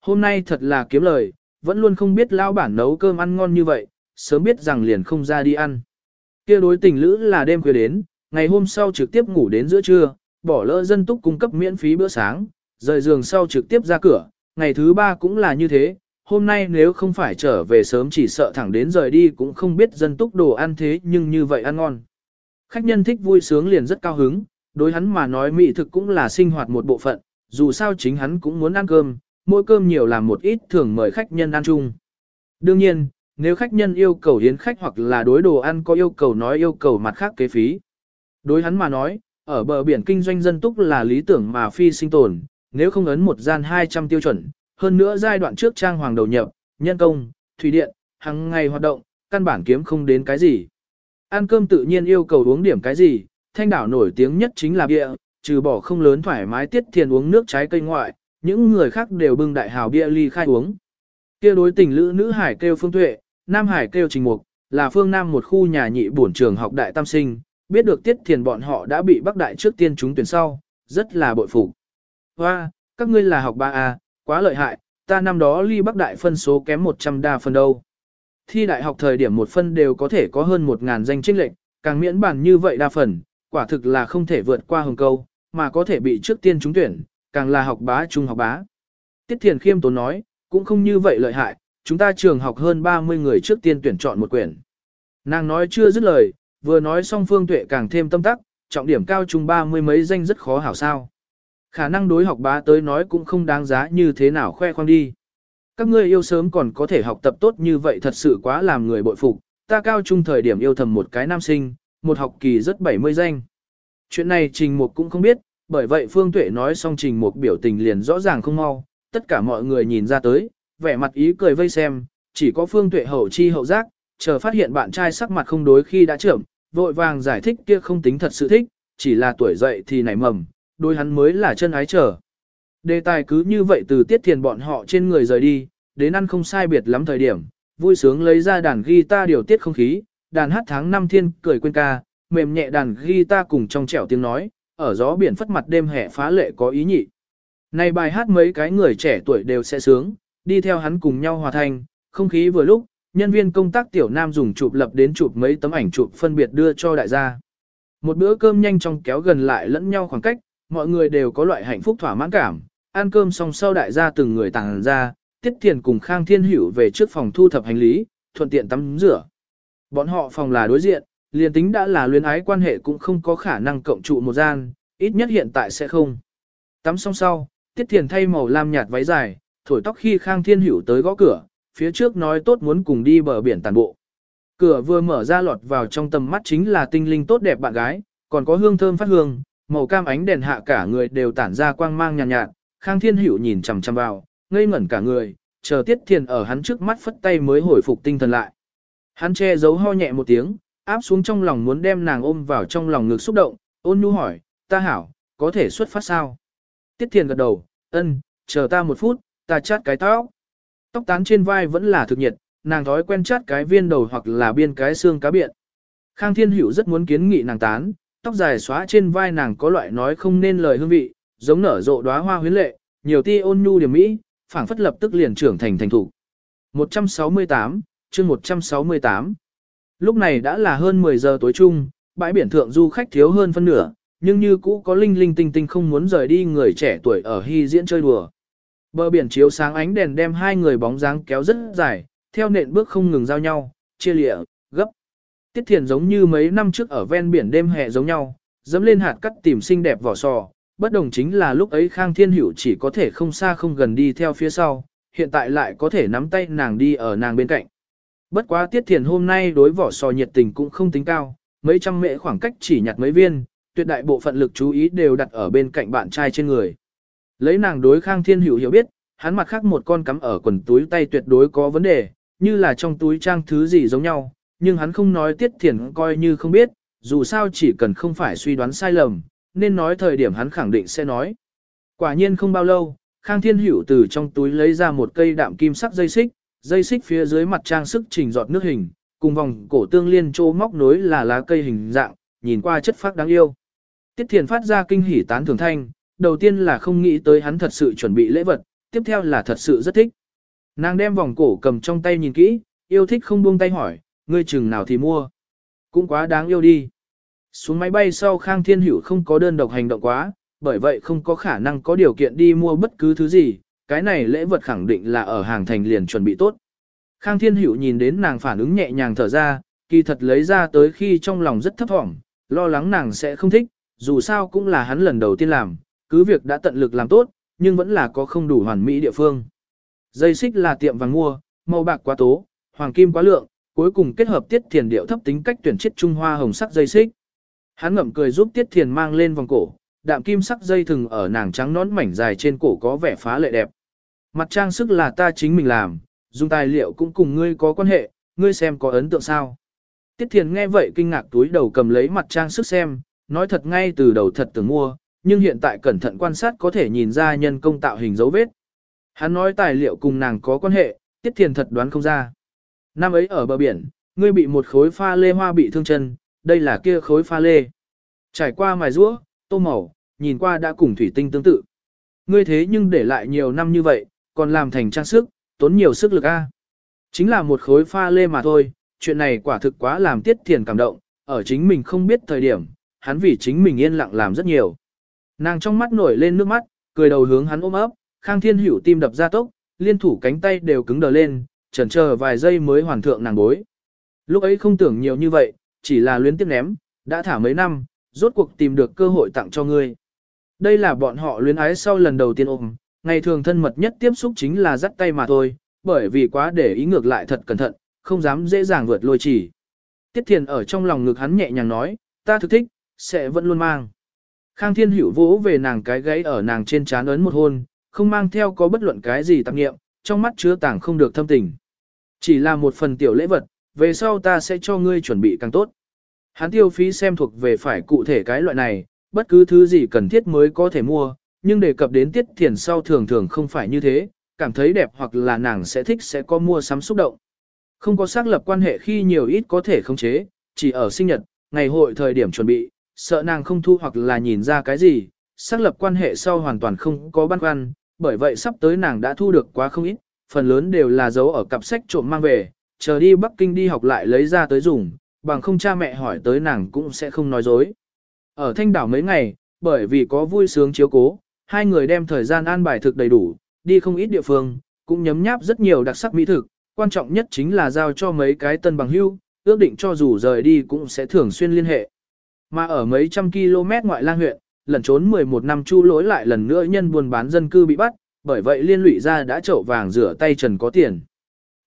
Hôm nay thật là kiếm lời, vẫn luôn không biết lão bản nấu cơm ăn ngon như vậy, sớm biết rằng liền không ra đi ăn. Kia đối tình lữ là đêm khuya đến, ngày hôm sau trực tiếp ngủ đến giữa trưa, bỏ lỡ dân túc cung cấp miễn phí bữa sáng, rời giường sau trực tiếp ra cửa, ngày thứ ba cũng là như thế, hôm nay nếu không phải trở về sớm chỉ sợ thẳng đến rời đi cũng không biết dân túc đồ ăn thế nhưng như vậy ăn ngon. Khách nhân thích vui sướng liền rất cao hứng, đối hắn mà nói mỹ thực cũng là sinh hoạt một bộ phận, dù sao chính hắn cũng muốn ăn cơm, mỗi cơm nhiều làm một ít thường mời khách nhân ăn chung. Đương nhiên, nếu khách nhân yêu cầu hiến khách hoặc là đối đồ ăn có yêu cầu nói yêu cầu mặt khác kế phí. Đối hắn mà nói, ở bờ biển kinh doanh dân túc là lý tưởng mà phi sinh tồn, nếu không ấn một gian 200 tiêu chuẩn, hơn nữa giai đoạn trước trang hoàng đầu nhập, nhân công, thủy điện, hàng ngày hoạt động, căn bản kiếm không đến cái gì. Ăn cơm tự nhiên yêu cầu uống điểm cái gì, thanh đảo nổi tiếng nhất chính là bia, trừ bỏ không lớn thoải mái tiết thiền uống nước trái cây ngoại, những người khác đều bưng đại hào bia ly khai uống. Kia đối tình lữ nữ hải kêu phương tuệ, nam hải kêu trình mục, là phương nam một khu nhà nhị bổn trường học đại tam sinh, biết được tiết thiền bọn họ đã bị bắc đại trước tiên chúng tuyển sau, rất là bội phục. Hoa, các ngươi là học ba a quá lợi hại, ta năm đó ly bắc đại phân số kém 100 đa phần đâu. Thi đại học thời điểm một phân đều có thể có hơn 1.000 danh trích lệnh, càng miễn bản như vậy đa phần, quả thực là không thể vượt qua hồng câu, mà có thể bị trước tiên trúng tuyển, càng là học bá trung học bá. Tiết Thiền khiêm tốn nói, cũng không như vậy lợi hại, chúng ta trường học hơn 30 người trước tiên tuyển chọn một quyển. Nàng nói chưa dứt lời, vừa nói xong phương tuệ càng thêm tâm tắc, trọng điểm cao trung ba mươi mấy danh rất khó hảo sao. Khả năng đối học bá tới nói cũng không đáng giá như thế nào khoe khoang đi. Các ngươi yêu sớm còn có thể học tập tốt như vậy thật sự quá làm người bội phục, ta cao trung thời điểm yêu thầm một cái nam sinh, một học kỳ rất 70 danh. Chuyện này Trình Mục cũng không biết, bởi vậy Phương Tuệ nói xong Trình một biểu tình liền rõ ràng không mau, tất cả mọi người nhìn ra tới, vẻ mặt ý cười vây xem, chỉ có Phương Tuệ hậu chi hậu giác, chờ phát hiện bạn trai sắc mặt không đối khi đã trưởng, vội vàng giải thích kia không tính thật sự thích, chỉ là tuổi dậy thì nảy mầm, đôi hắn mới là chân ái trở. Đề tài cứ như vậy từ tiết thiền bọn họ trên người rời đi, đến ăn không sai biệt lắm thời điểm, vui sướng lấy ra đàn guitar điều tiết không khí, đàn hát tháng năm thiên cười quên ca, mềm nhẹ đàn guitar cùng trong trẻo tiếng nói, ở gió biển phất mặt đêm hè phá lệ có ý nhị. Này bài hát mấy cái người trẻ tuổi đều sẽ sướng, đi theo hắn cùng nhau hòa thành, không khí vừa lúc, nhân viên công tác tiểu nam dùng chụp lập đến chụp mấy tấm ảnh chụp phân biệt đưa cho đại gia. Một bữa cơm nhanh chóng kéo gần lại lẫn nhau khoảng cách, mọi người đều có loại hạnh phúc thỏa mãn cảm, ăn cơm xong sau đại gia từng người tàng ra, Tiết Thiền cùng Khang Thiên Hữu về trước phòng thu thập hành lý, thuận tiện tắm rửa. Bọn họ phòng là đối diện, liền tính đã là luyến ái quan hệ cũng không có khả năng cộng trụ một gian, ít nhất hiện tại sẽ không. Tắm xong sau, Tiết Thiền thay màu lam nhạt váy dài, thổi tóc khi Khang Thiên Hữu tới gõ cửa, phía trước nói tốt muốn cùng đi bờ biển tàn bộ. Cửa vừa mở ra lọt vào trong tầm mắt chính là tinh linh tốt đẹp bạn gái, còn có hương thơm phát hương, màu cam ánh đèn hạ cả người đều tản ra quang mang nhàn nhạt, nhạt, Khang Thiên Hữu nhìn chằm chằm vào, ngây ngẩn cả người, chờ Tiết Thiền ở hắn trước mắt phất tay mới hồi phục tinh thần lại. Hắn che giấu ho nhẹ một tiếng, áp xuống trong lòng muốn đem nàng ôm vào trong lòng ngực xúc động, ôn nhu hỏi, ta hảo, có thể xuất phát sao? Tiết Thiền gật đầu, ân, chờ ta một phút, ta chát cái tóc. Tóc tán trên vai vẫn là thực nhiệt, nàng thói quen chát cái viên đầu hoặc là biên cái xương cá biện. Khang Thiên Hữu rất muốn kiến nghị nàng tán, tóc dài xóa trên vai nàng có loại nói không nên lời hương vị, giống nở rộ đóa hoa huyến lệ, nhiều ti ôn nhu điểm mỹ, phảng phất lập tức liền trưởng thành thành thủ. 168, chương 168. Lúc này đã là hơn 10 giờ tối chung, bãi biển thượng du khách thiếu hơn phân nửa, nhưng như cũ có linh linh tinh tinh không muốn rời đi người trẻ tuổi ở hy diễn chơi đùa. Bờ biển chiếu sáng ánh đèn đem hai người bóng dáng kéo rất dài, theo nện bước không ngừng giao nhau, chia lịa, gấp. Tiết Thiền giống như mấy năm trước ở ven biển đêm hè giống nhau, dẫm lên hạt cắt tìm xinh đẹp vỏ sò, bất đồng chính là lúc ấy Khang Thiên Hữu chỉ có thể không xa không gần đi theo phía sau, hiện tại lại có thể nắm tay nàng đi ở nàng bên cạnh. Bất quá Tiết Thiền hôm nay đối vỏ sò nhiệt tình cũng không tính cao, mấy trăm mễ khoảng cách chỉ nhặt mấy viên, tuyệt đại bộ phận lực chú ý đều đặt ở bên cạnh bạn trai trên người. Lấy nàng đối Khang Thiên Hữu hiểu biết, hắn mặt khác một con cắm ở quần túi tay tuyệt đối có vấn đề, như là trong túi trang thứ gì giống nhau, nhưng hắn không nói Tiết Thiền coi như không biết, dù sao chỉ cần không phải suy đoán sai lầm, nên nói thời điểm hắn khẳng định sẽ nói. Quả nhiên không bao lâu, Khang Thiên Hữu từ trong túi lấy ra một cây đạm kim sắc dây xích, dây xích phía dưới mặt trang sức trình giọt nước hình, cùng vòng cổ tương liên chỗ móc nối là lá cây hình dạng, nhìn qua chất phác đáng yêu. Tiết Thiền phát ra kinh hỉ tán thưởng thanh, đầu tiên là không nghĩ tới hắn thật sự chuẩn bị lễ vật, tiếp theo là thật sự rất thích. Nàng đem vòng cổ cầm trong tay nhìn kỹ, yêu thích không buông tay hỏi, ngươi chừng nào thì mua. Cũng quá đáng yêu đi. Xuống máy bay sau Khang Thiên Hữu không có đơn độc hành động quá, bởi vậy không có khả năng có điều kiện đi mua bất cứ thứ gì, cái này lễ vật khẳng định là ở hàng thành liền chuẩn bị tốt. Khang Thiên Hữu nhìn đến nàng phản ứng nhẹ nhàng thở ra, kỳ thật lấy ra tới khi trong lòng rất thấp thỏm, lo lắng nàng sẽ không thích, dù sao cũng là hắn lần đầu tiên làm, cứ việc đã tận lực làm tốt, nhưng vẫn là có không đủ hoàn mỹ địa phương. Dây xích là tiệm vàng mua, màu bạc quá tố, hoàng kim quá lượng, cuối cùng kết hợp tiết thiền điệu thấp tính cách tuyển chiết trung hoa hồng sắc dây xích. Hắn ngậm cười giúp tiết thiền mang lên vòng cổ, đạm kim sắc dây thừng ở nàng trắng nón mảnh dài trên cổ có vẻ phá lệ đẹp. Mặt trang sức là ta chính mình làm, dùng tài liệu cũng cùng ngươi có quan hệ, ngươi xem có ấn tượng sao. Tiết thiền nghe vậy kinh ngạc túi đầu cầm lấy mặt trang sức xem, nói thật ngay từ đầu thật tưởng mua, nhưng hiện tại cẩn thận quan sát có thể nhìn ra nhân công tạo hình dấu vết. Hắn nói tài liệu cùng nàng có quan hệ, tiết thiền thật đoán không ra. Năm ấy ở bờ biển, ngươi bị một khối pha lê hoa bị thương chân, đây là kia khối pha lê. Trải qua mài rũa, tô màu, nhìn qua đã cùng thủy tinh tương tự. Ngươi thế nhưng để lại nhiều năm như vậy, còn làm thành trang sức, tốn nhiều sức lực a. Chính là một khối pha lê mà thôi, chuyện này quả thực quá làm tiết thiền cảm động, ở chính mình không biết thời điểm, hắn vì chính mình yên lặng làm rất nhiều. Nàng trong mắt nổi lên nước mắt, cười đầu hướng hắn ôm ấp, Khang Thiên Hữu tim đập ra tốc, liên thủ cánh tay đều cứng đờ lên, chần chờ vài giây mới hoàn thượng nàng bối. Lúc ấy không tưởng nhiều như vậy, chỉ là luyến tiếc ném, đã thả mấy năm, rốt cuộc tìm được cơ hội tặng cho ngươi. Đây là bọn họ luyến ái sau lần đầu tiên ôm, ngày thường thân mật nhất tiếp xúc chính là dắt tay mà thôi, bởi vì quá để ý ngược lại thật cẩn thận, không dám dễ dàng vượt lôi chỉ. Tiết Thiền ở trong lòng ngực hắn nhẹ nhàng nói, ta thực thích, sẽ vẫn luôn mang. Khang Thiên Hữu vỗ về nàng cái gáy ở nàng trên trán ấn một hôn, không mang theo có bất luận cái gì tạp nghiệm, trong mắt chứa tảng không được thâm tình. Chỉ là một phần tiểu lễ vật, về sau ta sẽ cho ngươi chuẩn bị càng tốt. Hắn tiêu phí xem thuộc về phải cụ thể cái loại này, bất cứ thứ gì cần thiết mới có thể mua, nhưng đề cập đến tiết tiền sau thường thường không phải như thế, cảm thấy đẹp hoặc là nàng sẽ thích sẽ có mua sắm xúc động. Không có xác lập quan hệ khi nhiều ít có thể khống chế, chỉ ở sinh nhật, ngày hội thời điểm chuẩn bị, sợ nàng không thu hoặc là nhìn ra cái gì, xác lập quan hệ sau hoàn toàn không có băn khoăn, bởi vậy sắp tới nàng đã thu được quá không ít, phần lớn đều là dấu ở cặp sách trộm mang về, chờ đi Bắc Kinh đi học lại lấy ra tới dùng, bằng không cha mẹ hỏi tới nàng cũng sẽ không nói dối. Ở Thanh Đảo mấy ngày, bởi vì có vui sướng chiếu cố, hai người đem thời gian an bài thực đầy đủ, đi không ít địa phương, cũng nhấm nháp rất nhiều đặc sắc mỹ thực, quan trọng nhất chính là giao cho mấy cái tân bằng hưu, ước định cho dù rời đi cũng sẽ thường xuyên liên hệ. Mà ở mấy trăm km ngoại lang huyện, lần trốn 11 năm chu lỗi lại lần nữa nhân buôn bán dân cư bị bắt, bởi vậy liên lụy ra đã trậu vàng rửa tay trần có tiền.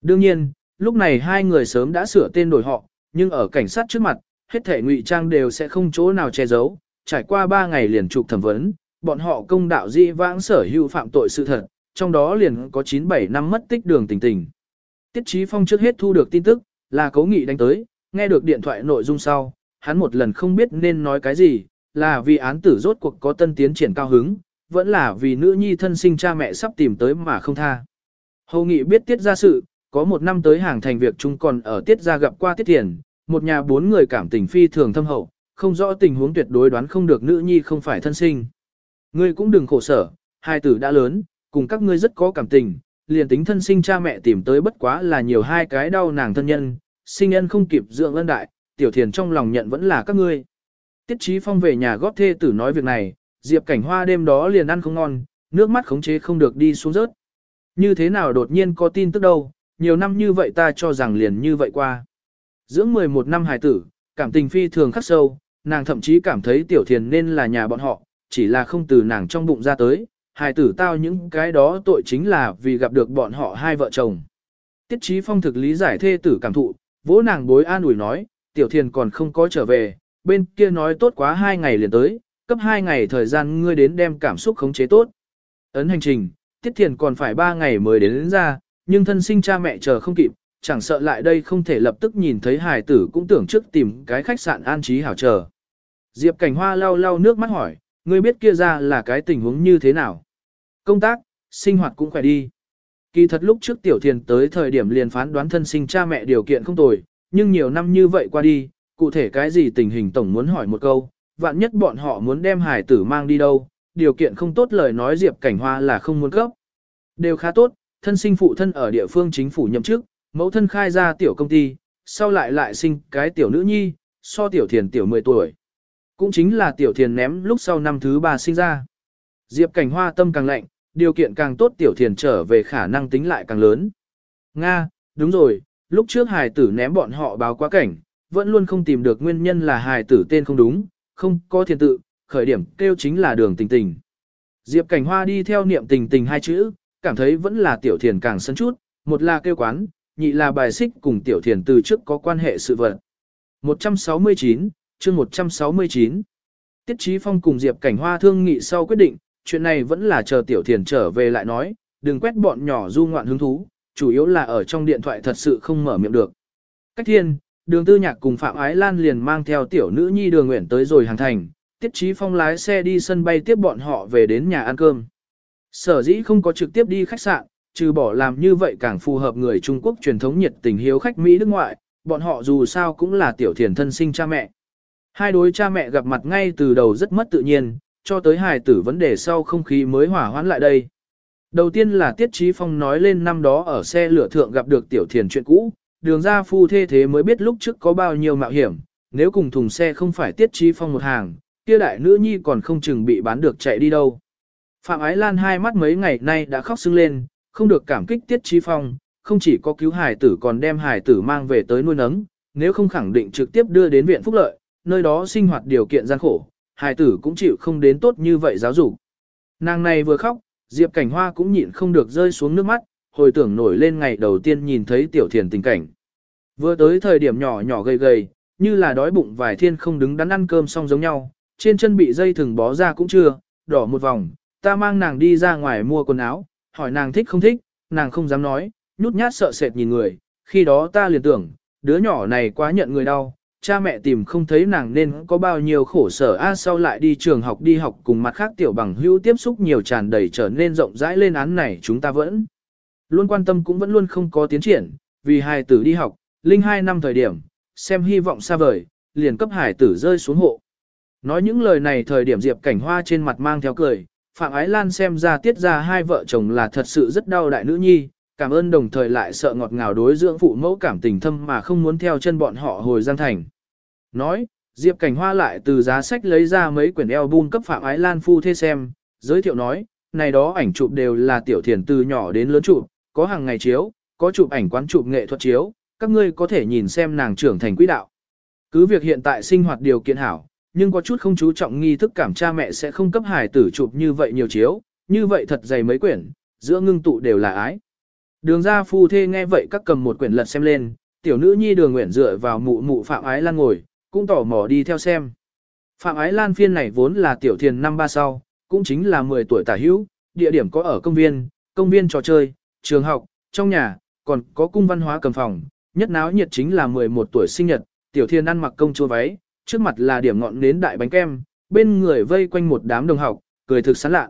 Đương nhiên, lúc này hai người sớm đã sửa tên đổi họ, nhưng ở cảnh sát trước mặt, hết thể ngụy trang đều sẽ không chỗ nào che giấu, trải qua 3 ngày liền trục thẩm vấn, bọn họ công đạo di vãng sở hữu phạm tội sự thật, trong đó liền có 97 năm mất tích đường tình tình. Tiết Chí Phong trước hết thu được tin tức, là cấu nghị đánh tới, nghe được điện thoại nội dung sau, hắn một lần không biết nên nói cái gì, là vì án tử rốt cuộc có tân tiến triển cao hứng, vẫn là vì nữ nhi thân sinh cha mẹ sắp tìm tới mà không tha. Hầu nghị biết tiết ra sự, có một năm tới hàng thành việc chung còn ở tiết ra gặp qua tiết tiền, một nhà bốn người cảm tình phi thường thâm hậu, không rõ tình huống tuyệt đối đoán không được nữ nhi không phải thân sinh. Ngươi cũng đừng khổ sở, hai tử đã lớn, cùng các ngươi rất có cảm tình, liền tính thân sinh cha mẹ tìm tới bất quá là nhiều hai cái đau nàng thân nhân, sinh nhân không kịp dưỡng ân đại, tiểu thiền trong lòng nhận vẫn là các ngươi. Tiết Chí Phong về nhà góp thê tử nói việc này, Diệp Cảnh Hoa đêm đó liền ăn không ngon, nước mắt khống chế không được đi xuống rớt. Như thế nào đột nhiên có tin tức đâu, nhiều năm như vậy ta cho rằng liền như vậy qua. Dưỡng 11 năm hài tử, cảm tình phi thường khắc sâu, nàng thậm chí cảm thấy tiểu thiền nên là nhà bọn họ, chỉ là không từ nàng trong bụng ra tới, hài tử tao những cái đó tội chính là vì gặp được bọn họ hai vợ chồng. Tiết Chí Phong thực lý giải thê tử cảm thụ, vỗ nàng bối an ủi nói, tiểu thiền còn không có trở về, bên kia nói tốt quá hai ngày liền tới, cấp hai ngày thời gian ngươi đến đem cảm xúc khống chế tốt. Ấn hành trình, tiết thiền còn phải ba ngày mới đến, đến ra, nhưng thân sinh cha mẹ chờ không kịp, chẳng sợ lại đây không thể lập tức nhìn thấy hài tử cũng tưởng trước tìm cái khách sạn an trí hảo chờ. Diệp cảnh hoa lau lau nước mắt hỏi, ngươi biết kia ra là cái tình huống như thế nào? Công tác, sinh hoạt cũng khỏe đi. Kỳ thật lúc trước tiểu thiền tới thời điểm liền phán đoán thân sinh cha mẹ điều kiện không tồi, nhưng nhiều năm như vậy qua đi, cụ thể cái gì tình hình tổng muốn hỏi một câu, vạn nhất bọn họ muốn đem hải tử mang đi đâu, điều kiện không tốt lời nói Diệp Cảnh Hoa là không muốn cấp. Đều khá tốt, thân sinh phụ thân ở địa phương chính phủ nhậm chức, mẫu thân khai ra tiểu công ty, sau lại lại sinh cái tiểu nữ nhi, so tiểu thiền tiểu 10 tuổi. Cũng chính là tiểu thiền ném lúc sau năm thứ ba sinh ra. Diệp cảnh hoa tâm càng lạnh, điều kiện càng tốt tiểu thiền trở về khả năng tính lại càng lớn. Nga, đúng rồi, lúc trước hài tử ném bọn họ báo quá cảnh, vẫn luôn không tìm được nguyên nhân là hài tử tên không đúng, không có thiền tự, khởi điểm kêu chính là đường tình tình. Diệp cảnh hoa đi theo niệm tình tình hai chữ, cảm thấy vẫn là tiểu thiền càng sân chút, một là kêu quán, nhị là bài xích cùng tiểu thiền từ trước có quan hệ sự vật. 169, chương 169 Tiết Chí Phong cùng Diệp Cảnh Hoa thương nghị sau quyết định, chuyện này vẫn là chờ tiểu thiền trở về lại nói, đừng quét bọn nhỏ du ngoạn hứng thú, chủ yếu là ở trong điện thoại thật sự không mở miệng được. Cách thiên, đường tư nhạc cùng Phạm Ái Lan liền mang theo tiểu nữ nhi đường nguyện tới rồi hàng thành, Tiết Chí Phong lái xe đi sân bay tiếp bọn họ về đến nhà ăn cơm. Sở dĩ không có trực tiếp đi khách sạn, trừ bỏ làm như vậy càng phù hợp người Trung Quốc truyền thống nhiệt tình hiếu khách Mỹ nước ngoại, bọn họ dù sao cũng là tiểu thiền thân sinh cha mẹ. Hai đối cha mẹ gặp mặt ngay từ đầu rất mất tự nhiên, cho tới hài tử vấn đề sau không khí mới hỏa hoãn lại đây. Đầu tiên là Tiết Chí Phong nói lên năm đó ở xe lửa thượng gặp được tiểu thiền chuyện cũ, đường ra phu thê thế mới biết lúc trước có bao nhiêu mạo hiểm, nếu cùng thùng xe không phải Tiết Chí Phong một hàng, kia đại nữ nhi còn không chừng bị bán được chạy đi đâu. Phạm Ái Lan hai mắt mấy ngày nay đã khóc sưng lên, không được cảm kích Tiết Chí Phong, không chỉ có cứu hài tử còn đem hài tử mang về tới nuôi nấng, nếu không khẳng định trực tiếp đưa đến viện phúc lợi, nơi đó sinh hoạt điều kiện gian khổ, hài tử cũng chịu không đến tốt như vậy giáo dục. Nàng này vừa khóc, Diệp Cảnh Hoa cũng nhịn không được rơi xuống nước mắt, hồi tưởng nổi lên ngày đầu tiên nhìn thấy tiểu thiền tình cảnh. Vừa tới thời điểm nhỏ nhỏ gầy gầy, như là đói bụng vài thiên không đứng đắn ăn cơm xong giống nhau, trên chân bị dây thừng bó ra cũng chưa, đỏ một vòng, ta mang nàng đi ra ngoài mua quần áo, hỏi nàng thích không thích, nàng không dám nói, nhút nhát sợ sệt nhìn người, khi đó ta liền tưởng, đứa nhỏ này quá nhận người đau, cha mẹ tìm không thấy nàng nên có bao nhiêu khổ sở a sau lại đi trường học đi học cùng mặt khác tiểu bằng hữu tiếp xúc nhiều tràn đầy trở nên rộng rãi lên án này chúng ta vẫn luôn quan tâm cũng vẫn luôn không có tiến triển, vì hài tử đi học, linh hai năm thời điểm, xem hy vọng xa vời, liền cấp hài tử rơi xuống hộ. Nói những lời này thời điểm Diệp Cảnh Hoa trên mặt mang theo cười, Phạm Ái Lan xem ra tiết ra hai vợ chồng là thật sự rất đau đại nữ nhi, cảm ơn đồng thời lại sợ ngọt ngào đối dưỡng phụ mẫu cảm tình thâm mà không muốn theo chân bọn họ hồi Giang Thành. Nói, Diệp Cảnh Hoa lại từ giá sách lấy ra mấy quyển album cấp Phạm Ái Lan phu thê xem, giới thiệu nói, này đó ảnh chụp đều là tiểu thiền từ nhỏ đến lớn chụp, có hàng ngày chiếu, có chụp ảnh quán chụp nghệ thuật chiếu, các ngươi có thể nhìn xem nàng trưởng thành quỹ đạo. Cứ việc hiện tại sinh hoạt điều kiện hảo, nhưng có chút không chú trọng nghi thức cảm cha mẹ sẽ không cấp hài tử chụp như vậy nhiều chiếu, như vậy thật dày mấy quyển, giữa ngưng tụ đều là ái. Đường gia phu thê nghe vậy các cầm một quyển lật xem lên, tiểu nữ nhi đường nguyện dựa vào mụ mụ Phạm Ái Lan ngồi, cũng tỏ mò đi theo xem. Phạm Ái Lan phiên này vốn là tiểu thiền năm ba sau, cũng chính là 10 tuổi tả hữu, địa điểm có ở công viên, công viên trò chơi, trường học, trong nhà, còn có cung văn hóa cầm phòng, nhất náo nhiệt chính là 11 tuổi sinh nhật, tiểu thiền ăn mặc công chúa váy, trước mặt là điểm ngọn nến đại bánh kem, bên người vây quanh một đám đồng học, cười thực sán lạ.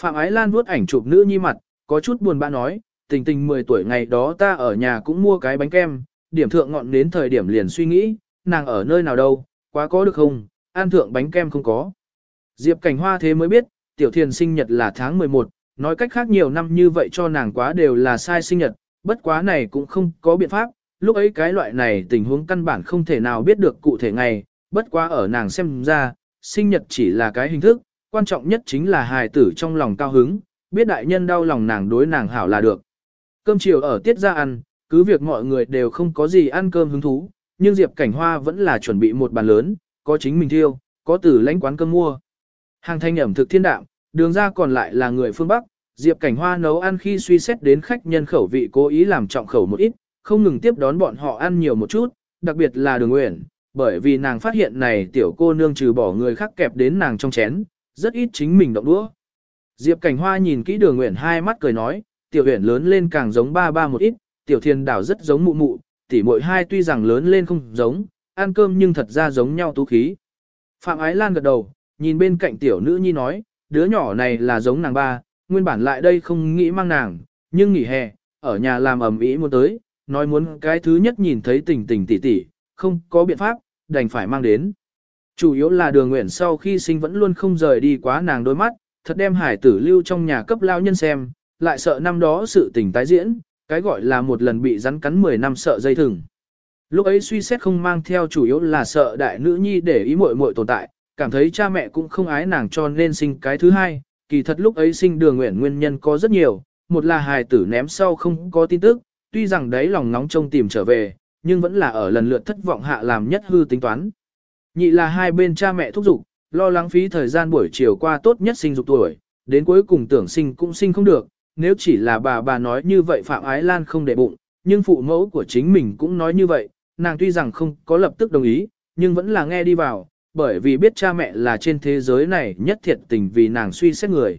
Phạm Ái Lan vuốt ảnh chụp nữ nhi mặt, có chút buồn bã nói, tình tình 10 tuổi ngày đó ta ở nhà cũng mua cái bánh kem, điểm thượng ngọn đến thời điểm liền suy nghĩ, nàng ở nơi nào đâu, quá có được không, an thượng bánh kem không có. Diệp cảnh hoa thế mới biết, tiểu thiền sinh nhật là tháng 11, nói cách khác nhiều năm như vậy cho nàng quá đều là sai sinh nhật, bất quá này cũng không có biện pháp, lúc ấy cái loại này tình huống căn bản không thể nào biết được cụ thể ngày, bất quá ở nàng xem ra, sinh nhật chỉ là cái hình thức, quan trọng nhất chính là hài tử trong lòng cao hứng, biết đại nhân đau lòng nàng đối nàng hảo là được. Cơm chiều ở tiết ra ăn, cứ việc mọi người đều không có gì ăn cơm hứng thú, nhưng Diệp Cảnh Hoa vẫn là chuẩn bị một bàn lớn, có chính mình thiêu, có từ lãnh quán cơm mua. Hàng thanh ẩm thực thiên đạm, đường ra còn lại là người phương Bắc, Diệp Cảnh Hoa nấu ăn khi suy xét đến khách nhân khẩu vị cố ý làm trọng khẩu một ít, không ngừng tiếp đón bọn họ ăn nhiều một chút, đặc biệt là đường nguyện, bởi vì nàng phát hiện này tiểu cô nương trừ bỏ người khác kẹp đến nàng trong chén, rất ít chính mình động đũa. Diệp Cảnh Hoa nhìn kỹ đường nguyện hai mắt cười nói, tiểu Huyền lớn lên càng giống ba ba một ít, tiểu thiên đảo rất giống mụ mụ, Tỷ muội hai tuy rằng lớn lên không giống, ăn cơm nhưng thật ra giống nhau tú khí. Phạm Ái Lan gật đầu, nhìn bên cạnh tiểu nữ nhi nói, đứa nhỏ này là giống nàng ba, nguyên bản lại đây không nghĩ mang nàng, nhưng nghỉ hè, ở nhà làm ẩm ý muốn tới, nói muốn cái thứ nhất nhìn thấy tình tình tỷ tỷ, không có biện pháp, đành phải mang đến. Chủ yếu là đường nguyện sau khi sinh vẫn luôn không rời đi quá nàng đôi mắt, thật đem hải tử lưu trong nhà cấp lao nhân xem, lại sợ năm đó sự tình tái diễn, cái gọi là một lần bị rắn cắn 10 năm sợ dây thừng. Lúc ấy suy xét không mang theo chủ yếu là sợ đại nữ nhi để ý muội muội tồn tại, cảm thấy cha mẹ cũng không ái nàng cho nên sinh cái thứ hai, kỳ thật lúc ấy sinh đường nguyện nguyên nhân có rất nhiều, một là hài tử ném sau không có tin tức, tuy rằng đấy lòng nóng trông tìm trở về, nhưng vẫn là ở lần lượt thất vọng hạ làm nhất hư tính toán. Nhị là hai bên cha mẹ thúc giục, lo lắng phí thời gian buổi chiều qua tốt nhất sinh dục tuổi, đến cuối cùng tưởng sinh cũng sinh không được, nếu chỉ là bà bà nói như vậy Phạm Ái Lan không để bụng, nhưng phụ mẫu của chính mình cũng nói như vậy, nàng tuy rằng không có lập tức đồng ý, nhưng vẫn là nghe đi vào, bởi vì biết cha mẹ là trên thế giới này nhất thiệt tình vì nàng suy xét người.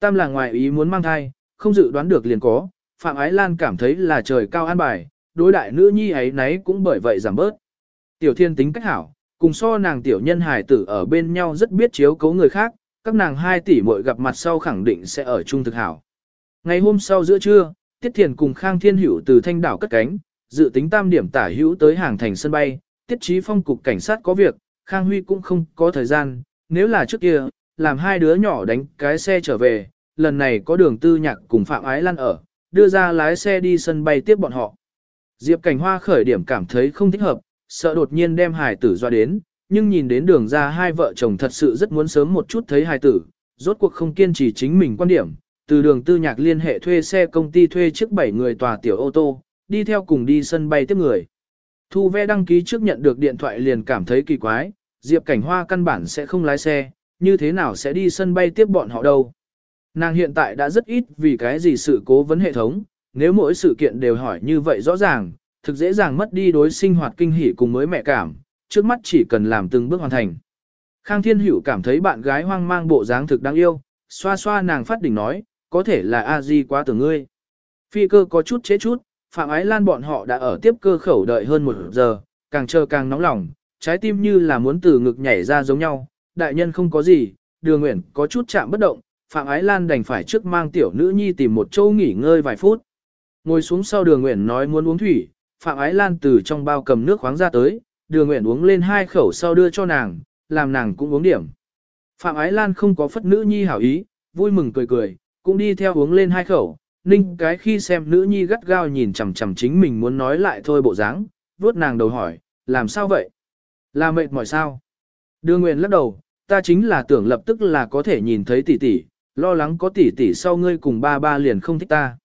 Tam là ngoài ý muốn mang thai, không dự đoán được liền có, Phạm Ái Lan cảm thấy là trời cao an bài, đối đại nữ nhi ấy nấy cũng bởi vậy giảm bớt. Tiểu thiên tính cách hảo, cùng so nàng tiểu nhân hài tử ở bên nhau rất biết chiếu cố người khác, các nàng hai tỷ muội gặp mặt sau khẳng định sẽ ở chung thực hảo. Ngày hôm sau giữa trưa, Tiết Thiền cùng Khang Thiên Hữu từ Thanh Đảo cất cánh, dự tính tam điểm tả hữu tới hàng thành sân bay, Tiết Chí Phong cục cảnh sát có việc, Khang Huy cũng không có thời gian, nếu là trước kia, làm hai đứa nhỏ đánh cái xe trở về, lần này có đường tư nhạc cùng Phạm Ái Lan ở, đưa ra lái xe đi sân bay tiếp bọn họ. Diệp Cảnh Hoa khởi điểm cảm thấy không thích hợp, sợ đột nhiên đem hài tử doa đến, nhưng nhìn đến đường ra hai vợ chồng thật sự rất muốn sớm một chút thấy hài tử, rốt cuộc không kiên trì chính mình quan điểm, từ đường tư nhạc liên hệ thuê xe công ty thuê trước 7 người tòa tiểu ô tô, đi theo cùng đi sân bay tiếp người. Thu vé đăng ký trước nhận được điện thoại liền cảm thấy kỳ quái, Diệp Cảnh Hoa căn bản sẽ không lái xe, như thế nào sẽ đi sân bay tiếp bọn họ đâu. Nàng hiện tại đã rất ít vì cái gì sự cố vấn hệ thống, nếu mỗi sự kiện đều hỏi như vậy rõ ràng, thực dễ dàng mất đi đối sinh hoạt kinh hỉ cùng mới mẹ cảm, trước mắt chỉ cần làm từng bước hoàn thành. Khang Thiên Hữu cảm thấy bạn gái hoang mang bộ dáng thực đáng yêu, xoa xoa nàng phát đỉnh nói, có thể là a di quá tưởng ngươi. Phi cơ có chút chế chút, Phạm Ái Lan bọn họ đã ở tiếp cơ khẩu đợi hơn một giờ, càng chờ càng nóng lòng, trái tim như là muốn từ ngực nhảy ra giống nhau, đại nhân không có gì, đường nguyện có chút chạm bất động, Phạm Ái Lan đành phải trước mang tiểu nữ nhi tìm một chỗ nghỉ ngơi vài phút. Ngồi xuống sau đường nguyện nói muốn uống thủy, Phạm Ái Lan từ trong bao cầm nước khoáng ra tới, đường nguyện uống lên hai khẩu sau đưa cho nàng, làm nàng cũng uống điểm. Phạm Ái Lan không có phất nữ nhi hảo ý, vui mừng cười cười, cũng đi theo uống lên hai khẩu, ninh cái khi xem nữ nhi gắt gao nhìn chằm chằm chính mình muốn nói lại thôi bộ dáng, vuốt nàng đầu hỏi, làm sao vậy? Là mệt mỏi sao? Đưa nguyện lắc đầu, ta chính là tưởng lập tức là có thể nhìn thấy tỷ tỷ, lo lắng có tỷ tỷ sau ngươi cùng ba ba liền không thích ta.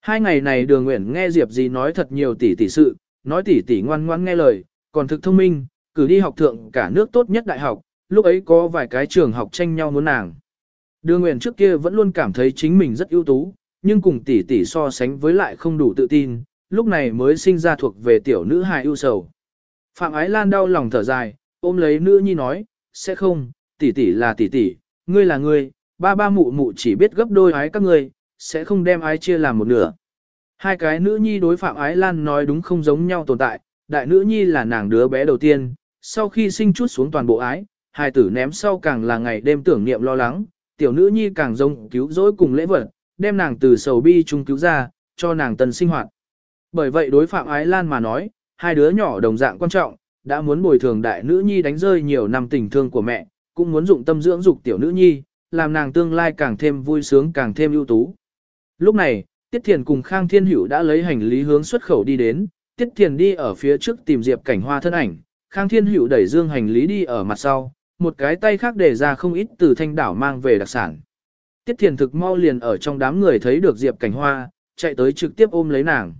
Hai ngày này đường nguyện nghe Diệp gì nói thật nhiều tỷ tỷ sự, nói tỷ tỷ ngoan ngoan nghe lời, còn thực thông minh, cử đi học thượng cả nước tốt nhất đại học, lúc ấy có vài cái trường học tranh nhau muốn nàng. Đưa nguyện trước kia vẫn luôn cảm thấy chính mình rất ưu tú, nhưng cùng tỷ tỷ so sánh với lại không đủ tự tin, lúc này mới sinh ra thuộc về tiểu nữ hài ưu sầu. Phạm Ái Lan đau lòng thở dài, ôm lấy nữ nhi nói, sẽ không, tỷ tỷ là tỷ tỷ, ngươi là ngươi, ba ba mụ mụ chỉ biết gấp đôi ái các ngươi, sẽ không đem ái chia làm một nửa. Hai cái nữ nhi đối Phạm Ái Lan nói đúng không giống nhau tồn tại, đại nữ nhi là nàng đứa bé đầu tiên, sau khi sinh chút xuống toàn bộ ái, hai tử ném sau càng là ngày đêm tưởng niệm lo lắng, tiểu nữ nhi càng giống cứu rỗi cùng lễ vật, đem nàng từ sầu bi chung cứu ra, cho nàng tân sinh hoạt. Bởi vậy đối Phạm Ái Lan mà nói, hai đứa nhỏ đồng dạng quan trọng, đã muốn bồi thường đại nữ nhi đánh rơi nhiều năm tình thương của mẹ, cũng muốn dụng tâm dưỡng dục tiểu nữ nhi, làm nàng tương lai càng thêm vui sướng càng thêm ưu tú. Lúc này, Tiết Thiền cùng Khang Thiên Hữu đã lấy hành lý hướng xuất khẩu đi đến, Tiết Thiền đi ở phía trước tìm Diệp Cảnh Hoa thân ảnh, Khang Thiên Hữu đẩy dương hành lý đi ở mặt sau, một cái tay khác để ra không ít từ thanh đảo mang về đặc sản. Tiết Thiền thực mau liền ở trong đám người thấy được Diệp Cảnh Hoa, chạy tới trực tiếp ôm lấy nàng.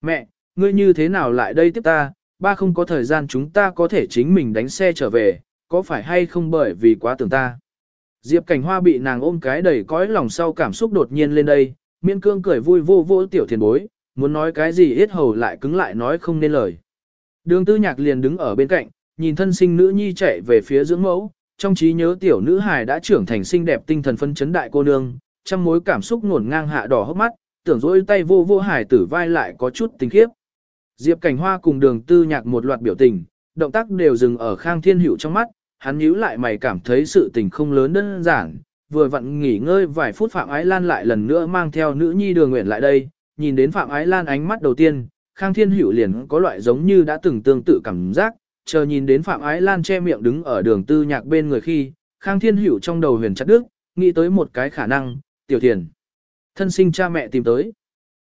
Mẹ, ngươi như thế nào lại đây tiếp ta, ba không có thời gian chúng ta có thể chính mình đánh xe trở về, có phải hay không bởi vì quá tưởng ta. Diệp Cảnh Hoa bị nàng ôm cái đầy cõi lòng sau cảm xúc đột nhiên lên đây, miên cương cười vui vô vô tiểu thiền bối, muốn nói cái gì hết hầu lại cứng lại nói không nên lời. Đường tư nhạc liền đứng ở bên cạnh, nhìn thân sinh nữ nhi chạy về phía dưỡng mẫu, trong trí nhớ tiểu nữ hài đã trưởng thành xinh đẹp tinh thần phân chấn đại cô nương, trăm mối cảm xúc ngổn ngang hạ đỏ hốc mắt, tưởng dỗi tay vô vô hài tử vai lại có chút tình khiếp. Diệp Cảnh Hoa cùng đường tư nhạc một loạt biểu tình, động tác đều dừng ở Khang Thiên Hữu trong mắt, hắn nhíu lại mày cảm thấy sự tình không lớn đơn giản, vừa vặn nghỉ ngơi vài phút Phạm Ái Lan lại lần nữa mang theo nữ nhi đường nguyện lại đây, nhìn đến Phạm Ái Lan ánh mắt đầu tiên, Khang Thiên Hữu liền có loại giống như đã từng tương tự cảm giác, chờ nhìn đến Phạm Ái Lan che miệng đứng ở đường tư nhạc bên người khi, Khang Thiên Hữu trong đầu huyền chặt đức, nghĩ tới một cái khả năng, tiểu thiền. Thân sinh cha mẹ tìm tới.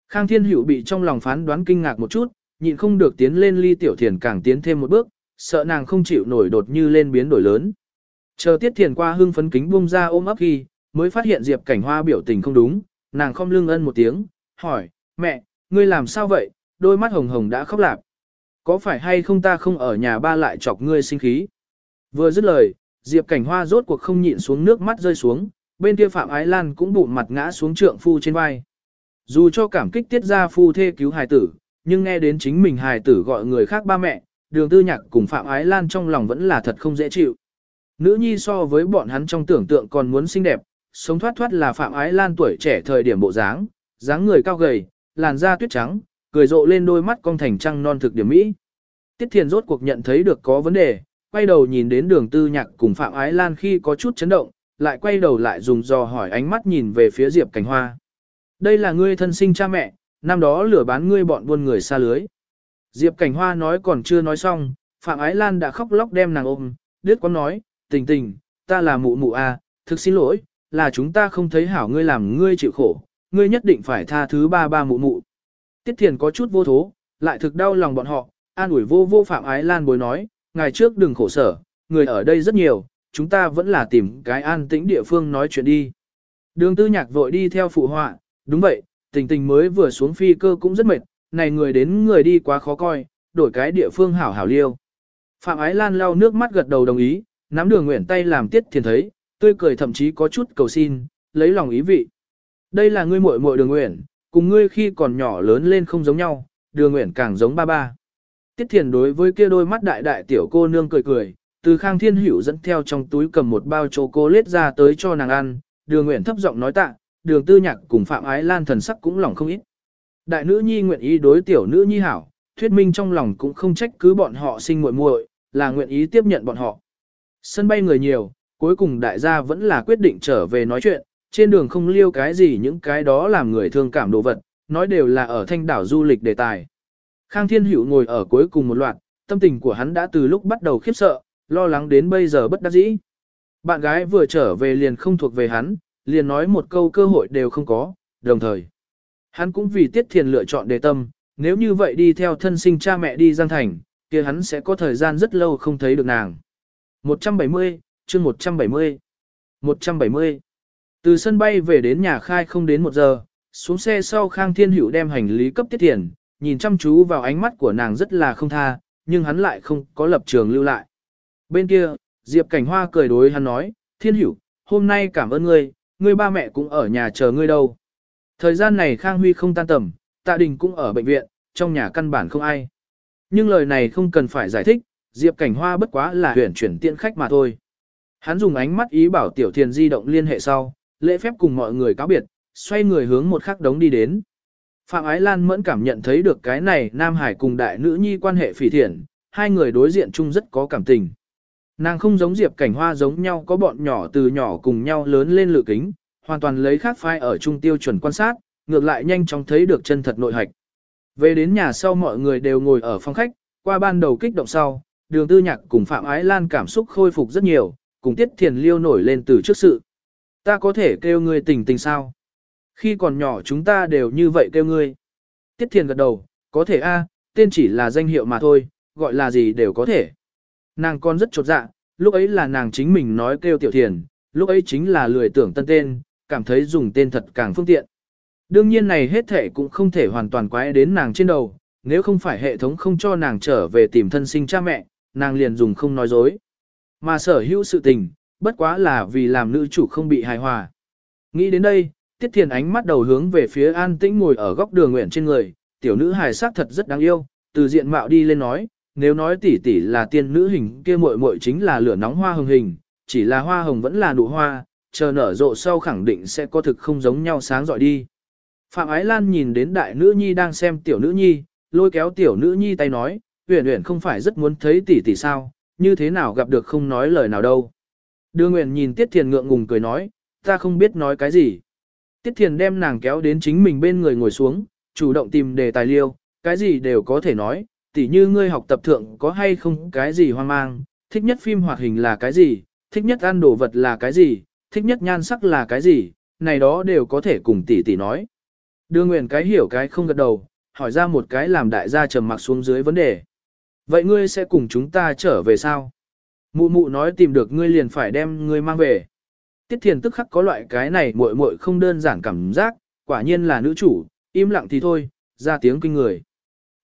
Khang Thiên Hữu bị trong lòng phán đoán kinh ngạc một chút, nhịn không được tiến lên ly tiểu thiền càng tiến thêm một bước, sợ nàng không chịu nổi đột như lên biến đổi lớn. Chờ tiết thiền qua hưng phấn kính buông ra ôm ấp khi, mới phát hiện Diệp Cảnh Hoa biểu tình không đúng, nàng không lưng ân một tiếng, hỏi, mẹ, ngươi làm sao vậy, đôi mắt hồng hồng đã khóc lạp. Có phải hay không ta không ở nhà ba lại chọc ngươi sinh khí? Vừa dứt lời, Diệp Cảnh Hoa rốt cuộc không nhịn xuống nước mắt rơi xuống, bên kia Phạm Ái Lan cũng bụng mặt ngã xuống trượng phu trên vai. Dù cho cảm kích tiết ra phu thê cứu hài tử, nhưng nghe đến chính mình hài tử gọi người khác ba mẹ, đường tư nhạc cùng Phạm Ái Lan trong lòng vẫn là thật không dễ chịu. Nữ nhi so với bọn hắn trong tưởng tượng còn muốn xinh đẹp, sống thoát thoát là Phạm Ái Lan tuổi trẻ thời điểm bộ dáng, dáng người cao gầy, làn da tuyết trắng, cười rộ lên đôi mắt cong thành trăng non thực điểm mỹ. Tiết Thiền rốt cuộc nhận thấy được có vấn đề, quay đầu nhìn đến đường tư nhạc cùng Phạm Ái Lan khi có chút chấn động, lại quay đầu lại dùng dò hỏi ánh mắt nhìn về phía Diệp Cảnh Hoa. Đây là ngươi thân sinh cha mẹ, năm đó lửa bán ngươi bọn buôn người xa lưới. Diệp Cảnh Hoa nói còn chưa nói xong, Phạm Ái Lan đã khóc lóc đem nàng ôm, đứt quán nói, tình tình, ta là mụ mụ a, à, thực xin lỗi, là chúng ta không thấy hảo ngươi làm ngươi chịu khổ, ngươi nhất định phải tha thứ ba ba mụ mụ. Tiết Thiền có chút vô thố, lại thực đau lòng bọn họ, an ủi vô vô Phạm Ái Lan bối nói, ngày trước đừng khổ sở, người ở đây rất nhiều, chúng ta vẫn là tìm cái an tĩnh địa phương nói chuyện đi. Đường tư nhạc vội đi theo phụ họa, đúng vậy, tình tình mới vừa xuống phi cơ cũng rất mệt, này người đến người đi quá khó coi, đổi cái địa phương hảo hảo liêu. Phạm Ái Lan lau nước mắt gật đầu đồng ý, nắm đường nguyện tay làm tiết thiền thấy, tươi cười thậm chí có chút cầu xin, lấy lòng ý vị. Đây là ngươi muội muội đường nguyện, cùng ngươi khi còn nhỏ lớn lên không giống nhau, đường nguyện càng giống ba ba. Tiết thiền đối với kia đôi mắt đại đại tiểu cô nương cười cười, từ khang thiên hữu dẫn theo trong túi cầm một bao châu cô lết ra tới cho nàng ăn, đường nguyện thấp giọng nói tạ, đường tư nhạc cùng phạm ái lan thần sắc cũng lòng không ít. Đại nữ nhi nguyện ý đối tiểu nữ nhi hảo, thuyết minh trong lòng cũng không trách cứ bọn họ sinh muội muội, là nguyện ý tiếp nhận bọn họ. Sân bay người nhiều, cuối cùng đại gia vẫn là quyết định trở về nói chuyện, trên đường không liêu cái gì những cái đó làm người thương cảm đồ vật, nói đều là ở thanh đảo du lịch đề tài. Khang Thiên Hữu ngồi ở cuối cùng một loạt, tâm tình của hắn đã từ lúc bắt đầu khiếp sợ, lo lắng đến bây giờ bất đắc dĩ. Bạn gái vừa trở về liền không thuộc về hắn, liền nói một câu cơ hội đều không có, đồng thời. Hắn cũng vì Tiết Thiền lựa chọn đề tâm, nếu như vậy đi theo thân sinh cha mẹ đi Giang Thành, kia hắn sẽ có thời gian rất lâu không thấy được nàng. 170, chương 170. 170. Từ sân bay về đến nhà khai không đến một giờ, xuống xe sau Khang Thiên Hữu đem hành lý cấp Tiết tiền, nhìn chăm chú vào ánh mắt của nàng rất là không tha, nhưng hắn lại không có lập trường lưu lại. Bên kia, Diệp Cảnh Hoa cười đối hắn nói, Thiên Hữu, hôm nay cảm ơn ngươi, ngươi ba mẹ cũng ở nhà chờ ngươi đâu. Thời gian này Khang Huy không tan tầm, Tạ Đình cũng ở bệnh viện, trong nhà căn bản không ai. Nhưng lời này không cần phải giải thích, Diệp Cảnh Hoa bất quá là huyển chuyển tiện khách mà thôi. Hắn dùng ánh mắt ý bảo Tiểu Thiền di động liên hệ sau, lễ phép cùng mọi người cáo biệt, xoay người hướng một khắc đống đi đến. Phạm Ái Lan mẫn cảm nhận thấy được cái này Nam Hải cùng đại nữ nhi quan hệ phỉ thiện, hai người đối diện chung rất có cảm tình. Nàng không giống Diệp Cảnh Hoa giống nhau có bọn nhỏ từ nhỏ cùng nhau lớn lên lựa kính, hoàn toàn lấy khác phai ở trung tiêu chuẩn quan sát, ngược lại nhanh chóng thấy được chân thật nội hạch. Về đến nhà sau mọi người đều ngồi ở phòng khách, qua ban đầu kích động sau, đường tư nhạc cùng Phạm Ái Lan cảm xúc khôi phục rất nhiều, cùng Tiết Thiền Liêu nổi lên từ trước sự. Ta có thể kêu ngươi tình tình sao? Khi còn nhỏ chúng ta đều như vậy kêu ngươi. Tiết Thiền gật đầu, có thể a, tên chỉ là danh hiệu mà thôi, gọi là gì đều có thể. Nàng con rất chột dạ, lúc ấy là nàng chính mình nói kêu Tiểu Thiền, lúc ấy chính là lười tưởng tân tên, cảm thấy dùng tên thật càng phương tiện. Đương nhiên này hết thể cũng không thể hoàn toàn quái đến nàng trên đầu, nếu không phải hệ thống không cho nàng trở về tìm thân sinh cha mẹ, nàng liền dùng không nói dối. Mà sở hữu sự tình, bất quá là vì làm nữ chủ không bị hài hòa. Nghĩ đến đây, Tiết Thiền ánh mắt đầu hướng về phía an tĩnh ngồi ở góc đường nguyện trên người, tiểu nữ hài sắc thật rất đáng yêu, từ diện mạo đi lên nói, nếu nói tỷ tỷ là tiên nữ hình kia muội muội chính là lửa nóng hoa hồng hình, chỉ là hoa hồng vẫn là nụ hoa, chờ nở rộ sau khẳng định sẽ có thực không giống nhau sáng rọi đi. Phạm Ái Lan nhìn đến đại nữ nhi đang xem tiểu nữ nhi, lôi kéo tiểu nữ nhi tay nói, Uyển Uyển không phải rất muốn thấy tỷ tỷ sao, như thế nào gặp được không nói lời nào đâu. Đưa Nguyện nhìn Tiết Thiền ngượng ngùng cười nói, ta không biết nói cái gì. Tiết Thiền đem nàng kéo đến chính mình bên người ngồi xuống, chủ động tìm đề tài liêu, cái gì đều có thể nói, tỉ như ngươi học tập thượng có hay không cái gì hoang mang, thích nhất phim hoạt hình là cái gì, thích nhất ăn đồ vật là cái gì, thích nhất nhan sắc là cái gì, này đó đều có thể cùng tỷ tỷ nói. Đưa Nguyện cái hiểu cái không gật đầu, hỏi ra một cái làm đại gia trầm mặc xuống dưới vấn đề. Vậy ngươi sẽ cùng chúng ta trở về sao? Mụ mụ nói tìm được ngươi liền phải đem ngươi mang về. Tiết thiền tức khắc có loại cái này muội muội không đơn giản cảm giác, quả nhiên là nữ chủ, im lặng thì thôi, ra tiếng kinh người.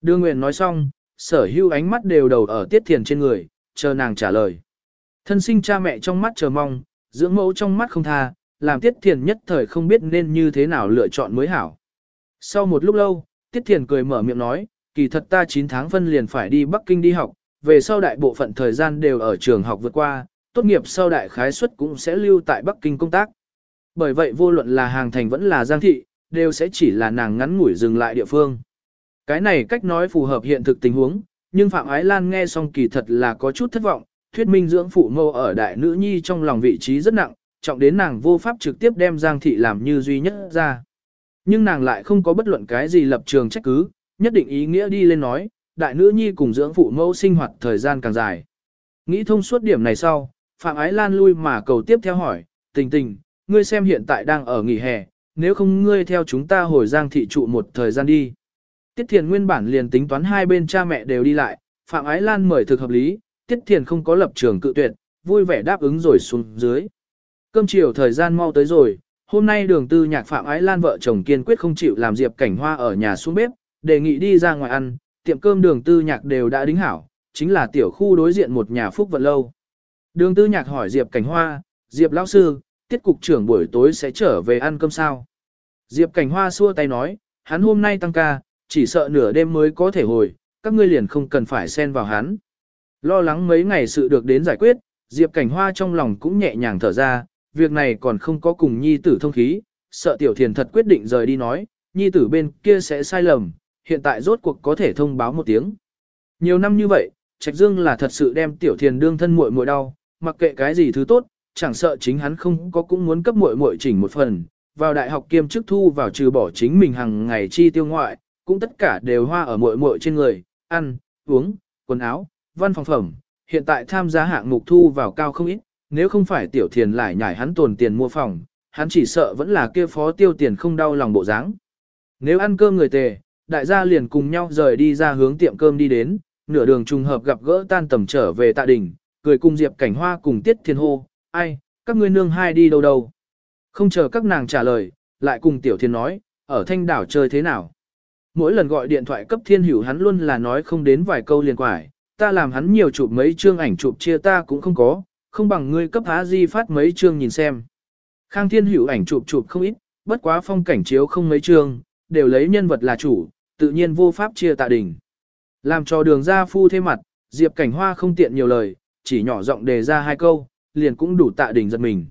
Đưa Nguyện nói xong, sở hữu ánh mắt đều đầu ở tiết thiền trên người, chờ nàng trả lời. Thân sinh cha mẹ trong mắt chờ mong, dưỡng mẫu trong mắt không tha, làm tiết thiền nhất thời không biết nên như thế nào lựa chọn mới hảo. Sau một lúc lâu, tiết thiền cười mở miệng nói, kỳ thật ta 9 tháng phân liền phải đi Bắc Kinh đi học, về sau đại bộ phận thời gian đều ở trường học vượt qua, tốt nghiệp sau đại khái suất cũng sẽ lưu tại Bắc Kinh công tác. Bởi vậy vô luận là hàng thành vẫn là giang thị, đều sẽ chỉ là nàng ngắn ngủi dừng lại địa phương. Cái này cách nói phù hợp hiện thực tình huống, nhưng Phạm Ái Lan nghe xong kỳ thật là có chút thất vọng, thuyết minh dưỡng phụ mâu ở đại nữ nhi trong lòng vị trí rất nặng, trọng đến nàng vô pháp trực tiếp đem Giang thị làm như duy nhất ra. Nhưng nàng lại không có bất luận cái gì lập trường trách cứ, nhất định ý nghĩa đi lên nói, đại nữ nhi cùng dưỡng phụ mẫu sinh hoạt thời gian càng dài. Nghĩ thông suốt điểm này sau, Phạm Ái Lan lui mà cầu tiếp theo hỏi, tình tình, ngươi xem hiện tại đang ở nghỉ hè, nếu không ngươi theo chúng ta hồi giang thị trụ một thời gian đi. Tiết Thiền nguyên bản liền tính toán hai bên cha mẹ đều đi lại, Phạm Ái Lan mời thực hợp lý, Tiết Thiền không có lập trường cự tuyệt, vui vẻ đáp ứng rồi xuống dưới. Cơm chiều thời gian mau tới rồi, hôm nay đường tư nhạc Phạm Ái Lan vợ chồng kiên quyết không chịu làm Diệp Cảnh Hoa ở nhà xuống bếp, đề nghị đi ra ngoài ăn, tiệm cơm đường tư nhạc đều đã đính hảo, chính là tiểu khu đối diện một nhà phúc vận lâu. Đường tư nhạc hỏi Diệp Cảnh Hoa, Diệp lão sư, tiết cục trưởng buổi tối sẽ trở về ăn cơm sao? Diệp Cảnh Hoa xua tay nói, hắn hôm nay tăng ca, chỉ sợ nửa đêm mới có thể hồi, các ngươi liền không cần phải xen vào hắn. Lo lắng mấy ngày sự được đến giải quyết, Diệp Cảnh Hoa trong lòng cũng nhẹ nhàng thở ra, việc này còn không có cùng nhi tử thông khí, sợ tiểu thiền thật quyết định rời đi nói, nhi tử bên kia sẽ sai lầm, hiện tại rốt cuộc có thể thông báo một tiếng. Nhiều năm như vậy, Trạch Dương là thật sự đem tiểu thiền đương thân muội muội đau, mặc kệ cái gì thứ tốt, chẳng sợ chính hắn không có cũng muốn cấp muội muội chỉnh một phần, vào đại học kiêm chức thu vào trừ bỏ chính mình hàng ngày chi tiêu ngoại, cũng tất cả đều hoa ở muội muội trên người, ăn, uống, quần áo, văn phòng phẩm, hiện tại tham gia hạng mục thu vào cao không ít, nếu không phải tiểu thiền lại nhảy hắn tồn tiền mua phòng, hắn chỉ sợ vẫn là kia phó tiêu tiền không đau lòng bộ dáng. Nếu ăn cơm người tề, đại gia liền cùng nhau rời đi ra hướng tiệm cơm đi đến, nửa đường trùng hợp gặp gỡ tan tầm trở về tạ đình, cười cùng Diệp Cảnh Hoa cùng Tiết Thiên hô, ai, các ngươi nương hai đi đâu đâu. Không chờ các nàng trả lời, lại cùng Tiểu Thiên nói, ở thanh đảo chơi thế nào. Mỗi lần gọi điện thoại cấp Thiên Hữu hắn luôn là nói không đến vài câu liền quải, ta làm hắn nhiều chụp mấy chương ảnh chụp chia ta cũng không có, không bằng ngươi cấp Á Di phát mấy chương nhìn xem. Khang Thiên Hữu ảnh chụp chụp không ít, bất quá phong cảnh chiếu không mấy chương, đều lấy nhân vật là chủ, tự nhiên vô pháp chia tạ đình. Làm cho đường ra phu thêm mặt, Diệp Cảnh Hoa không tiện nhiều lời, chỉ nhỏ giọng đề ra hai câu, liền cũng đủ tạ đình giật mình.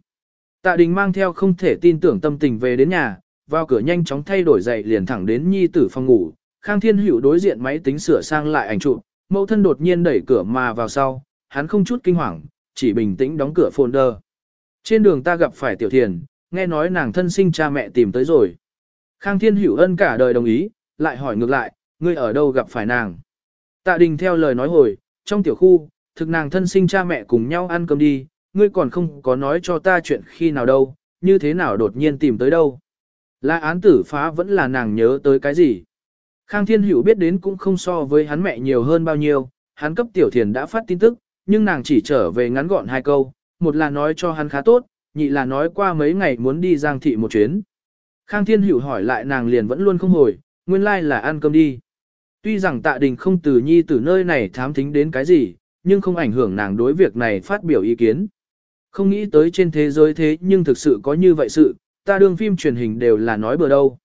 Tạ đình mang theo không thể tin tưởng tâm tình về đến nhà, vào cửa nhanh chóng thay đổi dậy liền thẳng đến nhi tử phòng ngủ. Khang Thiên Hữu đối diện máy tính sửa sang lại ảnh chụp, mẫu thân đột nhiên đẩy cửa mà vào sau, hắn không chút kinh hoàng, chỉ bình tĩnh đóng cửa folder. Trên đường ta gặp phải Tiểu Thiền, nghe nói nàng thân sinh cha mẹ tìm tới rồi. Khang Thiên Hữu ân cả đời đồng ý, lại hỏi ngược lại, ngươi ở đâu gặp phải nàng. Tạ đình theo lời nói hồi, trong tiểu khu, thực nàng thân sinh cha mẹ cùng nhau ăn cơm đi, ngươi còn không có nói cho ta chuyện khi nào đâu, như thế nào đột nhiên tìm tới đâu. Là án tử phá vẫn là nàng nhớ tới cái gì. Khang Thiên Hữu biết đến cũng không so với hắn mẹ nhiều hơn bao nhiêu, hắn cấp tiểu thiền đã phát tin tức, nhưng nàng chỉ trở về ngắn gọn hai câu, một là nói cho hắn khá tốt, nhị là nói qua mấy ngày muốn đi giang thị một chuyến. Khang Thiên Hữu hỏi lại nàng liền vẫn luôn không hồi, nguyên lai like là ăn cơm đi. Tuy rằng tạ đình không từ nhi từ nơi này thám thính đến cái gì, nhưng không ảnh hưởng nàng đối việc này phát biểu ý kiến. Không nghĩ tới trên thế giới thế nhưng thực sự có như vậy sự, ta đương phim truyền hình đều là nói bừa đâu.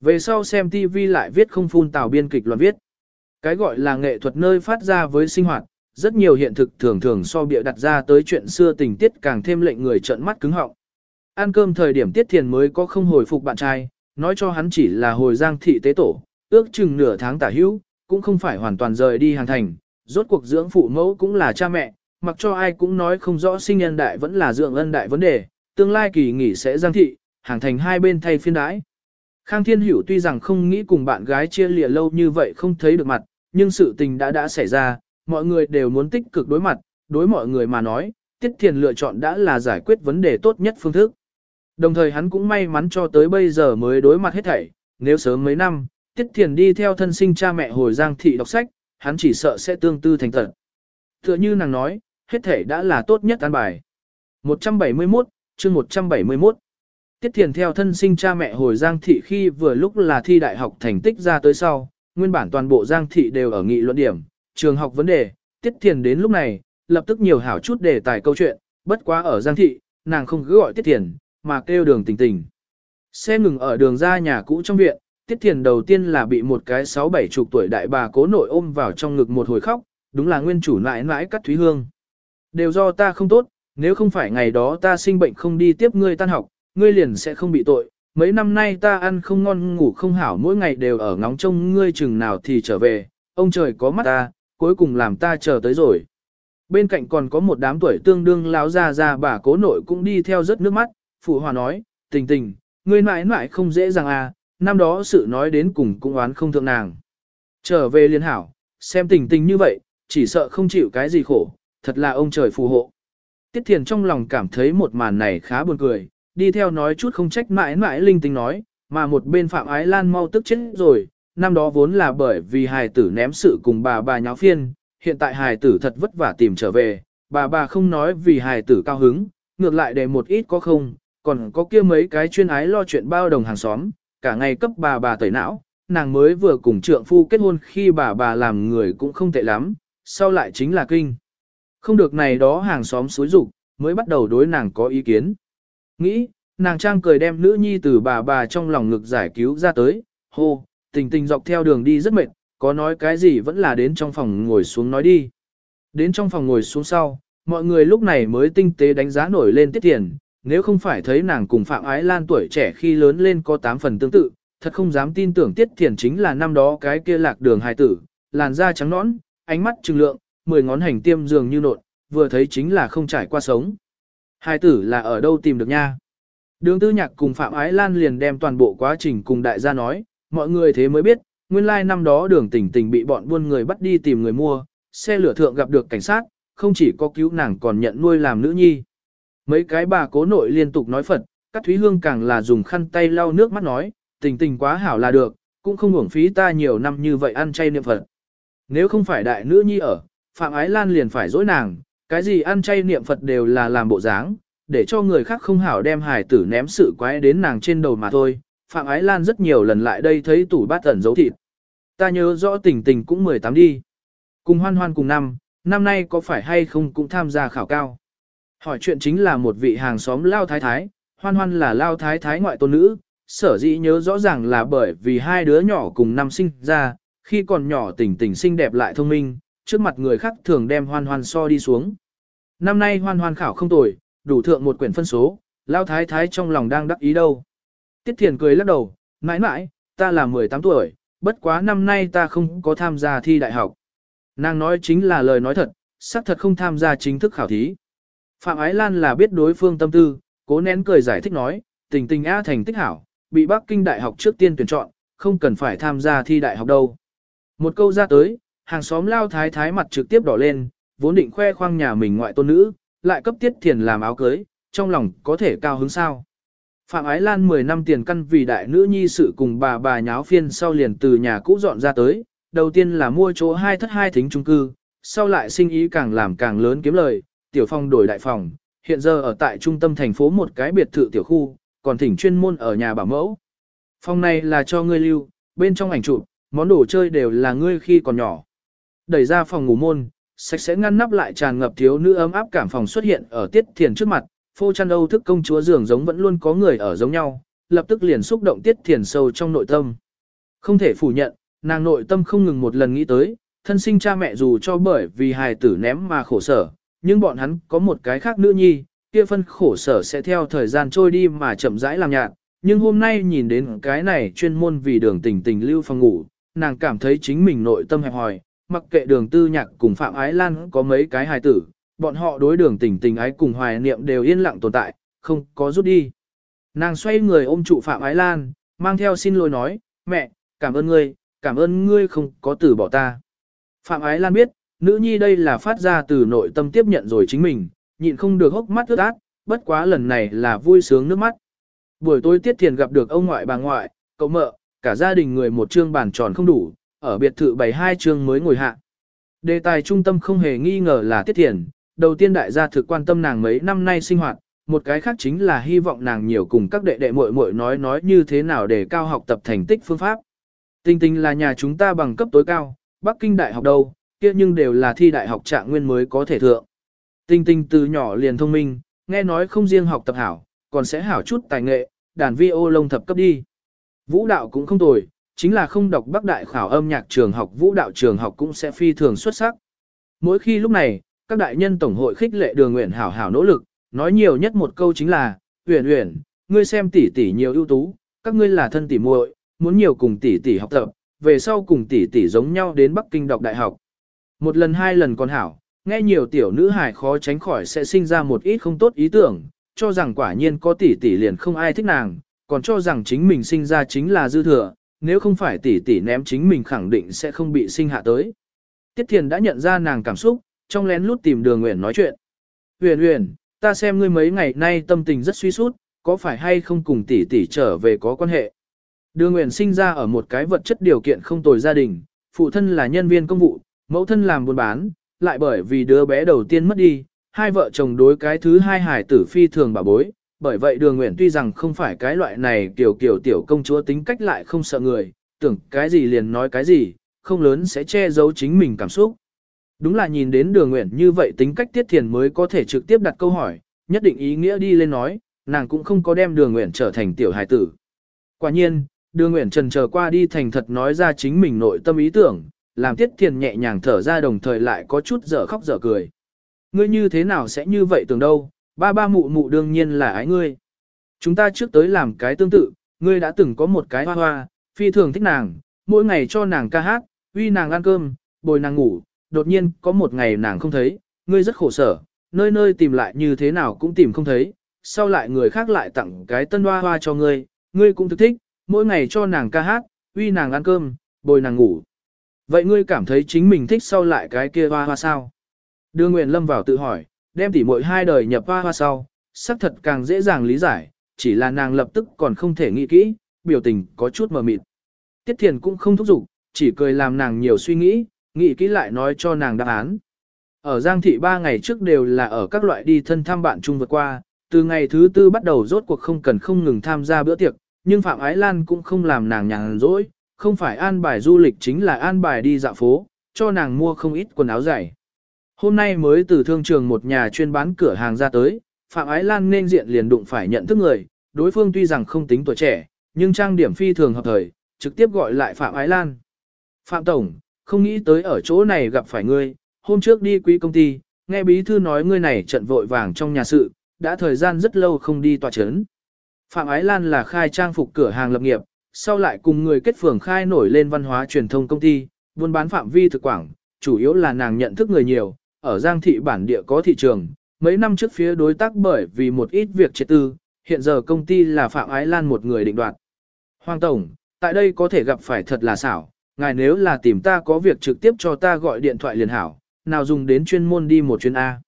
Về sau xem TV lại viết không phun tào biên kịch loạn viết. Cái gọi là nghệ thuật nơi phát ra với sinh hoạt, rất nhiều hiện thực thường thường so bịa đặt ra tới chuyện xưa tình tiết càng thêm lệnh người trợn mắt cứng họng. Ăn cơm thời điểm tiết thiền mới có không hồi phục bạn trai, nói cho hắn chỉ là hồi giang thị tế tổ, ước chừng nửa tháng tả hữu, cũng không phải hoàn toàn rời đi hàng thành, rốt cuộc dưỡng phụ mẫu cũng là cha mẹ, mặc cho ai cũng nói không rõ sinh nhân đại vẫn là dưỡng ân đại vấn đề, tương lai kỳ nghỉ sẽ giang thị, hàng thành hai bên thay phiên đãi. Khang Thiên Hữu tuy rằng không nghĩ cùng bạn gái chia lìa lâu như vậy không thấy được mặt, nhưng sự tình đã đã xảy ra, mọi người đều muốn tích cực đối mặt, đối mọi người mà nói, Tiết Thiền lựa chọn đã là giải quyết vấn đề tốt nhất phương thức. Đồng thời hắn cũng may mắn cho tới bây giờ mới đối mặt hết thảy, nếu sớm mấy năm, Tiết Thiền đi theo thân sinh cha mẹ hồi Giang Thị đọc sách, hắn chỉ sợ sẽ tương tư thành tận. Tựa như nàng nói, hết thảy đã là tốt nhất an bài. 171, chương 171 Tiết Thiền theo thân sinh cha mẹ hồi Giang Thị khi vừa lúc là thi đại học thành tích ra tới sau, nguyên bản toàn bộ Giang Thị đều ở nghị luận điểm, trường học vấn đề, Tiết Thiền đến lúc này, lập tức nhiều hảo chút đề tài câu chuyện, bất quá ở Giang Thị, nàng không cứ gọi Tiết Thiền, mà kêu đường tình tình. Xe ngừng ở đường ra nhà cũ trong viện, Tiết Thiền đầu tiên là bị một cái sáu bảy chục tuổi đại bà cố nội ôm vào trong ngực một hồi khóc, đúng là nguyên chủ nãi nãi cắt Thúy Hương. Đều do ta không tốt, nếu không phải ngày đó ta sinh bệnh không đi tiếp ngươi tan học, ngươi liền sẽ không bị tội. Mấy năm nay ta ăn không ngon ngủ không hảo mỗi ngày đều ở ngóng trông ngươi chừng nào thì trở về, ông trời có mắt ta, cuối cùng làm ta chờ tới rồi. Bên cạnh còn có một đám tuổi tương đương láo ra ra bà cố nội cũng đi theo rất nước mắt, phụ hòa nói, tình tình, ngươi mãi mãi không dễ dàng à, năm đó sự nói đến cùng cũng oán không thượng nàng. Trở về liên hảo, xem tình tình như vậy, chỉ sợ không chịu cái gì khổ, thật là ông trời phù hộ. Tiết Thiền trong lòng cảm thấy một màn này khá buồn cười, đi theo nói chút không trách mãi mãi linh tinh nói, mà một bên Phạm Ái Lan mau tức chết rồi, năm đó vốn là bởi vì hài tử ném sự cùng bà bà nháo phiên, hiện tại hài tử thật vất vả tìm trở về, bà bà không nói vì hài tử cao hứng, ngược lại để một ít có không, còn có kia mấy cái chuyên ái lo chuyện bao đồng hàng xóm, cả ngày cấp bà bà tẩy não, nàng mới vừa cùng trượng phu kết hôn khi bà bà làm người cũng không tệ lắm, sau lại chính là kinh. Không được này đó hàng xóm xối rục, mới bắt đầu đối nàng có ý kiến. Nghĩ, nàng trang cười đem nữ nhi từ bà bà trong lòng ngực giải cứu ra tới, hô, tình tình dọc theo đường đi rất mệt, có nói cái gì vẫn là đến trong phòng ngồi xuống nói đi. Đến trong phòng ngồi xuống sau, mọi người lúc này mới tinh tế đánh giá nổi lên tiết tiền, nếu không phải thấy nàng cùng Phạm Ái Lan tuổi trẻ khi lớn lên có 8 phần tương tự, thật không dám tin tưởng tiết Thiền chính là năm đó cái kia lạc đường hài tử, làn da trắng nõn, ánh mắt trừng lượng, mười ngón hành tiêm dường như nộn, vừa thấy chính là không trải qua sống. Hài tử là ở đâu tìm được nha? Đường tư nhạc cùng Phạm Ái Lan liền đem toàn bộ quá trình cùng đại gia nói, mọi người thế mới biết, nguyên lai năm đó đường tỉnh tỉnh bị bọn buôn người bắt đi tìm người mua, xe lửa thượng gặp được cảnh sát, không chỉ có cứu nàng còn nhận nuôi làm nữ nhi. Mấy cái bà cố nội liên tục nói Phật, các Thúy Hương càng là dùng khăn tay lau nước mắt nói, tình tình quá hảo là được, cũng không uổng phí ta nhiều năm như vậy ăn chay niệm Phật. Nếu không phải đại nữ nhi ở, Phạm Ái Lan liền phải dối nàng, cái gì ăn chay niệm Phật đều là làm bộ dáng, để cho người khác không hảo đem hài tử ném sự quái đến nàng trên đầu mà thôi. Phạm Ái Lan rất nhiều lần lại đây thấy tủ bát ẩn giấu thịt. Ta nhớ rõ tình tình cũng 18 đi. Cùng hoan hoan cùng năm, năm nay có phải hay không cũng tham gia khảo cao. Hỏi chuyện chính là một vị hàng xóm Lao Thái Thái, hoan hoan là Lao Thái Thái ngoại tôn nữ, sở dĩ nhớ rõ ràng là bởi vì hai đứa nhỏ cùng năm sinh ra, khi còn nhỏ tỉnh tỉnh xinh đẹp lại thông minh, trước mặt người khác thường đem hoan hoan so đi xuống. Năm nay hoan hoan khảo không tồi, đủ thượng một quyển phân số, Lao Thái Thái trong lòng đang đắc ý đâu. Tiết Thiền cười lắc đầu, mãi mãi, ta là 18 tuổi, bất quá năm nay ta không có tham gia thi đại học. Nàng nói chính là lời nói thật, xác thật không tham gia chính thức khảo thí. Phạm Ái Lan là biết đối phương tâm tư, cố nén cười giải thích nói, tình tình A thành tích hảo, bị Bắc Kinh Đại học trước tiên tuyển chọn, không cần phải tham gia thi đại học đâu. Một câu ra tới, hàng xóm lao thái thái mặt trực tiếp đỏ lên, vốn định khoe khoang nhà mình ngoại tôn nữ, lại cấp tiết thiền làm áo cưới, trong lòng có thể cao hứng sao. Phạm Ái Lan 10 năm tiền căn vì đại nữ nhi sự cùng bà bà nháo phiên sau liền từ nhà cũ dọn ra tới, đầu tiên là mua chỗ hai thất hai thính trung cư, sau lại sinh ý càng làm càng lớn kiếm lời, tiểu phong đổi đại phòng, hiện giờ ở tại trung tâm thành phố một cái biệt thự tiểu khu, còn thỉnh chuyên môn ở nhà bảo mẫu. Phòng này là cho ngươi lưu, bên trong ảnh chụp, món đồ chơi đều là ngươi khi còn nhỏ. Đẩy ra phòng ngủ môn, sạch sẽ ngăn nắp lại tràn ngập thiếu nữ ấm áp cảm phòng xuất hiện ở tiết thiền trước mặt, phô chăn âu thức công chúa giường giống vẫn luôn có người ở giống nhau, lập tức liền xúc động tiết thiền sâu trong nội tâm. Không thể phủ nhận, nàng nội tâm không ngừng một lần nghĩ tới, thân sinh cha mẹ dù cho bởi vì hài tử ném mà khổ sở, nhưng bọn hắn có một cái khác nữ nhi, kia phân khổ sở sẽ theo thời gian trôi đi mà chậm rãi làm nhạt. Nhưng hôm nay nhìn đến cái này chuyên môn vì đường tình tình lưu phòng ngủ, nàng cảm thấy chính mình nội tâm hẹp hòi, mặc kệ đường tư nhạc cùng Phạm Ái Lan có mấy cái hài tử, bọn họ đối đường tình tình ái cùng hoài niệm đều yên lặng tồn tại, không có rút đi. Nàng xoay người ôm trụ Phạm Ái Lan, mang theo xin lỗi nói, mẹ, cảm ơn ngươi, cảm ơn ngươi không có từ bỏ ta. Phạm Ái Lan biết, nữ nhi đây là phát ra từ nội tâm tiếp nhận rồi chính mình, nhịn không được hốc mắt ướt át, bất quá lần này là vui sướng nước mắt. Buổi tối Tiết Thiền gặp được ông ngoại bà ngoại, cậu mợ, cả gia đình người một trương bàn tròn không đủ, ở biệt thự bày hai trương mới ngồi hạ. Đề tài trung tâm không hề nghi ngờ là Tiết Thiền, đầu tiên đại gia thực quan tâm nàng mấy năm nay sinh hoạt, một cái khác chính là hy vọng nàng nhiều cùng các đệ đệ muội muội nói nói như thế nào để cao học tập thành tích phương pháp. Tinh tinh là nhà chúng ta bằng cấp tối cao, Bắc Kinh Đại học đâu, kia nhưng đều là thi đại học trạng nguyên mới có thể thượng. Tinh tinh từ nhỏ liền thông minh, nghe nói không riêng học tập hảo, còn sẽ hảo chút tài nghệ, đàn vi ô lông thập cấp đi. Vũ đạo cũng không tồi, chính là không đọc Bắc Đại khảo âm nhạc trường học vũ đạo trường học cũng sẽ phi thường xuất sắc. Mỗi khi lúc này, các đại nhân tổng hội khích lệ đường nguyện hảo hảo nỗ lực, nói nhiều nhất một câu chính là, Uyển Uyển, ngươi xem tỷ tỷ nhiều ưu tú, các ngươi là thân tỷ muội, muốn nhiều cùng tỷ tỷ học tập, về sau cùng tỷ tỷ giống nhau đến Bắc Kinh đọc đại học. Một lần hai lần còn hảo, nghe nhiều tiểu nữ hài khó tránh khỏi sẽ sinh ra một ít không tốt ý tưởng, cho rằng quả nhiên có tỷ tỷ liền không ai thích nàng, còn cho rằng chính mình sinh ra chính là dư thừa, nếu không phải tỷ tỷ ném chính mình khẳng định sẽ không bị sinh hạ tới. Tiết Thiền đã nhận ra nàng cảm xúc, trong lén lút tìm Đường Uyển nói chuyện. "Uyển Uyển, ta xem ngươi mấy ngày nay tâm tình rất suy sút, có phải hay không cùng tỷ tỷ trở về có quan hệ?" Đường Uyển sinh ra ở một cái vật chất điều kiện không tồi gia đình, phụ thân là nhân viên công vụ, mẫu thân làm buôn bán, lại bởi vì đứa bé đầu tiên mất đi, hai vợ chồng đối cái thứ hai hải tử phi thường bà bối, bởi vậy đường nguyện tuy rằng không phải cái loại này kiểu kiểu tiểu công chúa tính cách lại không sợ người, tưởng cái gì liền nói cái gì, không lớn sẽ che giấu chính mình cảm xúc. Đúng là nhìn đến đường nguyện như vậy tính cách tiết thiền mới có thể trực tiếp đặt câu hỏi, nhất định ý nghĩa đi lên nói, nàng cũng không có đem đường nguyện trở thành tiểu hải tử. Quả nhiên, đường nguyện trần chờ qua đi thành thật nói ra chính mình nội tâm ý tưởng, làm tiết thiền nhẹ nhàng thở ra đồng thời lại có chút dở khóc dở cười. Ngươi như thế nào sẽ như vậy tưởng đâu, ba ba mụ mụ đương nhiên là ái ngươi. Chúng ta trước tới làm cái tương tự, ngươi đã từng có một cái hoa hoa, phi thường thích nàng, mỗi ngày cho nàng ca hát, uy nàng ăn cơm, bồi nàng ngủ, đột nhiên có một ngày nàng không thấy, ngươi rất khổ sở, nơi nơi tìm lại như thế nào cũng tìm không thấy, sau lại người khác lại tặng cái tân hoa hoa cho ngươi, ngươi cũng thức thích, mỗi ngày cho nàng ca hát, uy nàng ăn cơm, bồi nàng ngủ. Vậy ngươi cảm thấy chính mình thích sau lại cái kia hoa hoa sao? Đưa Nguyễn Lâm vào tự hỏi, đem tỉ mỗi hai đời nhập hoa hoa sau, sắc thật càng dễ dàng lý giải, chỉ là nàng lập tức còn không thể nghĩ kỹ, biểu tình có chút mờ mịt. Tiết Thiền cũng không thúc giục, chỉ cười làm nàng nhiều suy nghĩ, nghĩ kỹ lại nói cho nàng đáp án. Ở Giang Thị ba ngày trước đều là ở các loại đi thân thăm bạn chung vượt qua, từ ngày thứ tư bắt đầu rốt cuộc không cần không ngừng tham gia bữa tiệc, nhưng Phạm Ái Lan cũng không làm nàng nhàn rỗi, không phải an bài du lịch chính là an bài đi dạo phố, cho nàng mua không ít quần áo dày. Hôm nay mới từ thương trường một nhà chuyên bán cửa hàng ra tới, Phạm Ái Lan nên diện liền đụng phải nhận thức người, đối phương tuy rằng không tính tuổi trẻ, nhưng trang điểm phi thường hợp thời, trực tiếp gọi lại Phạm Ái Lan. Phạm Tổng, không nghĩ tới ở chỗ này gặp phải ngươi, hôm trước đi quý công ty, nghe bí thư nói ngươi này trận vội vàng trong nhà sự, đã thời gian rất lâu không đi tòa chấn. Phạm Ái Lan là khai trang phục cửa hàng lập nghiệp, sau lại cùng người kết phường khai nổi lên văn hóa truyền thông công ty, buôn bán phạm vi thực quảng, chủ yếu là nàng nhận thức người nhiều, ở Giang thị bản địa có thị trường, mấy năm trước phía đối tác bởi vì một ít việc chế tư, hiện giờ công ty là Phạm Ái Lan một người định đoạt. Hoàng Tổng, tại đây có thể gặp phải thật là xảo, ngài nếu là tìm ta có việc trực tiếp cho ta gọi điện thoại liền hảo, nào dùng đến chuyên môn đi một chuyến A.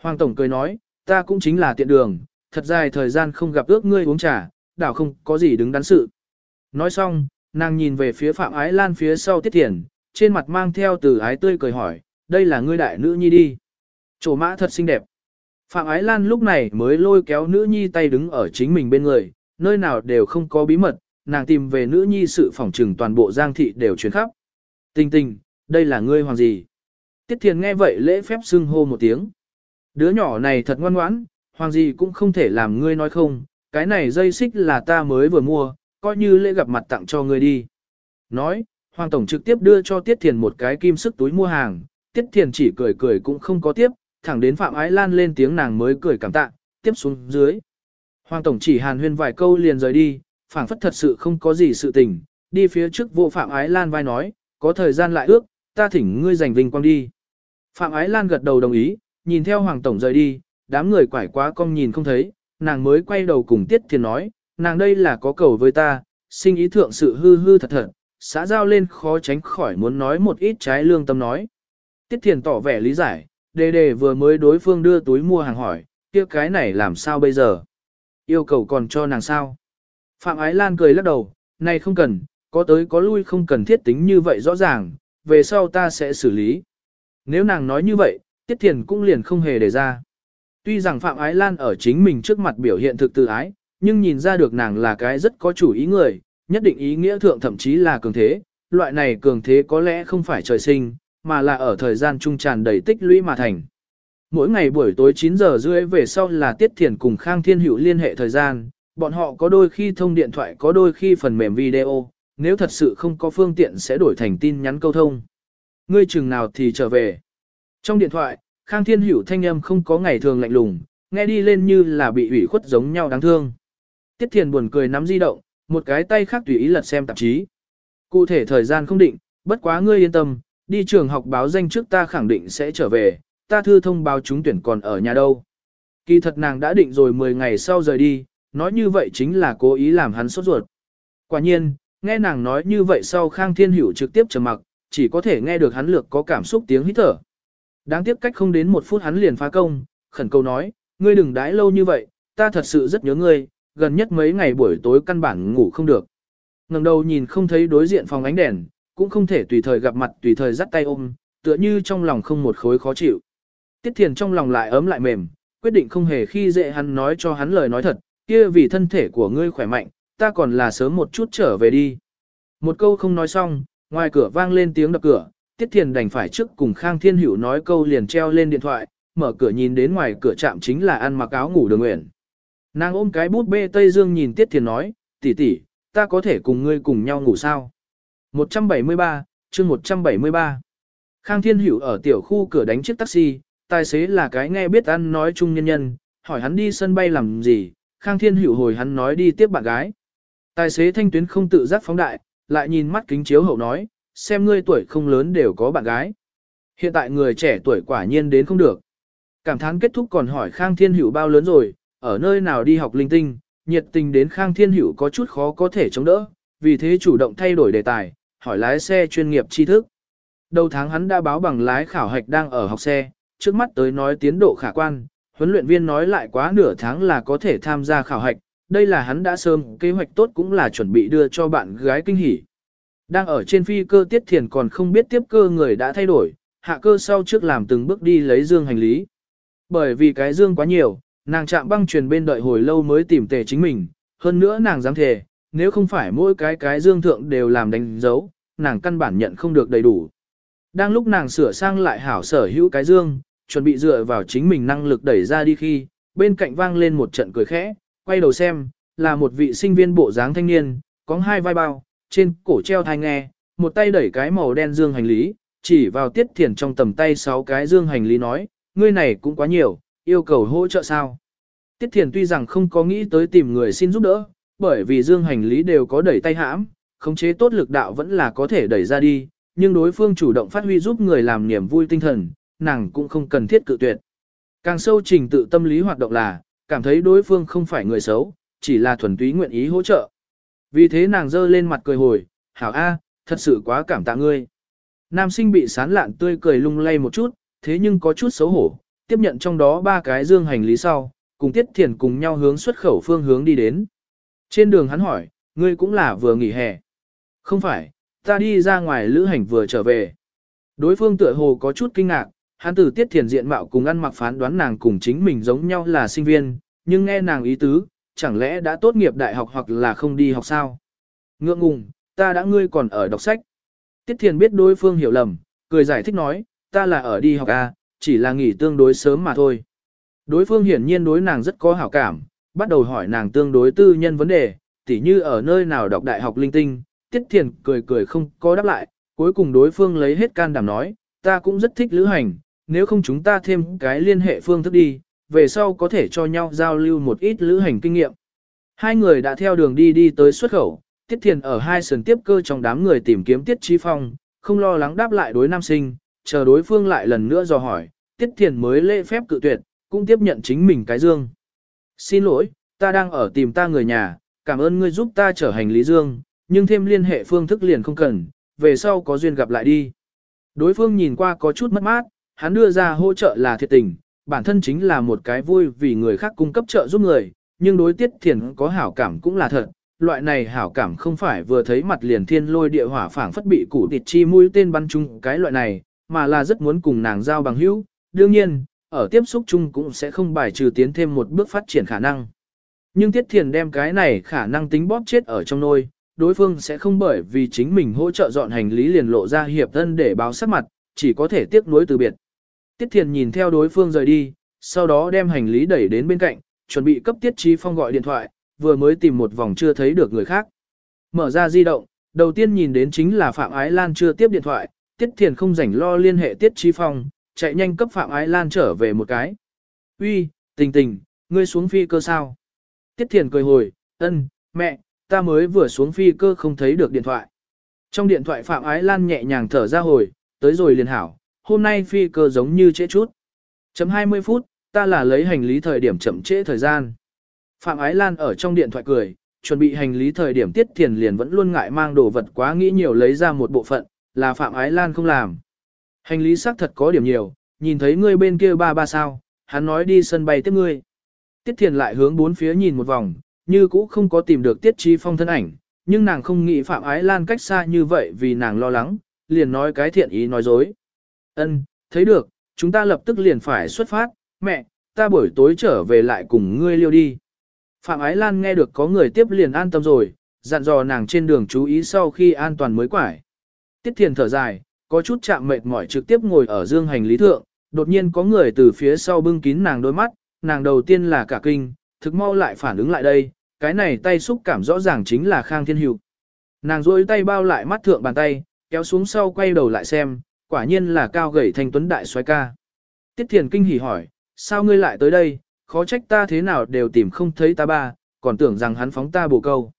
Hoàng Tổng cười nói, ta cũng chính là tiện đường, thật dài thời gian không gặp ước ngươi uống trà, đảo không có gì đứng đắn sự. Nói xong, nàng nhìn về phía Phạm Ái Lan phía sau Tiết Thiền, trên mặt mang theo từ ái tươi cười hỏi, đây là ngươi đại nữ nhi đi. Chỗ mã thật xinh đẹp. Phạm Ái Lan lúc này mới lôi kéo nữ nhi tay đứng ở chính mình bên người, nơi nào đều không có bí mật, nàng tìm về nữ nhi sự phỏng trừng toàn bộ giang thị đều chuyển khắp. Tình tình, đây là ngươi hoàng gì? Tiết Thiền nghe vậy lễ phép xưng hô một tiếng. Đứa nhỏ này thật ngoan ngoãn, hoàng gì cũng không thể làm ngươi nói không, cái này dây xích là ta mới vừa mua, coi như lễ gặp mặt tặng cho ngươi đi. Nói, Hoàng Tổng trực tiếp đưa cho Tiết Thiền một cái kim sức túi mua hàng, Tiết Thiền chỉ cười cười cũng không có tiếp, thẳng đến Phạm Ái Lan lên tiếng nàng mới cười cảm tạ, tiếp xuống dưới. Hoàng Tổng chỉ hàn huyên vài câu liền rời đi, phảng phất thật sự không có gì sự tình, đi phía trước vô Phạm Ái Lan vai nói, có thời gian lại ước, ta thỉnh ngươi giành vinh quang đi. Phạm Ái Lan gật đầu đồng ý, nhìn theo Hoàng Tổng rời đi, đám người quải quá cong nhìn không thấy, nàng mới quay đầu cùng Tiết Thiền nói, nàng đây là có cầu với ta, sinh ý thượng sự hư hư thật thật, xã giao lên khó tránh khỏi muốn nói một ít trái lương tâm nói. Tiết Thiền tỏ vẻ lý giải, đề đề vừa mới đối phương đưa túi mua hàng hỏi, kia cái này làm sao bây giờ? Yêu cầu còn cho nàng sao? Phạm Ái Lan cười lắc đầu, này không cần, có tới có lui không cần thiết tính như vậy rõ ràng, về sau ta sẽ xử lý. Nếu nàng nói như vậy, Tiết Thiền cũng liền không hề để ra. Tuy rằng Phạm Ái Lan ở chính mình trước mặt biểu hiện thực tự ái, nhưng nhìn ra được nàng là cái rất có chủ ý người, nhất định ý nghĩa thượng thậm chí là cường thế, loại này cường thế có lẽ không phải trời sinh, mà là ở thời gian trung tràn đầy tích lũy mà thành. Mỗi ngày buổi tối 9 giờ rưỡi về sau là Tiết Thiền cùng Khang Thiên Hữu liên hệ thời gian, bọn họ có đôi khi thông điện thoại có đôi khi phần mềm video, nếu thật sự không có phương tiện sẽ đổi thành tin nhắn câu thông. Ngươi chừng nào thì trở về. Trong điện thoại, Khang Thiên Hữu thanh âm không có ngày thường lạnh lùng, nghe đi lên như là bị ủy khuất giống nhau đáng thương. Tiết Thiền buồn cười nắm di động, một cái tay khác tùy ý lật xem tạp chí. Cụ thể thời gian không định, bất quá ngươi yên tâm, đi trường học báo danh trước ta khẳng định sẽ trở về, ta thư thông báo chúng tuyển còn ở nhà đâu. Kỳ thật nàng đã định rồi 10 ngày sau rời đi, nói như vậy chính là cố ý làm hắn sốt ruột. Quả nhiên, nghe nàng nói như vậy sau Khang Thiên Hữu trực tiếp trầm mặc, chỉ có thể nghe được hắn lược có cảm xúc tiếng hít thở. Đáng tiếc cách không đến một phút hắn liền phá công, khẩn cầu nói, ngươi đừng đãi lâu như vậy, ta thật sự rất nhớ ngươi, gần nhất mấy ngày buổi tối căn bản ngủ không được. ngẩng đầu nhìn không thấy đối diện phòng ánh đèn, cũng không thể tùy thời gặp mặt tùy thời dắt tay ôm, tựa như trong lòng không một khối khó chịu. Tiết Thiền trong lòng lại ấm lại mềm, quyết định không hề khi dễ hắn nói cho hắn lời nói thật, kia vì thân thể của ngươi khỏe mạnh, ta còn là sớm một chút trở về đi. Một câu không nói xong, ngoài cửa vang lên tiếng đập cửa, Tiết Thiền đành phải trước cùng Khang Thiên Hữu nói câu liền treo lên điện thoại, mở cửa nhìn đến ngoài cửa trạm chính là ăn mặc áo ngủ đường nguyện. Nàng ôm cái bút bê Tây Dương nhìn Tiết Thiền nói, tỷ tỷ, ta có thể cùng ngươi cùng nhau ngủ sao? 173, chương 173. Khang Thiên Hữu ở tiểu khu cửa đánh chiếc taxi, tài xế là cái nghe biết ăn nói chung nhân nhân, hỏi hắn đi sân bay làm gì, Khang Thiên Hữu hồi hắn nói đi tiếp bạn gái. Tài xế thanh tuyến không tự giác phóng đại, lại nhìn mắt kính chiếu hậu nói, xem ngươi tuổi không lớn đều có bạn gái. Hiện tại người trẻ tuổi quả nhiên đến không được. Cảm thán kết thúc còn hỏi Khang Thiên Hữu bao lớn rồi, ở nơi nào đi học linh tinh, nhiệt tình đến Khang Thiên Hữu có chút khó có thể chống đỡ, vì thế chủ động thay đổi đề tài, hỏi lái xe chuyên nghiệp tri thức. Đầu tháng hắn đã báo bằng lái khảo hạch đang ở học xe, trước mắt tới nói tiến độ khả quan, huấn luyện viên nói lại quá nửa tháng là có thể tham gia khảo hạch, đây là hắn đã sớm kế hoạch tốt cũng là chuẩn bị đưa cho bạn gái kinh hỉ. Đang ở trên phi cơ tiết thiền còn không biết tiếp cơ người đã thay đổi, hạ cơ sau trước làm từng bước đi lấy dương hành lý. Bởi vì cái dương quá nhiều, nàng chạm băng truyền bên đợi hồi lâu mới tìm tề chính mình, hơn nữa nàng dám thề, nếu không phải mỗi cái cái dương thượng đều làm đánh dấu, nàng căn bản nhận không được đầy đủ. Đang lúc nàng sửa sang lại hảo sở hữu cái dương, chuẩn bị dựa vào chính mình năng lực đẩy ra đi khi, bên cạnh vang lên một trận cười khẽ, quay đầu xem, là một vị sinh viên bộ dáng thanh niên, có hai vai bao, trên cổ treo thai nghe, một tay đẩy cái màu đen dương hành lý, chỉ vào tiết thiền trong tầm tay sáu cái dương hành lý nói, ngươi này cũng quá nhiều, yêu cầu hỗ trợ sao. Tiết thiền tuy rằng không có nghĩ tới tìm người xin giúp đỡ, bởi vì dương hành lý đều có đẩy tay hãm, khống chế tốt lực đạo vẫn là có thể đẩy ra đi, nhưng đối phương chủ động phát huy giúp người làm niềm vui tinh thần, nàng cũng không cần thiết cự tuyệt. Càng sâu trình tự tâm lý hoạt động là, cảm thấy đối phương không phải người xấu, chỉ là thuần túy nguyện ý hỗ trợ. Vì thế nàng giơ lên mặt cười hồi, hảo A, thật sự quá cảm tạ ngươi. Nam sinh bị sán lạn tươi cười lung lay một chút, thế nhưng có chút xấu hổ, tiếp nhận trong đó ba cái dương hành lý sau, cùng Tiết Thiền cùng nhau hướng xuất khẩu phương hướng đi đến. Trên đường hắn hỏi, ngươi cũng là vừa nghỉ hè. Không phải, ta đi ra ngoài lữ hành vừa trở về. Đối phương tựa hồ có chút kinh ngạc, hắn từ Tiết Thiền diện mạo cùng ăn mặc phán đoán nàng cùng chính mình giống nhau là sinh viên, nhưng nghe nàng ý tứ, chẳng lẽ đã tốt nghiệp đại học hoặc là không đi học sao? Ngượng ngùng, ta đã ngươi còn ở đọc sách. Tiết Thiền biết đối phương hiểu lầm, cười giải thích nói, ta là ở đi học à chỉ là nghỉ tương đối sớm mà thôi. Đối phương hiển nhiên đối nàng rất có hảo cảm, bắt đầu hỏi nàng tương đối tư nhân vấn đề, tỉ như ở nơi nào đọc đại học linh tinh, Tiết Thiền cười cười không có đáp lại, cuối cùng đối phương lấy hết can đảm nói, ta cũng rất thích lữ hành, nếu không chúng ta thêm cái liên hệ phương thức đi, về sau có thể cho nhau giao lưu một ít lữ hành kinh nghiệm. Hai người đã theo đường đi đi tới xuất khẩu, Tiết Thiền ở hai sườn tiếp cơ trong đám người tìm kiếm Tiết Chi Phong, không lo lắng đáp lại đối nam sinh, chờ đối phương lại lần nữa dò hỏi, Tiết Thiền mới lễ phép cự tuyệt, cũng tiếp nhận chính mình cái dương. Xin lỗi, ta đang ở tìm ta người nhà, cảm ơn ngươi giúp ta trở hành lý dương, nhưng thêm liên hệ phương thức liền không cần, về sau có duyên gặp lại đi. Đối phương nhìn qua có chút mất mát, hắn đưa ra hỗ trợ là thiệt tình, bản thân chính là một cái vui vì người khác cung cấp trợ giúp người, nhưng đối tiết thiền có hảo cảm cũng là thật, loại này hảo cảm không phải vừa thấy mặt liền thiên lôi địa hỏa phảng phất bị củ thịt chi mũi tên bắn chung cái loại này, mà là rất muốn cùng nàng giao bằng hữu. Đương nhiên, ở tiếp xúc chung cũng sẽ không bài trừ tiến thêm một bước phát triển khả năng. Nhưng Tiết Thiền đem cái này khả năng tính bóp chết ở trong nôi, đối phương sẽ không bởi vì chính mình hỗ trợ dọn hành lý liền lộ ra hiệp thân để báo sắc mặt, chỉ có thể tiếc nuối từ biệt. Tiết Thiền nhìn theo đối phương rời đi, sau đó đem hành lý đẩy đến bên cạnh, chuẩn bị cấp Tiết Trí Phong gọi điện thoại, vừa mới tìm một vòng chưa thấy được người khác. Mở ra di động, đầu tiên nhìn đến chính là Phạm Ái Lan chưa tiếp điện thoại, Tiết Thiền không rảnh lo liên hệ Tiết Trí Phong, chạy nhanh cấp Phạm Ái Lan trở về một cái. Uy, tình tình, ngươi xuống phi cơ sao? Tiết Thiền cười hồi, ân, mẹ, ta mới vừa xuống phi cơ không thấy được điện thoại. Trong điện thoại Phạm Ái Lan nhẹ nhàng thở ra hồi, tới rồi liền hảo, hôm nay phi cơ giống như trễ chút. Chấm 20 phút, ta là lấy hành lý thời điểm chậm trễ thời gian. Phạm Ái Lan ở trong điện thoại cười, chuẩn bị hành lý thời điểm Tiết Thiền liền vẫn luôn ngại mang đồ vật quá nghĩ nhiều lấy ra một bộ phận, là Phạm Ái Lan không làm. Hành lý xác thật có điểm nhiều, nhìn thấy ngươi bên kia ba ba sao, hắn nói đi sân bay tiếp ngươi. Tiết Thiền lại hướng bốn phía nhìn một vòng, như cũ không có tìm được Tiết Chi Phong thân ảnh, nhưng nàng không nghĩ Phạm Ái Lan cách xa như vậy vì nàng lo lắng, liền nói cái thiện ý nói dối. Ân, thấy được, chúng ta lập tức liền phải xuất phát, mẹ, ta buổi tối trở về lại cùng ngươi liêu đi. Phạm Ái Lan nghe được có người tiếp liền an tâm rồi, dặn dò nàng trên đường chú ý sau khi an toàn mới quải. Tiết Thiền thở dài, có chút chạm mệt mỏi trực tiếp ngồi ở dương hành lý thượng, đột nhiên có người từ phía sau bưng kín nàng đôi mắt, nàng đầu tiên là cả kinh, thực mau lại phản ứng lại đây, cái này tay xúc cảm rõ ràng chính là Khang Thiên Hữu. Nàng duỗi tay bao lại mắt thượng bàn tay, kéo xuống sau quay đầu lại xem, quả nhiên là cao gầy thanh tuấn đại soái ca. Tiết Thiền kinh hỉ hỏi, sao ngươi lại tới đây, khó trách ta thế nào đều tìm không thấy ta ba, còn tưởng rằng hắn phóng ta bổ câu.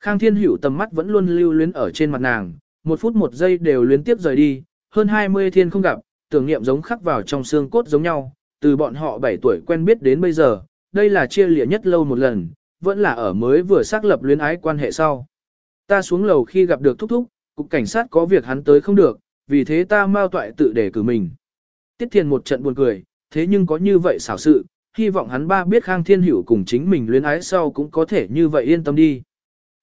Khang Thiên Hữu tầm mắt vẫn luôn lưu luyến ở trên mặt nàng, một phút một giây đều liên tiếp rời đi, hơn 20 thiên không gặp, tưởng niệm giống khắc vào trong xương cốt giống nhau, từ bọn họ 7 tuổi quen biết đến bây giờ, đây là chia lịa nhất lâu một lần, vẫn là ở mới vừa xác lập luyến ái quan hệ sau. Ta xuống lầu khi gặp được thúc thúc, cục cảnh sát có việc hắn tới không được, vì thế ta mau toại tự để cử mình. Tiết Thiền một trận buồn cười, thế nhưng có như vậy xảo sự, hy vọng hắn ba biết Khang Thiên Hữu cùng chính mình luyến ái sau cũng có thể như vậy yên tâm đi.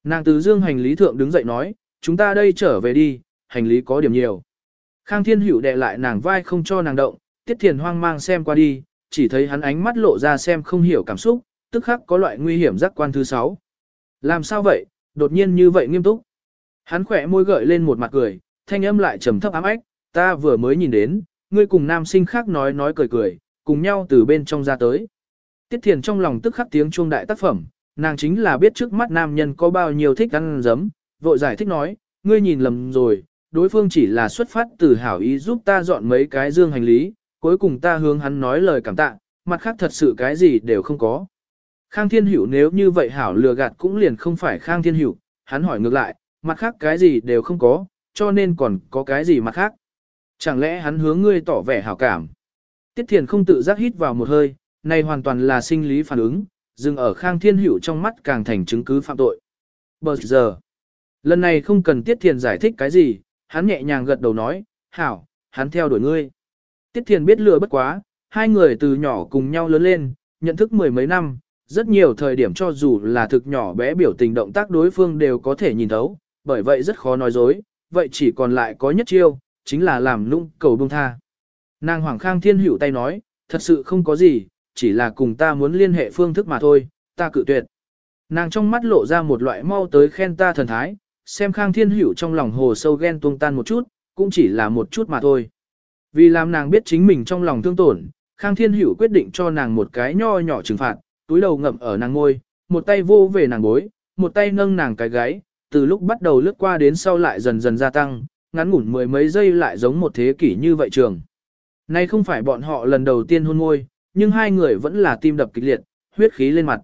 Nàng từ dương hành lý thượng đứng dậy nói, chúng ta đây trở về đi, hành lý có điểm nhiều. Khang Thiên Hữu đè lại nàng vai không cho nàng động, Tiết Thiền hoang mang xem qua đi, chỉ thấy hắn ánh mắt lộ ra xem không hiểu cảm xúc, tức khắc có loại nguy hiểm giác quan thứ sáu. Làm sao vậy, đột nhiên như vậy nghiêm túc. Hắn khỏe môi gợi lên một mặt cười, thanh âm lại trầm thấp ám ách, ta vừa mới nhìn đến, ngươi cùng nam sinh khác nói nói cười cười, cùng nhau từ bên trong ra tới. Tiết Thiền trong lòng tức khắc tiếng chuông đại tác phẩm, nàng chính là biết trước mắt nam nhân có bao nhiêu thích ăn dấm, vội giải thích nói, ngươi nhìn lầm rồi, đối phương chỉ là xuất phát từ hảo ý giúp ta dọn mấy cái dương hành lý, cuối cùng ta hướng hắn nói lời cảm tạ, mặt khác thật sự cái gì đều không có. Khang Thiên Hữu nếu như vậy hảo lừa gạt cũng liền không phải Khang Thiên Hữu, hắn hỏi ngược lại, mặt khác cái gì đều không có, cho nên còn có cái gì mặt khác. Chẳng lẽ hắn hướng ngươi tỏ vẻ hảo cảm? Tiết Thiền không tự giác hít vào một hơi, này hoàn toàn là sinh lý phản ứng, dừng ở Khang Thiên Hữu trong mắt càng thành chứng cứ phạm tội. Bờ giờ, lần này không cần Tiết Thiền giải thích cái gì, hắn nhẹ nhàng gật đầu nói, hảo, hắn theo đuổi ngươi. Tiết Thiền biết lừa bất quá, hai người từ nhỏ cùng nhau lớn lên, nhận thức mười mấy năm, rất nhiều thời điểm cho dù là thực nhỏ bé biểu tình động tác đối phương đều có thể nhìn thấu, bởi vậy rất khó nói dối, vậy chỉ còn lại có nhất chiêu, chính là làm nung cầu bông tha. Nàng Hoàng Khang Thiên Hữu tay nói, thật sự không có gì, chỉ là cùng ta muốn liên hệ phương thức mà thôi, ta cự tuyệt. Nàng trong mắt lộ ra một loại mau tới khen ta thần thái, xem Khang Thiên Hữu trong lòng hồ sâu ghen tuông tan một chút, cũng chỉ là một chút mà thôi. Vì làm nàng biết chính mình trong lòng thương tổn, Khang Thiên Hữu quyết định cho nàng một cái nho nhỏ trừng phạt, túi đầu ngậm ở nàng ngôi, một tay vô về nàng bối, một tay nâng nàng cái gáy, từ lúc bắt đầu lướt qua đến sau lại dần dần gia tăng, ngắn ngủn mười mấy giây lại giống một thế kỷ như vậy trường. Nay không phải bọn họ lần đầu tiên hôn môi, nhưng hai người vẫn là tim đập kịch liệt, huyết khí lên mặt.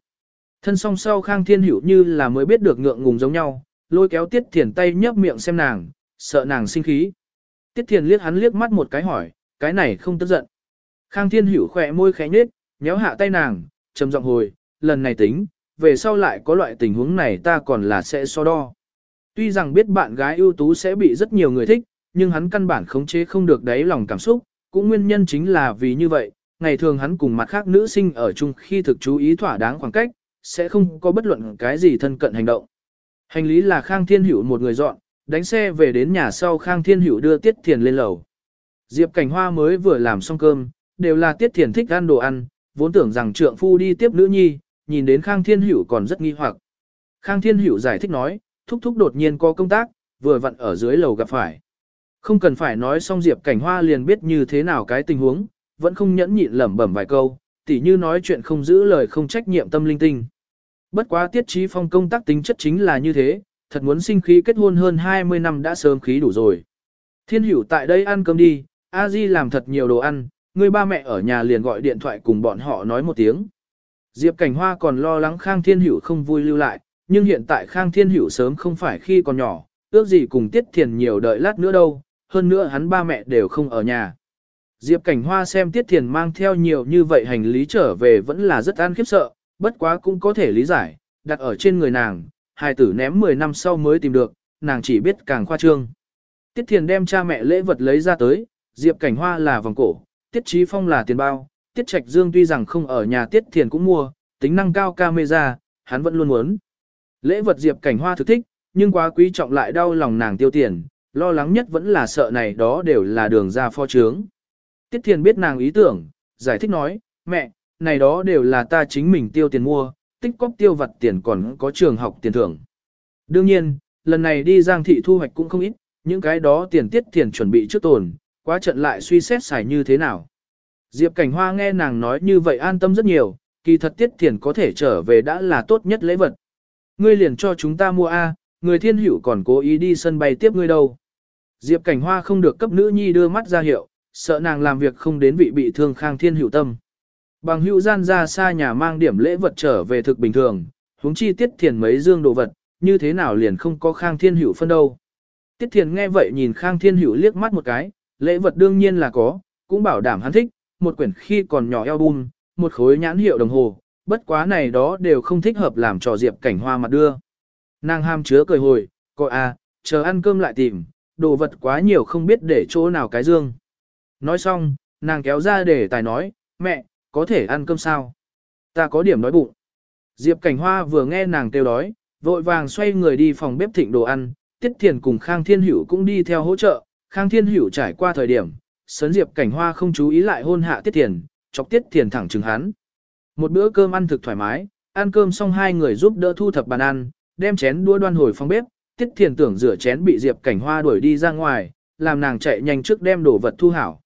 Thân song sau Khang Thiên Hữu như là mới biết được ngượng ngùng giống nhau, lôi kéo Tiết Thiền tay nhấp miệng xem nàng, sợ nàng sinh khí. Tiết Thiền liếc hắn liếc mắt một cái hỏi, cái này không tức giận. Khang Thiên Hữu khỏe môi khẽ nhếch, nhéo hạ tay nàng, trầm giọng hồi, lần này tính, về sau lại có loại tình huống này ta còn là sẽ so đo. Tuy rằng biết bạn gái ưu tú sẽ bị rất nhiều người thích, nhưng hắn căn bản khống chế không được đáy lòng cảm xúc, cũng nguyên nhân chính là vì như vậy, ngày thường hắn cùng mặt khác nữ sinh ở chung khi thực chú ý thỏa đáng khoảng cách, sẽ không có bất luận cái gì thân cận hành động. Hành lý là Khang Thiên Hữu một người dọn, đánh xe về đến nhà sau Khang Thiên Hữu đưa Tiết Thiền lên lầu. Diệp Cảnh Hoa mới vừa làm xong cơm, đều là Tiết Thiền thích ăn đồ ăn, vốn tưởng rằng trượng phu đi tiếp nữ nhi, nhìn đến Khang Thiên Hữu còn rất nghi hoặc. Khang Thiên Hữu giải thích nói, thúc thúc đột nhiên có công tác, vừa vặn ở dưới lầu gặp phải. Không cần phải nói xong Diệp Cảnh Hoa liền biết như thế nào cái tình huống, vẫn không nhẫn nhịn lẩm bẩm vài câu, tỉ như nói chuyện không giữ lời không trách nhiệm tâm linh tinh. Bất quá tiết trí phong công tác tính chất chính là như thế, thật muốn sinh khí kết hôn hơn 20 năm đã sớm khí đủ rồi. Thiên hữu tại đây ăn cơm đi, a di làm thật nhiều đồ ăn, người ba mẹ ở nhà liền gọi điện thoại cùng bọn họ nói một tiếng. Diệp Cảnh Hoa còn lo lắng Khang Thiên Hữu không vui lưu lại, nhưng hiện tại Khang Thiên Hữu sớm không phải khi còn nhỏ, ước gì cùng Tiết Thiền nhiều đợi lát nữa đâu, hơn nữa hắn ba mẹ đều không ở nhà. Diệp Cảnh Hoa xem Tiết Thiền mang theo nhiều như vậy hành lý trở về vẫn là rất an khiếp sợ, bất quá cũng có thể lý giải, đặt ở trên người nàng, hài tử ném 10 năm sau mới tìm được, nàng chỉ biết càng khoa trương. Tiết Thiền đem cha mẹ lễ vật lấy ra tới, Diệp Cảnh Hoa là vòng cổ, Tiết Trí Phong là tiền bao, Tiết Trạch Dương tuy rằng không ở nhà Tiết Thiền cũng mua, tính năng cao camera, hắn vẫn luôn muốn. Lễ vật Diệp Cảnh Hoa thực thích, nhưng quá quý trọng lại đau lòng nàng tiêu tiền, lo lắng nhất vẫn là sợ này đó đều là đường ra pho trướng. Tiết Thiền biết nàng ý tưởng, giải thích nói, mẹ, này đó đều là ta chính mình tiêu tiền mua, tích cóp tiêu vặt tiền còn có trường học tiền thưởng. Đương nhiên, lần này đi Giang Thị thu hoạch cũng không ít, những cái đó tiền tiết tiền chuẩn bị trước tồn, quá trận lại suy xét xài như thế nào. Diệp Cảnh Hoa nghe nàng nói như vậy an tâm rất nhiều, kỳ thật tiết tiền có thể trở về đã là tốt nhất lễ vật. Ngươi liền cho chúng ta mua A, người thiên hữu còn cố ý đi sân bay tiếp ngươi đâu. Diệp Cảnh Hoa không được cấp nữ nhi đưa mắt ra hiệu, sợ nàng làm việc không đến vị bị thương khang thiên hữu tâm. Bằng hữu gian ra xa nhà mang điểm lễ vật trở về thực bình thường, huống chi tiết thiền mấy dương đồ vật, như thế nào liền không có khang thiên hữu phân đâu. Tiết thiền nghe vậy nhìn khang thiên hữu liếc mắt một cái, lễ vật đương nhiên là có, cũng bảo đảm hắn thích, một quyển khi còn nhỏ album, một khối nhãn hiệu đồng hồ, bất quá này đó đều không thích hợp làm trò diệp cảnh hoa mặt đưa. Nàng ham chứa cười hồi, coi à, chờ ăn cơm lại tìm, đồ vật quá nhiều không biết để chỗ nào cái dương. Nói xong, nàng kéo ra để tài nói, mẹ, có thể ăn cơm sao? Ta có điểm đói bụng. Diệp Cảnh Hoa vừa nghe nàng kêu đói, vội vàng xoay người đi phòng bếp thịnh đồ ăn, Tiết Thiền cùng Khang Thiên Hữu cũng đi theo hỗ trợ, Khang Thiên Hữu trải qua thời điểm, sấn Diệp Cảnh Hoa không chú ý lại hôn hạ Tiết Thiền, chọc Tiết Thiền thẳng trừng hắn. Một bữa cơm ăn thực thoải mái, ăn cơm xong hai người giúp đỡ thu thập bàn ăn, đem chén đũa đoan hồi phòng bếp, Tiết Thiền tưởng rửa chén bị Diệp Cảnh Hoa đuổi đi ra ngoài, làm nàng chạy nhanh trước đem đồ vật thu hảo.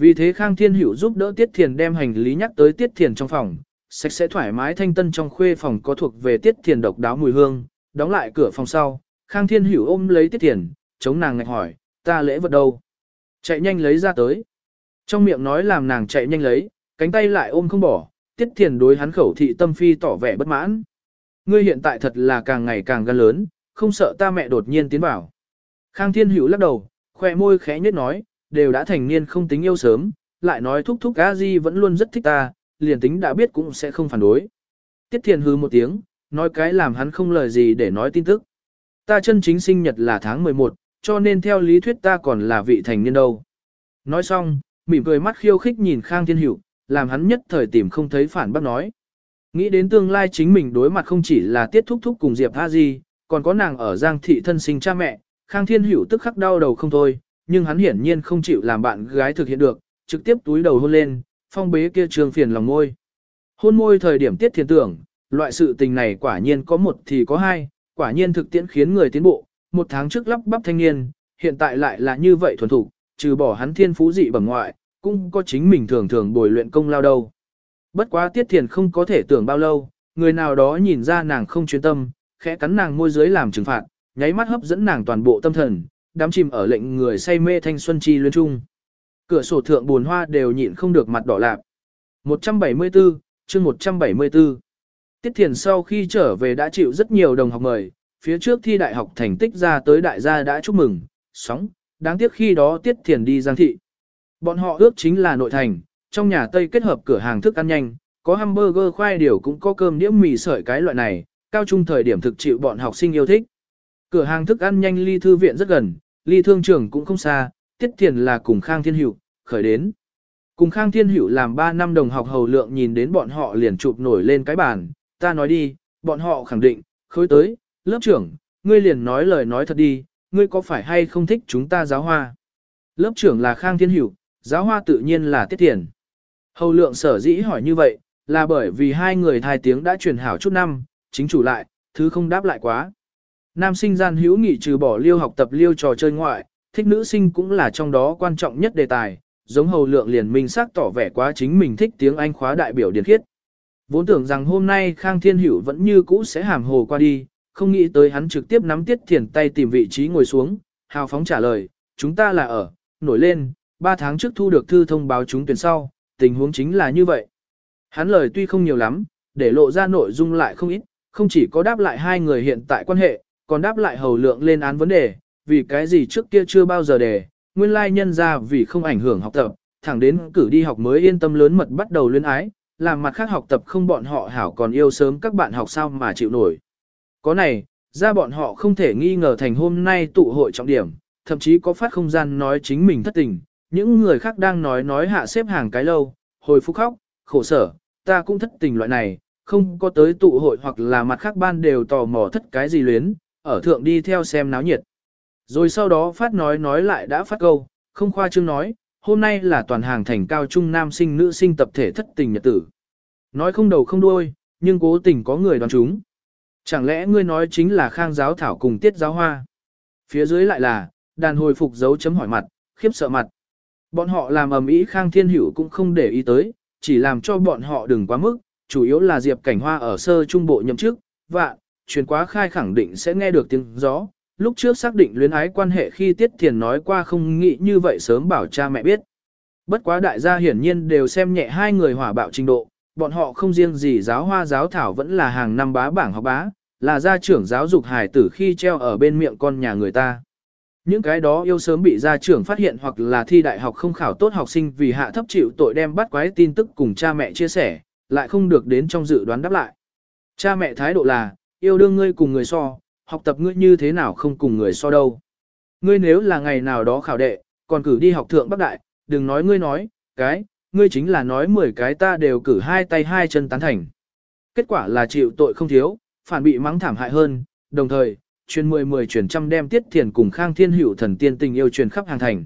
Vì thế Khang Thiên Hữu giúp đỡ Tiết Thiền đem hành lý nhắc tới Tiết Thiền trong phòng, sạch sẽ thoải mái thanh tân trong khuê phòng có thuộc về Tiết Thiền độc đáo mùi hương, đóng lại cửa phòng sau, Khang Thiên Hữu ôm lấy Tiết Thiền, chống nàng ngạch hỏi, ta lễ vật đâu? Chạy nhanh lấy ra tới. Trong miệng nói làm nàng chạy nhanh lấy, cánh tay lại ôm không bỏ, Tiết Thiền đối hắn khẩu thị tâm phi tỏ vẻ bất mãn. Ngươi hiện tại thật là càng ngày càng gan lớn, không sợ ta mẹ đột nhiên tiến vào. Khang Thiên Hữu lắc đầu, khoe môi khẽ nhếch nói, đều đã thành niên không tính yêu sớm, lại nói thúc thúc a di vẫn luôn rất thích ta, liền tính đã biết cũng sẽ không phản đối. Tiết Thiền hư một tiếng, nói cái làm hắn không lời gì để nói tin tức. Ta chân chính sinh nhật là tháng 11, cho nên theo lý thuyết ta còn là vị thành niên đâu. Nói xong, mỉm cười mắt khiêu khích nhìn Khang Thiên Hữu, làm hắn nhất thời tìm không thấy phản bác nói. Nghĩ đến tương lai chính mình đối mặt không chỉ là tiết thúc thúc cùng Diệp A Di, còn có nàng ở Giang thị thân sinh cha mẹ, Khang Thiên Hữu tức khắc đau đầu không thôi, nhưng hắn hiển nhiên không chịu làm bạn gái thực hiện được, trực tiếp túi đầu hôn lên, phong bế kia trường phiền lòng môi. Hôn môi thời điểm tiết thiền tưởng, loại sự tình này quả nhiên có một thì có hai, quả nhiên thực tiễn khiến người tiến bộ, một tháng trước lắp bắp thanh niên, hiện tại lại là như vậy thuần thủ, trừ bỏ hắn thiên phú dị bẩm ngoại, cũng có chính mình thường thường bồi luyện công lao đâu. Bất quá tiết thiền không có thể tưởng bao lâu, người nào đó nhìn ra nàng không chuyên tâm, khẽ cắn nàng môi dưới làm trừng phạt, nháy mắt hấp dẫn nàng toàn bộ tâm thần, đám chìm ở lệnh người say mê thanh xuân chi luyến trung. Cửa sổ thượng buồn hoa đều nhịn không được mặt đỏ lạp. 174, chương 174. Tiết Thiền sau khi trở về đã chịu rất nhiều đồng học mời, phía trước thi đại học thành tích ra tới đại gia đã chúc mừng, sóng, đáng tiếc khi đó Tiết Thiền đi Giang Thị. Bọn họ ước chính là nội thành, trong nhà Tây kết hợp cửa hàng thức ăn nhanh, có hamburger khoai điều cũng có cơm đĩa mì sợi cái loại này, cao trung thời điểm thực chịu bọn học sinh yêu thích. Cửa hàng thức ăn nhanh ly thư viện rất gần, ly thương trường cũng không xa, tiết tiền là cùng Khang Thiên Hữu khởi đến. Cùng Khang Thiên Hữu làm 3 năm đồng học hầu lượng nhìn đến bọn họ liền chụp nổi lên cái bàn, ta nói đi, bọn họ khẳng định, khối tới, lớp trưởng, ngươi liền nói lời nói thật đi, ngươi có phải hay không thích chúng ta giáo hoa? Lớp trưởng là Khang Thiên Hữu, giáo hoa tự nhiên là tiết tiền. Hầu lượng sở dĩ hỏi như vậy, là bởi vì hai người thai tiếng đã truyền hảo chút năm, chính chủ lại, thứ không đáp lại quá. Nam sinh gian hữu nghị trừ bỏ liêu học tập liêu trò chơi ngoại, thích nữ sinh cũng là trong đó quan trọng nhất đề tài, giống hầu lượng liền minh xác tỏ vẻ quá chính mình thích tiếng Anh khóa đại biểu điển khiết. Vốn tưởng rằng hôm nay Khang Thiên Hữu vẫn như cũ sẽ hàm hồ qua đi, không nghĩ tới hắn trực tiếp nắm tiết thiền tay tìm vị trí ngồi xuống, hào phóng trả lời, chúng ta là ở, nổi lên, 3 tháng trước thu được thư thông báo chúng tuyển sau, tình huống chính là như vậy. Hắn lời tuy không nhiều lắm, để lộ ra nội dung lại không ít, không chỉ có đáp lại hai người hiện tại quan hệ, còn đáp lại hầu lượng lên án vấn đề, vì cái gì trước kia chưa bao giờ đề, nguyên lai nhân ra vì không ảnh hưởng học tập, thẳng đến cử đi học mới yên tâm lớn mật bắt đầu luyến ái, làm mặt khác học tập không bọn họ hảo còn yêu sớm các bạn học sao mà chịu nổi. Có này, ra bọn họ không thể nghi ngờ thành hôm nay tụ hội trọng điểm, thậm chí có phát không gian nói chính mình thất tình, những người khác đang nói nói hạ xếp hàng cái lâu, hồi phúc khóc, khổ sở, ta cũng thất tình loại này, không có tới tụ hội hoặc là mặt khác ban đều tò mò thất cái gì luyến, ở thượng đi theo xem náo nhiệt. Rồi sau đó phát nói nói lại đã phát câu, không khoa trương nói, hôm nay là toàn hàng thành cao trung nam sinh nữ sinh tập thể thất tình nhật tử. Nói không đầu không đuôi, nhưng cố tình có người đoán chúng. Chẳng lẽ ngươi nói chính là khang giáo thảo cùng tiết giáo hoa? Phía dưới lại là, đàn hồi phục dấu chấm hỏi mặt, khiếp sợ mặt. Bọn họ làm ầm ĩ khang thiên hữu cũng không để ý tới, chỉ làm cho bọn họ đừng quá mức, chủ yếu là Diệp Cảnh Hoa ở sơ trung bộ nhậm chức, vạn, truyền quá khai khẳng định sẽ nghe được tiếng gió. Lúc trước xác định luyến ái quan hệ khi Tiết Thiền nói qua không nghĩ như vậy sớm bảo cha mẹ biết. Bất quá đại gia hiển nhiên đều xem nhẹ hai người hỏa bạo trình độ, bọn họ không riêng gì giáo hoa giáo thảo vẫn là hàng năm bá bảng học bá, là gia trưởng giáo dục hài tử khi treo ở bên miệng con nhà người ta. Những cái đó yêu sớm bị gia trưởng phát hiện hoặc là thi đại học không khảo tốt học sinh vì hạ thấp chịu tội đem bắt quái tin tức cùng cha mẹ chia sẻ, lại không được đến trong dự đoán đáp lại. Cha mẹ thái độ là, yêu đương ngươi cùng người so, học tập ngươi như thế nào không cùng người so đâu. Ngươi nếu là ngày nào đó khảo đệ, còn cử đi học thượng bắc đại, đừng nói ngươi nói, cái, ngươi chính là nói 10 cái ta đều cử hai tay hai chân tán thành. Kết quả là chịu tội không thiếu, phản bị mắng thảm hại hơn, đồng thời, truyền 10-10 truyền trăm đem tiết thiền cùng khang thiên hữu thần tiên tình yêu truyền khắp hàng thành.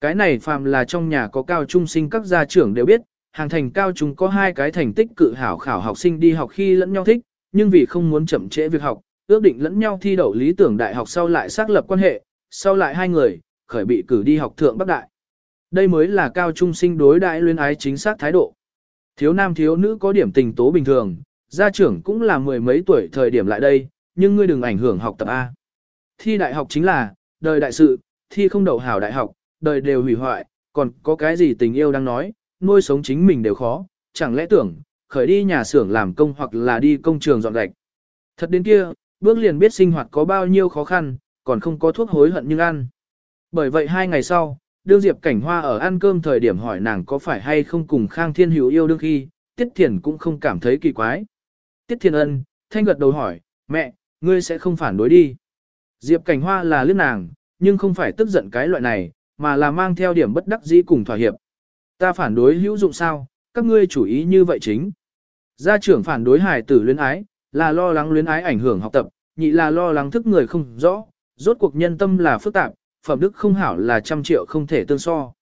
Cái này phàm là trong nhà có cao trung sinh các gia trưởng đều biết, hàng thành cao trung có hai cái thành tích cự hảo khảo học sinh đi học khi lẫn nhau thích, nhưng vì không muốn chậm trễ việc học, ước định lẫn nhau thi đậu lý tưởng đại học sau lại xác lập quan hệ, sau lại hai người, khởi bị cử đi học thượng bắc đại. Đây mới là cao trung sinh đối đại luyến ái chính xác thái độ. Thiếu nam thiếu nữ có điểm tình tố bình thường, gia trưởng cũng là mười mấy tuổi thời điểm lại đây, nhưng ngươi đừng ảnh hưởng học tập A. Thi đại học chính là, đời đại sự, thi không đậu hảo đại học, đời đều hủy hoại, còn có cái gì tình yêu đang nói, nuôi sống chính mình đều khó, chẳng lẽ tưởng, khởi đi nhà xưởng làm công hoặc là đi công trường dọn gạch. Thật đến kia, bước liền biết sinh hoạt có bao nhiêu khó khăn, còn không có thuốc hối hận nhưng ăn. Bởi vậy hai ngày sau, đương Diệp Cảnh Hoa ở ăn cơm thời điểm hỏi nàng có phải hay không cùng Khang Thiên Hữu yêu đương khi, Tiết Thiền cũng không cảm thấy kỳ quái. Tiết Thiền Ân, thanh gật đầu hỏi, mẹ, ngươi sẽ không phản đối đi. Diệp Cảnh Hoa là lướt nàng, nhưng không phải tức giận cái loại này, mà là mang theo điểm bất đắc dĩ cùng thỏa hiệp. Ta phản đối hữu dụng sao, các ngươi chủ ý như vậy chính. Gia trưởng phản đối hài tử luyến ái, là lo lắng luyến ái ảnh hưởng học tập, nhị là lo lắng thức người không rõ, rốt cuộc nhân tâm là phức tạp, phẩm đức không hảo là trăm triệu không thể tương so.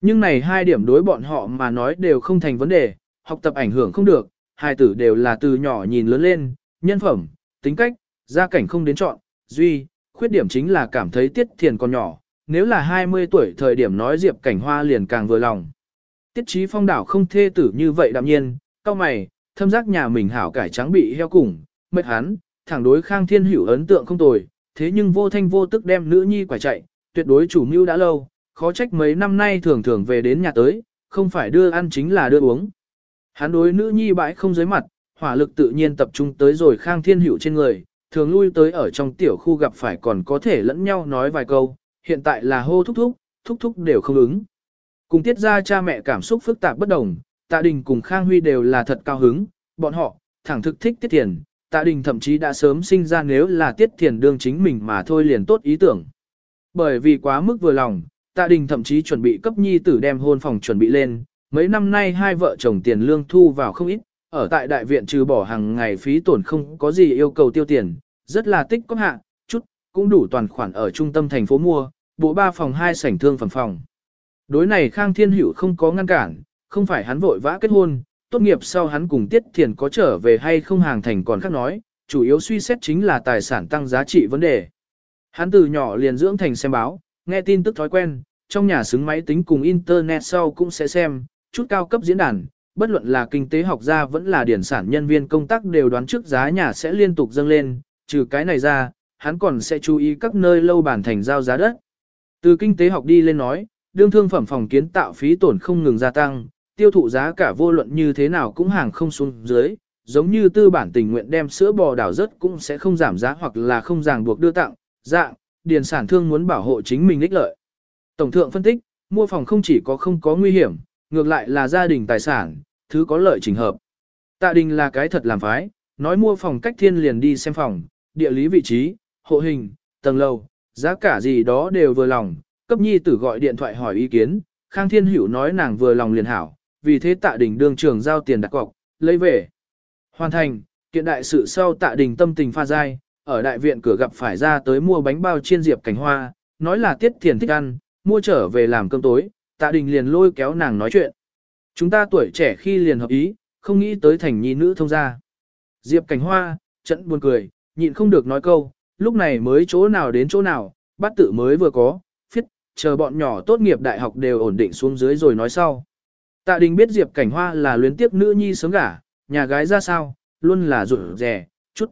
Nhưng này hai điểm đối bọn họ mà nói đều không thành vấn đề, học tập ảnh hưởng không được, hài tử đều là từ nhỏ nhìn lớn lên, nhân phẩm, tính cách, gia cảnh không đến chọn, duy, khuyết điểm chính là cảm thấy tiết thiền còn nhỏ, nếu là 20 tuổi thời điểm nói Diệp Cảnh Hoa liền càng vừa lòng. Tiết trí phong đảo không thê tử như vậy đạm nhiên, cao mày, thâm giác nhà mình hảo cải trắng bị heo cùng, mệt hắn, thẳng đối khang thiên hữu ấn tượng không tồi, thế nhưng vô thanh vô tức đem nữ nhi quả chạy, tuyệt đối chủ mưu đã lâu, khó trách mấy năm nay thường thường về đến nhà tới, không phải đưa ăn chính là đưa uống. Hắn đối nữ nhi bãi không dưới mặt, hỏa lực tự nhiên tập trung tới rồi khang thiên hữu trên người, thường lui tới ở trong tiểu khu gặp phải còn có thể lẫn nhau nói vài câu, hiện tại là hô thúc thúc, thúc thúc đều không ứng. Cùng tiết ra cha mẹ cảm xúc phức tạp bất đồng, tạ đình cùng Khang Huy đều là thật cao hứng, bọn họ, thẳng thực thích tiết tiền, tạ đình thậm chí đã sớm sinh ra nếu là tiết tiền đương chính mình mà thôi liền tốt ý tưởng. Bởi vì quá mức vừa lòng, tạ đình thậm chí chuẩn bị cấp nhi tử đem hôn phòng chuẩn bị lên, mấy năm nay hai vợ chồng tiền lương thu vào không ít, ở tại đại viện trừ bỏ hàng ngày phí tổn không có gì yêu cầu tiêu tiền, rất là tích có hạ, cũng đủ toàn khoản ở trung tâm thành phố mua, bộ ba phòng hai sảnh thương phẩm phòng. Đối này Khang Thiên Hữu không có ngăn cản, không phải hắn vội vã kết hôn, tốt nghiệp sau hắn cùng Tiết Thiền có trở về hay không hàng thành còn khác nói, chủ yếu suy xét chính là tài sản tăng giá trị vấn đề. Hắn từ nhỏ liền dưỡng thành xem báo, nghe tin tức thói quen, trong nhà xứng máy tính cùng internet sau cũng sẽ xem, chút cao cấp diễn đàn, bất luận là kinh tế học gia vẫn là điển sản nhân viên công tác đều đoán trước giá nhà sẽ liên tục dâng lên, trừ cái này ra, hắn còn sẽ chú ý các nơi lâu bản thành giao giá đất. Từ kinh tế học đi lên nói, đương thương phẩm phòng kiến tạo phí tổn không ngừng gia tăng, tiêu thụ giá cả vô luận như thế nào cũng hàng không xuống dưới, giống như tư bản tình nguyện đem sữa bò đảo rất cũng sẽ không giảm giá hoặc là không ràng buộc đưa tặng, dạng, điền sản thương muốn bảo hộ chính mình ích lợi. Tổng thượng phân tích, mua phòng không chỉ có không có nguy hiểm, ngược lại là gia đình tài sản, thứ có lợi trình hợp. Tạ đình là cái thật làm phái, nói mua phòng cách thiên liền đi xem phòng, địa lý vị trí, hộ hình, tầng lầu, giá cả gì đó đều vừa lòng, cấp nhi tử gọi điện thoại hỏi ý kiến, Khang Thiên Hữu nói nàng vừa lòng liền hảo, vì thế tạ đình đương trường giao tiền đặt cọc, lấy về. Hoàn thành, kiện đại sự sau tạ đình tâm tình pha dai, ở đại viện cửa gặp phải ra tới mua bánh bao chiên diệp cảnh hoa, nói là tiết thiền thích ăn, mua trở về làm cơm tối, tạ đình liền lôi kéo nàng nói chuyện. Chúng ta tuổi trẻ khi liền hợp ý, không nghĩ tới thành nhi nữ thông gia. Diệp cảnh hoa, trận buồn cười, nhịn không được nói câu, lúc này mới chỗ nào đến chỗ nào, bắt tự mới vừa có, chờ bọn nhỏ tốt nghiệp đại học đều ổn định xuống dưới rồi nói sau. Tạ đình biết Diệp cảnh hoa là luyến tiếp nữ nhi sớm gả, nhà gái ra sao, luôn là rủ rẻ, chút.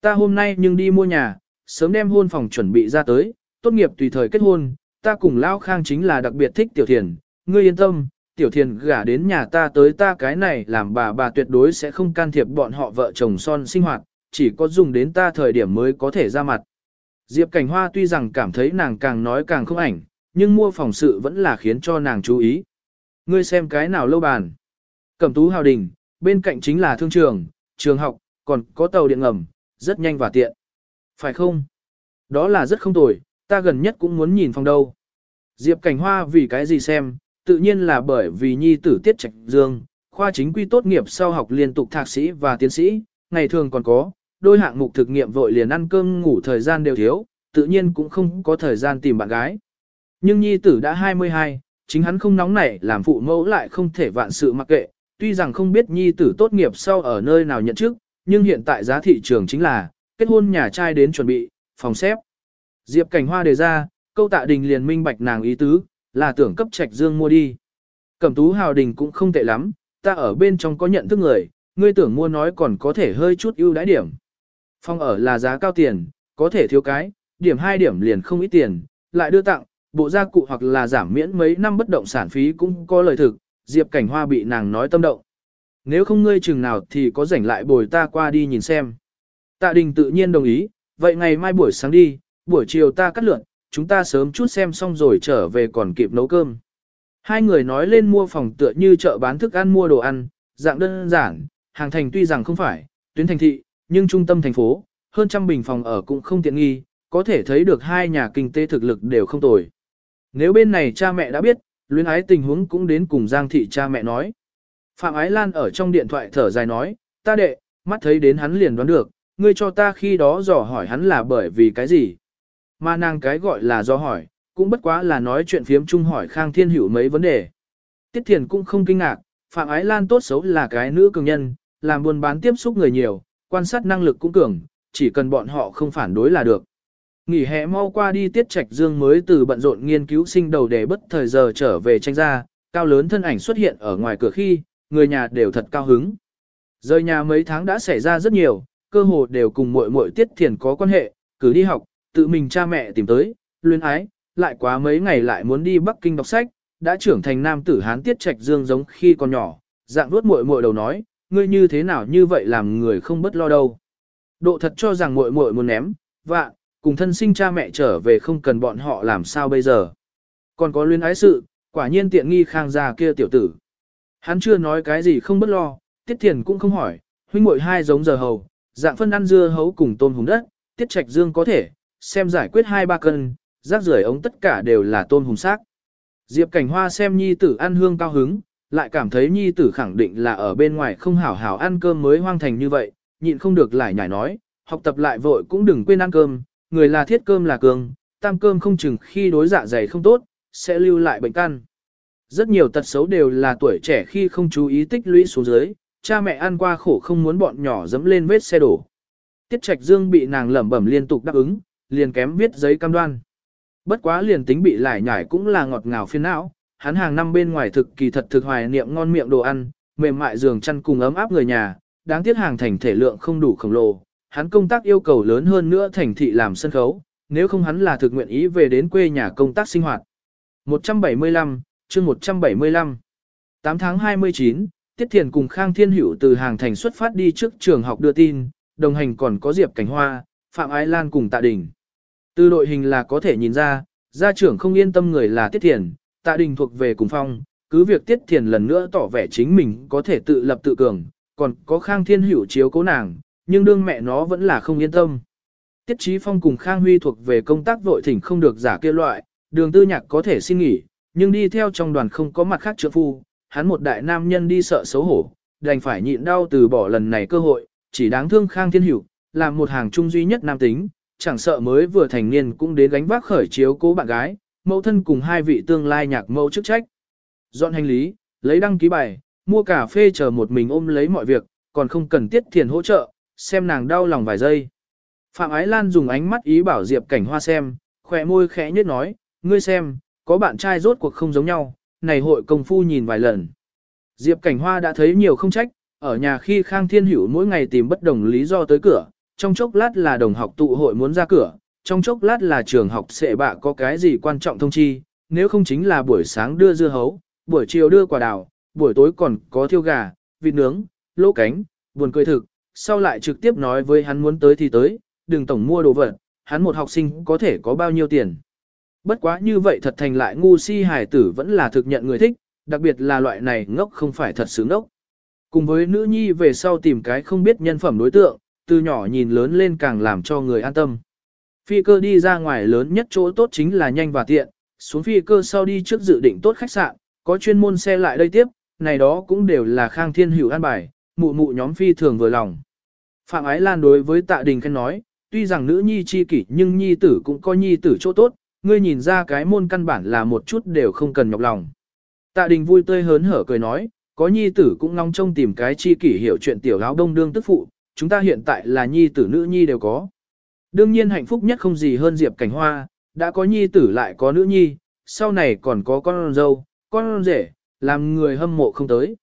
Ta hôm nay nhưng đi mua nhà, sớm đem hôn phòng chuẩn bị ra tới, tốt nghiệp tùy thời kết hôn, ta cùng Lão Khang chính là đặc biệt thích Tiểu Thiền, ngươi yên tâm, Tiểu Thiền gả đến nhà ta tới ta cái này làm bà bà tuyệt đối sẽ không can thiệp bọn họ vợ chồng son sinh hoạt, chỉ có dùng đến ta thời điểm mới có thể ra mặt. Diệp Cảnh Hoa tuy rằng cảm thấy nàng càng nói càng không ảnh, nhưng mua phòng sự vẫn là khiến cho nàng chú ý. Ngươi xem cái nào lâu bàn. Cẩm tú hào đình, bên cạnh chính là thương trường, trường học, còn có tàu điện ngầm, rất nhanh và tiện. Phải không? Đó là rất không tồi, ta gần nhất cũng muốn nhìn phòng đâu. Diệp Cảnh Hoa vì cái gì xem, tự nhiên là bởi vì nhi tử tiết trạch dương, khoa chính quy tốt nghiệp sau học liên tục thạc sĩ và tiến sĩ, ngày thường còn có, đôi hạng mục thực nghiệm vội liền ăn cơm ngủ thời gian đều thiếu, tự nhiên cũng không có thời gian tìm bạn gái. Nhưng nhi tử đã 22, chính hắn không nóng nảy làm phụ mẫu lại không thể vạn sự mặc kệ, tuy rằng không biết nhi tử tốt nghiệp sau ở nơi nào nhận chức, nhưng hiện tại giá thị trường chính là, kết hôn nhà trai đến chuẩn bị, phòng xếp. Diệp cảnh hoa đề ra, câu tạ đình liền minh bạch nàng ý tứ, là tưởng cấp trạch dương mua đi. Cẩm tú hào đình cũng không tệ lắm, ta ở bên trong có nhận thức người, ngươi tưởng mua nói còn có thể hơi chút ưu đãi điểm. Phòng ở là giá cao tiền, có thể thiếu cái, điểm hai điểm liền không ít tiền, lại đưa tặng, bộ gia cụ hoặc là giảm miễn mấy năm bất động sản phí cũng có lời thực, Diệp Cảnh Hoa bị nàng nói tâm động. Nếu không ngươi chừng nào thì có rảnh lại bồi ta qua đi nhìn xem. Tạ Đình tự nhiên đồng ý, vậy ngày mai buổi sáng đi, buổi chiều ta cắt lượn, chúng ta sớm chút xem xong rồi trở về còn kịp nấu cơm. Hai người nói lên mua phòng tựa như chợ bán thức ăn mua đồ ăn, dạng đơn giản, hàng thành tuy rằng không phải, tuyến thành thị, nhưng trung tâm thành phố, hơn trăm bình phòng ở cũng không tiện nghi, có thể thấy được hai nhà kinh tế thực lực đều không tồi. Nếu bên này cha mẹ đã biết, luyến ái tình huống cũng đến cùng Giang thị cha mẹ nói. Phạm Ái Lan ở trong điện thoại thở dài nói, ta đệ, mắt thấy đến hắn liền đoán được, ngươi cho ta khi đó dò hỏi hắn là bởi vì cái gì. Mà nàng cái gọi là do hỏi, cũng bất quá là nói chuyện phiếm chung hỏi Khang Thiên Hữu mấy vấn đề. Tiết Thiền cũng không kinh ngạc, Phạm Ái Lan tốt xấu là cái nữ cường nhân, làm buôn bán tiếp xúc người nhiều, quan sát năng lực cũng cường, chỉ cần bọn họ không phản đối là được. Nghỉ hè mau qua đi tiết trạch dương mới từ bận rộn nghiên cứu sinh đầu để bất thời giờ trở về tranh ra, cao lớn thân ảnh xuất hiện ở ngoài cửa khi, người nhà đều thật cao hứng. Rời nhà mấy tháng đã xảy ra rất nhiều, cơ hồ đều cùng muội muội tiết thiền có quan hệ, cứ đi học, tự mình cha mẹ tìm tới, luyến ái, lại quá mấy ngày lại muốn đi Bắc Kinh đọc sách, đã trưởng thành nam tử hán tiết trạch dương giống khi còn nhỏ, dạng vuốt muội muội đầu nói, ngươi như thế nào như vậy làm người không bất lo đâu. Độ thật cho rằng muội muội muốn ném, vạn, cùng thân sinh cha mẹ trở về không cần bọn họ làm sao bây giờ. Còn có luyến ái sự, quả nhiên tiện nghi khang gia kia tiểu tử. Hắn chưa nói cái gì không bất lo, tiết thiền cũng không hỏi, huynh muội hai giống giờ hầu, dạng phân ăn dưa hấu cùng tôm hùng đất, tiết trạch dương có thể, xem giải quyết hai ba cân, rác rưởi ống tất cả đều là tôm hùng xác. Diệp cảnh hoa xem nhi tử ăn hương cao hứng, lại cảm thấy nhi tử khẳng định là ở bên ngoài không hảo hảo ăn cơm mới hoang thành như vậy, nhịn không được lại nhảy nói, học tập lại vội cũng đừng quên ăn cơm, người là thiết cơm là cường, tam cơm không chừng khi đối dạ dày không tốt, sẽ lưu lại bệnh căn. Rất nhiều tật xấu đều là tuổi trẻ khi không chú ý tích lũy xuống dưới, cha mẹ ăn qua khổ không muốn bọn nhỏ dẫm lên vết xe đổ. Tiết Trạch Dương bị nàng lẩm bẩm liên tục đáp ứng, liền kém viết giấy cam đoan. Bất quá liền tính bị lải nhải cũng là ngọt ngào phiền não, hắn hàng năm bên ngoài thực kỳ thật thực hoài niệm ngon miệng đồ ăn, mềm mại giường chăn cùng ấm áp người nhà, đáng tiếc hàng thành thể lượng không đủ khổng lồ, hắn công tác yêu cầu lớn hơn nữa thành thị làm sân khấu, nếu không hắn là thực nguyện ý về đến quê nhà công tác sinh hoạt. 175, chương 175 8 tháng 29, Tiết Thiền cùng Khang Thiên Hữu từ hàng thành xuất phát đi trước trường học đưa tin, đồng hành còn có Diệp Cảnh Hoa, Phạm Ái Lan cùng Tạ Đình. Từ đội hình là có thể nhìn ra, gia trưởng không yên tâm người là Tiết Thiền, Tạ Đình thuộc về cùng phong, cứ việc Tiết Thiền lần nữa tỏ vẻ chính mình có thể tự lập tự cường, còn có Khang Thiên Hữu chiếu cố nàng, nhưng đương mẹ nó vẫn là không yên tâm. Tiết Chí Phong cùng Khang Huy thuộc về công tác vội thỉnh không được giả kia loại, đường tư nhạc có thể xin nghỉ, nhưng đi theo trong đoàn không có mặt khác trợ phu, hắn một đại nam nhân đi sợ xấu hổ, đành phải nhịn đau từ bỏ lần này cơ hội, chỉ đáng thương Khang Thiên Hiểu, làm một hàng trung duy nhất nam tính, chẳng sợ mới vừa thành niên cũng đến gánh vác khởi chiếu cố bạn gái, mẫu thân cùng hai vị tương lai nhạc mẫu chức trách. Dọn hành lý, lấy đăng ký bài, mua cà phê chờ một mình ôm lấy mọi việc, còn không cần tiết tiền hỗ trợ, xem nàng đau lòng vài giây. Phạm Ái Lan dùng ánh mắt ý bảo Diệp Cảnh Hoa xem, khỏe môi khẽ nhếch nói, ngươi xem, có bạn trai rốt cuộc không giống nhau, này hội công phu nhìn vài lần. Diệp Cảnh Hoa đã thấy nhiều không trách, ở nhà khi Khang Thiên Hữu mỗi ngày tìm bất đồng lý do tới cửa, trong chốc lát là đồng học tụ hội muốn ra cửa, trong chốc lát là trường học sẽ bạ có cái gì quan trọng thông chi, nếu không chính là buổi sáng đưa dưa hấu, buổi chiều đưa quả đào, buổi tối còn có thiêu gà, vịt nướng, lỗ cánh, buồn cười thực, sau lại trực tiếp nói với hắn muốn tới thì tới, đừng tổng mua đồ vật, hắn một học sinh có thể có bao nhiêu tiền. Bất quá như vậy thật thành lại ngu si hài tử vẫn là thực nhận người thích, đặc biệt là loại này ngốc không phải thật sự ngốc. Cùng với nữ nhi về sau tìm cái không biết nhân phẩm đối tượng, từ nhỏ nhìn lớn lên càng làm cho người an tâm. Phi cơ đi ra ngoài lớn nhất chỗ tốt chính là nhanh và tiện, xuống phi cơ sau đi trước dự định tốt khách sạn, có chuyên môn xe lại đây tiếp, này đó cũng đều là khang thiên hữu an bài, mụ mụ nhóm phi thường vừa lòng. Phạm Ái Lan đối với tạ đình khen nói, tuy rằng nữ nhi chi kỷ nhưng nhi tử cũng có nhi tử chỗ tốt, ngươi nhìn ra cái môn căn bản là một chút đều không cần nhọc lòng. Tạ đình vui tươi hớn hở cười nói, có nhi tử cũng ngóng trông tìm cái chi kỷ hiểu chuyện tiểu áo đông đương tức phụ, chúng ta hiện tại là nhi tử nữ nhi đều có. Đương nhiên hạnh phúc nhất không gì hơn Diệp Cảnh Hoa, đã có nhi tử lại có nữ nhi, sau này còn có con dâu, con rể, làm người hâm mộ không tới.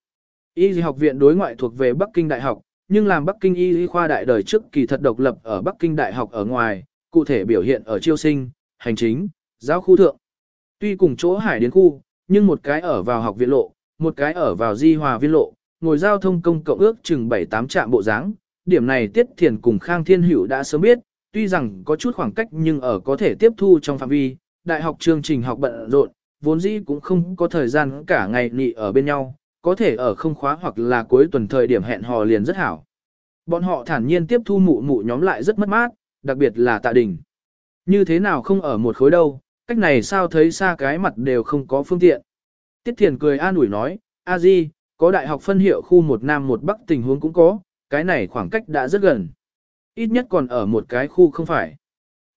Y học viện đối ngoại thuộc về Bắc Kinh Đại học, nhưng làm Bắc Kinh Y khoa đại đời trước kỳ thật độc lập ở Bắc Kinh Đại học ở ngoài, cụ thể biểu hiện ở chiêu sinh, hành chính, giáo khu thượng. Tuy cùng chỗ hải đến khu, nhưng một cái ở vào học viện lộ, một cái ở vào di hòa viên lộ, ngồi giao thông công cộng ước chừng 7-8 trạm bộ dáng. Điểm này Tiết Thiền cùng Khang Thiên Hữu đã sớm biết, tuy rằng có chút khoảng cách nhưng ở có thể tiếp thu trong phạm vi, đại học chương trình học bận rộn, vốn dĩ cũng không có thời gian cả ngày nị ở bên nhau, có thể ở không khóa hoặc là cuối tuần thời điểm hẹn hò liền rất hảo. Bọn họ thản nhiên tiếp thu mụ mụ nhóm lại rất mất mát, đặc biệt là tạ đình. Như thế nào không ở một khối đâu, cách này sao thấy xa cái mặt đều không có phương tiện. Tiết Thiền cười an ủi nói, a di, có đại học phân hiệu khu một nam một bắc tình huống cũng có, cái này khoảng cách đã rất gần. Ít nhất còn ở một cái khu không phải.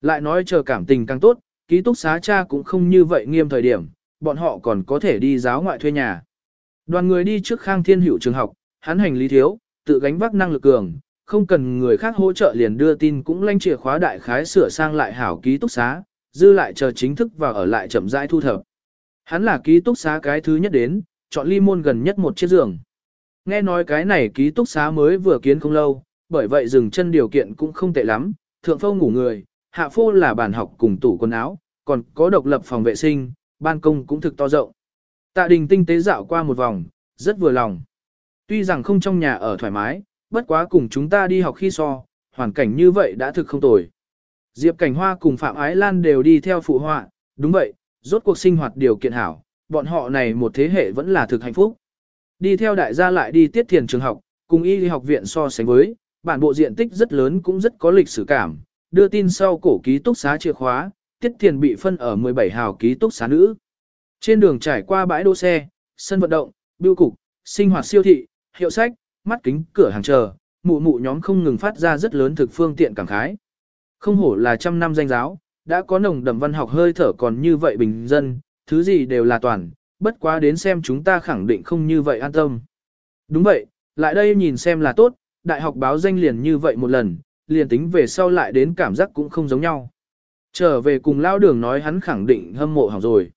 Lại nói chờ cảm tình càng tốt, ký túc xá cha cũng không như vậy nghiêm thời điểm, bọn họ còn có thể đi giáo ngoại thuê nhà. Đoàn người đi trước khang thiên hữu trường học, hắn hành lý thiếu, tự gánh vác năng lực cường, không cần người khác hỗ trợ liền đưa tin cũng lanh chìa khóa đại khái sửa sang lại hảo ký túc xá, dư lại chờ chính thức và ở lại chậm rãi thu thập. Hắn là ký túc xá cái thứ nhất đến, chọn ly môn gần nhất một chiếc giường. Nghe nói cái này ký túc xá mới vừa kiến không lâu, bởi vậy dừng chân điều kiện cũng không tệ lắm, thượng phô ngủ người, hạ phô là bàn học cùng tủ quần áo, còn có độc lập phòng vệ sinh, ban công cũng thực to rộng. Tạ đình tinh tế dạo qua một vòng, rất vừa lòng. Tuy rằng không trong nhà ở thoải mái, bất quá cùng chúng ta đi học khi so, hoàn cảnh như vậy đã thực không tồi. Diệp Cảnh Hoa cùng Phạm Ái Lan đều đi theo phụ họa, đúng vậy, rốt cuộc sinh hoạt điều kiện hảo, bọn họ này một thế hệ vẫn là thực hạnh phúc. Đi theo đại gia lại đi tiết thiền trường học, cùng y học viện so sánh với, bản bộ diện tích rất lớn cũng rất có lịch sử cảm, đưa tin sau cổ ký túc xá chìa khóa, tiết thiền bị phân ở 17 hào ký túc xá nữ. Trên đường trải qua bãi đỗ xe, sân vận động, bưu cục, sinh hoạt siêu thị, hiệu sách, mắt kính, cửa hàng chờ, mụ mụ nhóm không ngừng phát ra rất lớn thực phương tiện cảm khái. Không hổ là trăm năm danh giáo, đã có nồng đậm văn học hơi thở còn như vậy bình dân, thứ gì đều là toàn, bất quá đến xem chúng ta khẳng định không như vậy an tâm. Đúng vậy, lại đây nhìn xem là tốt, đại học báo danh liền như vậy một lần, liền tính về sau lại đến cảm giác cũng không giống nhau. Trở về cùng lao đường nói hắn khẳng định hâm mộ hỏng rồi.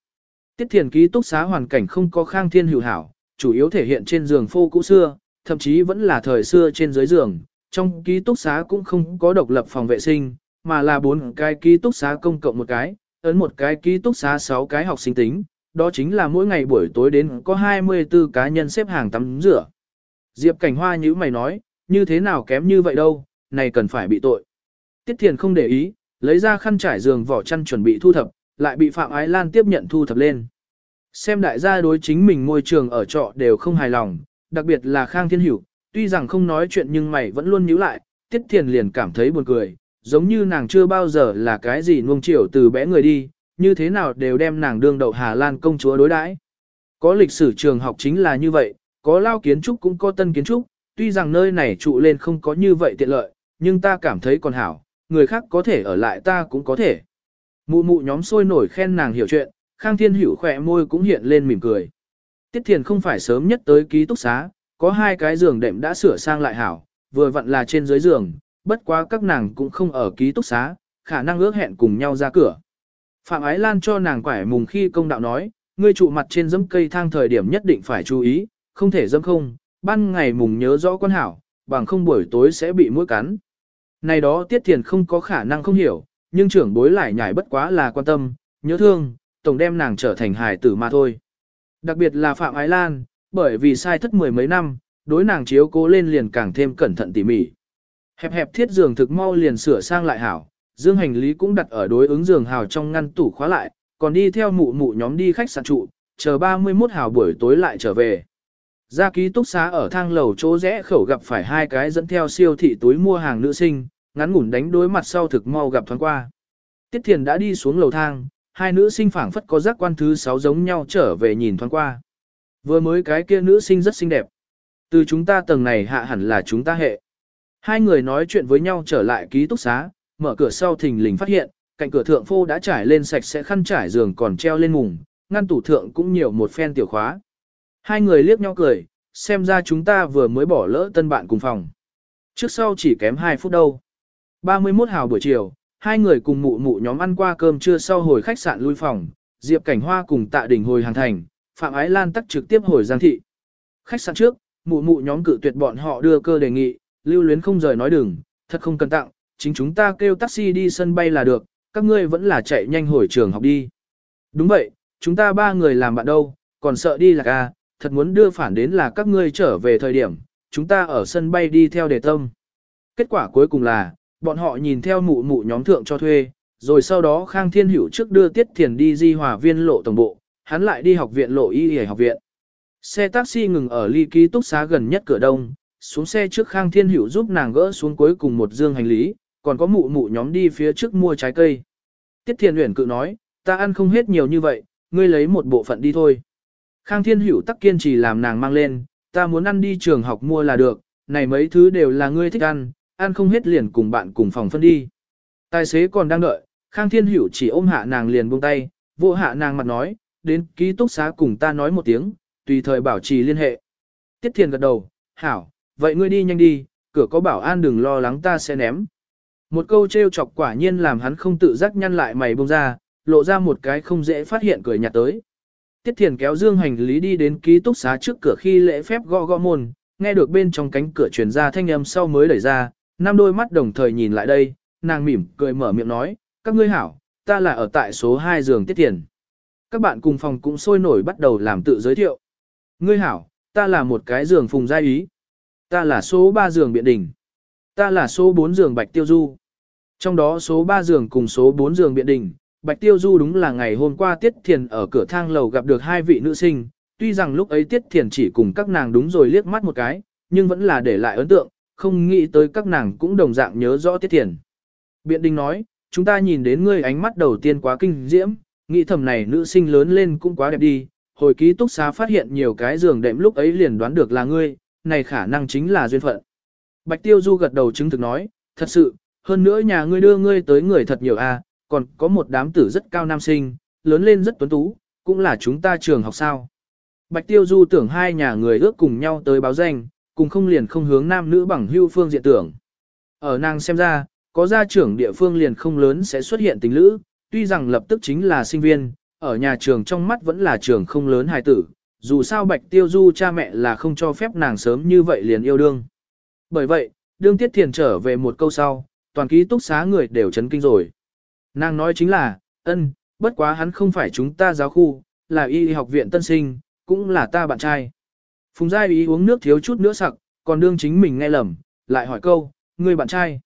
Tiết thiền ký túc xá hoàn cảnh không có khang thiên hữu hảo, chủ yếu thể hiện trên giường phô cũ xưa, thậm chí vẫn là thời xưa trên dưới giường, trong ký túc xá cũng không có độc lập phòng vệ sinh, mà là bốn cái ký túc xá công cộng một cái, ấn một cái ký túc xá 6 cái học sinh tính, đó chính là mỗi ngày buổi tối đến có 24 cá nhân xếp hàng tắm rửa. Diệp Cảnh Hoa như mày nói, như thế nào kém như vậy đâu, này cần phải bị tội. Tiết Thiền không để ý, lấy ra khăn trải giường vỏ chăn chuẩn bị thu thập, lại bị Phạm Ái Lan tiếp nhận thu thập lên. Xem đại gia đối chính mình môi trường ở trọ đều không hài lòng, đặc biệt là Khang Thiên Hiểu, tuy rằng không nói chuyện nhưng mày vẫn luôn nhíu lại, Tiết Thiền liền cảm thấy buồn cười, giống như nàng chưa bao giờ là cái gì nuông chiều từ bé người đi, như thế nào đều đem nàng đương đậu Hà Lan công chúa đối đãi. Có lịch sử trường học chính là như vậy, có lao kiến trúc cũng có tân kiến trúc, tuy rằng nơi này trụ lên không có như vậy tiện lợi, nhưng ta cảm thấy còn hảo, người khác có thể ở lại ta cũng có thể. Mụ mụ nhóm sôi nổi khen nàng hiểu chuyện, Khang Thiên Hữu khỏe môi cũng hiện lên mỉm cười. Tiết Thiền không phải sớm nhất tới ký túc xá, có hai cái giường đệm đã sửa sang lại hảo, vừa vặn là trên dưới giường, bất quá các nàng cũng không ở ký túc xá, khả năng ước hẹn cùng nhau ra cửa. Phạm Ái Lan cho nàng quải mùng khi công đạo nói, ngươi trụ mặt trên dẫm cây thang thời điểm nhất định phải chú ý, không thể dẫm không, ban ngày mùng nhớ rõ con hảo, bằng không buổi tối sẽ bị mũi cắn. Này đó Tiết Thiền không có khả năng không hiểu, nhưng trưởng bối lại nhảy bất quá là quan tâm, nhớ thương, tổng đem nàng trở thành hài tử mà thôi. Đặc biệt là Phạm Ái Lan, bởi vì sai thất mười mấy năm, đối nàng chiếu cố lên liền càng thêm cẩn thận tỉ mỉ. Hẹp hẹp thiết giường thực mau liền sửa sang lại hảo, dương hành lý cũng đặt ở đối ứng giường hào trong ngăn tủ khóa lại, còn đi theo mụ mụ nhóm đi khách sạn trụ, chờ 31 hào buổi tối lại trở về. Ra ký túc xá ở thang lầu chỗ rẽ khẩu gặp phải hai cái dẫn theo siêu thị túi mua hàng nữ sinh, ngắn ngủn đánh đối mặt sau thực mau gặp thoáng qua. Tiết Thiền đã đi xuống lầu thang, hai nữ sinh phảng phất có giác quan thứ sáu giống nhau trở về nhìn thoáng qua. Vừa mới cái kia nữ sinh rất xinh đẹp. Từ chúng ta tầng này hạ hẳn là chúng ta hệ. Hai người nói chuyện với nhau trở lại ký túc xá, mở cửa sau thình lình phát hiện, cạnh cửa thượng phô đã trải lên sạch sẽ khăn trải giường còn treo lên mùng, ngăn tủ thượng cũng nhiều một phen tiểu khóa. Hai người liếc nhau cười, xem ra chúng ta vừa mới bỏ lỡ tân bạn cùng phòng. Trước sau chỉ kém 2 phút đâu. 31 hào buổi chiều, hai người cùng mụ mụ nhóm ăn qua cơm trưa sau hồi khách sạn lui phòng, Diệp Cảnh Hoa cùng Tạ Đình hồi hàng thành, Phạm Ái Lan tắc trực tiếp hồi Giang thị. Khách sạn trước, mụ mụ nhóm cự tuyệt bọn họ đưa cơ đề nghị, lưu luyến không rời nói đừng, thật không cần tặng, chính chúng ta kêu taxi đi sân bay là được, các ngươi vẫn là chạy nhanh hồi trường học đi. Đúng vậy, chúng ta ba người làm bạn đâu, còn sợ đi là ca, thật muốn đưa phản đến là các ngươi trở về thời điểm, chúng ta ở sân bay đi theo đề tâm. Kết quả cuối cùng là, bọn họ nhìn theo mụ mụ nhóm thượng cho thuê, rồi sau đó Khang Thiên Hữu trước đưa Tiết Thiền đi di hòa viên lộ tổng bộ, hắn lại đi học viện lộ y y học viện. Xe taxi ngừng ở ly ký túc xá gần nhất cửa đông, xuống xe trước Khang Thiên Hữu giúp nàng gỡ xuống cuối cùng một dương hành lý, còn có mụ mụ nhóm đi phía trước mua trái cây. Tiết Thiền Uyển cự nói, ta ăn không hết nhiều như vậy, ngươi lấy một bộ phận đi thôi. Khang Thiên Hữu tắc kiên trì làm nàng mang lên, ta muốn ăn đi trường học mua là được, này mấy thứ đều là ngươi thích ăn, ăn không hết liền cùng bạn cùng phòng phân đi. Tài xế còn đang đợi, Khang Thiên Hữu chỉ ôm hạ nàng liền buông tay, vô hạ nàng mặt nói, đến ký túc xá cùng ta nói một tiếng, tùy thời bảo trì liên hệ. Tiết Thiền gật đầu, hảo, vậy ngươi đi nhanh đi, cửa có bảo an đừng lo lắng ta sẽ ném. Một câu trêu chọc quả nhiên làm hắn không tự giác nhăn lại mày bông ra, lộ ra một cái không dễ phát hiện cười nhạt tới. Tiết Thiền kéo dương hành lý đi đến ký túc xá trước cửa khi lễ phép gõ gõ môn, nghe được bên trong cánh cửa truyền ra thanh âm sau mới đẩy ra, năm đôi mắt đồng thời nhìn lại đây, nàng mỉm cười mở miệng nói, các ngươi hảo, ta là ở tại số 2 giường Tiết Thiền. Các bạn cùng phòng cũng sôi nổi bắt đầu làm tự giới thiệu. Ngươi hảo, ta là một cái giường phùng gia ý. Ta là số 3 giường biện Đình. Ta là số 4 giường bạch tiêu du. Trong đó số 3 giường cùng số 4 giường biện Đình, Bạch Tiêu Du đúng là ngày hôm qua Tiết Thiền ở cửa thang lầu gặp được hai vị nữ sinh, tuy rằng lúc ấy Tiết Thiền chỉ cùng các nàng đúng rồi liếc mắt một cái, nhưng vẫn là để lại ấn tượng, không nghĩ tới các nàng cũng đồng dạng nhớ rõ Tiết Thiền. Biện Đình nói, chúng ta nhìn đến ngươi ánh mắt đầu tiên quá kinh diễm, nghĩ thầm này nữ sinh lớn lên cũng quá đẹp đi, hồi ký túc xá phát hiện nhiều cái giường đệm lúc ấy liền đoán được là ngươi, này khả năng chính là duyên phận. Bạch Tiêu Du gật đầu chứng thực nói, thật sự, hơn nữa nhà ngươi đưa ngươi tới người thật nhiều a, còn có một đám tử rất cao nam sinh, lớn lên rất tuấn tú, cũng là chúng ta trường học sao. Bạch Tiêu Du tưởng hai nhà người ước cùng nhau tới báo danh, cùng không liền không hướng nam nữ bằng hưu phương diện tưởng. Ở nàng xem ra, có gia trưởng địa phương liền không lớn sẽ xuất hiện tình lữ, tuy rằng lập tức chính là sinh viên, ở nhà trường trong mắt vẫn là trường không lớn hài tử, dù sao Bạch Tiêu Du cha mẹ là không cho phép nàng sớm như vậy liền yêu đương. Bởi vậy, đương Tiết Thiền trở về một câu sau, toàn ký túc xá người đều chấn kinh rồi. Nàng nói chính là, ân, bất quá hắn không phải chúng ta giáo khu, là y học viện tân sinh, cũng là ta bạn trai. Phùng Gia ý uống nước thiếu chút nữa sặc, còn đương chính mình nghe lầm, lại hỏi câu, người bạn trai.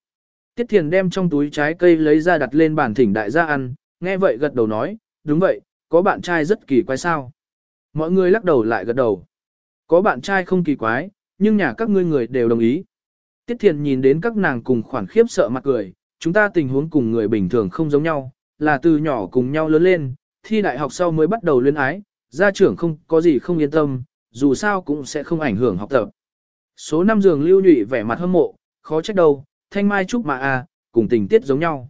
Tiết Thiền đem trong túi trái cây lấy ra đặt lên bàn thỉnh đại gia ăn, nghe vậy gật đầu nói, đúng vậy, có bạn trai rất kỳ quái sao. Mọi người lắc đầu lại gật đầu. Có bạn trai không kỳ quái, nhưng nhà các ngươi người đều đồng ý. Tiết Thiền nhìn đến các nàng cùng khoản khiếp sợ mặt cười, chúng ta tình huống cùng người bình thường không giống nhau, là từ nhỏ cùng nhau lớn lên, thi đại học sau mới bắt đầu luyến ái, gia trưởng không có gì không yên tâm, dù sao cũng sẽ không ảnh hưởng học tập. Số năm giường lưu nhụy vẻ mặt hâm mộ, khó trách đâu, thanh mai trúc mà à, cùng tình tiết giống nhau.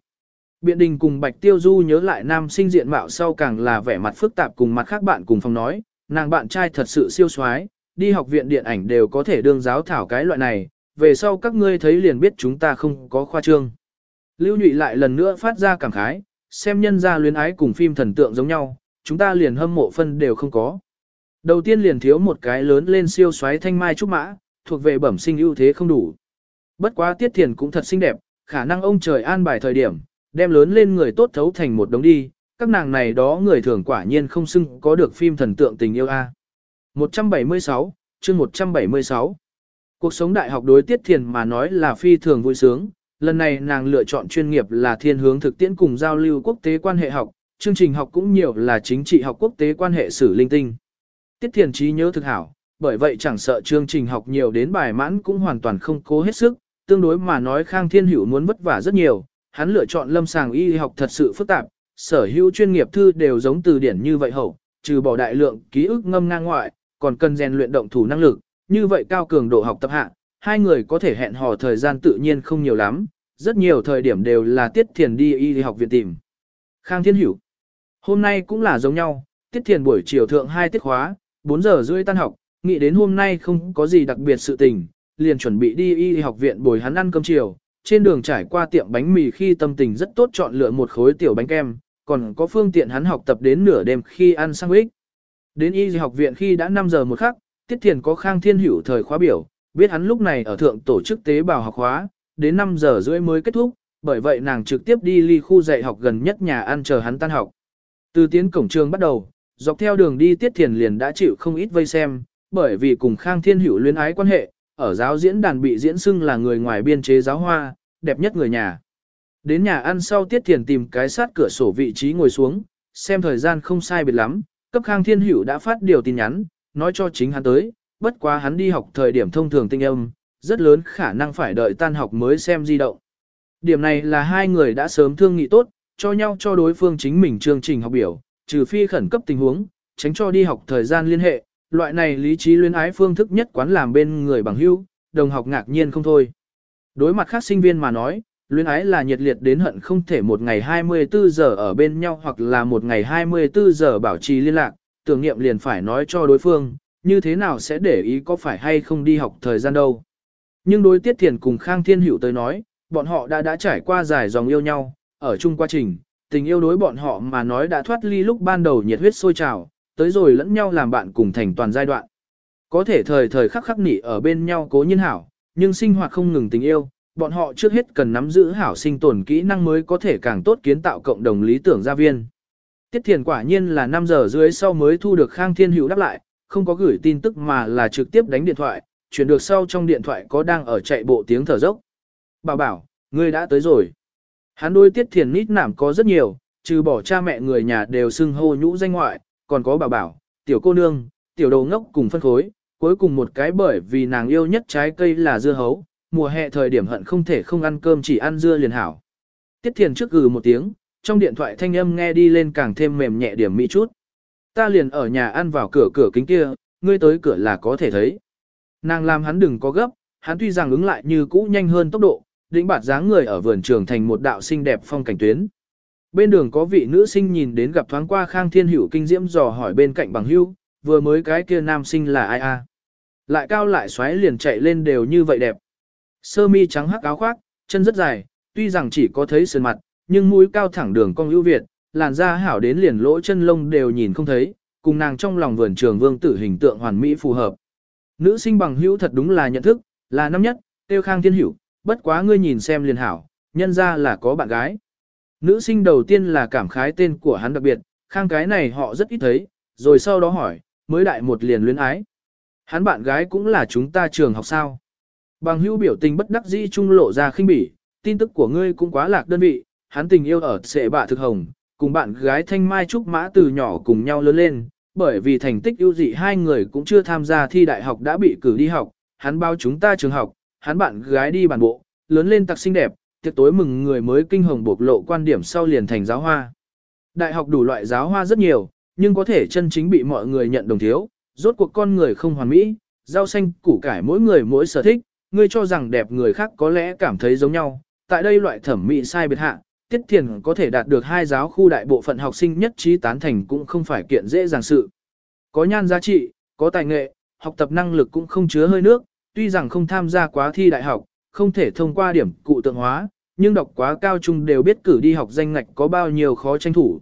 Biện đình cùng Bạch Tiêu Du nhớ lại nam sinh diện mạo sau càng là vẻ mặt phức tạp cùng mặt khác bạn cùng phòng nói, nàng bạn trai thật sự siêu soái, đi học viện điện ảnh đều có thể đương giáo thảo cái loại này, về sau các ngươi thấy liền biết chúng ta không có khoa trương. Lưu Nhụy lại lần nữa phát ra cảm khái, xem nhân ra luyến ái cùng phim thần tượng giống nhau, chúng ta liền hâm mộ phân đều không có. Đầu tiên liền thiếu một cái lớn lên siêu xoáy thanh mai trúc mã, thuộc về bẩm sinh ưu thế không đủ. Bất quá tiết thiền cũng thật xinh đẹp, khả năng ông trời an bài thời điểm, đem lớn lên người tốt thấu thành một đống đi, các nàng này đó người thường quả nhiên không xưng có được phim thần tượng tình yêu a. 176, chương 176 Cuộc sống đại học đối tiết thiền mà nói là phi thường vui sướng, lần này nàng lựa chọn chuyên nghiệp là thiên hướng thực tiễn cùng giao lưu quốc tế quan hệ học, chương trình học cũng nhiều là chính trị học quốc tế quan hệ sử linh tinh. Tiết thiền trí nhớ thực hảo, bởi vậy chẳng sợ chương trình học nhiều đến bài mãn cũng hoàn toàn không cố hết sức, tương đối mà nói Khang Thiên Hữu muốn vất vả rất nhiều, hắn lựa chọn lâm sàng y học thật sự phức tạp, sở hữu chuyên nghiệp thư đều giống từ điển như vậy hậu, trừ bỏ đại lượng ký ức ngâm ngang ngoại, còn cần rèn luyện động thủ năng lực, như vậy cao cường độ học tập hạ, hai người có thể hẹn hò thời gian tự nhiên không nhiều lắm, rất nhiều thời điểm đều là Tiết Thiền đi y học viện tìm. Khang Thiên Hữu Hôm nay cũng là giống nhau, Tiết Thiền buổi chiều thượng hai tiết khóa, 4 giờ rưỡi tan học, nghĩ đến hôm nay không có gì đặc biệt sự tình, liền chuẩn bị đi y học viện bồi hắn ăn cơm chiều. Trên đường trải qua tiệm bánh mì khi tâm tình rất tốt chọn lựa một khối tiểu bánh kem, còn có phương tiện hắn học tập đến nửa đêm khi ăn sandwich. Đến y học viện khi đã 5 giờ một khắc, Tiết Thiền có Khang Thiên Hữu thời khóa biểu, biết hắn lúc này ở thượng tổ chức tế bào học khóa, đến 5 giờ rưỡi mới kết thúc, bởi vậy nàng trực tiếp đi ly khu dạy học gần nhất nhà ăn chờ hắn tan học. Từ tiến cổng trường bắt đầu, dọc theo đường đi Tiết Thiền liền đã chịu không ít vây xem, bởi vì cùng Khang Thiên Hữu luyến ái quan hệ, ở giáo diễn đàn bị diễn xưng là người ngoài biên chế giáo hoa, đẹp nhất người nhà. Đến nhà ăn sau Tiết Thiền tìm cái sát cửa sổ vị trí ngồi xuống, xem thời gian không sai biệt lắm, cấp Khang Thiên Hữu đã phát điều tin nhắn, nói cho chính hắn tới, bất quá hắn đi học thời điểm thông thường tinh âm, rất lớn khả năng phải đợi tan học mới xem di động. Điểm này là hai người đã sớm thương nghị tốt, cho nhau cho đối phương chính mình chương trình học biểu, trừ phi khẩn cấp tình huống, tránh cho đi học thời gian liên hệ, loại này lý trí luyến ái phương thức nhất quán làm bên người bằng hữu, đồng học ngạc nhiên không thôi. Đối mặt khác sinh viên mà nói, luyến ái là nhiệt liệt đến hận không thể một ngày 24 giờ ở bên nhau hoặc là một ngày 24 giờ bảo trì liên lạc, tưởng niệm liền phải nói cho đối phương, như thế nào sẽ để ý có phải hay không đi học thời gian đâu. Nhưng đối tiết thiền cùng Khang Thiên Hữu tới nói, bọn họ đã đã trải qua dài dòng yêu nhau, ở chung quá trình, tình yêu đối bọn họ mà nói đã thoát ly lúc ban đầu nhiệt huyết sôi trào, tới rồi lẫn nhau làm bạn cùng thành toàn giai đoạn. Có thể thời thời khắc khắc nỉ ở bên nhau cố nhiên hảo, nhưng sinh hoạt không ngừng tình yêu, bọn họ trước hết cần nắm giữ hảo sinh tồn kỹ năng mới có thể càng tốt kiến tạo cộng đồng lý tưởng gia viên. Tiết Thiền quả nhiên là 5 giờ dưới sau mới thu được Khang Thiên Hữu đáp lại, không có gửi tin tức mà là trực tiếp đánh điện thoại, chuyển được sau trong điện thoại có đang ở chạy bộ tiếng thở dốc. Bảo bảo, ngươi đã tới rồi. Hắn đôi Tiết Thiền nít nảm có rất nhiều, trừ bỏ cha mẹ người nhà đều xưng hô nhũ danh ngoại, còn có bảo bảo, tiểu cô nương, tiểu đồ ngốc cùng phân khối, cuối cùng một cái bởi vì nàng yêu nhất trái cây là dưa hấu, mùa hè thời điểm hận không thể không ăn cơm chỉ ăn dưa liền hảo. Tiết Thiền trước gừ một tiếng, trong điện thoại thanh âm nghe đi lên càng thêm mềm nhẹ điểm mỹ chút. Ta liền ở nhà ăn vào cửa cửa kính kia, ngươi tới cửa là có thể thấy. Nàng làm hắn đừng có gấp, hắn tuy rằng ứng lại như cũ nhanh hơn tốc độ, đĩnh bạt dáng người ở vườn trường thành một đạo xinh đẹp phong cảnh tuyến. Bên đường có vị nữ sinh nhìn đến gặp thoáng qua Khang Thiên Hữu kinh diễm dò hỏi bên cạnh bằng hữu, vừa mới cái kia nam sinh là ai a? Lại cao lại xoáy liền chạy lên đều như vậy đẹp. Sơ mi trắng hắc áo khoác, chân rất dài, tuy rằng chỉ có thấy sườn mặt, nhưng mũi cao thẳng đường cong ưu việt, làn da hảo đến liền lỗ chân lông đều nhìn không thấy, cùng nàng trong lòng vườn trường vương tử hình tượng hoàn mỹ phù hợp. Nữ sinh bằng hữu thật đúng là nhận thức, là năm nhất, tiêu khang thiên hữu, bất quá ngươi nhìn xem liền hảo, nhân ra là có bạn gái. Nữ sinh đầu tiên là cảm khái tên của hắn đặc biệt, khang cái này họ rất ít thấy, rồi sau đó hỏi, mới đại một liền luyến ái. Hắn bạn gái cũng là chúng ta trường học sao. Bằng hữu biểu tình bất đắc dĩ trung lộ ra khinh bỉ, tin tức của ngươi cũng quá lạc đơn vị, hắn tình yêu ở sệ bạ thực hồng, cùng bạn gái Thanh Mai Trúc Mã từ nhỏ cùng nhau lớn lên, bởi vì thành tích ưu dị hai người cũng chưa tham gia thi đại học đã bị cử đi học, hắn bao chúng ta trường học, hắn bạn gái đi bản bộ, lớn lên tặc xinh đẹp, tiệc tối mừng người mới kinh hồng bộc lộ quan điểm sau liền thành giáo hoa. Đại học đủ loại giáo hoa rất nhiều, nhưng có thể chân chính bị mọi người nhận đồng thiếu, rốt cuộc con người không hoàn mỹ, rau xanh, củ cải mỗi người mỗi sở thích, ngươi cho rằng đẹp người khác có lẽ cảm thấy giống nhau. Tại đây loại thẩm mỹ sai biệt hạ, Tiết Thiền có thể đạt được hai giáo khu đại bộ phận học sinh nhất trí tán thành cũng không phải kiện dễ dàng sự. Có nhan giá trị, có tài nghệ, học tập năng lực cũng không chứa hơi nước, tuy rằng không tham gia quá thi đại học, không thể thông qua điểm cụ tượng hóa, nhưng đọc quá cao trung đều biết cử đi học danh ngạch có bao nhiêu khó tranh thủ.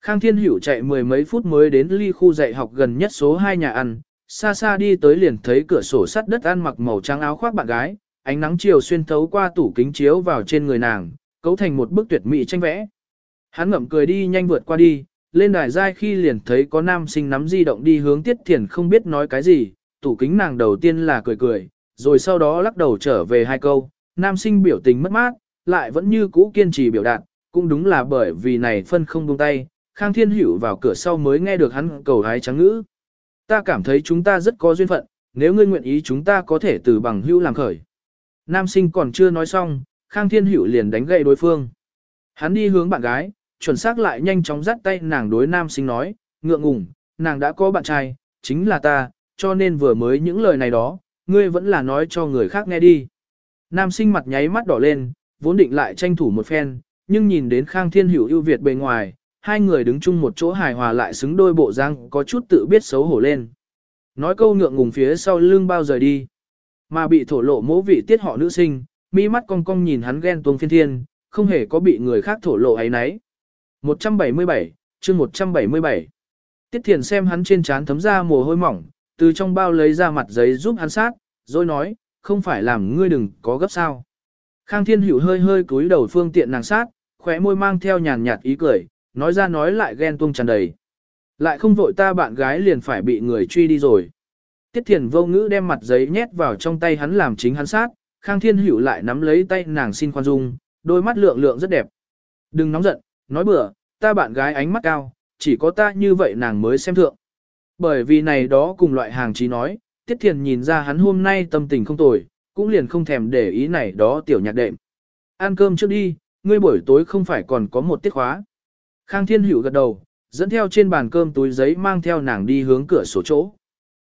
Khang Thiên Hữu chạy mười mấy phút mới đến ly khu dạy học gần nhất số 2 nhà ăn, xa xa đi tới liền thấy cửa sổ sắt đất ăn mặc màu trắng áo khoác bạn gái, ánh nắng chiều xuyên thấu qua tủ kính chiếu vào trên người nàng, cấu thành một bức tuyệt mỹ tranh vẽ. Hắn ngậm cười đi nhanh vượt qua đi, lên đài giai khi liền thấy có nam sinh nắm di động đi hướng Tiết Thiền không biết nói cái gì, tủ kính nàng đầu tiên là cười cười, rồi sau đó lắc đầu trở về hai câu, nam sinh biểu tình mất mát, lại vẫn như cũ kiên trì biểu đạt, cũng đúng là bởi vì này phân không buông tay, Khang Thiên Hữu vào cửa sau mới nghe được hắn cầu hái trắng ngữ. Ta cảm thấy chúng ta rất có duyên phận, nếu ngươi nguyện ý chúng ta có thể từ bằng hữu làm khởi. Nam sinh còn chưa nói xong, Khang Thiên Hữu liền đánh gậy đối phương. Hắn đi hướng bạn gái, chuẩn xác lại nhanh chóng dắt tay nàng đối nam sinh nói, ngượng ngùng, nàng đã có bạn trai, chính là ta, cho nên vừa mới những lời này đó, ngươi vẫn là nói cho người khác nghe đi. Nam sinh mặt nháy mắt đỏ lên, vốn định lại tranh thủ một phen, nhưng nhìn đến Khang Thiên Hữu ưu việt bề ngoài, hai người đứng chung một chỗ hài hòa lại xứng đôi bộ răng có chút tự biết xấu hổ lên. Nói câu ngượng ngùng phía sau lưng bao rời đi. Mà bị thổ lộ mỗ vị tiết họ nữ sinh, mi mắt cong cong nhìn hắn ghen tuông phiên thiên, không hề có bị người khác thổ lộ ấy nấy. 177, chương 177. Tiết thiền xem hắn trên trán thấm ra mồ hôi mỏng, từ trong bao lấy ra mặt giấy giúp hắn sát, rồi nói, không phải làm ngươi đừng có gấp sao. Khang thiên hữu hơi hơi cúi đầu phương tiện nàng sát, khóe môi mang theo nhàn nhạt ý cười, nói ra nói lại ghen tuông tràn đầy. Lại không vội ta bạn gái liền phải bị người truy đi rồi. Tiết thiền vô ngữ đem mặt giấy nhét vào trong tay hắn làm chính hắn sát, Khang Thiên Hữu lại nắm lấy tay nàng xin khoan dung, đôi mắt lượng lượng rất đẹp. Đừng nóng giận, nói bừa, ta bạn gái ánh mắt cao, chỉ có ta như vậy nàng mới xem thượng. Bởi vì này đó cùng loại hàng chí nói, Tiết Thiền nhìn ra hắn hôm nay tâm tình không tồi, cũng liền không thèm để ý này đó tiểu nhạc đệm. Ăn cơm trước đi, ngươi buổi tối không phải còn có một tiết khóa. Khang Thiên Hữu gật đầu, dẫn theo trên bàn cơm túi giấy mang theo nàng đi hướng cửa sổ chỗ.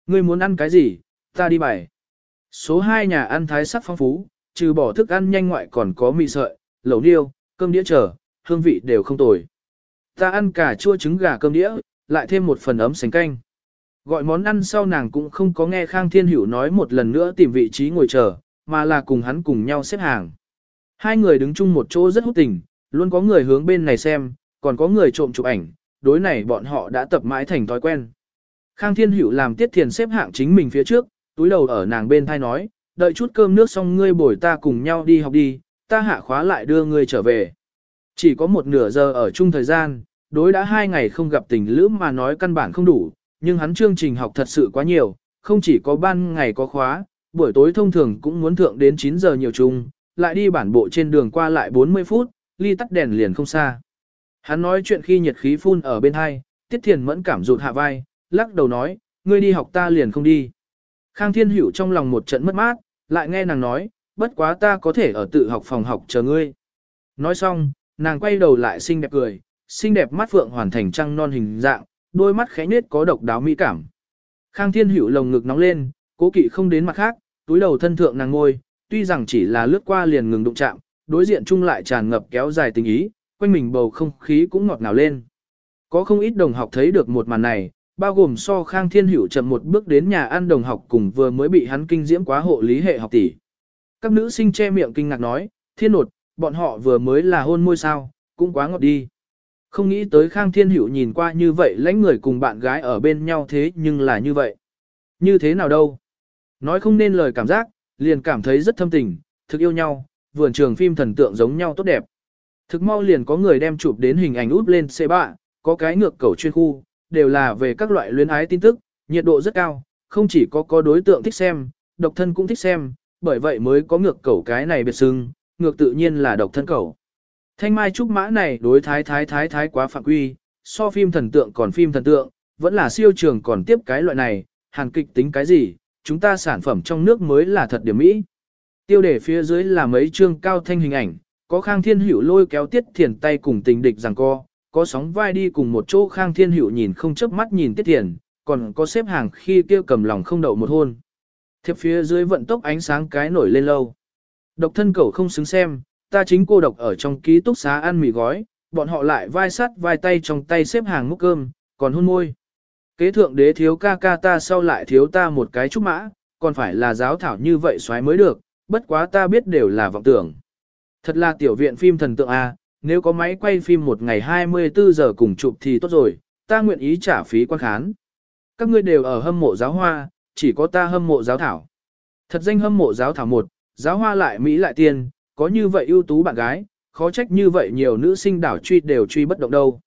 Ngươi muốn ăn cái gì, ta đi bày. Số 2 nhà ăn thái sắc phong phú, trừ bỏ thức ăn nhanh ngoại còn có mì sợi, lẩu niêu, cơm đĩa trở, hương vị đều không tồi. Ta ăn cả chua trứng gà cơm đĩa, lại thêm một phần ấm sánh canh. Gọi món ăn sau nàng cũng không có nghe Khang Thiên Hữu nói một lần nữa tìm vị trí ngồi chờ, mà là cùng hắn cùng nhau xếp hàng. Hai người đứng chung một chỗ rất hút tình, luôn có người hướng bên này xem, còn có người trộm chụp ảnh, đối này bọn họ đã tập mãi thành thói quen. Khang Thiên Hữu làm Tiết Thiền xếp hạng chính mình phía trước, túi đầu ở nàng bên thai nói, đợi chút cơm nước xong ngươi bồi ta cùng nhau đi học đi, ta hạ khóa lại đưa ngươi trở về. Chỉ có một nửa giờ ở chung thời gian, đối đã hai ngày không gặp tình lữ mà nói căn bản không đủ, nhưng hắn chương trình học thật sự quá nhiều, không chỉ có ban ngày có khóa, buổi tối thông thường cũng muốn thượng đến 9 giờ nhiều chung, lại đi bản bộ trên đường qua lại 40 phút, ly tắt đèn liền không xa. Hắn nói chuyện khi nhiệt khí phun ở bên hai, Tiết Thiền mẫn cảm rụt hạ vai, lắc đầu nói, ngươi đi học ta liền không đi. Khang Thiên Hữu trong lòng một trận mất mát, lại nghe nàng nói, bất quá ta có thể ở tự học phòng học chờ ngươi. Nói xong, nàng quay đầu lại xinh đẹp cười, xinh đẹp mắt phượng hoàn thành trăng non hình dạng, đôi mắt khẽ nết có độc đáo mỹ cảm. Khang Thiên Hữu lồng ngực nóng lên, cố kỵ không đến mặt khác, túi đầu thân thượng nàng ngôi, tuy rằng chỉ là lướt qua liền ngừng đụng chạm, đối diện chung lại tràn ngập kéo dài tình ý, quanh mình bầu không khí cũng ngọt ngào lên. Có không ít đồng học thấy được một màn này, bao gồm so Khang Thiên Hữu chậm một bước đến nhà ăn đồng học cùng vừa mới bị hắn kinh diễm quá hộ lý hệ học tỷ. Các nữ sinh che miệng kinh ngạc nói, thiên nột, bọn họ vừa mới là hôn môi sao, cũng quá ngọt đi. Không nghĩ tới Khang Thiên Hữu nhìn qua như vậy lãnh người cùng bạn gái ở bên nhau thế nhưng là như vậy. Như thế nào đâu? Nói không nên lời cảm giác, liền cảm thấy rất thâm tình, thực yêu nhau, vườn trường phim thần tượng giống nhau tốt đẹp. Thực mau liền có người đem chụp đến hình ảnh út lên xe bạ, có cái ngược cầu chuyên khu, đều là về các loại luyến ái tin tức, nhiệt độ rất cao, không chỉ có có đối tượng thích xem, độc thân cũng thích xem, bởi vậy mới có ngược cầu cái này biệt xưng, ngược tự nhiên là độc thân cầu. Thanh mai trúc mã này đối thái thái thái thái quá phạm quy, so phim thần tượng còn phim thần tượng, vẫn là siêu trường còn tiếp cái loại này, hàn kịch tính cái gì, chúng ta sản phẩm trong nước mới là thật điểm mỹ. Tiêu đề phía dưới là mấy chương cao thanh hình ảnh, có Khang Thiên Hữu lôi kéo Tiết Thiền tay cùng tình địch rằng co, có sóng vai đi cùng một chỗ Khang Thiên Hữu nhìn không chớp mắt nhìn Tiết Thiền, còn có xếp hàng khi kêu cầm lòng không đậu một hôn. Thiệp phía dưới vận tốc ánh sáng cái nổi lên lâu. Độc thân cẩu không xứng xem, ta chính cô độc ở trong ký túc xá ăn mì gói, bọn họ lại vai sắt vai tay trong tay xếp hàng múc cơm, còn hôn môi. Kế thượng đế thiếu ca ca ta sau lại thiếu ta một cái trúc mã, còn phải là giáo thảo như vậy xoáy mới được, bất quá ta biết đều là vọng tưởng. Thật là tiểu viện phim thần tượng A, nếu có máy quay phim một ngày 24 giờ cùng chụp thì tốt rồi, ta nguyện ý trả phí quan khán. Các ngươi đều ở hâm mộ giáo hoa, chỉ có ta hâm mộ giáo thảo. Thật danh hâm mộ giáo thảo một, giáo hoa lại Mỹ lại tiên, có như vậy ưu tú bạn gái, khó trách như vậy nhiều nữ sinh đảo truy đều truy bất động đâu.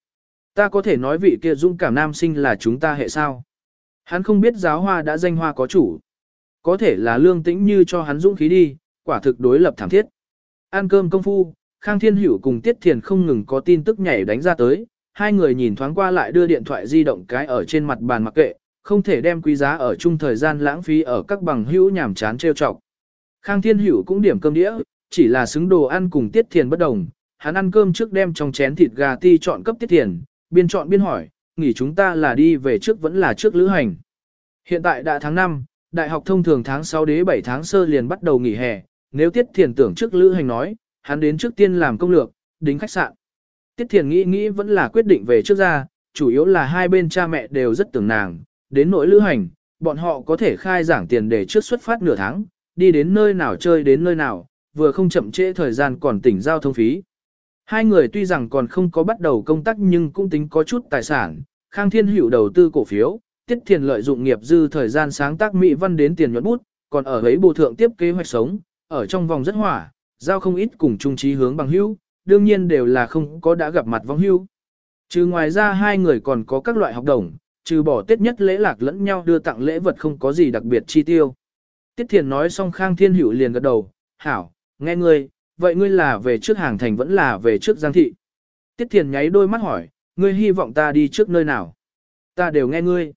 Ta có thể nói vị kia dũng cảm nam sinh là chúng ta hệ sao. Hắn không biết giáo hoa đã danh hoa có chủ. Có thể là lương tĩnh như cho hắn dũng khí đi, quả thực đối lập thảm thiết. Ăn cơm công phu, Khang Thiên Hữu cùng Tiết Thiền không ngừng có tin tức nhảy đánh ra tới, hai người nhìn thoáng qua lại đưa điện thoại di động cái ở trên mặt bàn mặc kệ, không thể đem quý giá ở chung thời gian lãng phí ở các bằng hữu nhảm chán trêu chọc. Khang Thiên Hữu cũng điểm cơm đĩa, chỉ là xứng đồ ăn cùng Tiết Thiền bất đồng, hắn ăn cơm trước đem trong chén thịt gà ti chọn cấp Tiết Thiền, biên chọn biên hỏi, nghỉ chúng ta là đi về trước vẫn là trước lữ hành. Hiện tại đã tháng 5, đại học thông thường tháng 6 đến 7 tháng sơ liền bắt đầu nghỉ hè, nếu Tiết Thiền tưởng trước lữ hành nói, hắn đến trước tiên làm công lược, đính khách sạn. Tiết Thiền nghĩ nghĩ vẫn là quyết định về trước ra, chủ yếu là hai bên cha mẹ đều rất tưởng nàng, đến nỗi lữ hành, bọn họ có thể khai giảng tiền để trước xuất phát nửa tháng, đi đến nơi nào chơi đến nơi nào, vừa không chậm trễ thời gian còn tỉnh giao thông phí. Hai người tuy rằng còn không có bắt đầu công tác nhưng cũng tính có chút tài sản, Khang Thiên Hữu đầu tư cổ phiếu, Tiết Thiền lợi dụng nghiệp dư thời gian sáng tác mỹ văn đến tiền nhuận bút, còn ở ấy bộ thượng tiếp kế hoạch sống, ở trong vòng rất hỏa, giao không ít cùng chung trí hướng bằng hữu, đương nhiên đều là không có đã gặp mặt vong hữu. Trừ ngoài ra hai người còn có các loại học đồng, trừ bỏ tiết nhất lễ lạc lẫn nhau đưa tặng lễ vật không có gì đặc biệt chi tiêu. Tiết Thiền nói xong Khang Thiên Hữu liền gật đầu, hảo, nghe ngươi, vậy ngươi là về trước hàng thành vẫn là về trước giang thị. Tiết Thiền nháy đôi mắt hỏi, ngươi hy vọng ta đi trước nơi nào? Ta đều nghe ngươi.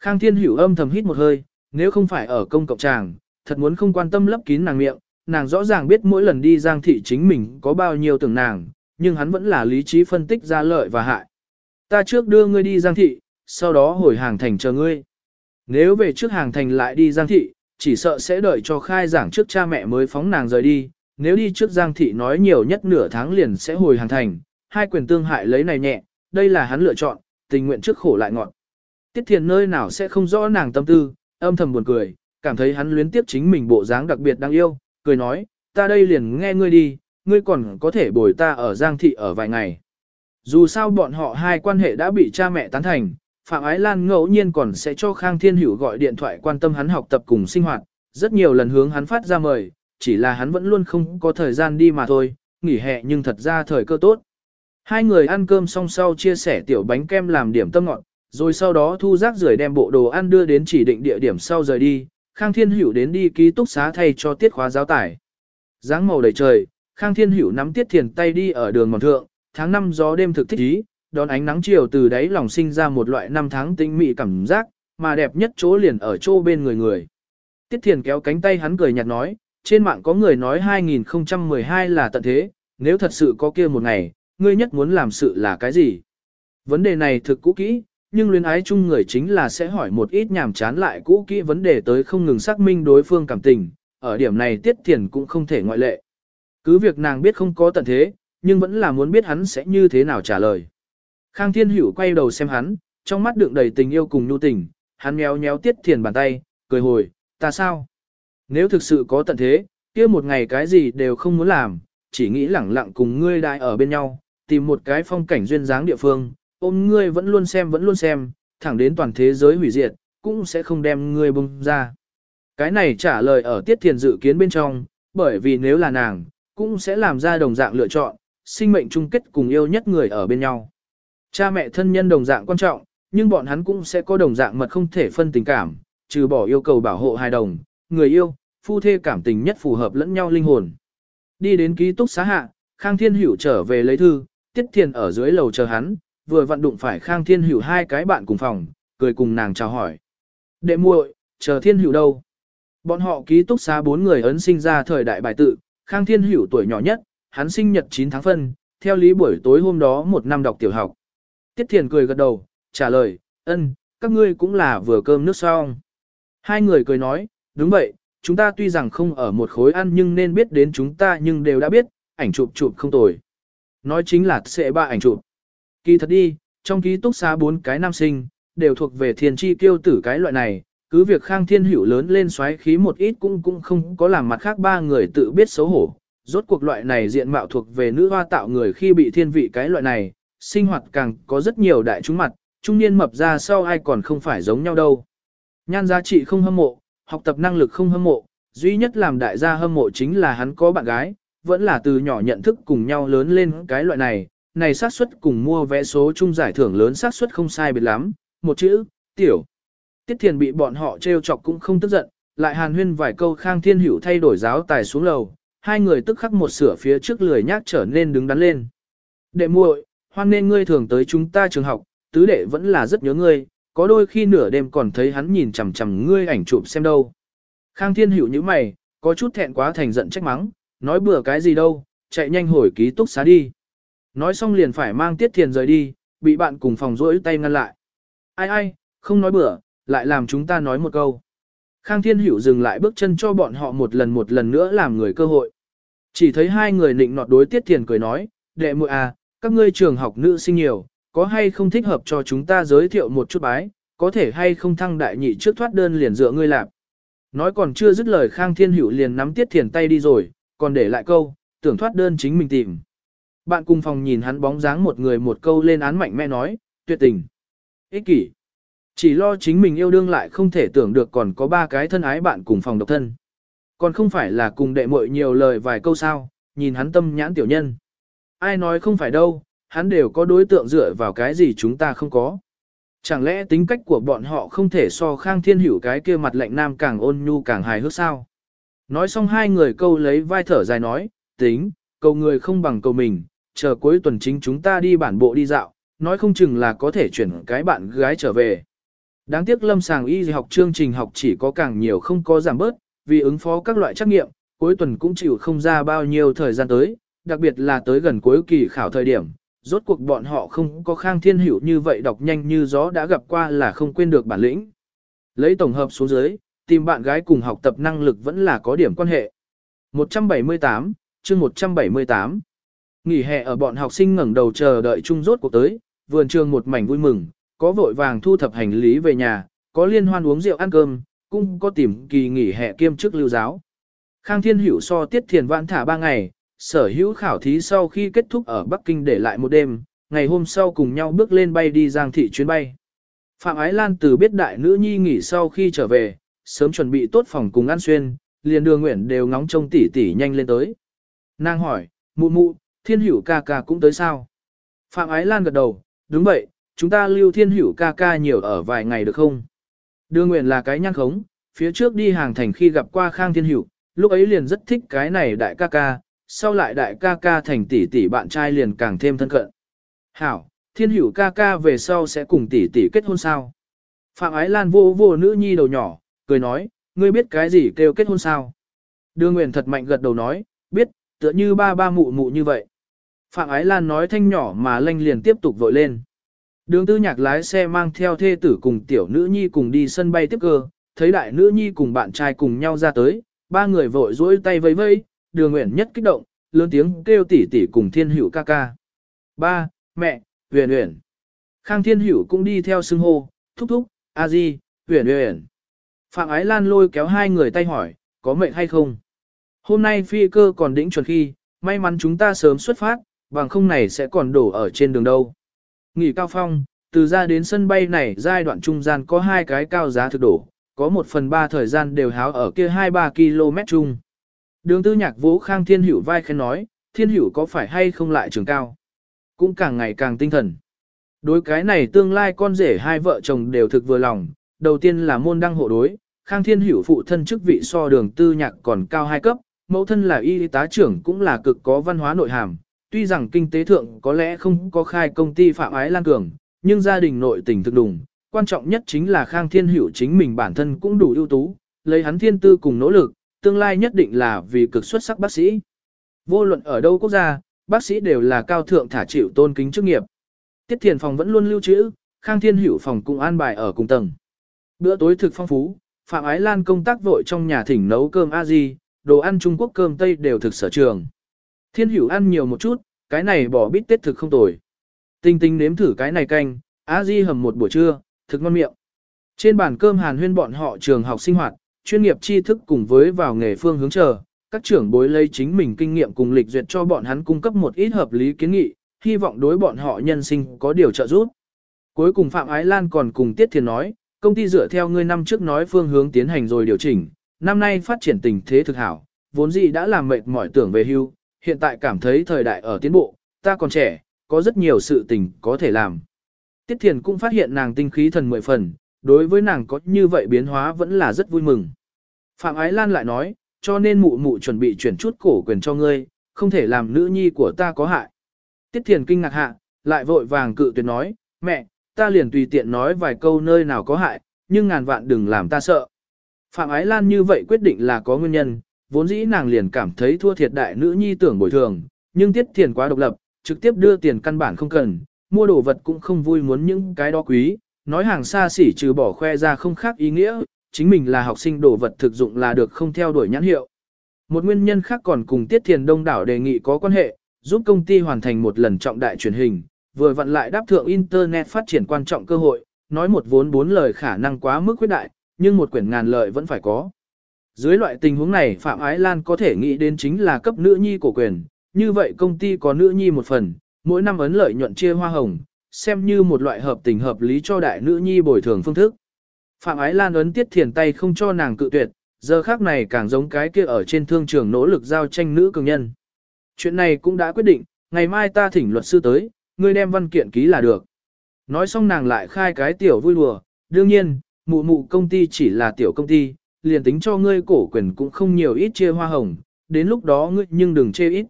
Khang Thiên Hữu âm thầm hít một hơi, nếu không phải ở công cộng tràng, thật muốn không quan tâm lấp kín nàng miệng, nàng rõ ràng biết mỗi lần đi giang thị chính mình có bao nhiêu tưởng nàng, nhưng hắn vẫn là lý trí phân tích ra lợi và hại. Ta trước đưa ngươi đi giang thị, sau đó hồi hàng thành chờ ngươi. Nếu về trước hàng thành lại đi giang thị, chỉ sợ sẽ đợi cho khai giảng trước cha mẹ mới phóng nàng rời đi, nếu đi trước giang thị nói nhiều nhất nửa tháng liền sẽ hồi hàng thành, hai quyền tương hại lấy này nhẹ, đây là hắn lựa chọn, tình nguyện trước khổ lại ngọn. Tiết thiền nơi nào sẽ không rõ nàng tâm tư, âm thầm buồn cười, cảm thấy hắn luyến tiếp chính mình bộ dáng đặc biệt đáng yêu, cười nói, ta đây liền nghe ngươi đi, ngươi còn có thể bồi ta ở Giang Thị ở vài ngày. Dù sao bọn họ hai quan hệ đã bị cha mẹ tán thành, Phạm Ái Lan ngẫu nhiên còn sẽ cho Khang Thiên Hữu gọi điện thoại quan tâm hắn học tập cùng sinh hoạt, rất nhiều lần hướng hắn phát ra mời, chỉ là hắn vẫn luôn không có thời gian đi mà thôi, nghỉ hè nhưng thật ra thời cơ tốt. Hai người ăn cơm xong sau chia sẻ tiểu bánh kem làm điểm tâm ngọt, rồi sau đó thu rác rưởi đem bộ đồ ăn đưa đến chỉ định địa điểm sau rời đi, Khang Thiên Hữu đến đi ký túc xá thay cho tiết khóa giáo tải. Dáng màu đầy trời, Khang Thiên Hữu nắm tiết thiền tay đi ở đường mòn thượng, tháng năm gió đêm thực thích ý, đón ánh nắng chiều từ đáy lòng sinh ra một loại năm tháng tinh mị cảm giác, mà đẹp nhất chỗ liền ở chỗ bên người người. Tiết thiền kéo cánh tay hắn cười nhạt nói, trên mạng có người nói 2012 là tận thế, nếu thật sự có kia một ngày, ngươi nhất muốn làm sự là cái gì? Vấn đề này thực cũ kỹ, nhưng luyến ái chung người chính là sẽ hỏi một ít nhảm chán lại cũ kỹ vấn đề tới không ngừng xác minh đối phương cảm tình, ở điểm này tiết thiền cũng không thể ngoại lệ. Cứ việc nàng biết không có tận thế, nhưng vẫn là muốn biết hắn sẽ như thế nào trả lời. Khang Thiên Hữu quay đầu xem hắn, trong mắt đựng đầy tình yêu cùng nhu tình, hắn méo méo tiết thiền bàn tay, cười hồi, ta sao? Nếu thực sự có tận thế, kia một ngày cái gì đều không muốn làm, chỉ nghĩ lẳng lặng cùng ngươi đại ở bên nhau, tìm một cái phong cảnh duyên dáng địa phương, ôm ngươi vẫn luôn xem vẫn luôn xem, thẳng đến toàn thế giới hủy diệt, cũng sẽ không đem ngươi bông ra. Cái này trả lời ở tiết thiền dự kiến bên trong, bởi vì nếu là nàng, cũng sẽ làm ra đồng dạng lựa chọn, sinh mệnh chung kết cùng yêu nhất người ở bên nhau. Cha mẹ thân nhân đồng dạng quan trọng, nhưng bọn hắn cũng sẽ có đồng dạng mật không thể phân tình cảm, trừ bỏ yêu cầu bảo hộ hài đồng, người yêu, phu thê cảm tình nhất phù hợp lẫn nhau linh hồn. Đi đến ký túc xá hạ, Khang Thiên Hữu trở về lấy thư, Tiết Thiền ở dưới lầu chờ hắn, vừa vận đụng phải Khang Thiên Hữu hai cái bạn cùng phòng, cười cùng nàng chào hỏi. Đệ muội, chờ Thiên Hữu đâu? Bọn họ ký túc xá bốn người ấn sinh ra thời đại bài tự, Khang Thiên Hữu tuổi nhỏ nhất, hắn sinh nhật 9 tháng phân, theo lý buổi tối hôm đó một năm đọc tiểu học. Tiết Thiền cười gật đầu, trả lời, ân, các ngươi cũng là vừa cơm nước xong. Hai người cười nói, đúng vậy, chúng ta tuy rằng không ở một khối ăn nhưng nên biết đến chúng ta nhưng đều đã biết, ảnh chụp chụp không tồi. Nói chính là sẽ ba ảnh chụp. Kỳ thật đi, trong ký túc xá bốn cái nam sinh, đều thuộc về Thiền chi kiêu tử cái loại này, cứ việc khang thiên hữu lớn lên xoáy khí một ít cũng cũng không có làm mặt khác ba người tự biết xấu hổ. Rốt cuộc loại này diện mạo thuộc về nữ hoa tạo người khi bị thiên vị cái loại này, sinh hoạt càng có rất nhiều đại chúng mặt, trung niên mập ra sau ai còn không phải giống nhau đâu. Nhan giá trị không hâm mộ, học tập năng lực không hâm mộ, duy nhất làm đại gia hâm mộ chính là hắn có bạn gái, vẫn là từ nhỏ nhận thức cùng nhau lớn lên cái loại này, này xác suất cùng mua vé số chung giải thưởng lớn xác suất không sai biệt lắm, một chữ, tiểu. Tiết Thiền bị bọn họ trêu chọc cũng không tức giận, lại hàn huyên vài câu Khang Thiên Hữu thay đổi giáo tài xuống lầu, hai người tức khắc một sửa phía trước lười nhác trở nên đứng đắn lên. Đệ muội, hoan nên ngươi thường tới chúng ta trường học, tứ đệ vẫn là rất nhớ ngươi, có đôi khi nửa đêm còn thấy hắn nhìn chằm chằm ngươi ảnh chụp xem đâu. Khang Thiên Hữu như mày, có chút thẹn quá thành giận trách mắng, nói bừa cái gì đâu, chạy nhanh hồi ký túc xá đi. Nói xong liền phải mang Tiết Thiền rời đi, bị bạn cùng phòng rỗi tay ngăn lại. Ai ai, không nói bừa, lại làm chúng ta nói một câu. Khang Thiên Hữu dừng lại bước chân cho bọn họ một lần một lần nữa làm người cơ hội. Chỉ thấy hai người nịnh nọt đối Tiết Thiền cười nói, đệ muội à, các ngươi trường học nữ sinh nhiều, có hay không thích hợp cho chúng ta giới thiệu một chút bái, có thể hay không thăng đại nhị trước thoát đơn liền dựa ngươi lạp. Nói còn chưa dứt lời Khang Thiên Hữu liền nắm Tiết Thiền tay đi rồi, còn để lại câu, tưởng thoát đơn chính mình tìm. Bạn cùng phòng nhìn hắn bóng dáng một người một câu lên án mạnh mẽ nói, tuyệt tình, ích kỷ. Chỉ lo chính mình yêu đương lại không thể tưởng được còn có ba cái thân ái bạn cùng phòng độc thân. Còn không phải là cùng đệ muội nhiều lời vài câu sao, nhìn hắn tâm nhãn tiểu nhân. Ai nói không phải đâu, hắn đều có đối tượng dựa vào cái gì chúng ta không có. Chẳng lẽ tính cách của bọn họ không thể so khang thiên hữu cái kia mặt lạnh nam càng ôn nhu càng hài hước sao? Nói xong hai người câu lấy vai thở dài nói, tính, cầu người không bằng cầu mình, chờ cuối tuần chính chúng ta đi bản bộ đi dạo, nói không chừng là có thể chuyển cái bạn gái trở về. Đáng tiếc lâm sàng y học chương trình học chỉ có càng nhiều không có giảm bớt, vì ứng phó các loại trắc nghiệm, cuối tuần cũng chịu không ra bao nhiêu thời gian tới, đặc biệt là tới gần cuối kỳ khảo thời điểm, rốt cuộc bọn họ không có khang thiên hữu như vậy đọc nhanh như gió đã gặp qua là không quên được bản lĩnh. Lấy tổng hợp xuống dưới, tìm bạn gái cùng học tập năng lực vẫn là có điểm quan hệ. 178, chương 178. Nghỉ hè ở bọn học sinh ngẩng đầu chờ đợi chung rốt cuộc tới, vườn trường một mảnh vui mừng, có vội vàng thu thập hành lý về nhà, có liên hoan uống rượu ăn cơm, cũng có tìm kỳ nghỉ hè kiêm chức lưu giáo. Khang Thiên Hữu so tiết thiền vãn thả ba ngày, sở hữu khảo thí sau khi kết thúc ở Bắc Kinh để lại một đêm, ngày hôm sau cùng nhau bước lên bay đi Giang thị chuyến bay. Phạm Ái Lan từ biết đại nữ nhi nghỉ sau khi trở về, sớm chuẩn bị tốt phòng cùng ăn xuyên, liền đường nguyện đều ngóng trông tỉ tỉ nhanh lên tới. Nàng hỏi, mụ mụ, thiên hữu ca ca cũng tới sao? Phạm Ái Lan gật đầu, đúng vậy, chúng ta lưu thiên hữu ca ca nhiều ở vài ngày được không? Đường nguyện là cái nhăn khống, phía trước đi hàng thành khi gặp qua Khang Thiên Hữu, lúc ấy liền rất thích cái này đại ca ca, sau lại đại ca ca thành tỷ tỷ bạn trai liền càng thêm thân cận. Hảo, thiên hữu ca ca về sau sẽ cùng tỷ tỷ kết hôn sao? Phạm Ái Lan vô vô nữ nhi đầu nhỏ, cười nói, ngươi biết cái gì kêu kết hôn sao? Đưa Nguyện thật mạnh gật đầu nói, biết, tựa như ba ba mụ mụ như vậy. Phạm Ái Lan nói thanh nhỏ mà lanh liền tiếp tục vội lên. Đường tư nhạc lái xe mang theo thê tử cùng tiểu nữ nhi cùng đi sân bay tiếp cơ, thấy đại nữ nhi cùng bạn trai cùng nhau ra tới, ba người vội dỗi tay vẫy vẫy, đường nguyện nhất kích động, lớn tiếng kêu tỉ tỉ cùng thiên hữu ca ca. Ba, mẹ, huyền huyền. Khang thiên hữu cũng đi theo xưng hô, thúc thúc, a di, huyền huyền. Phạm Ái Lan lôi kéo hai người tay hỏi, có mệnh hay không? Hôm nay phi cơ còn đỉnh chuẩn khi, may mắn chúng ta sớm xuất phát, bằng không này sẽ còn đổ ở trên đường đâu. Nghỉ cao phong, từ ra đến sân bay này giai đoạn trung gian có hai cái cao giá thực đổ, có một phần ba thời gian đều háo ở kia 2-3 km chung. Đường tư nhạc vỗ khang thiên hữu vai khen nói, thiên hữu có phải hay không lại trường cao. Cũng càng ngày càng tinh thần. Đối cái này tương lai con rể hai vợ chồng đều thực vừa lòng, đầu tiên là môn đăng hộ đối, khang thiên hữu phụ thân chức vị so đường tư nhạc còn cao hai cấp, mẫu thân là y tá trưởng cũng là cực có văn hóa nội hàm, tuy rằng kinh tế thượng có lẽ không có khai công ty phạm ái lan cường, nhưng gia đình nội tình thực đủng, quan trọng nhất chính là Khang Thiên Hữu chính mình bản thân cũng đủ ưu tú, lấy hắn thiên tư cùng nỗ lực, tương lai nhất định là vì cực xuất sắc bác sĩ. Vô luận ở đâu quốc gia, bác sĩ đều là cao thượng thả chịu tôn kính chức nghiệp. Tiết Thiền phòng vẫn luôn lưu trữ, Khang Thiên Hữu phòng cũng an bài ở cùng tầng. Bữa tối thực phong phú, Phạm Ái Lan công tác vội trong nhà thỉnh nấu cơm a di, đồ ăn Trung Quốc cơm Tây đều thực sở trường. Thiên Hữu ăn nhiều một chút, cái này bỏ bít tết thực không tồi. Tinh tinh nếm thử cái này canh, a di hầm một buổi trưa, thực ngon miệng. Trên bàn cơm hàn huyên bọn họ trường học sinh hoạt, chuyên nghiệp tri thức cùng với vào nghề phương hướng chờ, các trưởng bối lấy chính mình kinh nghiệm cùng lịch duyệt cho bọn hắn cung cấp một ít hợp lý kiến nghị, hy vọng đối bọn họ nhân sinh có điều trợ giúp. Cuối cùng Phạm Ái Lan còn cùng Tiết Thiền nói, công ty dựa theo ngươi năm trước nói phương hướng tiến hành rồi điều chỉnh, năm nay phát triển tình thế thực hảo, vốn gì đã làm mệt mỏi tưởng về hưu, hiện tại cảm thấy thời đại ở tiến bộ, ta còn trẻ, có rất nhiều sự tình có thể làm. Tiết Thiền cũng phát hiện nàng tinh khí thần mười phần, đối với nàng có như vậy biến hóa vẫn là rất vui mừng. Phạm Ái Lan lại nói, cho nên mụ mụ chuẩn bị chuyển chút cổ quyền cho ngươi, không thể làm nữ nhi của ta có hại. Tiết Thiền kinh ngạc hạ, lại vội vàng cự tuyệt nói, mẹ, ta liền tùy tiện nói vài câu nơi nào có hại, nhưng ngàn vạn đừng làm ta sợ. Phạm Ái Lan như vậy quyết định là có nguyên nhân, vốn dĩ nàng liền cảm thấy thua thiệt đại nữ nhi tưởng bồi thường, nhưng Tiết Thiền quá độc lập, trực tiếp đưa tiền căn bản không cần, mua đồ vật cũng không vui muốn những cái đó quý, nói hàng xa xỉ trừ bỏ khoe ra không khác ý nghĩa, chính mình là học sinh đồ vật thực dụng là được không theo đuổi nhãn hiệu. Một nguyên nhân khác còn cùng Tiết Thiền Đông đảo đề nghị có quan hệ, giúp công ty hoàn thành một lần trọng đại truyền hình, vừa vặn lại đáp thượng Internet phát triển quan trọng cơ hội, nói một vốn bốn lời khả năng quá mức quyết đại, nhưng một quyển ngàn lợi vẫn phải có. Dưới loại tình huống này Phạm Ái Lan có thể nghĩ đến chính là cấp nữ nhi cổ quyền, như vậy công ty có nữ nhi một phần, mỗi năm ấn lợi nhuận chia hoa hồng, xem như một loại hợp tình hợp lý cho đại nữ nhi bồi thường phương thức. Phạm Ái Lan ấn tiết thiền tay không cho nàng cự tuyệt, giờ khác này càng giống cái kia ở trên thương trường nỗ lực giao tranh nữ cường nhân. Chuyện này cũng đã quyết định, ngày mai ta thỉnh luật sư tới, ngươi đem văn kiện ký là được. Nói xong nàng lại khai cái tiểu vui đùa, đương nhiên, mụ mụ công ty chỉ là tiểu công ty, liền tính cho ngươi cổ quyền cũng không nhiều ít chia hoa hồng, đến lúc đó ngươi nhưng đừng chê ít.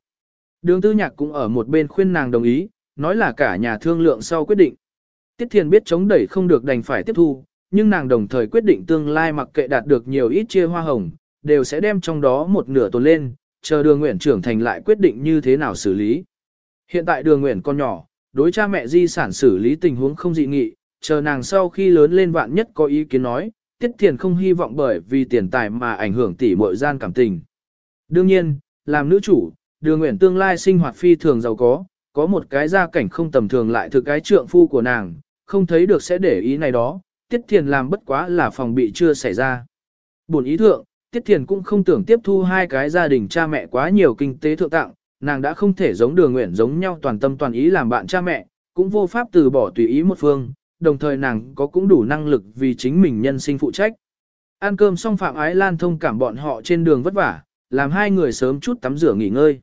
Đường tư nhạc cũng ở một bên khuyên nàng đồng ý, nói là cả nhà thương lượng sau quyết định. Tiết Thiền biết chống đẩy không được đành phải tiếp thu, nhưng nàng đồng thời quyết định tương lai mặc kệ đạt được nhiều ít chia hoa hồng, đều sẽ đem trong đó một nửa tồn lên, chờ đường nguyện trưởng thành lại quyết định như thế nào xử lý. Hiện tại đường nguyện con nhỏ, đối cha mẹ di sản xử lý tình huống không dị nghị, chờ nàng sau khi lớn lên vạn nhất có ý kiến nói, Tiết Thiền không hy vọng bởi vì tiền tài mà ảnh hưởng tỷ muội gian cảm tình. Đương nhiên, làm nữ chủ, đường nguyện tương lai sinh hoạt phi thường giàu có, có một cái gia cảnh không tầm thường lại thực cái trượng phu của nàng, không thấy được sẽ để ý này đó, Tiết Thiền làm bất quá là phòng bị chưa xảy ra. Buồn ý thượng, Tiết Thiền cũng không tưởng tiếp thu hai cái gia đình cha mẹ quá nhiều kinh tế thượng tặng, nàng đã không thể giống đường nguyện giống nhau toàn tâm toàn ý làm bạn cha mẹ, cũng vô pháp từ bỏ tùy ý một phương, đồng thời nàng có cũng đủ năng lực vì chính mình nhân sinh phụ trách. Ăn cơm xong Phạm Ái Lan thông cảm bọn họ trên đường vất vả, làm hai người sớm chút tắm rửa nghỉ ngơi.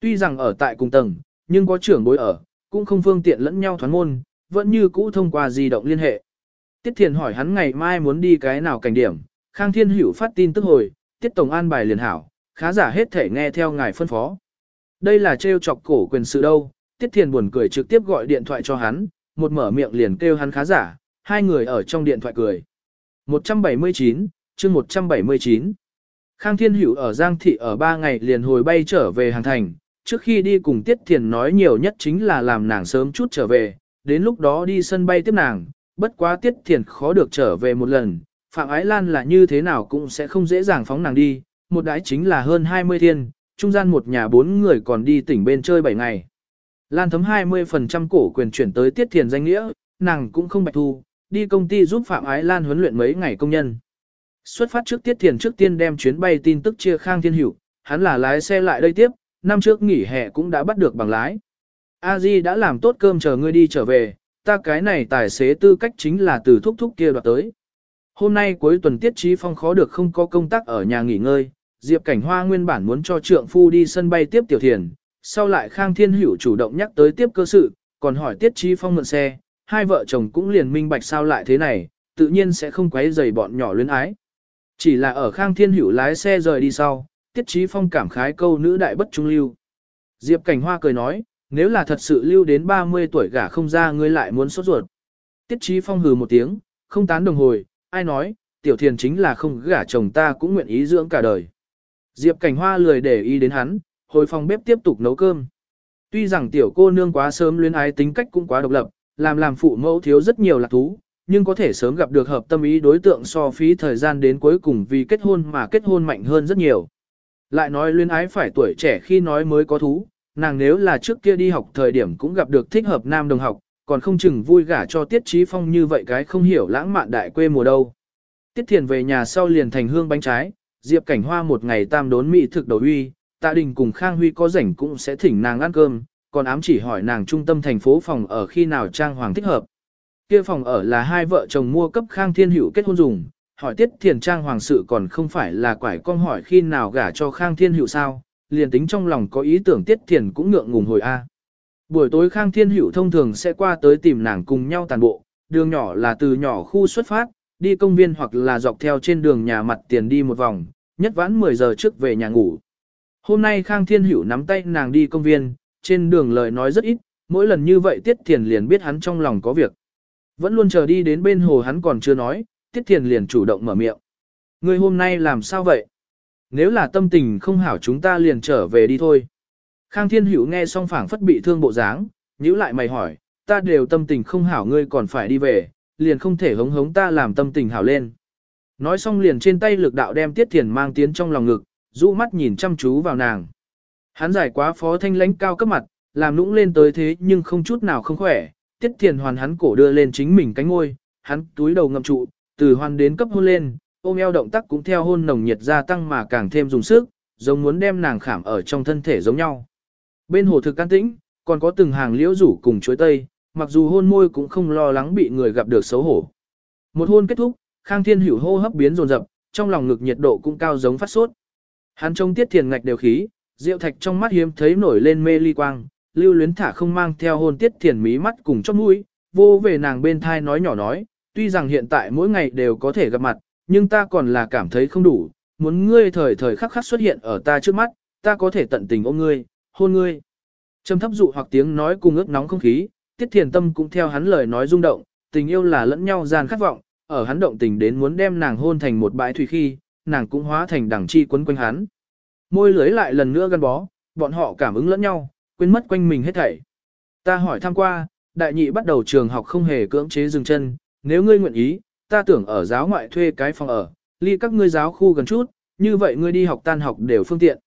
Tuy rằng ở tại cùng tầng, nhưng có trưởng bối ở, cũng không phương tiện lẫn nhau thoán môn, vẫn như cũ thông qua di động liên hệ. Tiết Thiền hỏi hắn ngày mai muốn đi cái nào cảnh điểm, Khang Thiên Hữu phát tin tức hồi, Tiết Tổng an bài liền hảo, khá giả hết thể nghe theo ngài phân phó. Đây là trêu chọc cổ quyền sự đâu, Tiết Thiền buồn cười trực tiếp gọi điện thoại cho hắn, một mở miệng liền kêu hắn khá giả, hai người ở trong điện thoại cười. 179, chương 179. Khang Thiên Hữu ở Giang Thị ở ba ngày liền hồi bay trở về hàng thành, trước khi đi cùng Tiết Thiền nói nhiều nhất chính là làm nàng sớm chút trở về, đến lúc đó đi sân bay tiếp nàng, bất quá Tiết Thiền khó được trở về một lần, Phạm Ái Lan là như thế nào cũng sẽ không dễ dàng phóng nàng đi, một đái chính là hơn 20 thiên, trung gian một nhà bốn người còn đi tỉnh bên chơi 7 ngày. Lan thấm 20% cổ quyền chuyển tới tiết thiền danh nghĩa, nàng cũng không bạch thu, đi công ty giúp Phạm Ái Lan huấn luyện mấy ngày công nhân. Xuất phát trước tiết thiền trước tiên đem chuyến bay tin tức chia khang thiên hữu, hắn là lái xe lại đây tiếp, năm trước nghỉ hè cũng đã bắt được bằng lái. A Di đã làm tốt cơm chờ ngươi đi trở về, ta cái này tài xế tư cách chính là từ thúc thúc kia đoạt tới. Hôm nay cuối tuần tiết trí phong khó được không có công tác ở nhà nghỉ ngơi, Diệp Cảnh Hoa nguyên bản muốn cho trượng phu đi sân bay tiếp tiểu thiền, sau lại Khang Thiên Hữu chủ động nhắc tới tiếp cơ sự, còn hỏi tiết trí phong mượn xe, hai vợ chồng cũng liền minh bạch sao lại thế này, tự nhiên sẽ không quấy rầy bọn nhỏ luyến ái. Chỉ là ở Khang Thiên Hữu lái xe rời đi sau, tiết trí phong cảm khái câu nữ đại bất trung lưu. Diệp Cảnh Hoa cười nói, nếu là thật sự lưu đến 30 tuổi gả không ra ngươi lại muốn sốt ruột. Tiết trí phong hừ một tiếng, không tán đồng hồi, ai nói, tiểu thiền chính là không gả chồng ta cũng nguyện ý dưỡng cả đời. Diệp cảnh hoa lười để ý đến hắn, hồi phòng bếp tiếp tục nấu cơm. Tuy rằng tiểu cô nương quá sớm luyến ái tính cách cũng quá độc lập, làm làm phụ mẫu thiếu rất nhiều lạc thú, nhưng có thể sớm gặp được hợp tâm ý đối tượng so phí thời gian đến cuối cùng vì kết hôn mà kết hôn mạnh hơn rất nhiều. Lại nói luyến ái phải tuổi trẻ khi nói mới có thú, nàng nếu là trước kia đi học thời điểm cũng gặp được thích hợp nam đồng học, còn không chừng vui gả cho Tiết Trí Phong như vậy cái không hiểu lãng mạn đại quê mùa đâu. Tiết Thiền về nhà sau liền thành hương bánh trái, Diệp Cảnh Hoa một ngày tam đốn mỹ thực đầu uy, Tạ Đình cùng Khang Huy có rảnh cũng sẽ thỉnh nàng ăn cơm, còn ám chỉ hỏi nàng trung tâm thành phố phòng ở khi nào trang hoàng thích hợp. Kia phòng ở là hai vợ chồng mua cấp Khang Thiên Hữu kết hôn dùng, hỏi Tiết Thiền trang hoàng sự còn không phải là quải con hỏi khi nào gả cho Khang Thiên Hữu sao, liền tính trong lòng có ý tưởng Tiết Thiền cũng ngượng ngùng hồi a. Buổi tối Khang Thiên Hữu thông thường sẽ qua tới tìm nàng cùng nhau tàn bộ, đường nhỏ là từ nhỏ khu xuất phát, đi công viên hoặc là dọc theo trên đường nhà mặt tiền đi một vòng, nhất vãn 10 giờ trước về nhà ngủ. Hôm nay Khang Thiên Hữu nắm tay nàng đi công viên, trên đường lời nói rất ít, mỗi lần như vậy Tiết Thiền liền biết hắn trong lòng có việc. Vẫn luôn chờ đi đến bên hồ hắn còn chưa nói, Tiết Thiền liền chủ động mở miệng. Người hôm nay làm sao vậy? Nếu là tâm tình không hảo chúng ta liền trở về đi thôi. Khang Thiên Hữu nghe xong phảng phất bị thương bộ dáng, nhíu lại mày hỏi, ta đều tâm tình không hảo ngươi còn phải đi về, liền không thể hống hống ta làm tâm tình hảo lên. Nói xong liền trên tay lực đạo đem Tiết Thiền mang tiến trong lòng ngực, rũ mắt nhìn chăm chú vào nàng. Hắn giải quá phó thanh lãnh cao cấp mặt, làm nũng lên tới thế nhưng không chút nào không khỏe, Tiết Thiền hoàn hắn cổ đưa lên chính mình cánh ngôi, hắn túi đầu ngậm trụ, từ hoàn đến cấp hôn lên, ôm eo động tác cũng theo hôn nồng nhiệt gia tăng mà càng thêm dùng sức, giống muốn đem nàng khảm ở trong thân thể giống nhau. Bên hồ thực can tĩnh, còn có từng hàng liễu rủ cùng chuối tây, mặc dù hôn môi cũng không lo lắng bị người gặp được xấu hổ. Một hôn kết thúc, Khang Thiên Hữu hô hấp biến dồn dập, trong lòng ngực nhiệt độ cũng cao giống phát sốt. Hắn trông tiết thiền ngạch đều khí, rượu Thạch trong mắt hiếm thấy nổi lên mê ly quang, lưu luyến thả không mang theo hôn tiết thiền mí mắt cùng chóp mũi, vô về nàng bên thai nói nhỏ nói, tuy rằng hiện tại mỗi ngày đều có thể gặp mặt, nhưng ta còn là cảm thấy không đủ, muốn ngươi thời thời khắc khắc xuất hiện ở ta trước mắt, ta có thể tận tình ôm ngươi, hôn ngươi. Trầm thấp dụ hoặc tiếng nói cùng ước nóng không khí, tiết thiền tâm cũng theo hắn lời nói rung động, tình yêu là lẫn nhau gian khát vọng, ở hắn động tình đến muốn đem nàng hôn thành một bãi thủy khi, nàng cũng hóa thành đằng chi quấn quanh hắn. Môi lưới lại lần nữa gắn bó, bọn họ cảm ứng lẫn nhau, quên mất quanh mình hết thảy. Ta hỏi thăm qua, đại nhị bắt đầu trường học không hề cưỡng chế dừng chân, nếu ngươi nguyện ý, ta tưởng ở giáo ngoại thuê cái phòng ở, ly các ngươi giáo khu gần chút, như vậy ngươi đi học tan học đều phương tiện.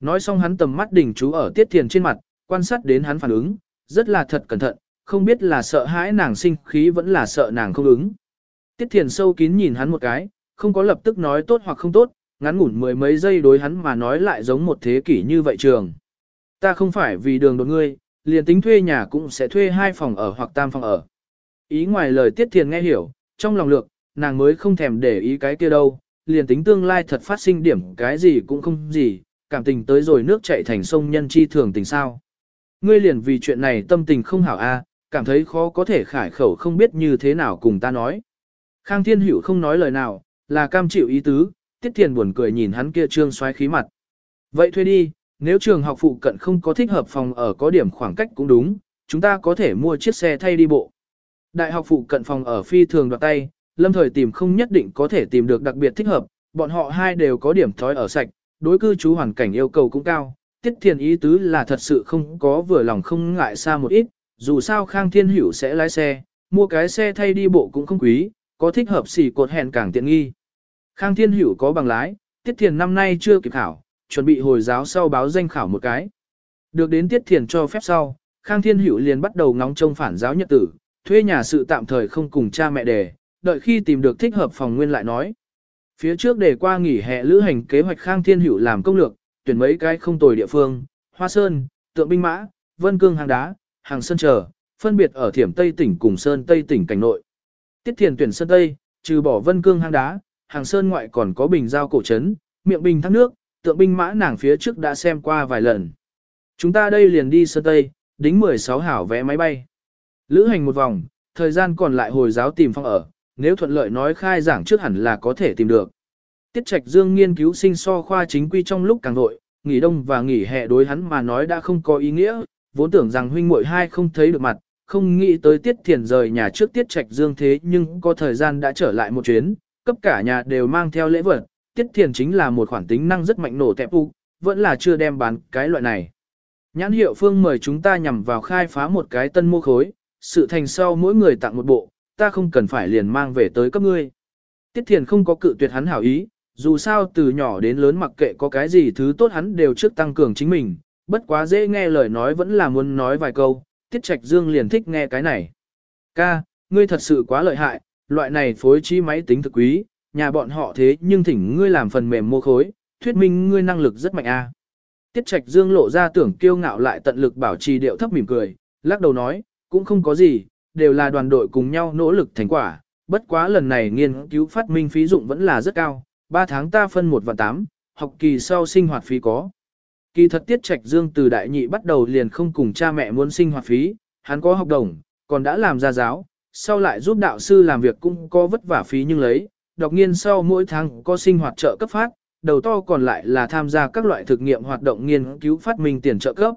Nói xong hắn tầm mắt đỉnh chú ở tiết thiền trên mặt, quan sát đến hắn phản ứng, rất là thật cẩn thận, không biết là sợ hãi nàng sinh khí vẫn là sợ nàng không ứng. Tiết thiền sâu kín nhìn hắn một cái, không có lập tức nói tốt hoặc không tốt, ngắn ngủn mười mấy giây đối hắn mà nói lại giống một thế kỷ như vậy trường. Ta không phải vì đường đột ngươi, liền tính thuê nhà cũng sẽ thuê hai phòng ở hoặc tam phòng ở. Ý ngoài lời tiết thiền nghe hiểu, trong lòng lược, nàng mới không thèm để ý cái kia đâu, liền tính tương lai thật phát sinh điểm cái gì cũng không gì, cảm tình tới rồi nước chảy thành sông nhân chi thường tình sao. Ngươi liền vì chuyện này tâm tình không hảo a, cảm thấy khó có thể khải khẩu không biết như thế nào cùng ta nói. Khang Thiên Hữu không nói lời nào, là cam chịu ý tứ, Tiết Thiền buồn cười nhìn hắn kia trương xoáy khí mặt. Vậy thuê đi, nếu trường học phụ cận không có thích hợp phòng ở có điểm khoảng cách cũng đúng, chúng ta có thể mua chiếc xe thay đi bộ. Đại học phụ cận phòng ở phi thường đoạt tay, lâm thời tìm không nhất định có thể tìm được đặc biệt thích hợp, bọn họ hai đều có điểm thói ở sạch, đối cư trú hoàn cảnh yêu cầu cũng cao. Tiết thiền ý tứ là thật sự không có vừa lòng không ngại xa một ít, dù sao Khang Thiên Hữu sẽ lái xe, mua cái xe thay đi bộ cũng không quý, có thích hợp xỉ cột hẹn càng tiện nghi. Khang Thiên Hữu có bằng lái, Tiết Thiền năm nay chưa kịp khảo, chuẩn bị hồi giáo sau báo danh khảo một cái. Được đến Tiết Thiền cho phép sau, Khang Thiên Hữu liền bắt đầu ngóng trông phản giáo nhật tử, thuê nhà sự tạm thời không cùng cha mẹ đề, đợi khi tìm được thích hợp phòng nguyên lại nói. Phía trước để qua nghỉ hè lữ hành kế hoạch Khang Thiên Hữu làm công lược, tuyển mấy cái không tồi địa phương, Hoa Sơn, Tượng Binh Mã, Vân Cương hàng đá, hàng sơn chờ, phân biệt ở Thiểm Tây tỉnh cùng Sơn Tây tỉnh cảnh nội. Tiết Thiền tuyển Sơn Tây, trừ bỏ Vân Cương hàng đá, hàng sơn ngoại còn có bình giao cổ trấn, miệng bình thác nước, tượng binh mã nàng phía trước đã xem qua vài lần. Chúng ta đây liền đi Sơn Tây, đính 16 hảo vé máy bay. Lữ hành một vòng, thời gian còn lại hồi giáo tìm phong ở, nếu thuận lợi nói khai giảng trước hẳn là có thể tìm được. Tiết Trạch Dương nghiên cứu sinh so khoa chính quy trong lúc càng vội, nghỉ đông và nghỉ hè đối hắn mà nói đã không có ý nghĩa, vốn tưởng rằng huynh muội hai không thấy được mặt, không nghĩ tới Tiết Thiền rời nhà trước Tiết Trạch Dương thế nhưng có thời gian đã trở lại một chuyến, cấp cả nhà đều mang theo lễ vật, Tiết Thiền chính là một khoản tính năng rất mạnh nổ tẹp u, vẫn là chưa đem bán cái loại này. Nhãn hiệu phương mời chúng ta nhằm vào khai phá một cái tân mô khối, sự thành sau mỗi người tặng một bộ, ta không cần phải liền mang về tới cấp ngươi. Tiết Thiền không có cự tuyệt hắn hảo ý, dù sao từ nhỏ đến lớn mặc kệ có cái gì thứ tốt hắn đều trước tăng cường chính mình, bất quá dễ nghe lời nói vẫn là muốn nói vài câu, Tiết Trạch Dương liền thích nghe cái này. Ca, ngươi thật sự quá lợi hại, loại này phối trí máy tính thực quý, nhà bọn họ thế nhưng thỉnh ngươi làm phần mềm mô khối, thuyết minh ngươi năng lực rất mạnh a. Tiết Trạch Dương lộ ra tưởng kiêu ngạo lại tận lực bảo trì điệu thấp mỉm cười, lắc đầu nói, cũng không có gì, đều là đoàn đội cùng nhau nỗ lực thành quả, bất quá lần này nghiên cứu phát minh phí dụng vẫn là rất cao, 3 tháng ta phân 1 và 8, học kỳ sau sinh hoạt phí có. Kỳ thật Tiết Trạch Dương từ đại nhị bắt đầu liền không cùng cha mẹ muốn sinh hoạt phí, hắn có học đồng, còn đã làm gia giáo, sau lại giúp đạo sư làm việc cũng có vất vả phí nhưng lấy, đọc nghiên sau mỗi tháng có sinh hoạt trợ cấp phát, đầu to còn lại là tham gia các loại thực nghiệm hoạt động nghiên cứu phát minh tiền trợ cấp.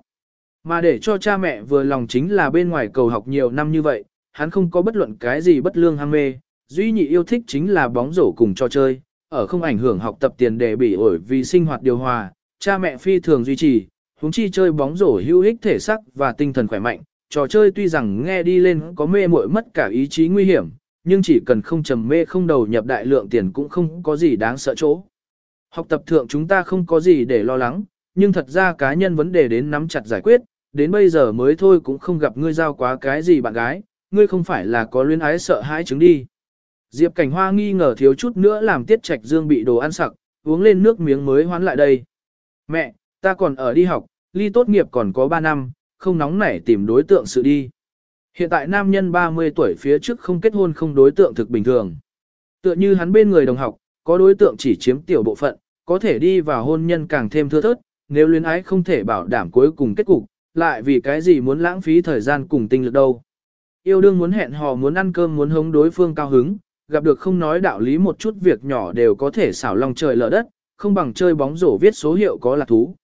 Mà để cho cha mẹ vừa lòng chính là bên ngoài cầu học nhiều năm như vậy, hắn không có bất luận cái gì bất lương ham mê, duy nhị yêu thích chính là bóng rổ cùng trò chơi, ở không ảnh hưởng học tập tiền đề bị ổi vì sinh hoạt điều hòa, cha mẹ phi thường duy trì, huống chi chơi bóng rổ hữu ích thể sắc và tinh thần khỏe mạnh, trò chơi tuy rằng nghe đi lên có mê muội mất cả ý chí nguy hiểm, nhưng chỉ cần không trầm mê không đầu nhập đại lượng tiền cũng không có gì đáng sợ chỗ. Học tập thượng chúng ta không có gì để lo lắng, nhưng thật ra cá nhân vấn đề đến nắm chặt giải quyết, đến bây giờ mới thôi cũng không gặp ngươi giao quá cái gì bạn gái, ngươi không phải là có luyến ái sợ hãi chứng đi. Diệp Cảnh Hoa nghi ngờ thiếu chút nữa làm Tiết Trạch Dương bị đồ ăn sặc, uống lên nước miếng mới hoán lại đây. Mẹ, ta còn ở đi học, ly tốt nghiệp còn có 3 năm, không nóng nảy tìm đối tượng sự đi. Hiện tại nam nhân 30 tuổi phía trước không kết hôn không đối tượng thực bình thường. Tựa như hắn bên người đồng học, có đối tượng chỉ chiếm tiểu bộ phận, có thể đi vào hôn nhân càng thêm thưa thớt, nếu luyến ái không thể bảo đảm cuối cùng kết cục, lại vì cái gì muốn lãng phí thời gian cùng tinh lực đâu. Yêu đương muốn hẹn hò muốn ăn cơm muốn hống đối phương cao hứng, gặp được không nói đạo lý một chút việc nhỏ đều có thể xảo lòng trời lỡ đất, không bằng chơi bóng rổ viết số hiệu có là thú.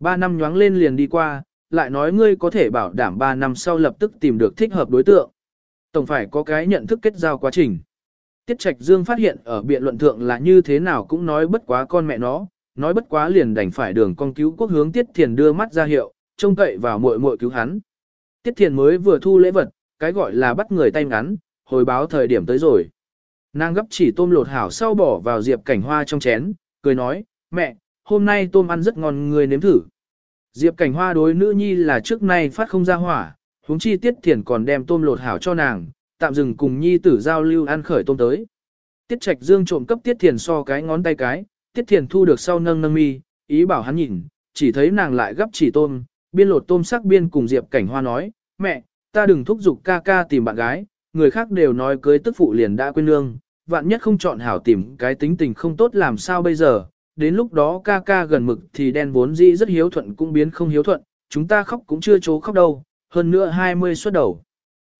Ba năm nhoáng lên liền đi qua, lại nói ngươi có thể bảo đảm 3 năm sau lập tức tìm được thích hợp đối tượng. Tổng phải có cái nhận thức kết giao quá trình. Tiết Trạch Dương phát hiện ở biện luận thượng là như thế nào cũng nói bất quá con mẹ nó, nói bất quá liền đành phải đường con cứu quốc hướng Tiết Thiền đưa mắt ra hiệu, trông cậy vào muội muội cứu hắn. Tiết Thiền mới vừa thu lễ vật, cái gọi là bắt người tay ngắn, hồi báo thời điểm tới rồi. Nàng gấp chỉ tôm lột hảo sau bỏ vào diệp cảnh hoa trong chén, cười nói, mẹ, hôm nay tôm ăn rất ngon người nếm thử. Diệp cảnh hoa đối nữ nhi là trước nay phát không ra hỏa, huống chi tiết thiền còn đem tôm lột hảo cho nàng, tạm dừng cùng nhi tử giao lưu ăn khởi tôm tới. Tiết trạch dương trộm cấp tiết thiền so cái ngón tay cái, tiết thiền thu được sau nâng nâng mi, ý bảo hắn nhìn, chỉ thấy nàng lại gấp chỉ tôm, biên lột tôm sắc biên cùng Diệp cảnh hoa nói, mẹ, ta đừng thúc giục ca ca tìm bạn gái, người khác đều nói cưới tức phụ liền đã quên lương, vạn nhất không chọn hảo tìm cái tính tình không tốt làm sao bây giờ, đến lúc đó ca ca gần mực thì đen vốn dĩ rất hiếu thuận cũng biến không hiếu thuận, chúng ta khóc cũng chưa chố khóc đâu, hơn nữa 20 xuất đầu.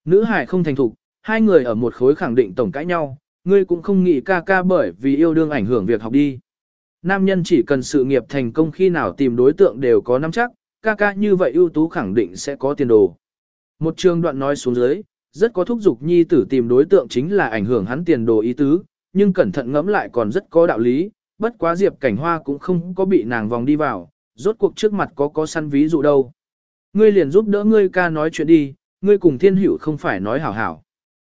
Nữ hải không thành thục, hai người ở một khối khẳng định tổng cãi nhau, ngươi cũng không nghĩ ca ca bởi vì yêu đương ảnh hưởng việc học đi. Nam nhân chỉ cần sự nghiệp thành công khi nào tìm đối tượng đều có nắm chắc, ca ca như vậy ưu tú khẳng định sẽ có tiền đồ. Một trường đoạn nói xuống dưới, rất có thúc giục nhi tử tìm đối tượng chính là ảnh hưởng hắn tiền đồ ý tứ, nhưng cẩn thận ngẫm lại còn rất có đạo lý, bất quá Diệp Cảnh Hoa cũng không có bị nàng vòng đi vào, rốt cuộc trước mặt có có săn ví dụ đâu. Ngươi liền giúp đỡ ngươi ca nói chuyện đi, ngươi cùng thiên hữu không phải nói hảo hảo.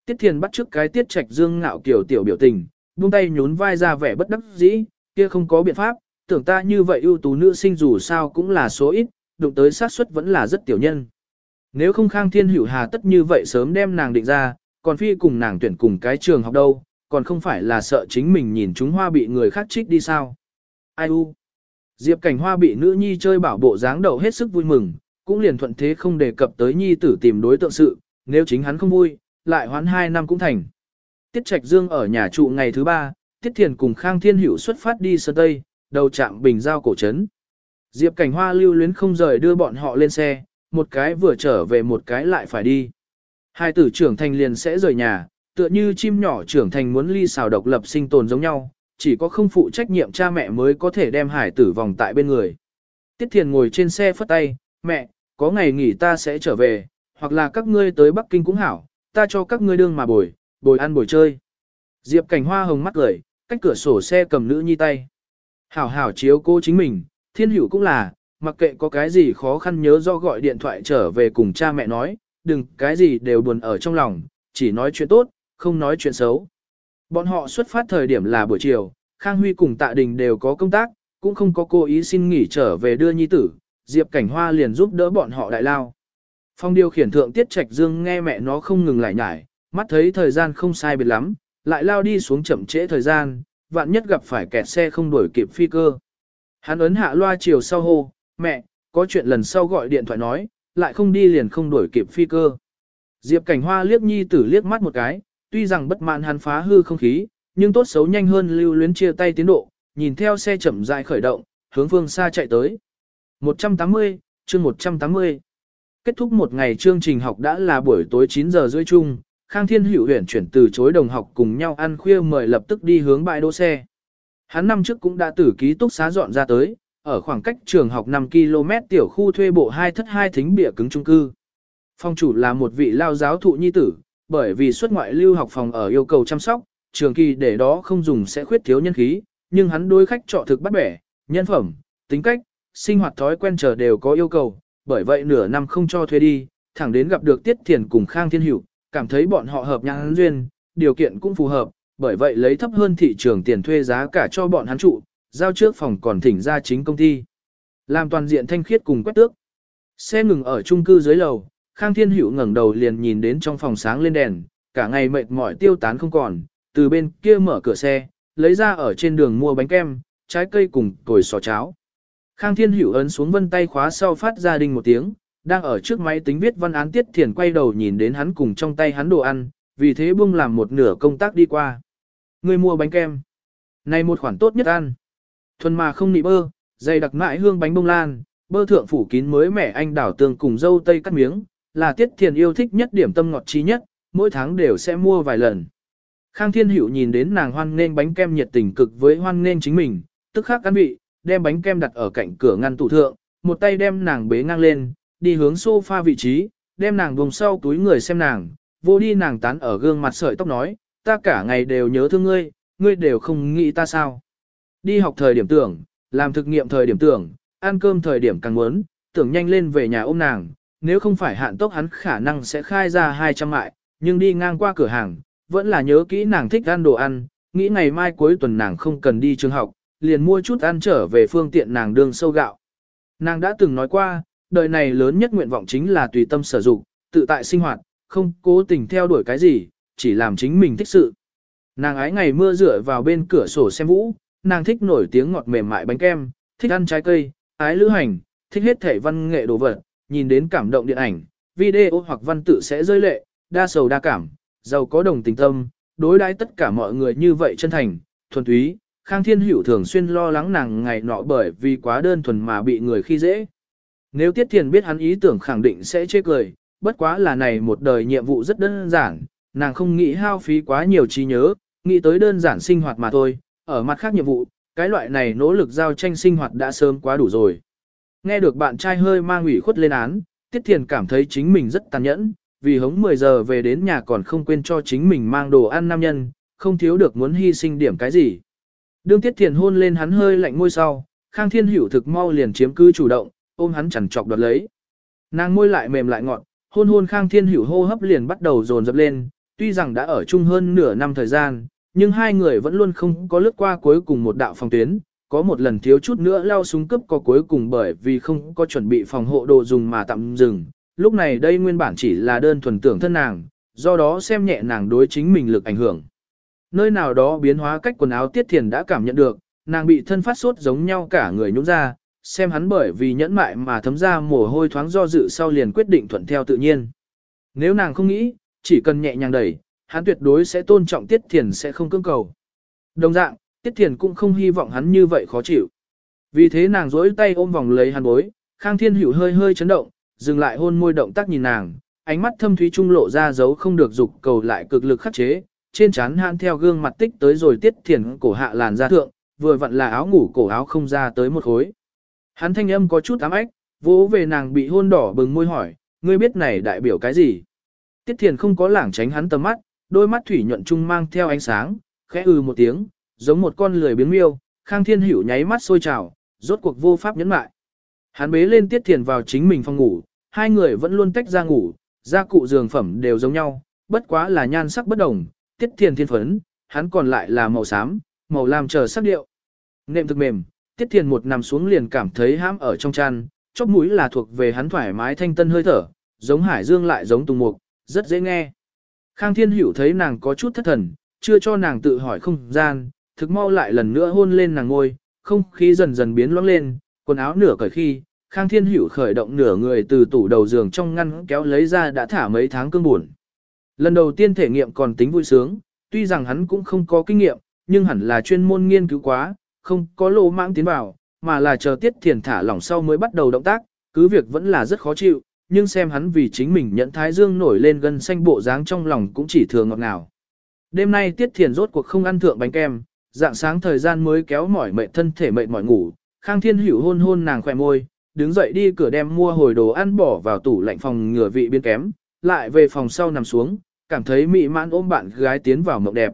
Tiết Thiền bắt trước cái tiết trạch dương ngạo kiểu tiểu biểu tình, buông tay nhún vai ra vẻ bất đắc dĩ, kia không có biện pháp, tưởng ta như vậy ưu tú nữ sinh dù sao cũng là số ít, đụng tới xác suất vẫn là rất tiểu nhân. Nếu không Khang Thiên Hữu hà tất như vậy sớm đem nàng định ra, còn phi cùng nàng tuyển cùng cái trường học đâu, còn không phải là sợ chính mình nhìn chúng hoa bị người khác trích đi sao. Ai u? Diệp Cảnh Hoa bị nữ nhi chơi bảo bộ dáng đầu hết sức vui mừng, cũng liền thuận thế không đề cập tới nhi tử tìm đối tượng sự, nếu chính hắn không vui, lại hoán hai năm cũng thành. Tiết Trạch Dương ở nhà trụ ngày thứ ba, Tiết Thiền cùng Khang Thiên Hữu xuất phát đi sơn Tây, đầu chạm bình giao cổ trấn. Diệp Cảnh Hoa lưu luyến không rời đưa bọn họ lên xe, một cái vừa trở về một cái lại phải đi. Hai tử trưởng thành liền sẽ rời nhà, tựa như chim nhỏ trưởng thành muốn ly xào độc lập sinh tồn giống nhau, chỉ có không phụ trách nhiệm cha mẹ mới có thể đem hải tử vòng tại bên người. Tiết Thiền ngồi trên xe phất tay, mẹ, có ngày nghỉ ta sẽ trở về, hoặc là các ngươi tới Bắc Kinh cũng hảo, ta cho các ngươi đương mà bồi, bồi ăn bồi chơi. Diệp cảnh hoa hồng mắt cười, cách cửa sổ xe cầm nữ nhi tay. Hảo hảo chiếu cô chính mình, thiên hữu cũng là, mặc kệ có cái gì khó khăn nhớ do gọi điện thoại trở về cùng cha mẹ nói, đừng cái gì đều buồn ở trong lòng, chỉ nói chuyện tốt, không nói chuyện xấu. Bọn họ xuất phát thời điểm là buổi chiều, Khang Huy cùng Tạ Đình đều có công tác, cũng không có cố ý xin nghỉ trở về đưa nhi tử, Diệp Cảnh Hoa liền giúp đỡ bọn họ đại lao. Phong điều khiển thượng Tiết Trạch Dương nghe mẹ nó không ngừng lại nhải, mắt thấy thời gian không sai biệt lắm, lại lao đi xuống chậm trễ thời gian, vạn nhất gặp phải kẹt xe không đuổi kịp phi cơ. Hắn ấn hạ loa chiều sau hô, mẹ, có chuyện lần sau gọi điện thoại nói, lại không đi liền không đuổi kịp phi cơ. Diệp Cảnh Hoa liếc nhi tử liếc mắt một cái, tuy rằng bất mãn hắn phá hư không khí, nhưng tốt xấu nhanh hơn lưu luyến chia tay tiến độ, nhìn theo xe chậm rãi khởi động, hướng phương xa chạy tới. 180, chương 180. Kết thúc một ngày chương trình học đã là buổi tối 9 giờ rưỡi chung, Khang Thiên Hữu huyền chuyển từ chối đồng học cùng nhau ăn khuya mời lập tức đi hướng bãi đỗ xe. Hắn năm trước cũng đã tử ký túc xá dọn ra tới, ở khoảng cách trường học 5 km tiểu khu thuê bộ hai thất hai thính bịa cứng trung cư. Phong chủ là một vị lao giáo thụ nhi tử, bởi vì xuất ngoại lưu học phòng ở yêu cầu chăm sóc, trường kỳ để đó không dùng sẽ khuyết thiếu nhân khí, nhưng hắn đối khách trọ thực bắt bẻ, nhân phẩm, tính cách, sinh hoạt thói quen chờ đều có yêu cầu, bởi vậy nửa năm không cho thuê đi, thẳng đến gặp được Tiết Thiền cùng Khang Thiên Hữu, cảm thấy bọn họ hợp nhãn duyên, điều kiện cũng phù hợp, bởi vậy lấy thấp hơn thị trường tiền thuê giá cả cho bọn hắn trụ, giao trước phòng còn thỉnh ra chính công ty. Làm toàn diện thanh khiết cùng quét tước. Xe ngừng ở chung cư dưới lầu, Khang Thiên Hữu ngẩng đầu liền nhìn đến trong phòng sáng lên đèn, cả ngày mệt mỏi tiêu tán không còn, từ bên kia mở cửa xe, lấy ra ở trên đường mua bánh kem, trái cây cùng cồi sò cháo. Khang Thiên Hữu ấn xuống vân tay khóa sau phát ra đình một tiếng, đang ở trước máy tính viết văn án tiết thiền quay đầu nhìn đến hắn cùng trong tay hắn đồ ăn, vì thế buông làm một nửa công tác đi qua. Người mua bánh kem. Này một khoản tốt nhất ăn. Thuần mà không nị bơ, dày đặc mại hương bánh bông lan, bơ thượng phủ kín mới mẻ anh đảo tường cùng dâu tây cắt miếng, là tiết thiền yêu thích nhất điểm tâm ngọt trí nhất, mỗi tháng đều sẽ mua vài lần. Khang Thiên Hữu nhìn đến nàng hoan nên bánh kem nhiệt tình cực với hoan nên chính mình, tức khắc cắn vị, đem bánh kem đặt ở cạnh cửa ngăn tủ thượng, một tay đem nàng bế ngang lên, đi hướng sofa vị trí, đem nàng vùng sau túi người xem nàng, vô đi nàng tán ở gương mặt sợi tóc nói, ta cả ngày đều nhớ thương ngươi, ngươi đều không nghĩ ta sao. Đi học thời điểm tưởng, làm thực nghiệm thời điểm tưởng, ăn cơm thời điểm càng muốn, tưởng nhanh lên về nhà ôm nàng, nếu không phải hạn tốc hắn khả năng sẽ khai ra 200 mại, nhưng đi ngang qua cửa hàng, vẫn là nhớ kỹ nàng thích ăn đồ ăn, nghĩ ngày mai cuối tuần nàng không cần đi trường học, liền mua chút ăn trở về phương tiện nàng đương sâu gạo. Nàng đã từng nói qua, đời này lớn nhất nguyện vọng chính là tùy tâm sở dụng, tự tại sinh hoạt, không cố tình theo đuổi cái gì, chỉ làm chính mình thích sự. Nàng ái ngày mưa rửa vào bên cửa sổ xem vũ, nàng thích nổi tiếng ngọt mềm mại bánh kem, thích ăn trái cây, ái lữ hành, thích hết thể văn nghệ đồ vật, nhìn đến cảm động điện ảnh, video hoặc văn tự sẽ rơi lệ, đa sầu đa cảm, giàu có đồng tình tâm, đối đãi tất cả mọi người như vậy chân thành, thuần túy. Khang Thiên Hữu thường xuyên lo lắng nàng ngày nọ bởi vì quá đơn thuần mà bị người khi dễ. Nếu Tiết Thiền biết hắn ý tưởng khẳng định sẽ chê cười, bất quá là này một đời nhiệm vụ rất đơn giản, nàng không nghĩ hao phí quá nhiều trí nhớ, nghĩ tới đơn giản sinh hoạt mà thôi, ở mặt khác nhiệm vụ, cái loại này nỗ lực giao tranh sinh hoạt đã sớm quá đủ rồi. Nghe được bạn trai hơi mang ủy khuất lên án, Tiết Thiền cảm thấy chính mình rất tàn nhẫn, vì hống 10 giờ về đến nhà còn không quên cho chính mình mang đồ ăn nam nhân, không thiếu được muốn hy sinh điểm cái gì. Đương Tiết Thiền hôn lên hắn hơi lạnh môi sau, Khang Thiên Hữu thực mau liền chiếm cứ chủ động, ôm hắn chằn chọc đoạt lấy. Nàng môi lại mềm lại ngọt, hôn hôn Khang Thiên Hữu hô hấp liền bắt đầu dồn dập lên, tuy rằng đã ở chung hơn nửa năm thời gian, nhưng hai người vẫn luôn không có lướt qua cuối cùng một đạo phòng tuyến, có một lần thiếu chút nữa lao súng cấp có cuối cùng bởi vì không có chuẩn bị phòng hộ đồ dùng mà tạm dừng. Lúc này đây nguyên bản chỉ là đơn thuần tưởng thân nàng, do đó xem nhẹ nàng đối chính mình lực ảnh hưởng. Nơi nào đó biến hóa cách quần áo tiết thiền đã cảm nhận được, nàng bị thân phát sốt giống nhau cả người nhũng ra, xem hắn bởi vì nhẫn mại mà thấm ra mồ hôi thoáng do dự sau liền quyết định thuận theo tự nhiên. Nếu nàng không nghĩ, chỉ cần nhẹ nhàng đẩy, hắn tuyệt đối sẽ tôn trọng tiết thiền sẽ không cưỡng cầu. Đồng dạng, tiết thiền cũng không hy vọng hắn như vậy khó chịu. Vì thế nàng dối tay ôm vòng lấy hắn bối, khang thiên hữu hơi hơi chấn động, dừng lại hôn môi động tác nhìn nàng, ánh mắt thâm thúy trung lộ ra dấu không được dục cầu lại cực lực khắc chế, trên trán hắn theo gương mặt tích tới rồi tiết thiền cổ hạ làn da thượng, vừa vặn là áo ngủ cổ áo không ra tới một khối. Hắn thanh âm có chút ám ếch vỗ về nàng bị hôn đỏ bừng môi hỏi, ngươi biết này đại biểu cái gì? Tiết thiền không có lảng tránh hắn tầm mắt, đôi mắt thủy nhuận trung mang theo ánh sáng, khẽ ư ừ một tiếng, giống một con lười biếng miêu, khang thiên hữu nháy mắt sôi trào, rốt cuộc vô pháp nhẫn mại. Hắn bế lên tiết thiền vào chính mình phòng ngủ, hai người vẫn luôn tách ra ngủ, gia cụ giường phẩm đều giống nhau, bất quá là nhan sắc bất đồng, tiết thiền thiên phấn, hắn còn lại là màu xám, màu lam chờ sắc điệu. Nệm thực mềm, tiết thiền một nằm xuống liền cảm thấy hãm ở trong chăn, chóp mũi là thuộc về hắn thoải mái thanh tân hơi thở, giống hải dương lại giống tùng mục, rất dễ nghe. Khang thiên hữu thấy nàng có chút thất thần, chưa cho nàng tự hỏi không gian, thực mau lại lần nữa hôn lên nàng ngôi, không khí dần dần biến loãng lên, quần áo nửa cởi khi, Khang Thiên Hữu khởi động nửa người từ tủ đầu giường trong ngăn kéo lấy ra đã thả mấy tháng cương buồn. Lần đầu tiên thể nghiệm còn tính vui sướng, tuy rằng hắn cũng không có kinh nghiệm, nhưng hẳn là chuyên môn nghiên cứu quá, không có lỗ mãng tiến vào, mà là chờ tiết thiền thả lỏng sau mới bắt đầu động tác, cứ việc vẫn là rất khó chịu, nhưng xem hắn vì chính mình nhận thái dương nổi lên gân xanh bộ dáng trong lòng cũng chỉ thường ngọt ngào. Đêm nay tiết thiền rốt cuộc không ăn thượng bánh kem, dạng sáng thời gian mới kéo mỏi mệt thân thể mệt mỏi ngủ, khang thiên hữu hôn hôn nàng khỏe môi, đứng dậy đi cửa đem mua hồi đồ ăn bỏ vào tủ lạnh phòng ngừa vị biến kém, lại về phòng sau nằm xuống, cảm thấy mị mãn ôm bạn gái tiến vào mộng đẹp.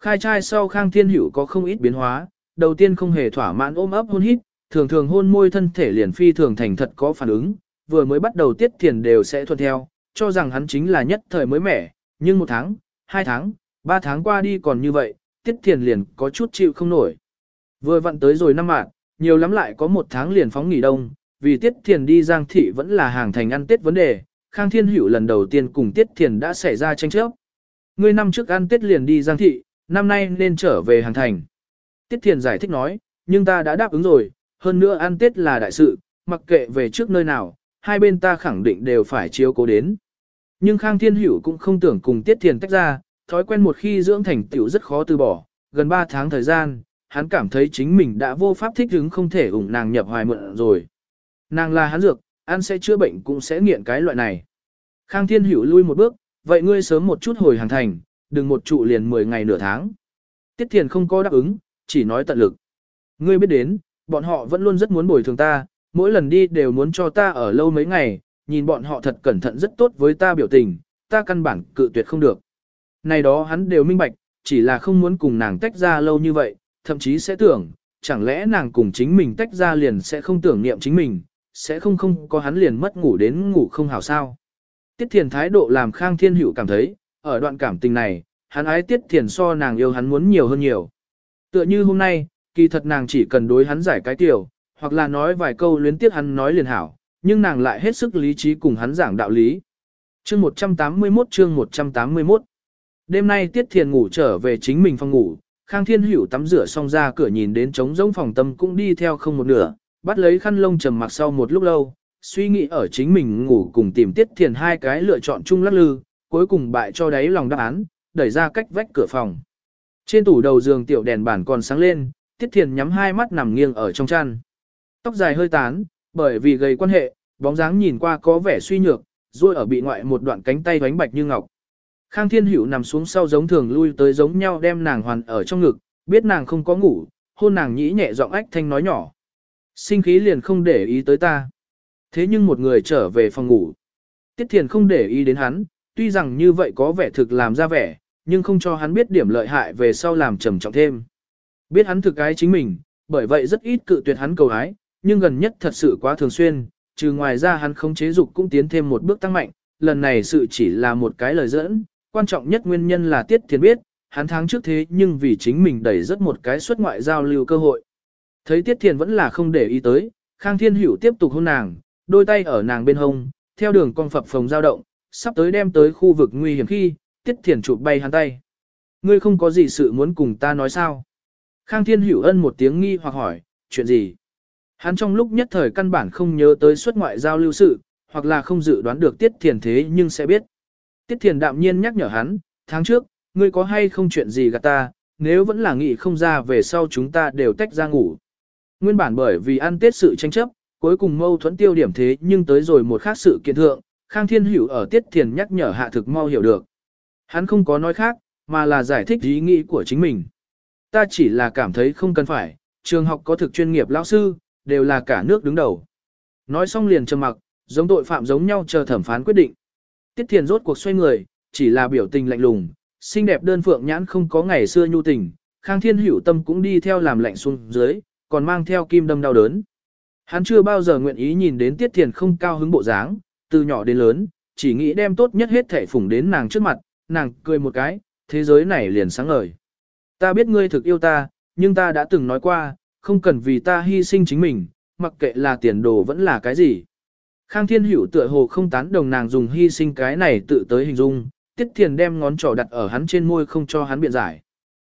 Khai trai sau Khang Thiên Hữu có không ít biến hóa, đầu tiên không hề thỏa mãn ôm ấp hôn hít, thường thường hôn môi thân thể liền phi thường thành thật có phản ứng, vừa mới bắt đầu tiết thiền đều sẽ thuận theo, cho rằng hắn chính là nhất thời mới mẻ, nhưng một tháng, hai tháng, ba tháng qua đi còn như vậy, tiết thiền liền có chút chịu không nổi. Vừa vặn tới rồi năm mạng, nhiều lắm lại có một tháng liền phóng nghỉ đông, vì Tiết Thiền đi Giang Thị vẫn là hàng thành ăn Tết vấn đề, Khang Thiên Hữu lần đầu tiên cùng Tiết Thiền đã xảy ra tranh chấp. Ngươi năm trước ăn Tết liền đi Giang Thị, năm nay nên trở về hàng thành. Tiết Thiền giải thích nói, nhưng ta đã đáp ứng rồi, hơn nữa ăn Tết là đại sự, mặc kệ về trước nơi nào, hai bên ta khẳng định đều phải chiếu cố đến. Nhưng Khang Thiên Hữu cũng không tưởng cùng Tiết Thiền tách ra, thói quen một khi dưỡng thành tiểu rất khó từ bỏ, gần 3 tháng thời gian, hắn cảm thấy chính mình đã vô pháp thích ứng không thể ủng nàng nhập hoài mượn rồi. Nàng là hắn dược, ăn sẽ chữa bệnh cũng sẽ nghiện cái loại này. Khang Thiên Hữu lui một bước, vậy ngươi sớm một chút hồi hàng thành, đừng một trụ liền 10 ngày nửa tháng. Tiết Thiền không có đáp ứng, chỉ nói tận lực. Ngươi biết đến, bọn họ vẫn luôn rất muốn bồi thường ta, mỗi lần đi đều muốn cho ta ở lâu mấy ngày, nhìn bọn họ thật cẩn thận rất tốt với ta biểu tình, ta căn bản cự tuyệt không được. Này đó hắn đều minh bạch, chỉ là không muốn cùng nàng tách ra lâu như vậy, thậm chí sẽ tưởng, chẳng lẽ nàng cùng chính mình tách ra liền sẽ không tưởng niệm chính mình, sẽ không không có hắn liền mất ngủ đến ngủ không hảo sao. Tiết thiền thái độ làm Khang Thiên Hữu cảm thấy, ở đoạn cảm tình này, hắn ái tiết thiền so nàng yêu hắn muốn nhiều hơn nhiều. Tựa như hôm nay, kỳ thật nàng chỉ cần đối hắn giải cái tiểu, hoặc là nói vài câu luyến tiếc hắn nói liền hảo, nhưng nàng lại hết sức lý trí cùng hắn giảng đạo lý. Chương 181 chương 181 Đêm nay Tiết Thiền ngủ trở về chính mình phòng ngủ, Khang Thiên Hữu tắm rửa xong ra cửa nhìn đến trống rỗng phòng tâm cũng đi theo không một nửa, bắt lấy khăn lông trầm mặc sau một lúc lâu, suy nghĩ ở chính mình ngủ cùng tìm tiết thiền hai cái lựa chọn chung lắc lư, cuối cùng bại cho đáy lòng đáp án, đẩy ra cách vách cửa phòng. Trên tủ đầu giường tiểu đèn bản còn sáng lên, tiết thiền nhắm hai mắt nằm nghiêng ở trong chăn. Tóc dài hơi tán, bởi vì gây quan hệ, bóng dáng nhìn qua có vẻ suy nhược, rồi ở bị ngoại một đoạn cánh tay bánh bạch như ngọc. Khang Thiên Hữu nằm xuống sau giống thường lui tới giống nhau đem nàng hoàn ở trong ngực, biết nàng không có ngủ, hôn nàng nhĩ nhẹ giọng ách thanh nói nhỏ. Sinh khí liền không để ý tới ta. Thế nhưng một người trở về phòng ngủ. Tiết Thiền không để ý đến hắn, tuy rằng như vậy có vẻ thực làm ra vẻ, nhưng không cho hắn biết điểm lợi hại về sau làm trầm trọng thêm. Biết hắn thực cái chính mình, bởi vậy rất ít cự tuyệt hắn cầu ái, nhưng gần nhất thật sự quá thường xuyên, trừ ngoài ra hắn không chế dục cũng tiến thêm một bước tăng mạnh, lần này sự chỉ là một cái lời dẫn, quan trọng nhất nguyên nhân là Tiết Thiền biết, hắn tháng trước thế nhưng vì chính mình đẩy rất một cái xuất ngoại giao lưu cơ hội. Thấy Tiết Thiền vẫn là không để ý tới, Khang Thiên Hữu tiếp tục hôn nàng, đôi tay ở nàng bên hông, theo đường con phập phồng dao động, sắp tới đem tới khu vực nguy hiểm khi, Tiết Thiền chụp bay hắn tay. Ngươi không có gì sự muốn cùng ta nói sao? Khang Thiên Hữu ân một tiếng nghi hoặc hỏi, chuyện gì? Hắn trong lúc nhất thời căn bản không nhớ tới xuất ngoại giao lưu sự, hoặc là không dự đoán được Tiết Thiền thế nhưng sẽ biết. Tiết Thiền đạm nhiên nhắc nhở hắn, tháng trước, ngươi có hay không chuyện gì gạt ta, nếu vẫn là nghĩ không ra về sau chúng ta đều tách ra ngủ. Nguyên bản bởi vì ăn tết sự tranh chấp, cuối cùng mâu thuẫn tiêu điểm thế nhưng tới rồi một khác sự kiện thượng, Khang Thiên Hữu ở Tiết Thiền nhắc nhở hạ thực mau hiểu được. Hắn không có nói khác, mà là giải thích ý nghĩ của chính mình. Ta chỉ là cảm thấy không cần phải, trường học có thực chuyên nghiệp lão sư, đều là cả nước đứng đầu. Nói xong liền trầm mặc, giống tội phạm giống nhau chờ thẩm phán quyết định. Tiết Thiền rốt cuộc xoay người, chỉ là biểu tình lạnh lùng, xinh đẹp đơn phượng nhãn không có ngày xưa nhu tình, Khang Thiên Hữu tâm cũng đi theo làm lạnh xuống dưới, còn mang theo kim đâm đau đớn. Hắn chưa bao giờ nguyện ý nhìn đến Tiết Thiền không cao hứng bộ dáng, từ nhỏ đến lớn, chỉ nghĩ đem tốt nhất hết thể phủng đến nàng trước mặt, nàng cười một cái, thế giới này liền sáng ngời. Ta biết ngươi thực yêu ta, nhưng ta đã từng nói qua, không cần vì ta hy sinh chính mình, mặc kệ là tiền đồ vẫn là cái gì. Khang Thiên Hữu tựa hồ không tán đồng nàng dùng hy sinh cái này tự tới hình dung, Tiết Thiền đem ngón trỏ đặt ở hắn trên môi không cho hắn biện giải.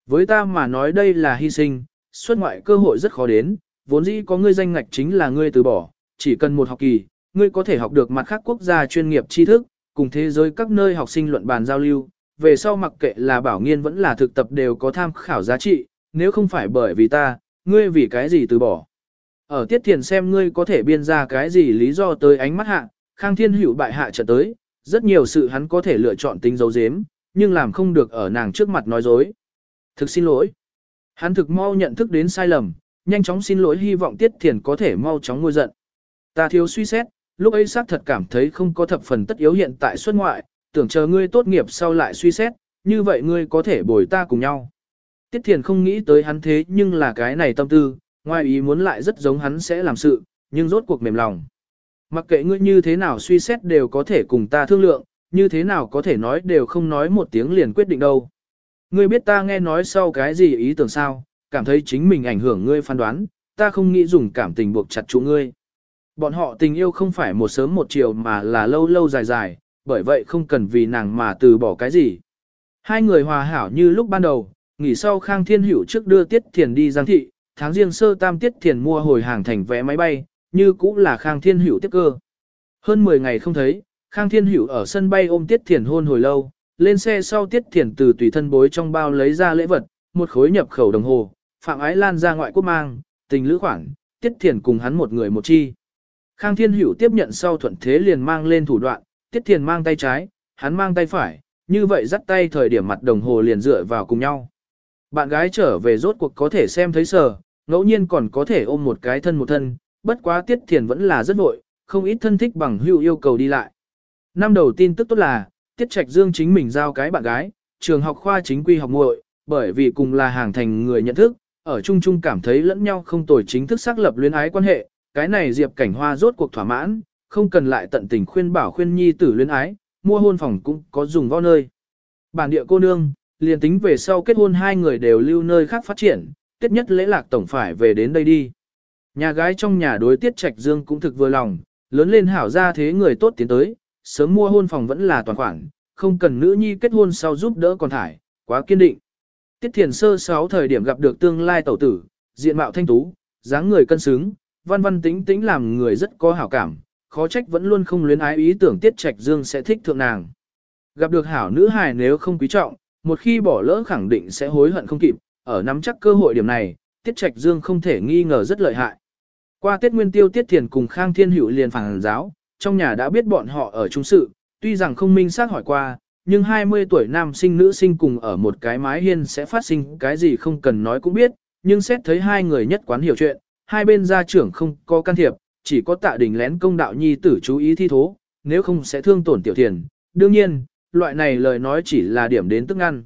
Với ta mà nói đây là hy sinh, xuất ngoại cơ hội rất khó đến, vốn dĩ có ngươi danh ngạch chính là ngươi từ bỏ, chỉ cần một học kỳ, ngươi có thể học được mặt khác quốc gia chuyên nghiệp tri thức, cùng thế giới các nơi học sinh luận bàn giao lưu, về sau mặc kệ là bảo nghiên vẫn là thực tập đều có tham khảo giá trị, nếu không phải bởi vì ta, ngươi vì cái gì từ bỏ. Ở tiết thiền xem ngươi có thể biên ra cái gì lý do tới ánh mắt hạ, khang thiên hữu bại hạ trở tới, rất nhiều sự hắn có thể lựa chọn tính dấu dếm, nhưng làm không được ở nàng trước mặt nói dối. Thực xin lỗi. Hắn thực mau nhận thức đến sai lầm, nhanh chóng xin lỗi hy vọng tiết thiền có thể mau chóng ngôi giận. Ta thiếu suy xét, lúc ấy xác thật cảm thấy không có thập phần tất yếu hiện tại xuất ngoại, tưởng chờ ngươi tốt nghiệp sau lại suy xét, như vậy ngươi có thể bồi ta cùng nhau. Tiết Thiền không nghĩ tới hắn thế nhưng là cái này tâm tư, ngoài ý muốn lại rất giống hắn sẽ làm sự, nhưng rốt cuộc mềm lòng. Mặc kệ ngươi như thế nào suy xét đều có thể cùng ta thương lượng, như thế nào có thể nói đều không nói một tiếng liền quyết định đâu. Ngươi biết ta nghe nói sau cái gì ý tưởng sao, cảm thấy chính mình ảnh hưởng ngươi phán đoán, ta không nghĩ dùng cảm tình buộc chặt chủ ngươi. Bọn họ tình yêu không phải một sớm một chiều mà là lâu lâu dài dài, bởi vậy không cần vì nàng mà từ bỏ cái gì. Hai người hòa hảo như lúc ban đầu, nghỉ sau Khang Thiên Hữu trước đưa Tiết Thiền đi Giang Thị, tháng riêng sơ tam Tiết Thiền mua hồi hàng thành vé máy bay, như cũng là Khang Thiên Hữu tiếp cơ. Hơn 10 ngày không thấy, Khang Thiên Hữu ở sân bay ôm Tiết Thiền hôn hồi lâu, lên xe sau Tiết Thiền từ tùy thân bối trong bao lấy ra lễ vật, một khối nhập khẩu đồng hồ, Phạm Ái Lan ra ngoại quốc mang, tình lữ khoản, Tiết Thiền cùng hắn một người một chi. Khang Thiên Hữu tiếp nhận sau thuận thế liền mang lên thủ đoạn, Tiết Thiền mang tay trái, hắn mang tay phải, như vậy dắt tay thời điểm mặt đồng hồ liền dựa vào cùng nhau. Bạn gái trở về rốt cuộc có thể xem thấy sờ, ngẫu nhiên còn có thể ôm một cái thân một thân, bất quá Tiết Thiền vẫn là rất vội, không ít thân thích bằng hữu yêu cầu đi lại. Năm đầu tin tức tốt là, Tiết Trạch Dương chính mình giao cái bạn gái, trường học khoa chính quy học muội, bởi vì cùng là hàng thành người nhận thức, ở chung chung cảm thấy lẫn nhau không tồi chính thức xác lập luyến ái quan hệ, cái này Diệp Cảnh Hoa rốt cuộc thỏa mãn, không cần lại tận tình khuyên bảo khuyên nhi tử luyến ái, mua hôn phòng cũng có dùng võ nơi. Bản địa cô nương, liền tính về sau kết hôn hai người đều lưu nơi khác phát triển, tiết nhất lễ lạc tổng phải về đến đây đi. Nhà gái trong nhà đối tiết trạch dương cũng thực vừa lòng, lớn lên hảo ra thế người tốt tiến tới, sớm mua hôn phòng vẫn là toàn khoản, không cần nữ nhi kết hôn sau giúp đỡ còn thải, quá kiên định. Tiết thiền sơ sáu thời điểm gặp được tương lai tẩu tử, diện mạo thanh tú, dáng người cân xứng, văn văn tính tính làm người rất có hảo cảm, khó trách vẫn luôn không luyến ái ý tưởng tiết trạch dương sẽ thích thượng nàng. Gặp được hảo nữ hài nếu không quý trọng, một khi bỏ lỡ khẳng định sẽ hối hận không kịp, ở nắm chắc cơ hội điểm này, tiết trạch dương không thể nghi ngờ rất lợi hại. Qua tiết nguyên tiêu tiết thiền cùng khang thiên hữu liền phản giáo, trong nhà đã biết bọn họ ở trung sự, tuy rằng không minh xác hỏi qua, nhưng 20 tuổi nam sinh nữ sinh cùng ở một cái mái hiên sẽ phát sinh cái gì không cần nói cũng biết, nhưng xét thấy hai người nhất quán hiểu chuyện, hai bên gia trưởng không có can thiệp, chỉ có tạ đình lén công đạo nhi tử chú ý thi thố, nếu không sẽ thương tổn tiểu thiền. Đương nhiên, loại này lời nói chỉ là điểm đến tức ăn.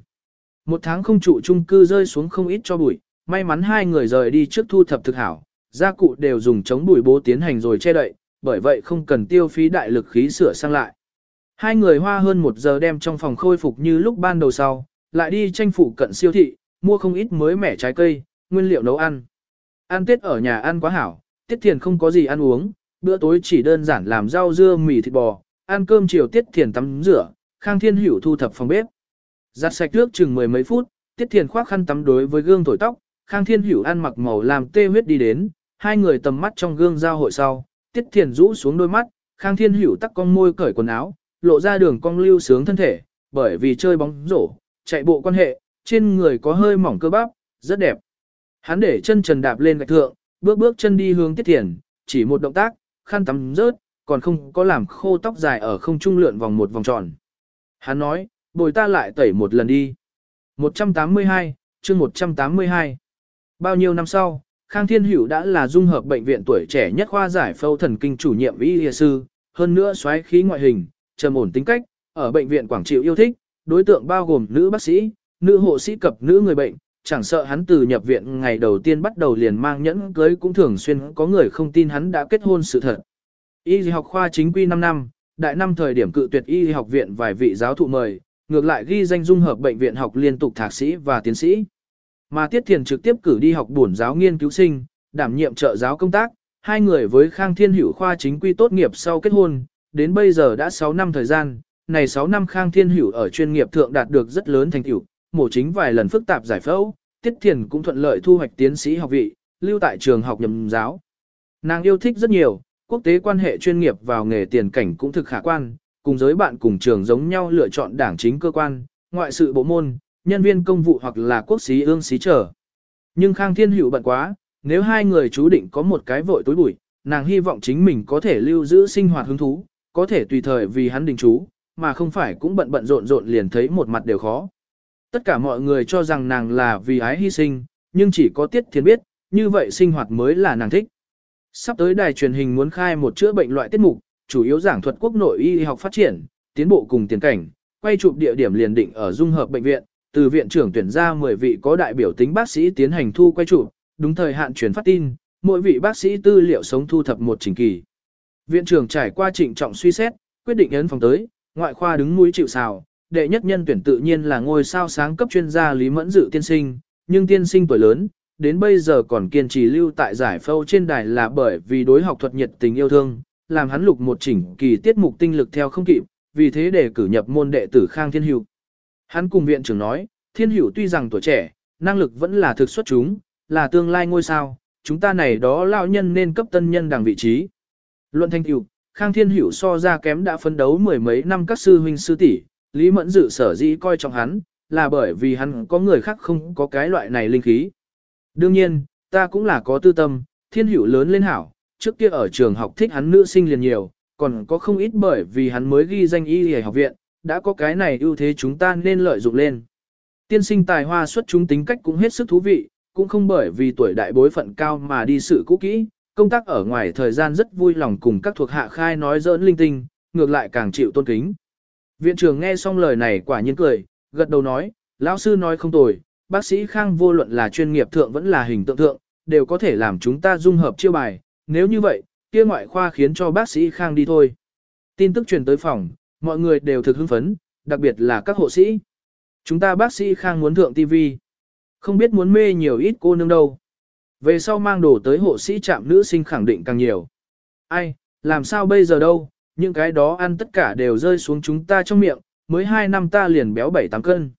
Một tháng không trụ chung cư rơi xuống không ít cho bụi, may mắn hai người rời đi trước thu thập thực hảo, gia cụ đều dùng chống bụi bố tiến hành rồi che đậy, bởi vậy không cần tiêu phí đại lực khí sửa sang lại. Hai người hoa hơn một giờ đem trong phòng khôi phục như lúc ban đầu sau, lại đi tranh phụ cận siêu thị, mua không ít mới mẻ trái cây, nguyên liệu nấu ăn. Ăn Tết ở nhà ăn quá hảo, Tiết Thiền không có gì ăn uống, bữa tối chỉ đơn giản làm rau dưa mì thịt bò, ăn cơm chiều Tiết Thiền tắm rửa, Khang Thiên Hữu thu thập phòng bếp. Giặt sạch nước chừng mười mấy phút, Tiết Thiền khoác khăn tắm đối với gương thổi tóc, Khang Thiên Hữu ăn mặc màu làm tê huyết đi đến, hai người tầm mắt trong gương giao hội sau, Tiết Thiền rũ xuống đôi mắt, Khang Thiên Hữu tắc con môi cởi quần áo, lộ ra đường cong lưu sướng thân thể, bởi vì chơi bóng rổ, chạy bộ quan hệ, trên người có hơi mỏng cơ bắp, rất đẹp. Hắn để chân trần đạp lên gạch thượng, bước bước chân đi hướng Tiết Thiền, chỉ một động tác, khăn tắm rớt, còn không có làm khô tóc dài ở không trung lượn vòng một vòng tròn. Hắn nói, bồi ta lại tẩy một lần đi. 182, chương 182. Bao nhiêu năm sau, Khang Thiên Hữu đã là dung hợp bệnh viện tuổi trẻ nhất khoa giải phẫu thần kinh chủ nhiệm y y sư, hơn nữa xoáy khí ngoại hình, trầm ổn tính cách, ở bệnh viện Quảng Trị yêu thích, đối tượng bao gồm nữ bác sĩ, nữ hộ sĩ cập nữ người bệnh, chẳng sợ hắn từ nhập viện ngày đầu tiên bắt đầu liền mang nhẫn cưới cũng thường xuyên có người không tin hắn đã kết hôn sự thật. Y học khoa chính quy 5 năm, đại năm thời điểm cự tuyệt y học viện vài vị giáo thụ mời, ngược lại ghi danh dung hợp bệnh viện học liên tục thạc sĩ và tiến sĩ. Mà Tiết Thiền trực tiếp cử đi học bổn giáo nghiên cứu sinh, đảm nhiệm trợ giáo công tác, hai người với Khang Thiên Hữu khoa chính quy tốt nghiệp sau kết hôn, đến bây giờ đã 6 năm thời gian, này 6 năm Khang Thiên Hữu ở chuyên nghiệp thượng đạt được rất lớn thành tựu, mổ chính vài lần phức tạp giải phẫu, Tiết Thiền cũng thuận lợi thu hoạch tiến sĩ học vị, lưu tại trường học nhầm giáo. Nàng yêu thích rất nhiều, quốc tế quan hệ chuyên nghiệp vào nghề tiền cảnh cũng thực khả quan, cùng giới bạn cùng trường giống nhau lựa chọn đảng chính cơ quan, ngoại sự bộ môn, nhân viên công vụ hoặc là quốc sĩ ương sĩ trở. Nhưng Khang Thiên Hữu bận quá, nếu hai người chú định có một cái vội tối bụi, nàng hy vọng chính mình có thể lưu giữ sinh hoạt hứng thú, có thể tùy thời vì hắn đình chú, mà không phải cũng bận bận rộn rộn liền thấy một mặt đều khó. Tất cả mọi người cho rằng nàng là vì ái hy sinh, nhưng chỉ có Tiết Thiên biết, như vậy sinh hoạt mới là nàng thích. Sắp tới đài truyền hình muốn khai một chữa bệnh loại tiết mục, chủ yếu giảng thuật quốc nội y học phát triển, tiến bộ cùng tiền cảnh, quay chụp địa điểm liền định ở dung hợp bệnh viện, từ viện trưởng tuyển ra 10 vị có đại biểu tính bác sĩ tiến hành thu quay chụp, đúng thời hạn truyền phát tin, mỗi vị bác sĩ tư liệu sống thu thập một trình kỳ. Viện trưởng trải qua trịnh trọng suy xét, quyết định ấn phòng tới, ngoại khoa đứng mũi chịu sào, đệ nhất nhân tuyển tự nhiên là ngôi sao sáng cấp chuyên gia Lý Mẫn Dự tiên sinh, nhưng tiên sinh tuổi lớn, đến bây giờ còn kiên trì lưu tại giải phâu trên đài là bởi vì đối học thuật nhiệt tình yêu thương, làm hắn lục một chỉnh kỳ tiết mục tinh lực theo không kịp, vì thế để cử nhập môn đệ tử Khang Thiên Hữu. Hắn cùng viện trưởng nói, Thiên Hữu tuy rằng tuổi trẻ, năng lực vẫn là thực xuất chúng, là tương lai ngôi sao, chúng ta này đó lao nhân nên cấp tân nhân đẳng vị trí. Luận thanh hữu, Khang Thiên Hữu so ra kém đã phấn đấu mười mấy năm các sư huynh sư tỷ, Lý Mẫn Dự sở dĩ coi trọng hắn, là bởi vì hắn có người khác không có cái loại này linh khí. Đương nhiên, ta cũng là có tư tâm, Thiên Hữu lớn lên hảo, trước kia ở trường học thích hắn nữ sinh liền nhiều, còn có không ít bởi vì hắn mới ghi danh y y học viện, đã có cái này ưu thế chúng ta nên lợi dụng lên. Tiên sinh tài hoa xuất chúng tính cách cũng hết sức thú vị, cũng không bởi vì tuổi đại bối phận cao mà đi sự cũ kỹ, công tác ở ngoài thời gian rất vui lòng cùng các thuộc hạ khai nói giỡn linh tinh, ngược lại càng chịu tôn kính. Viện trưởng nghe xong lời này quả nhiên cười, gật đầu nói, lão sư nói không tồi, bác sĩ Khang vô luận là chuyên nghiệp thượng vẫn là hình tượng thượng, đều có thể làm chúng ta dung hợp chiêu bài, nếu như vậy, kia ngoại khoa khiến cho bác sĩ Khang đi thôi. Tin tức truyền tới phòng, mọi người đều thực hưng phấn, đặc biệt là các hộ sĩ. Chúng ta bác sĩ Khang muốn thượng TV. Không biết muốn mê nhiều ít cô nương đâu. Về sau mang đồ tới hộ sĩ trạm nữ sinh khẳng định càng nhiều. Ai, làm sao bây giờ đâu, những cái đó ăn tất cả đều rơi xuống chúng ta trong miệng, mới 2 năm ta liền béo 7-8 cân.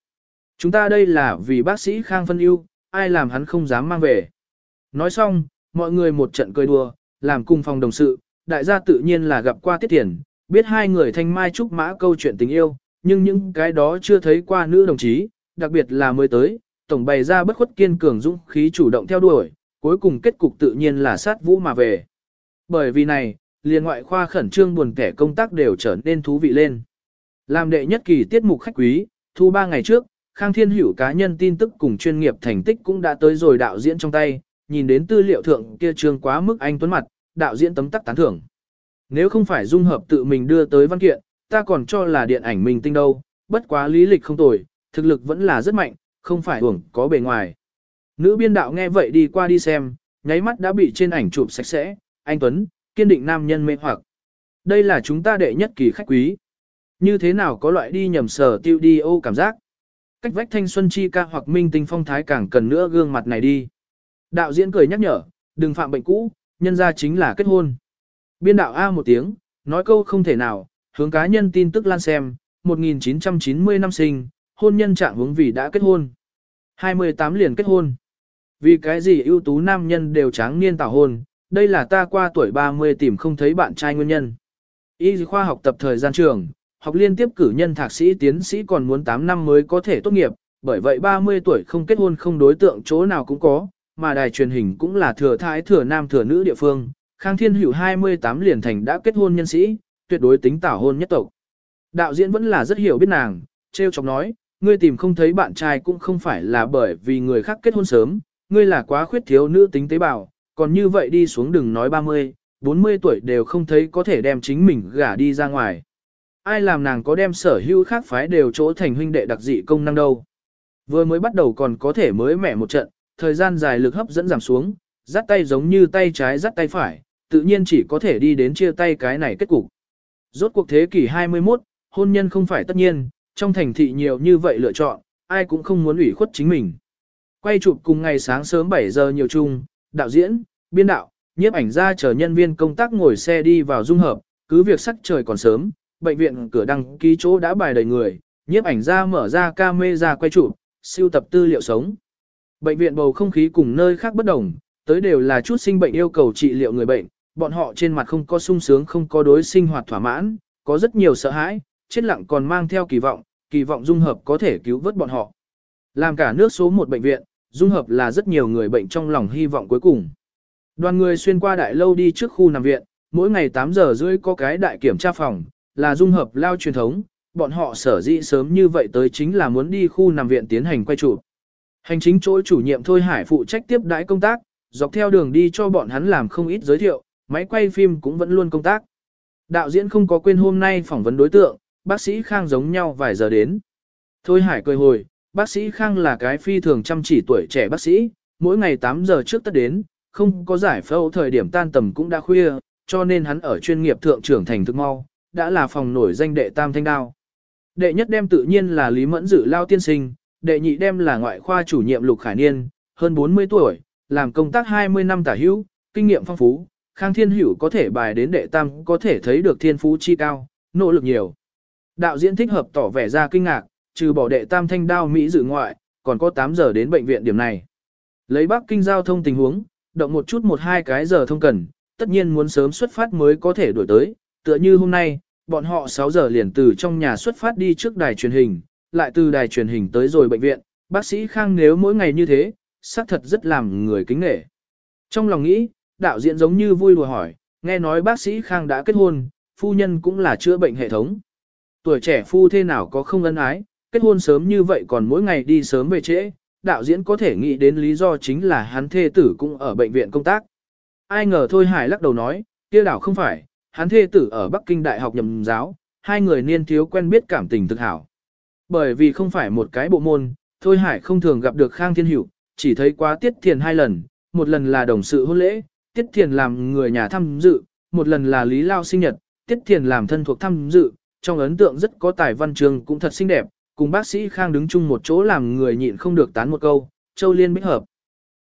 Chúng ta đây là vì bác sĩ Khang phân ưu, ai làm hắn không dám mang về. Nói xong, mọi người một trận cười đùa, làm cùng phòng đồng sự, đại gia tự nhiên là gặp qua tiết tiền, biết hai người thanh mai trúc mã câu chuyện tình yêu, nhưng những cái đó chưa thấy qua nữ đồng chí, đặc biệt là mới tới, tổng bày ra bất khuất kiên cường dũng khí chủ động theo đuổi, cuối cùng kết cục tự nhiên là sát vũ mà về. Bởi vì này, liền ngoại khoa khẩn trương buồn kẻ công tác đều trở nên thú vị lên. Làm đệ nhất kỳ tiết mục khách quý, thu ba ngày trước, Khang Thiên Hữu cá nhân tin tức cùng chuyên nghiệp thành tích cũng đã tới rồi đạo diễn trong tay, nhìn đến tư liệu thượng kia trương quá mức anh tuấn mặt, đạo diễn tấm tắc tán thưởng. Nếu không phải dung hợp tự mình đưa tới văn kiện, ta còn cho là điện ảnh mình tinh đâu, bất quá lý lịch không tồi, thực lực vẫn là rất mạnh, không phải hưởng có bề ngoài. Nữ biên đạo nghe vậy đi qua đi xem, nháy mắt đã bị trên ảnh chụp sạch sẽ, anh Tuấn, kiên định nam nhân mê hoặc. Đây là chúng ta đệ nhất kỳ khách quý. Như thế nào có loại đi nhầm sở tiêu đi ô cảm giác. Cách vách thanh xuân chi ca hoặc minh tinh phong thái càng cần nữa gương mặt này đi. Đạo diễn cười nhắc nhở, Đừng phạm bệnh cũ, nhân ra chính là kết hôn. Biên đạo A một tiếng, nói câu không thể nào, hướng cá nhân tin tức lan xem, 1990 năm sinh, hôn nhân trạng hướng vì đã kết hôn. 28 liền kết hôn. Vì cái gì ưu tú nam nhân đều tráng niên tảo hôn, đây là ta qua tuổi 30 tìm không thấy bạn trai nguyên nhân. Y khoa học tập thời gian trường, học liên tiếp cử nhân thạc sĩ tiến sĩ còn muốn 8 năm mới có thể tốt nghiệp, bởi vậy 30 tuổi không kết hôn không đối tượng chỗ nào cũng có, mà đài truyền hình cũng là thừa thái thừa nam thừa nữ địa phương. Khang Thiên Hữu 28 liền thành đã kết hôn nhân sĩ, tuyệt đối tính tảo hôn nhất tộc. Đạo diễn vẫn là rất hiểu biết nàng, treo chọc nói, ngươi tìm không thấy bạn trai cũng không phải là bởi vì người khác kết hôn sớm, ngươi là quá khuyết thiếu nữ tính tế bào, còn như vậy đi xuống đừng nói 30, 40 tuổi đều không thấy có thể đem chính mình gả đi ra ngoài. Ai làm nàng có đem sở hữu khác phái đều chỗ thành huynh đệ đặc dị công năng đâu. Vừa mới bắt đầu còn có thể mới mẻ một trận, thời gian dài lực hấp dẫn giảm xuống, dắt tay giống như tay trái dắt tay phải, tự nhiên chỉ có thể đi đến chia tay cái này kết cục. Rốt cuộc thế kỷ 21, hôn nhân không phải tất nhiên, trong thành thị nhiều như vậy lựa chọn, ai cũng không muốn ủy khuất chính mình. Quay chụp cùng ngày sáng sớm 7 giờ nhiều chung, đạo diễn, biên đạo, nhiếp ảnh gia chờ nhân viên công tác ngồi xe đi vào dung hợp, cứ việc sắc trời còn sớm, bệnh viện cửa đăng ký chỗ đã bài đầy người, nhiếp ảnh ra mở ra camera quay chụp, siêu tập tư liệu sống. Bệnh viện bầu không khí cùng nơi khác bất đồng, tới đều là chút sinh bệnh yêu cầu trị liệu người bệnh, bọn họ trên mặt không có sung sướng không có đối sinh hoạt thỏa mãn, có rất nhiều sợ hãi, chết lặng còn mang theo kỳ vọng, kỳ vọng dung hợp có thể cứu vớt bọn họ. Làm cả nước số một bệnh viện, dung hợp là rất nhiều người bệnh trong lòng hy vọng cuối cùng. Đoàn người xuyên qua đại lâu đi trước khu nằm viện, mỗi ngày 8 giờ rưỡi có cái đại kiểm tra phòng, là dung hợp lao truyền thống, bọn họ sở dĩ sớm như vậy tới chính là muốn đi khu nằm viện tiến hành quay chụp. Hành chính chỗ chủ nhiệm Thôi Hải phụ trách tiếp đãi công tác, dọc theo đường đi cho bọn hắn làm không ít giới thiệu, máy quay phim cũng vẫn luôn công tác. Đạo diễn không có quên hôm nay phỏng vấn đối tượng, bác sĩ Khang giống nhau vài giờ đến. Thôi Hải cười hồi, bác sĩ Khang là cái phi thường chăm chỉ tuổi trẻ bác sĩ, mỗi ngày 8 giờ trước tất đến, không có giải phẫu thời điểm tan tầm cũng đã khuya, cho nên hắn ở chuyên nghiệp thượng trưởng thành thức mau, đã là phòng nổi danh đệ tam thanh đao. Đệ nhất đem tự nhiên là Lý Mẫn Dự lao tiên sinh, đệ nhị đem là ngoại khoa chủ nhiệm Lục Khải Niên, hơn 40 tuổi, làm công tác 20 năm tả hữu, kinh nghiệm phong phú, Khang Thiên Hữu có thể bài đến đệ tam có thể thấy được thiên phú chi cao, nỗ lực nhiều. Đạo diễn thích hợp tỏ vẻ ra kinh ngạc, trừ bỏ đệ tam thanh đao Mỹ dự ngoại, còn có 8 giờ đến bệnh viện điểm này. Lấy Bắc Kinh giao thông tình huống, động một chút một hai cái giờ thông cần, tất nhiên muốn sớm xuất phát mới có thể đổi tới, tựa như hôm nay, bọn họ 6 giờ liền từ trong nhà xuất phát đi trước đài truyền hình, lại từ đài truyền hình tới rồi bệnh viện, bác sĩ Khang nếu mỗi ngày như thế, xác thật rất làm người kính nể. Trong lòng nghĩ, đạo diễn giống như vui đùa hỏi, nghe nói bác sĩ Khang đã kết hôn, phu nhân cũng là chữa bệnh hệ thống. Tuổi trẻ phu thế nào có không ân ái, kết hôn sớm như vậy còn mỗi ngày đi sớm về trễ, đạo diễn có thể nghĩ đến lý do chính là hắn thê tử cũng ở bệnh viện công tác. Ai ngờ thôi Hải lắc đầu nói, kia đảo không phải, hắn thê tử ở Bắc Kinh Đại học nhầm giáo, hai người niên thiếu quen biết cảm tình thực hảo. Bởi vì không phải một cái bộ môn, thôi Hải không thường gặp được Khang Thiên Hữu, chỉ thấy quá tiết thiền hai lần, một lần là đồng sự hôn lễ, tiết thiền làm người nhà tham dự, một lần là Lý Lao sinh nhật, tiết thiền làm thân thuộc tham dự, trong ấn tượng rất có tài văn trường cũng thật xinh đẹp, cùng bác sĩ Khang đứng chung một chỗ làm người nhịn không được tán một câu, Châu Liên bích hợp.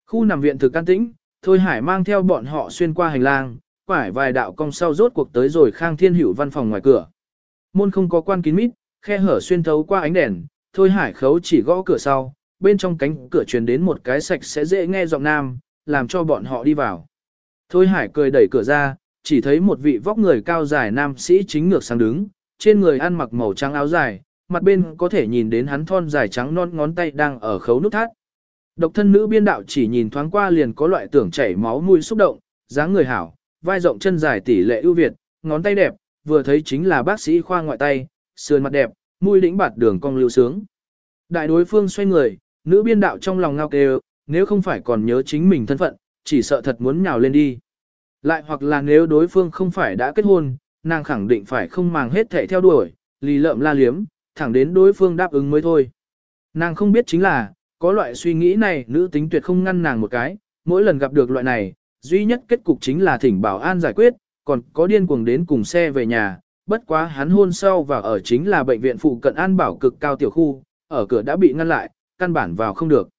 Khu nằm viện thực can tĩnh, Thôi Hải mang theo bọn họ xuyên qua hành lang, quải vài đạo cong sau rốt cuộc tới rồi Khang Thiên Hữu văn phòng ngoài cửa. Môn không có quan kín mít, khe hở xuyên thấu qua ánh đèn, Thôi Hải khấu chỉ gõ cửa sau, bên trong cánh cửa truyền đến một cái sạch sẽ dễ nghe giọng nam, làm cho bọn họ đi vào. Thôi Hải cười đẩy cửa ra, chỉ thấy một vị vóc người cao dài nam sĩ chính ngược sang đứng, trên người ăn mặc màu trắng áo dài, mặt bên có thể nhìn đến hắn thon dài trắng non ngón tay đang ở khấu nút thắt. Độc thân nữ biên đạo chỉ nhìn thoáng qua liền có loại tưởng chảy máu mũi xúc động, dáng người hảo, vai rộng chân dài tỷ lệ ưu việt, ngón tay đẹp, vừa thấy chính là bác sĩ khoa ngoại tay, sườn mặt đẹp, mũi đỉnh bạt đường cong lưu sướng. Đại đối phương xoay người, nữ biên đạo trong lòng ngao kêu, nếu không phải còn nhớ chính mình thân phận, chỉ sợ thật muốn nhào lên đi. Lại hoặc là nếu đối phương không phải đã kết hôn, nàng khẳng định phải không màng hết thảy theo đuổi, lì lợm la liếm, thẳng đến đối phương đáp ứng mới thôi. Nàng không biết chính là, có loại suy nghĩ này nữ tính tuyệt không ngăn nàng một cái, mỗi lần gặp được loại này, duy nhất kết cục chính là thỉnh bảo an giải quyết, còn có điên cuồng đến cùng xe về nhà, bất quá hắn hôn sau và ở chính là bệnh viện phụ cận an bảo cực cao tiểu khu, ở cửa đã bị ngăn lại, căn bản vào không được.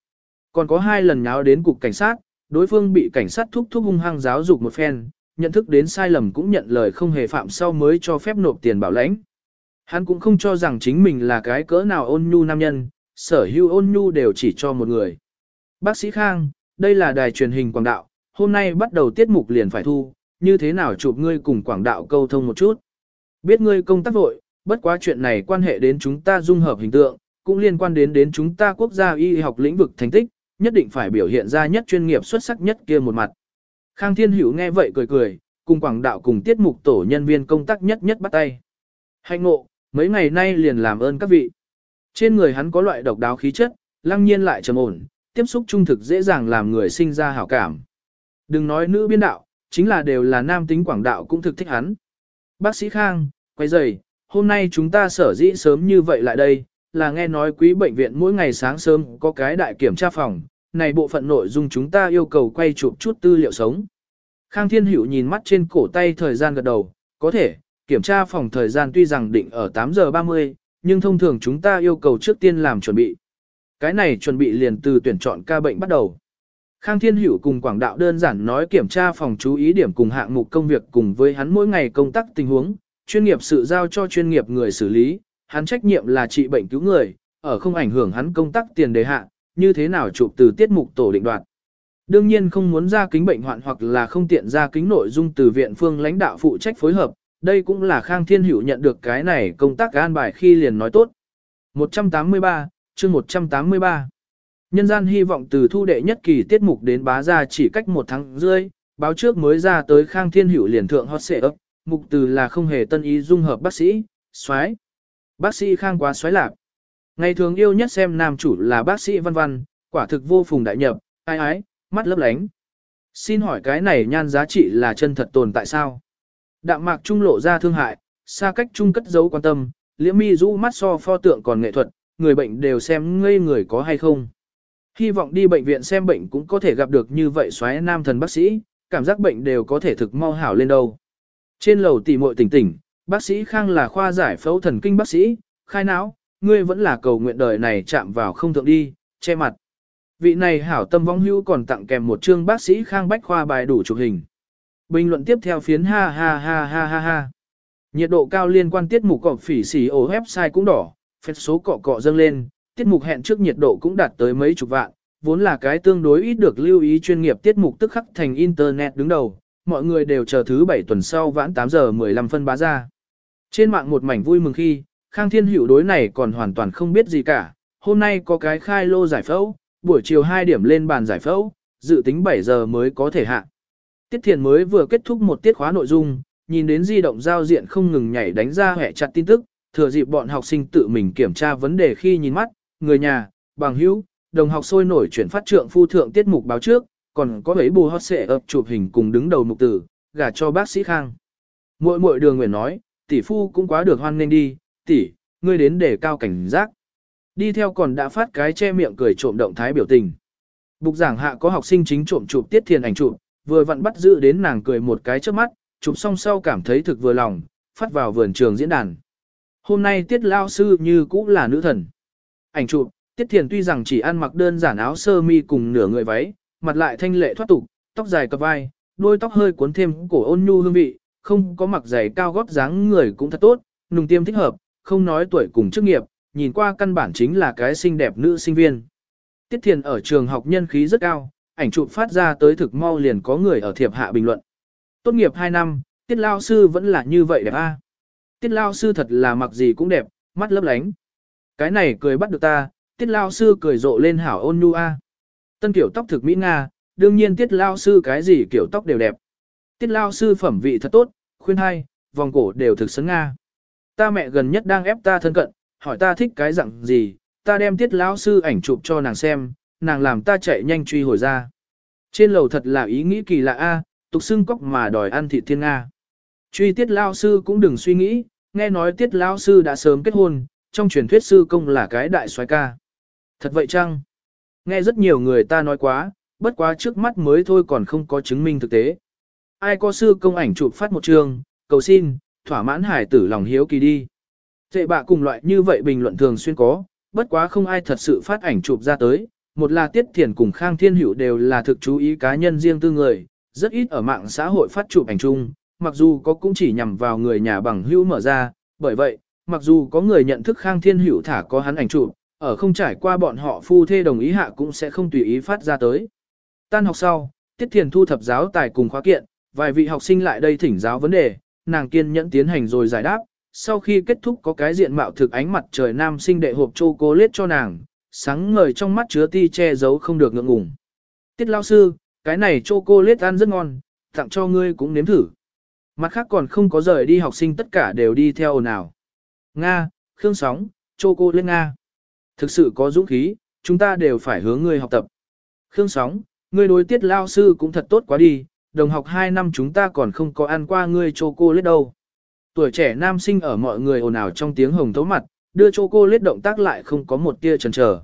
Còn có hai lần nháo đến cục cảnh sát, đối phương bị cảnh sát thúc thúc hung hăng giáo dục một phen, nhận thức đến sai lầm cũng nhận lời không hề phạm sau mới cho phép nộp tiền bảo lãnh. Hắn cũng không cho rằng chính mình là cái cỡ nào ôn nhu nam nhân, sở hữu ôn nhu đều chỉ cho một người. Bác sĩ Khang, đây là đài truyền hình quảng đạo, hôm nay bắt đầu tiết mục liền phải thu, như thế nào chụp ngươi cùng quảng đạo câu thông một chút. Biết ngươi công tác vội, bất quá chuyện này quan hệ đến chúng ta dung hợp hình tượng, cũng liên quan đến đến chúng ta quốc gia y học lĩnh vực thành tích, nhất định phải biểu hiện ra nhất chuyên nghiệp xuất sắc nhất kia một mặt. Khang Thiên Hữu nghe vậy cười cười, cùng quảng đạo cùng tiết mục tổ nhân viên công tác nhất nhất bắt tay. Hạnh ngộ, mấy ngày nay liền làm ơn các vị. Trên người hắn có loại độc đáo khí chất, lăng nhiên lại trầm ổn, tiếp xúc trung thực dễ dàng làm người sinh ra hảo cảm. Đừng nói nữ biên đạo, chính là đều là nam tính quảng đạo cũng thực thích hắn. Bác sĩ Khang, quay giày, hôm nay chúng ta sở dĩ sớm như vậy lại đây, là nghe nói quý bệnh viện mỗi ngày sáng sớm có cái đại kiểm tra phòng, này bộ phận nội dung chúng ta yêu cầu quay chụp chút tư liệu sống. Khang Thiên Hữu nhìn mắt trên cổ tay thời gian gật đầu, có thể, kiểm tra phòng thời gian tuy rằng định ở 8 giờ 30, nhưng thông thường chúng ta yêu cầu trước tiên làm chuẩn bị. Cái này chuẩn bị liền từ tuyển chọn ca bệnh bắt đầu. Khang Thiên Hữu cùng Quảng Đạo đơn giản nói kiểm tra phòng chú ý điểm cùng hạng mục công việc cùng với hắn mỗi ngày công tác tình huống, chuyên nghiệp sự giao cho chuyên nghiệp người xử lý, hắn trách nhiệm là trị bệnh cứu người, ở không ảnh hưởng hắn công tác tiền đề hạ, như thế nào chụp từ tiết mục tổ định đoạt. Đương nhiên không muốn ra kính bệnh hoạn hoặc là không tiện ra kính nội dung từ viện phương lãnh đạo phụ trách phối hợp, đây cũng là Khang Thiên Hữu nhận được cái này công tác an bài khi liền nói tốt. 183, chương 183 Nhân gian hy vọng từ thu đệ nhất kỳ tiết mục đến bá ra chỉ cách một tháng rưỡi, báo trước mới ra tới Khang Thiên Hữu liền thượng hot ấp, mục từ là không hề tân ý dung hợp bác sĩ, xoái. Bác sĩ Khang quá xoái lạc. Ngày thường yêu nhất xem nam chủ là bác sĩ văn văn, quả thực vô phùng đại nhập, ai ái, mắt lấp lánh. Xin hỏi cái này nhan giá trị là chân thật tồn tại sao? Đạm mạc trung lộ ra thương hại, xa cách trung cất giấu quan tâm, liễm mi rũ mắt so pho tượng còn nghệ thuật, người bệnh đều xem ngây người có hay không. Hy vọng đi bệnh viện xem bệnh cũng có thể gặp được như vậy xoáy nam thần bác sĩ, cảm giác bệnh đều có thể thực mau hảo lên đâu. Trên lầu tỉ muội tỉnh tỉnh, bác sĩ Khang là khoa giải phẫu thần kinh bác sĩ, khai não, ngươi vẫn là cầu nguyện đời này chạm vào không thượng đi, che mặt. Vị này hảo tâm vong hữu còn tặng kèm một chương bác sĩ Khang Bách khoa bài đủ chụp hình. Bình luận tiếp theo phiến ha ha ha ha ha ha. Nhiệt độ cao liên quan tiết mục cọp phỉ xỉ ổ website cũng đỏ, phép số cọ cọ dâng lên, tiết mục hẹn trước nhiệt độ cũng đạt tới mấy chục vạn, vốn là cái tương đối ít được lưu ý chuyên nghiệp tiết mục tức khắc thành internet đứng đầu, mọi người đều chờ thứ 7 tuần sau vãn 8 giờ 15 phân bá ra. Trên mạng một mảnh vui mừng khi, Khang Thiên Hữu đối này còn hoàn toàn không biết gì cả, hôm nay có cái khai lô giải phẫu, buổi chiều 2 điểm lên bàn giải phẫu, dự tính 7 giờ mới có thể hạ. Tiết Thiền mới vừa kết thúc một tiết khóa nội dung, nhìn đến di động giao diện không ngừng nhảy đánh ra hệ chặt tin tức, thừa dịp bọn học sinh tự mình kiểm tra vấn đề khi nhìn mắt, người nhà, bằng hữu, đồng học sôi nổi chuyển phát trượng phu thượng tiết mục báo trước, còn có ấy bù hot xệ ập chụp hình cùng đứng đầu mục tử, gả cho bác sĩ Khang. Muội muội đường nguyện nói, tỷ phu cũng quá được hoan nên đi, tỷ, ngươi đến để cao cảnh giác. Đi theo còn đã phát cái che miệng cười trộm động thái biểu tình. Bục giảng hạ có học sinh chính trộm chụp tiết thiền ảnh chụp, vừa vặn bắt giữ đến nàng cười một cái trước mắt, chụp xong sau cảm thấy thực vừa lòng, phát vào vườn trường diễn đàn. Hôm nay tiết lao sư như cũ là nữ thần. Ảnh chụp, tiết thiền tuy rằng chỉ ăn mặc đơn giản áo sơ mi cùng nửa người váy, mặt lại thanh lệ thoát tục, tóc dài cặp vai, đôi tóc hơi cuốn thêm cổ ôn nhu hương vị, không có mặc giày cao gót dáng người cũng thật tốt, nùng tiêm thích hợp, không nói tuổi cùng chức nghiệp, nhìn qua căn bản chính là cái xinh đẹp nữ sinh viên. Tiết Thiền ở trường học nhân khí rất cao, ảnh chụp phát ra tới thực mau liền có người ở thiệp hạ bình luận. Tốt nghiệp 2 năm, Tiết Lao Sư vẫn là như vậy đẹp a. Tiết Lao Sư thật là mặc gì cũng đẹp, mắt lấp lánh. Cái này cười bắt được ta, Tiết Lao Sư cười rộ lên hảo ôn nhu a. Tân kiểu tóc thực mỹ Nga, đương nhiên Tiết Lao Sư cái gì kiểu tóc đều đẹp. Tiết Lao Sư phẩm vị thật tốt, khuyên hay, vòng cổ đều thực sấn Nga. Ta mẹ gần nhất đang ép ta thân cận, hỏi ta thích cái dạng gì, ta đem Tiết Lao Sư ảnh chụp cho nàng xem, nàng làm ta chạy nhanh truy hồi ra. Trên lầu thật là ý nghĩ kỳ lạ a, tục xưng cóc mà đòi ăn thịt thiên Nga. Truy Tiết Lao Sư cũng đừng suy nghĩ, nghe nói Tiết Lao Sư đã sớm kết hôn, trong truyền thuyết sư công là cái đại soái ca. Thật vậy chăng? Nghe rất nhiều người ta nói quá, bất quá trước mắt mới thôi còn không có chứng minh thực tế. Ai có sư công ảnh chụp phát một trường, cầu xin, thỏa mãn hải tử lòng hiếu kỳ đi. Tệ bạ cùng loại như vậy bình luận thường xuyên có, bất quá không ai thật sự phát ảnh chụp ra tới, một là Tiết Thiền cùng Khang Thiên Hữu đều là thực chú ý cá nhân riêng tư người, rất ít ở mạng xã hội phát chụp ảnh chung, mặc dù có cũng chỉ nhằm vào người nhà bằng hữu mở ra, bởi vậy, mặc dù có người nhận thức Khang Thiên Hữu thả có hắn ảnh chụp, ở không trải qua bọn họ phu thê đồng ý hạ cũng sẽ không tùy ý phát ra tới. Tan học sau, Tiết Thiền thu thập giáo tài cùng khóa kiện, vài vị học sinh lại đây thỉnh giáo vấn đề, nàng kiên nhẫn tiến hành rồi giải đáp, sau khi kết thúc có cái diện mạo thực ánh mặt trời nam sinh đệ hộp chocolate cho nàng, sáng ngời trong mắt chứa ti che giấu không được ngượng ngùng. Tiết lao sư, cái này chocolate ăn rất ngon, tặng cho ngươi cũng nếm thử. Mặt khác còn không có rời đi học sinh tất cả đều đi theo nào. Nga, Khương Sóng, Chô Cô Lên Nga. Thực sự có dũng khí, chúng ta đều phải hướng ngươi học tập. Khương Sóng, ngươi đối tiết lao sư cũng thật tốt quá đi, đồng học 2 năm chúng ta còn không có ăn qua ngươi Châu Cô Lết đâu. Tuổi trẻ nam sinh ở mọi người ồn ào trong tiếng hồng thấu mặt, đưa Châu Cô Lết động tác lại không có một tia chần chờ.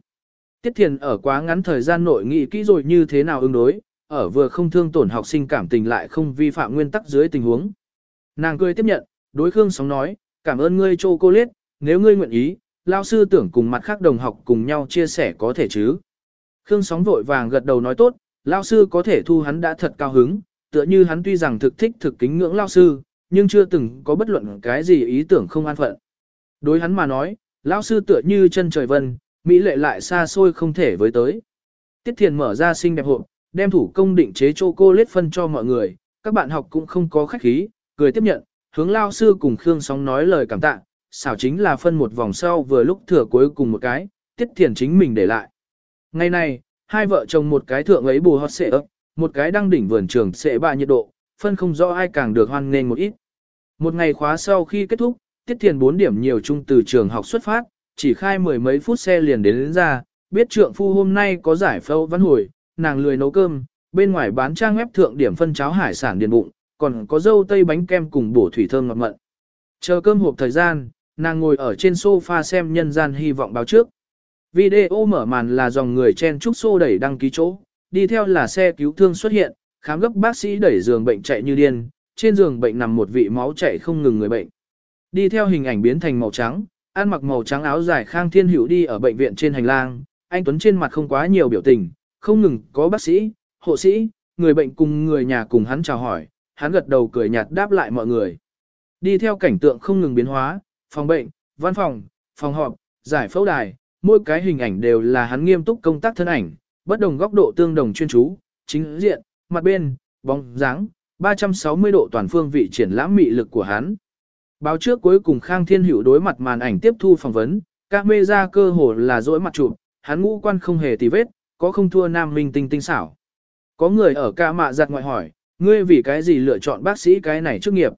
Tiết Thiền ở quá ngắn thời gian nội nghị kỹ rồi như thế nào ứng đối, ở vừa không thương tổn học sinh cảm tình lại không vi phạm nguyên tắc dưới tình huống. Nàng cười tiếp nhận, đối Khương Sóng nói, cảm ơn ngươi chocolate, nếu ngươi nguyện ý, lao sư tưởng cùng mặt khác đồng học cùng nhau chia sẻ có thể chứ. Khương Sóng vội vàng gật đầu nói tốt, lao sư có thể thu hắn đã thật cao hứng, tựa như hắn tuy rằng thực thích thực kính ngưỡng lao sư, nhưng chưa từng có bất luận cái gì ý tưởng không an phận. Đối hắn mà nói, lão sư tựa như chân trời vân, mỹ lệ lại xa xôi không thể với tới. Tiết Thiền mở ra xinh đẹp hộp, đem thủ công định chế châu cô lết phân cho mọi người, các bạn học cũng không có khách khí, cười tiếp nhận, hướng lao sư cùng Khương Sóng nói lời cảm tạ, xảo chính là phân một vòng sau vừa lúc thừa cuối cùng một cái, Tiết Thiền chính mình để lại. Ngày này, hai vợ chồng một cái thượng ấy bù hót xệ ấp, một cái đang đỉnh vườn trường xệ ba nhiệt độ, phân không rõ ai càng được hoan nghênh một ít. Một ngày khóa sau khi kết thúc, Tiết Thiền bốn điểm nhiều chung từ trường học xuất phát, chỉ khai mười mấy phút xe liền đến, đến ra, biết trượng phu hôm nay có giải phẫu văn hồi, nàng lười nấu cơm, bên ngoài bán trang web thượng điểm phân cháo hải sản điền bụng, còn có dâu tây bánh kem cùng bổ thủy thơm ngọt mận. Chờ cơm hộp thời gian, nàng ngồi ở trên sofa xem nhân gian hy vọng báo trước. Video mở màn là dòng người chen trúc xô đẩy đăng ký chỗ, đi theo là xe cứu thương xuất hiện, khám gấp bác sĩ đẩy giường bệnh chạy như điên, trên giường bệnh nằm một vị máu chảy không ngừng người bệnh. Đi theo hình ảnh biến thành màu trắng, ăn mặc màu trắng áo dài Khang Thiên Hữu đi ở bệnh viện trên hành lang, anh Tuấn trên mặt không quá nhiều biểu tình, không ngừng có bác sĩ, hộ sĩ, người bệnh cùng người nhà cùng hắn chào hỏi, hắn gật đầu cười nhạt đáp lại mọi người. Đi theo cảnh tượng không ngừng biến hóa, phòng bệnh, văn phòng, phòng họp, giải phẫu đài, mỗi cái hình ảnh đều là hắn nghiêm túc công tác thân ảnh, bất đồng góc độ tương đồng chuyên chú, chính diện, mặt bên, bóng dáng, 360 độ toàn phương vị triển lãm mị lực của hắn. Báo trước cuối cùng Khang Thiên Hữu đối mặt màn ảnh tiếp thu phỏng vấn, các mê ra cơ hồ là dỗi mặt chụp, hắn ngũ quan không hề tì vết, có không thua nam minh tinh tinh xảo. Có người ở ca mạ giặt ngoại hỏi, ngươi vì cái gì lựa chọn bác sĩ cái này chức nghiệp?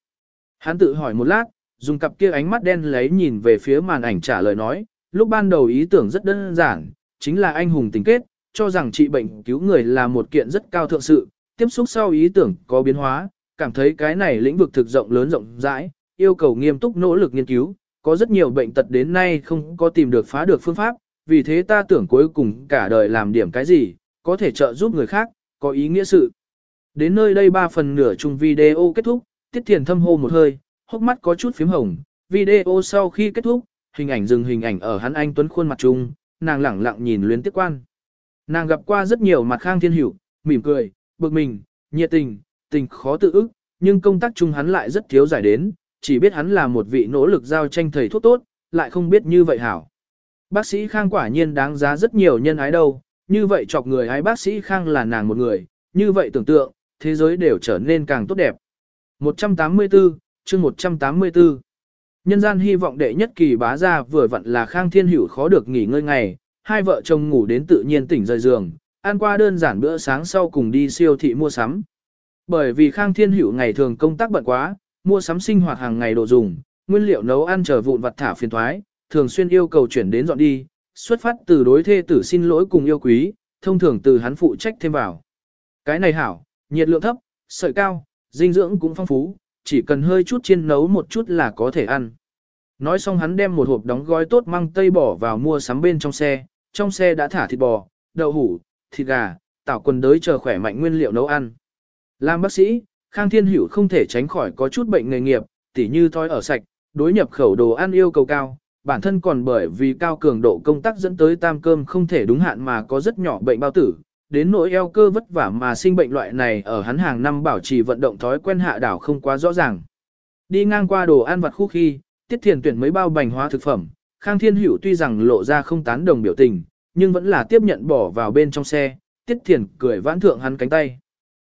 Hắn tự hỏi một lát, dùng cặp kia ánh mắt đen lấy nhìn về phía màn ảnh trả lời nói, lúc ban đầu ý tưởng rất đơn giản, chính là anh hùng tình kết, cho rằng trị bệnh cứu người là một kiện rất cao thượng sự, tiếp xúc sau ý tưởng có biến hóa, cảm thấy cái này lĩnh vực thực rộng lớn rộng rãi, yêu cầu nghiêm túc nỗ lực nghiên cứu, có rất nhiều bệnh tật đến nay không có tìm được phá được phương pháp, vì thế ta tưởng cuối cùng cả đời làm điểm cái gì, có thể trợ giúp người khác, có ý nghĩa sự. Đến nơi đây ba phần nửa chung video kết thúc, Tiết Thiền thâm hô một hơi, hốc mắt có chút phím hồng, video sau khi kết thúc, hình ảnh dừng hình ảnh ở hắn anh tuấn khuôn mặt chung, nàng lẳng lặng nhìn luyến tiếc quan. Nàng gặp qua rất nhiều mặt khang thiên hiểu, mỉm cười, bực mình, nhiệt tình, tình khó tự ức, nhưng công tác chung hắn lại rất thiếu giải đến, chỉ biết hắn là một vị nỗ lực giao tranh thầy thuốc tốt, lại không biết như vậy hảo. Bác sĩ Khang quả nhiên đáng giá rất nhiều nhân ái đâu, như vậy chọc người ái bác sĩ Khang là nàng một người, như vậy tưởng tượng, thế giới đều trở nên càng tốt đẹp. 184, chương 184 Nhân gian hy vọng đệ nhất kỳ bá ra vừa vặn là Khang Thiên Hữu khó được nghỉ ngơi ngày, hai vợ chồng ngủ đến tự nhiên tỉnh rời giường, ăn qua đơn giản bữa sáng sau cùng đi siêu thị mua sắm. Bởi vì Khang Thiên Hữu ngày thường công tác bận quá, mua sắm sinh hoạt hàng ngày đồ dùng, nguyên liệu nấu ăn chờ vụn vặt thả phiền thoái, thường xuyên yêu cầu chuyển đến dọn đi, xuất phát từ đối thê tử xin lỗi cùng yêu quý, thông thường từ hắn phụ trách thêm vào. Cái này hảo, nhiệt lượng thấp, sợi cao, dinh dưỡng cũng phong phú, chỉ cần hơi chút chiên nấu một chút là có thể ăn. Nói xong hắn đem một hộp đóng gói tốt măng tây bỏ vào mua sắm bên trong xe, trong xe đã thả thịt bò, đậu hủ, thịt gà, tạo quần đới chờ khỏe mạnh nguyên liệu nấu ăn. Làm bác sĩ, Khang Thiên Hữu không thể tránh khỏi có chút bệnh nghề nghiệp, tỉ như thói ở sạch, đối nhập khẩu đồ ăn yêu cầu cao, bản thân còn bởi vì cao cường độ công tác dẫn tới tam cơm không thể đúng hạn mà có rất nhỏ bệnh bao tử, đến nỗi eo cơ vất vả mà sinh bệnh loại này ở hắn hàng năm bảo trì vận động thói quen hạ đảo không quá rõ ràng. Đi ngang qua đồ ăn vặt khu khi, Tiết Thiền tuyển mấy bao bánh hóa thực phẩm, Khang Thiên Hữu tuy rằng lộ ra không tán đồng biểu tình, nhưng vẫn là tiếp nhận bỏ vào bên trong xe, Tiết Thiền cười vãn thượng hắn cánh tay.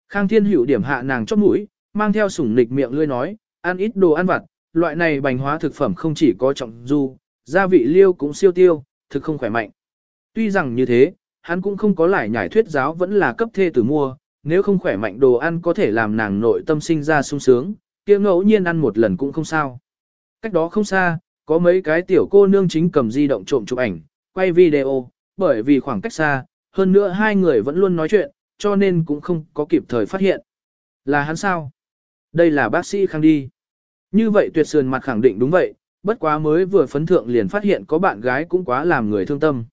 Khang Thiên Hữu điểm hạ nàng chót mũi, mang theo sủng nịch miệng lươi nói, ăn ít đồ ăn vặt, loại này bánh hóa thực phẩm không chỉ có trọng du, gia vị liêu cũng siêu tiêu, thực không khỏe mạnh. Tuy rằng như thế, hắn cũng không có lại nhảy thuyết giáo vẫn là cấp thê tử mua, nếu không khỏe mạnh đồ ăn có thể làm nàng nội tâm sinh ra sung sướng, kia ngẫu nhiên ăn một lần cũng không sao. Cách đó không xa, có mấy cái tiểu cô nương chính cầm di động trộm chụp ảnh, quay video, bởi vì khoảng cách xa, hơn nữa hai người vẫn luôn nói chuyện, cho nên cũng không có kịp thời phát hiện. Là hắn sao? Đây là bác sĩ Khang đi. Như vậy tuyệt sườn mặt khẳng định đúng vậy, bất quá mới vừa phấn thượng liền phát hiện có bạn gái cũng quá làm người thương tâm.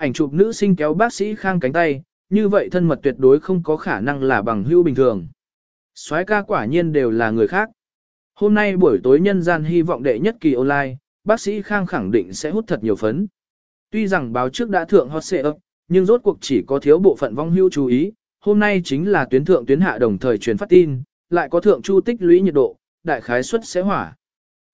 Ảnh chụp nữ sinh kéo bác sĩ Khang cánh tay, như vậy thân mật tuyệt đối không có khả năng là bằng hữu bình thường. soái ca quả nhiên đều là người khác. Hôm nay buổi tối nhân gian hy vọng đệ nhất kỳ online, bác sĩ Khang khẳng định sẽ hút thật nhiều phấn. Tuy rằng báo trước đã thượng hot xệ nhưng rốt cuộc chỉ có thiếu bộ phận vong hưu chú ý, hôm nay chính là tuyến thượng tuyến hạ đồng thời truyền phát tin, lại có thượng chu tích lũy nhiệt độ, đại khái suất sẽ hỏa.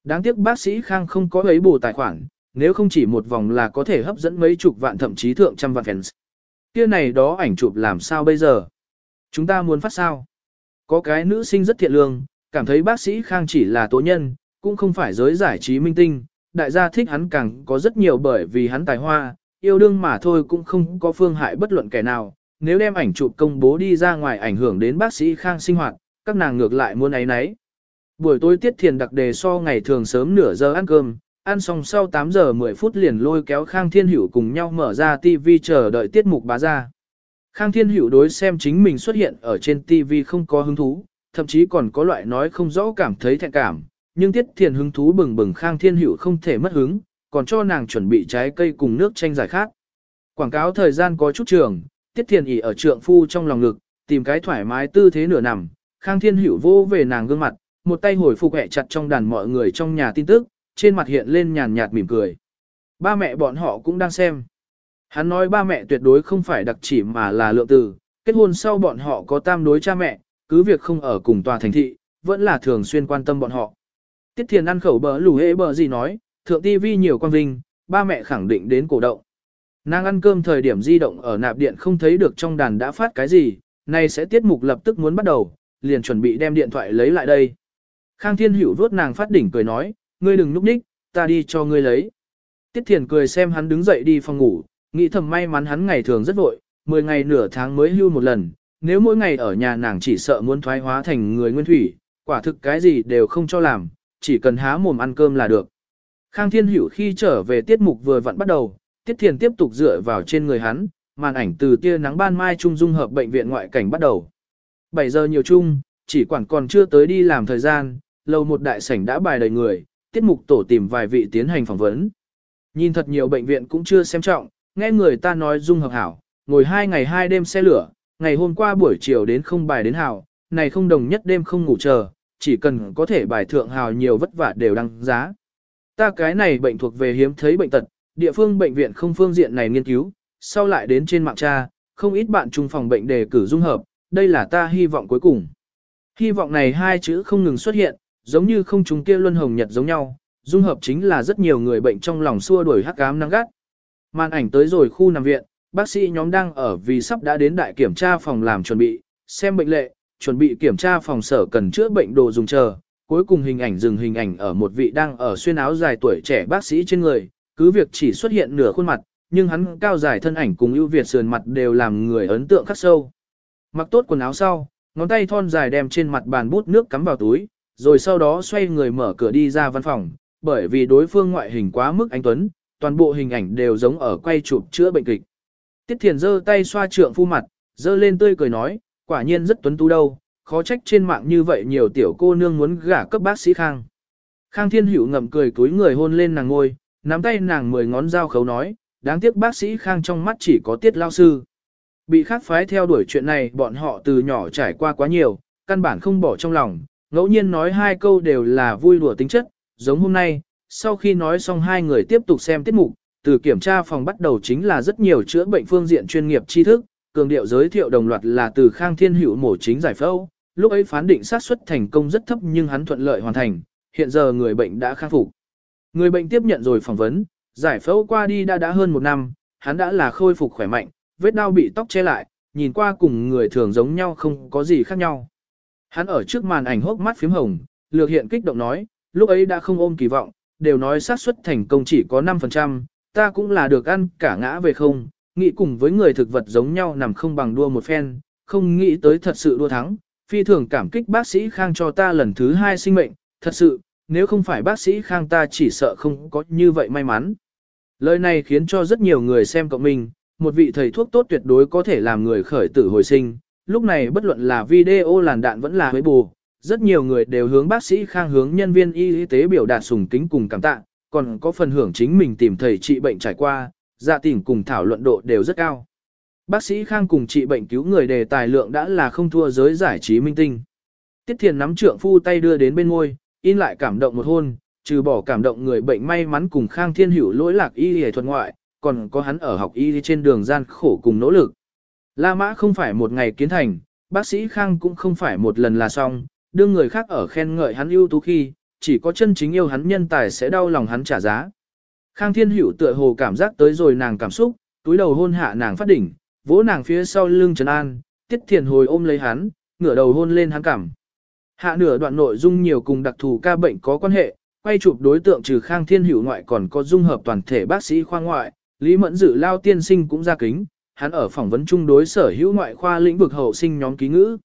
Đáng tiếc bác sĩ Khang không có ấy bù tài khoản, nếu không chỉ một vòng là có thể hấp dẫn mấy chục vạn thậm chí thượng trăm vạn fans. Kia này đó ảnh chụp làm sao bây giờ? Chúng ta muốn phát sao? Có cái nữ sinh rất thiện lương, cảm thấy bác sĩ Khang chỉ là tố nhân, cũng không phải giới giải trí minh tinh, đại gia thích hắn càng có rất nhiều bởi vì hắn tài hoa, yêu đương mà thôi cũng không có phương hại bất luận kẻ nào. Nếu đem ảnh chụp công bố đi ra ngoài ảnh hưởng đến bác sĩ Khang sinh hoạt, các nàng ngược lại muốn ấy nấy. Buổi tối tiết thiền đặc đề so ngày thường sớm nửa giờ ăn cơm, ăn xong sau 8 giờ 10 phút liền lôi kéo Khang Thiên Hữu cùng nhau mở ra TV chờ đợi tiết mục bá ra. Khang Thiên Hữu đối xem chính mình xuất hiện ở trên TV không có hứng thú, thậm chí còn có loại nói không rõ cảm thấy thẹn cảm, nhưng Tiết Thiền hứng thú bừng bừng Khang Thiên Hữu không thể mất hứng, còn cho nàng chuẩn bị trái cây cùng nước chanh giải khát. Quảng cáo thời gian có chút trường, Tiết Thiền ỉ ở trượng phu trong lòng ngực, tìm cái thoải mái tư thế nửa nằm, Khang Thiên Hữu vô về nàng gương mặt, một tay hồi phục hẹ chặt trong đàn mọi người trong nhà tin tức, trên mặt hiện lên nhàn nhạt mỉm cười. Ba mẹ bọn họ cũng đang xem. Hắn nói ba mẹ tuyệt đối không phải đặc chỉ mà là lượng từ, kết hôn sau bọn họ có tam đối cha mẹ, cứ việc không ở cùng tòa thành thị, vẫn là thường xuyên quan tâm bọn họ. Tiết Thiền ăn khẩu bờ lù hễ bờ gì nói, thượng tivi nhiều quan vinh, ba mẹ khẳng định đến cổ động. Nàng ăn cơm thời điểm di động ở nạp điện không thấy được trong đàn đã phát cái gì, nay sẽ tiết mục lập tức muốn bắt đầu, liền chuẩn bị đem điện thoại lấy lại đây. Khang Thiên Hữu vuốt nàng phát đỉnh cười nói, ngươi đừng núp đích, ta đi cho ngươi lấy. Tiết Thiền cười xem hắn đứng dậy đi phòng ngủ, nghĩ thầm may mắn hắn ngày thường rất vội, 10 ngày nửa tháng mới hưu một lần, nếu mỗi ngày ở nhà nàng chỉ sợ muốn thoái hóa thành người nguyên thủy, quả thực cái gì đều không cho làm, chỉ cần há mồm ăn cơm là được. Khang Thiên Hữu khi trở về tiết mục vừa vặn bắt đầu, Tiết Thiền tiếp tục dựa vào trên người hắn, màn ảnh từ tia nắng ban mai trung dung hợp bệnh viện ngoại cảnh bắt đầu. 7 giờ nhiều chung, chỉ quản còn chưa tới đi làm thời gian, lâu một đại sảnh đã bài đầy người, tiết mục tổ tìm vài vị tiến hành phỏng vấn. Nhìn thật nhiều bệnh viện cũng chưa xem trọng, nghe người ta nói dung hợp hảo, ngồi hai ngày hai đêm xe lửa, ngày hôm qua buổi chiều đến không bài đến hảo, này không đồng nhất đêm không ngủ chờ, chỉ cần có thể bài thượng hào nhiều vất vả đều đăng giá. Ta cái này bệnh thuộc về hiếm thấy bệnh tật, địa phương bệnh viện không phương diện này nghiên cứu, sau lại đến trên mạng tra, không ít bạn trung phòng bệnh đề cử dung hợp, đây là ta hy vọng cuối cùng. Hy vọng này hai chữ không ngừng xuất hiện, giống như không chúng kia luân hồng nhật giống nhau, dung hợp chính là rất nhiều người bệnh trong lòng xua đuổi hắc ám năng gắt. Màn ảnh tới rồi khu nằm viện, bác sĩ nhóm đang ở vì sắp đã đến đại kiểm tra phòng làm chuẩn bị, xem bệnh lệ, chuẩn bị kiểm tra phòng sở cần chữa bệnh đồ dùng chờ. Cuối cùng hình ảnh dừng hình ảnh ở một vị đang ở xuyên áo dài tuổi trẻ bác sĩ trên người, cứ việc chỉ xuất hiện nửa khuôn mặt, nhưng hắn cao dài thân ảnh cùng ưu việt sườn mặt đều làm người ấn tượng khắc sâu. Mặc tốt quần áo sau, ngón tay thon dài đem trên mặt bàn bút nước cắm vào túi, rồi sau đó xoay người mở cửa đi ra văn phòng, bởi vì đối phương ngoại hình quá mức anh tuấn, toàn bộ hình ảnh đều giống ở quay chụp chữa bệnh kịch. Tiết Thiền giơ tay xoa trượng phu mặt, giơ lên tươi cười nói, quả nhiên rất tuấn tú đâu, khó trách trên mạng như vậy nhiều tiểu cô nương muốn gả cấp bác sĩ Khang. Khang Thiên Hữu ngậm cười túi người hôn lên nàng ngôi, nắm tay nàng mười ngón dao khấu nói, đáng tiếc bác sĩ Khang trong mắt chỉ có tiết lao sư. Bị khác phái theo đuổi chuyện này bọn họ từ nhỏ trải qua quá nhiều, căn bản không bỏ trong lòng, ngẫu nhiên nói hai câu đều là vui đùa tính chất, giống hôm nay, Sau khi nói xong hai người tiếp tục xem tiết mục, từ kiểm tra phòng bắt đầu chính là rất nhiều chữa bệnh phương diện chuyên nghiệp tri thức, cường điệu giới thiệu đồng loạt là từ Khang Thiên Hữu mổ chính giải phẫu, lúc ấy phán định xác suất thành công rất thấp nhưng hắn thuận lợi hoàn thành, hiện giờ người bệnh đã khang phục. Người bệnh tiếp nhận rồi phỏng vấn, giải phẫu qua đi đã đã hơn một năm, hắn đã là khôi phục khỏe mạnh, vết đau bị tóc che lại, nhìn qua cùng người thường giống nhau không có gì khác nhau. Hắn ở trước màn ảnh hốc mắt phím hồng, lược hiện kích động nói, lúc ấy đã không ôm kỳ vọng, đều nói xác suất thành công chỉ có 5%, ta cũng là được ăn cả ngã về không, nghĩ cùng với người thực vật giống nhau nằm không bằng đua một phen, không nghĩ tới thật sự đua thắng, phi thường cảm kích bác sĩ Khang cho ta lần thứ hai sinh mệnh, thật sự, nếu không phải bác sĩ Khang ta chỉ sợ không có như vậy may mắn. Lời này khiến cho rất nhiều người xem cộng mình, một vị thầy thuốc tốt tuyệt đối có thể làm người khởi tử hồi sinh, lúc này bất luận là video làn đạn vẫn là với bù, rất nhiều người đều hướng bác sĩ Khang hướng nhân viên y tế biểu đạt sùng kính cùng cảm tạ, còn có phần hưởng chính mình tìm thầy trị bệnh trải qua, dạ tỉnh cùng thảo luận độ đều rất cao. Bác sĩ Khang cùng trị bệnh cứu người đề tài lượng đã là không thua giới giải trí minh tinh. Tiết Thiền nắm trượng phu tay đưa đến bên môi, in lại cảm động một hôn, trừ bỏ cảm động người bệnh may mắn cùng Khang Thiên Hữu lỗi lạc y y thuật ngoại, còn có hắn ở học y trên đường gian khổ cùng nỗ lực. La Mã không phải một ngày kiến thành, bác sĩ Khang cũng không phải một lần là xong, đương người khác ở khen ngợi hắn ưu tú khi, chỉ có chân chính yêu hắn nhân tài sẽ đau lòng hắn trả giá. Khang Thiên Hữu tựa hồ cảm giác tới rồi nàng cảm xúc, túi đầu hôn hạ nàng phát đỉnh, vỗ nàng phía sau lưng trấn an, tiết thiền hồi ôm lấy hắn, ngửa đầu hôn lên hắn cảm. Hạ nửa đoạn nội dung nhiều cùng đặc thù ca bệnh có quan hệ, quay chụp đối tượng trừ Khang Thiên Hữu ngoại còn có dung hợp toàn thể bác sĩ khoa ngoại, Lý Mẫn Dự lao tiên sinh cũng ra kính, hắn ở phỏng vấn chung đối sở hữu ngoại khoa lĩnh vực hậu sinh nhóm ký ngữ.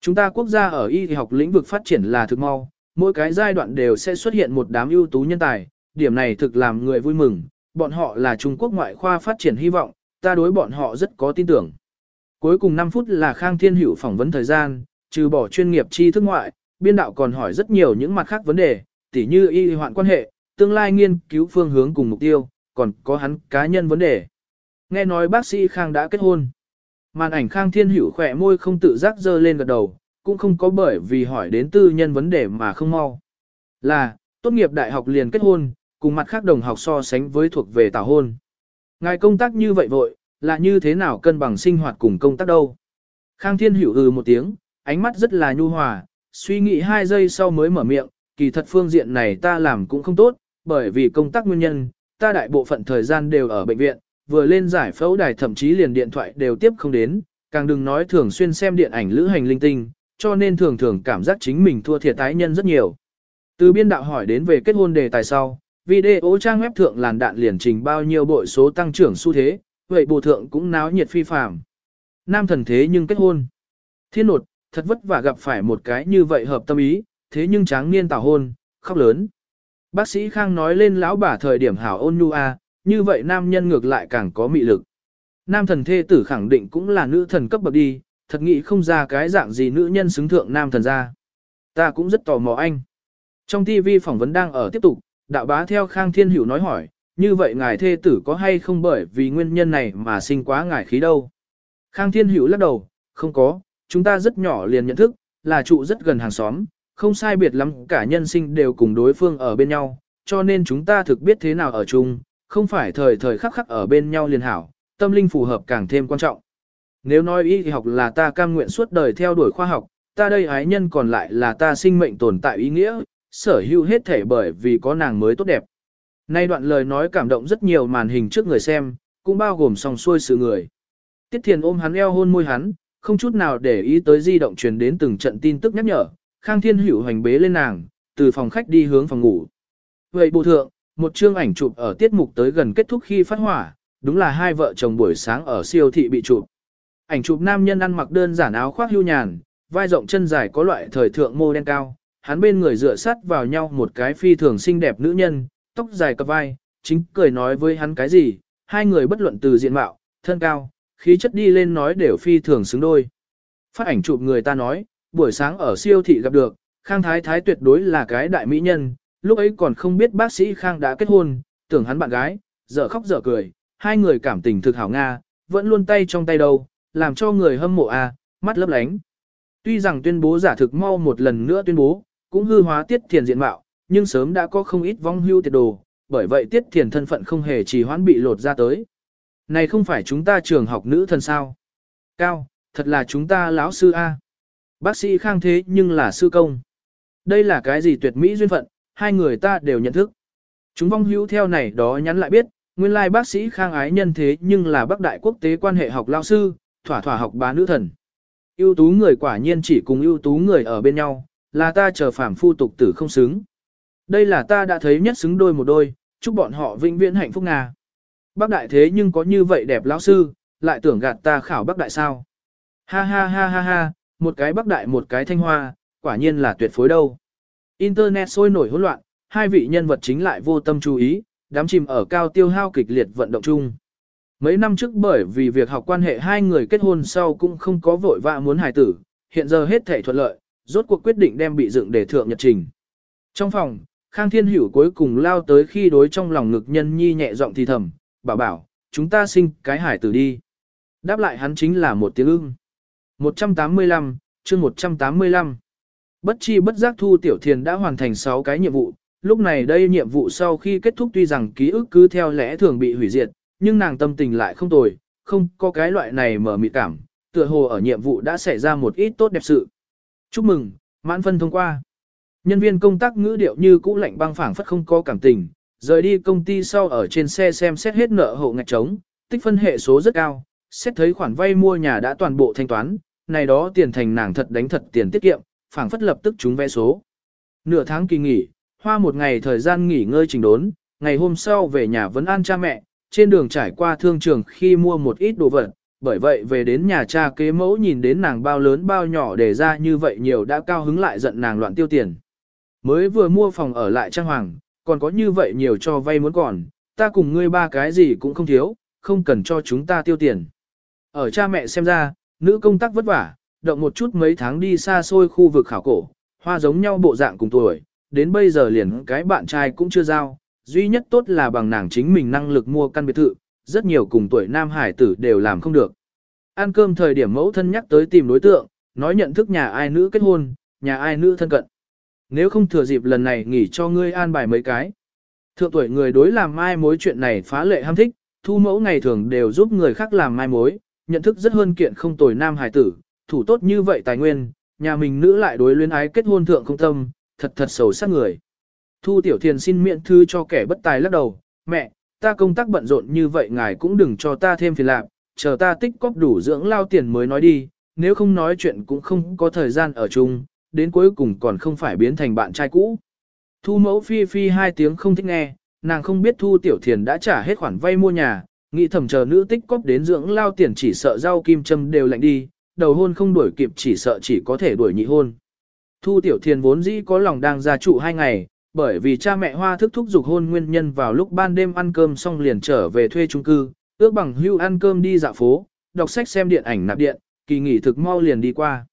Chúng ta quốc gia ở y học lĩnh vực phát triển là thực mau, mỗi cái giai đoạn đều sẽ xuất hiện một đám ưu tú nhân tài, điểm này thực làm người vui mừng, bọn họ là Trung Quốc ngoại khoa phát triển hy vọng, ta đối bọn họ rất có tin tưởng. Cuối cùng 5 phút là Khang Thiên Hữu phỏng vấn thời gian, trừ bỏ chuyên nghiệp tri thức ngoại, biên đạo còn hỏi rất nhiều những mặt khác vấn đề, tỉ như y hoạn quan hệ, tương lai nghiên cứu phương hướng cùng mục tiêu, còn có hắn cá nhân vấn đề. Nghe nói bác sĩ Khang đã kết hôn. Màn ảnh Khang Thiên Hữu khỏe môi không tự giác dơ lên gật đầu, cũng không có bởi vì hỏi đến tư nhân vấn đề mà không mau. Là, tốt nghiệp đại học liền kết hôn, cùng mặt khác đồng học so sánh với thuộc về tảo hôn. Ngài công tác như vậy vội, là như thế nào cân bằng sinh hoạt cùng công tác đâu? Khang Thiên Hữu ừ một tiếng, ánh mắt rất là nhu hòa, suy nghĩ hai giây sau mới mở miệng, kỳ thật phương diện này ta làm cũng không tốt, bởi vì công tác nguyên nhân, ta đại bộ phận thời gian đều ở bệnh viện, vừa lên giải phẫu đài thậm chí liền điện thoại đều tiếp không đến, càng đừng nói thường xuyên xem điện ảnh lữ hành linh tinh, cho nên thường thường cảm giác chính mình thua thiệt tái nhân rất nhiều. Từ biên đạo hỏi đến về kết hôn đề tài sau, video trang web thượng làn đạn liền trình bao nhiêu bội số tăng trưởng xu thế, vậy bộ thượng cũng náo nhiệt phi phàm. Nam thần thế nhưng kết hôn. Thiên nột, thật vất vả gặp phải một cái như vậy hợp tâm ý, thế nhưng tráng niên tảo hôn, khóc lớn. Bác sĩ Khang nói lên lão bà thời điểm hảo ôn nhu a, như vậy nam nhân ngược lại càng có mị lực. Nam thần thê tử khẳng định cũng là nữ thần cấp bậc đi, thật nghĩ không ra cái dạng gì nữ nhân xứng thượng nam thần ra. Ta cũng rất tò mò anh. Trong TV phỏng vấn đang ở tiếp tục, đạo bá theo Khang Thiên Hữu nói hỏi, như vậy ngài thê tử có hay không bởi vì nguyên nhân này mà sinh quá ngài khí đâu? Khang Thiên Hữu lắc đầu, không có, chúng ta rất nhỏ liền nhận thức, là trụ rất gần hàng xóm, không sai biệt lắm cả nhân sinh đều cùng đối phương ở bên nhau, cho nên chúng ta thực biết thế nào ở chung, không phải thời thời khắc khắc ở bên nhau liền hảo, tâm linh phù hợp càng thêm quan trọng. Nếu nói y học là ta cam nguyện suốt đời theo đuổi khoa học, ta đây ái nhân còn lại là ta sinh mệnh tồn tại ý nghĩa, sở hữu hết thể bởi vì có nàng mới tốt đẹp. Nay đoạn lời nói cảm động rất nhiều màn hình trước người xem, cũng bao gồm song xuôi sự người. Tiết Thiền ôm hắn eo hôn môi hắn, không chút nào để ý tới di động truyền đến từng trận tin tức nhắc nhở, Khang Thiên Hữu hành bế lên nàng, từ phòng khách đi hướng phòng ngủ. Vậy bộ thượng, một chương ảnh chụp ở tiết mục tới gần kết thúc khi phát hỏa, đúng là hai vợ chồng buổi sáng ở siêu thị bị chụp. Ảnh chụp nam nhân ăn mặc đơn giản áo khoác hưu nhàn, vai rộng chân dài có loại thời thượng mô đen cao, hắn bên người dựa sát vào nhau một cái phi thường xinh đẹp nữ nhân, tóc dài cặp vai, chính cười nói với hắn cái gì, hai người bất luận từ diện mạo, thân cao, khí chất đi lên nói đều phi thường xứng đôi. Phát ảnh chụp người ta nói, buổi sáng ở siêu thị gặp được, Khang Thái Thái tuyệt đối là cái đại mỹ nhân, lúc ấy còn không biết bác sĩ Khang đã kết hôn, tưởng hắn bạn gái, dở khóc dở cười, hai người cảm tình thực hảo Nga, vẫn luôn tay trong tay đâu, làm cho người hâm mộ a, mắt lấp lánh. Tuy rằng tuyên bố giả thực mau một lần nữa tuyên bố, cũng hư hóa tiết thiền diện mạo, nhưng sớm đã có không ít vong hưu tiệt đồ, bởi vậy tiết thiền thân phận không hề trì hoãn bị lột ra tới. Này không phải chúng ta trường học nữ thần sao? Cao, thật là chúng ta lão sư A. Bác sĩ khang thế nhưng là sư công. Đây là cái gì tuyệt mỹ duyên phận, hai người ta đều nhận thức. Chúng vong hữu theo này đó nhắn lại biết, nguyên lai bác sĩ khang ái nhân thế nhưng là bác đại quốc tế quan hệ học lao sư, thỏa thỏa học bá nữ thần. ưu tú người quả nhiên chỉ cùng ưu tú người ở bên nhau, là ta chờ phàm phu tục tử không xứng. Đây là ta đã thấy nhất xứng đôi một đôi, chúc bọn họ vĩnh viễn hạnh phúc Nga. Bác đại thế nhưng có như vậy đẹp lão sư, lại tưởng gạt ta khảo bác đại sao. Ha ha ha ha ha, một cái bác đại một cái thanh hoa, quả nhiên là tuyệt phối đâu. Internet sôi nổi hỗn loạn, hai vị nhân vật chính lại vô tâm chú ý, đám chìm ở cao tiêu hao kịch liệt vận động chung. Mấy năm trước bởi vì việc học quan hệ hai người kết hôn sau cũng không có vội vã muốn hài tử, hiện giờ hết thể thuận lợi, rốt cuộc quyết định đem bị dựng để thượng nhật trình. Trong phòng, Khang Thiên Hữu cuối cùng lao tới khi đối trong lòng ngực nhân nhi nhẹ giọng thì thầm, bảo bảo, chúng ta sinh cái hải tử đi. Đáp lại hắn chính là một tiếng ưng. 185, chương 185. Bất chi bất giác Thu Tiểu Thiền đã hoàn thành 6 cái nhiệm vụ, lúc này đây nhiệm vụ sau khi kết thúc tuy rằng ký ức cứ theo lẽ thường bị hủy diệt, nhưng nàng tâm tình lại không tồi, không có cái loại này mở mị cảm, tựa hồ ở nhiệm vụ đã xảy ra một ít tốt đẹp sự. Chúc mừng, mãn phân thông qua. Nhân viên công tác ngữ điệu như cũ lạnh băng phảng phất không có cảm tình, rời đi công ty sau ở trên xe xem xét hết nợ hộ ngạch trống, tích phân hệ số rất cao, xét thấy khoản vay mua nhà đã toàn bộ thanh toán, này đó tiền thành nàng thật đánh thật tiền tiết kiệm, phảng phất lập tức trúng vé số. Nửa tháng kỳ nghỉ, hoa một ngày thời gian nghỉ ngơi trình đốn, ngày hôm sau về nhà vẫn an cha mẹ, trên đường trải qua thương trường khi mua một ít đồ vật, bởi vậy về đến nhà cha kế mẫu nhìn đến nàng bao lớn bao nhỏ để ra như vậy nhiều đã cao hứng lại giận nàng loạn tiêu tiền. Mới vừa mua phòng ở lại trang hoàng, còn có như vậy nhiều cho vay muốn còn, ta cùng ngươi ba cái gì cũng không thiếu, không cần cho chúng ta tiêu tiền. Ở cha mẹ xem ra, nữ công tác vất vả, động một chút mấy tháng đi xa xôi khu vực khảo cổ, hoa giống nhau bộ dạng cùng tuổi, đến bây giờ liền cái bạn trai cũng chưa giao, duy nhất tốt là bằng nàng chính mình năng lực mua căn biệt thự, rất nhiều cùng tuổi nam hải tử đều làm không được. Ăn cơm thời điểm mẫu thân nhắc tới tìm đối tượng, nói nhận thức nhà ai nữ kết hôn, nhà ai nữ thân cận. Nếu không thừa dịp lần này nghỉ cho ngươi an bài mấy cái. Thượng tuổi người đối làm mai mối chuyện này phá lệ ham thích, thu mẫu ngày thường đều giúp người khác làm mai mối, nhận thức rất hơn kiện không tồi nam hải tử, thủ tốt như vậy tài nguyên, nhà mình nữ lại đối luyến ái kết hôn thượng không tâm, thật thật sầu sát người. Thu Tiểu Thiền xin miễn thư cho kẻ bất tài lắc đầu, mẹ, ta công tác bận rộn như vậy ngài cũng đừng cho ta thêm phiền lạc, chờ ta tích cóp đủ dưỡng lao tiền mới nói đi, nếu không nói chuyện cũng không có thời gian ở chung, đến cuối cùng còn không phải biến thành bạn trai cũ. Thu mẫu phi phi hai tiếng không thích nghe, nàng không biết Thu Tiểu Thiền đã trả hết khoản vay mua nhà, nghĩ thầm chờ nữ tích cóp đến dưỡng lao tiền chỉ sợ rau kim châm đều lạnh đi, đầu hôn không đuổi kịp chỉ sợ chỉ có thể đuổi nhị hôn. Thu Tiểu Thiền vốn dĩ có lòng đang gia trụ hai ngày, bởi vì cha mẹ hoa thức thúc dục hôn nguyên nhân vào lúc ban đêm ăn cơm xong liền trở về thuê chung cư, ước bằng hưu ăn cơm đi dạo phố, đọc sách xem điện ảnh nạp điện, kỳ nghỉ thực mau liền đi qua.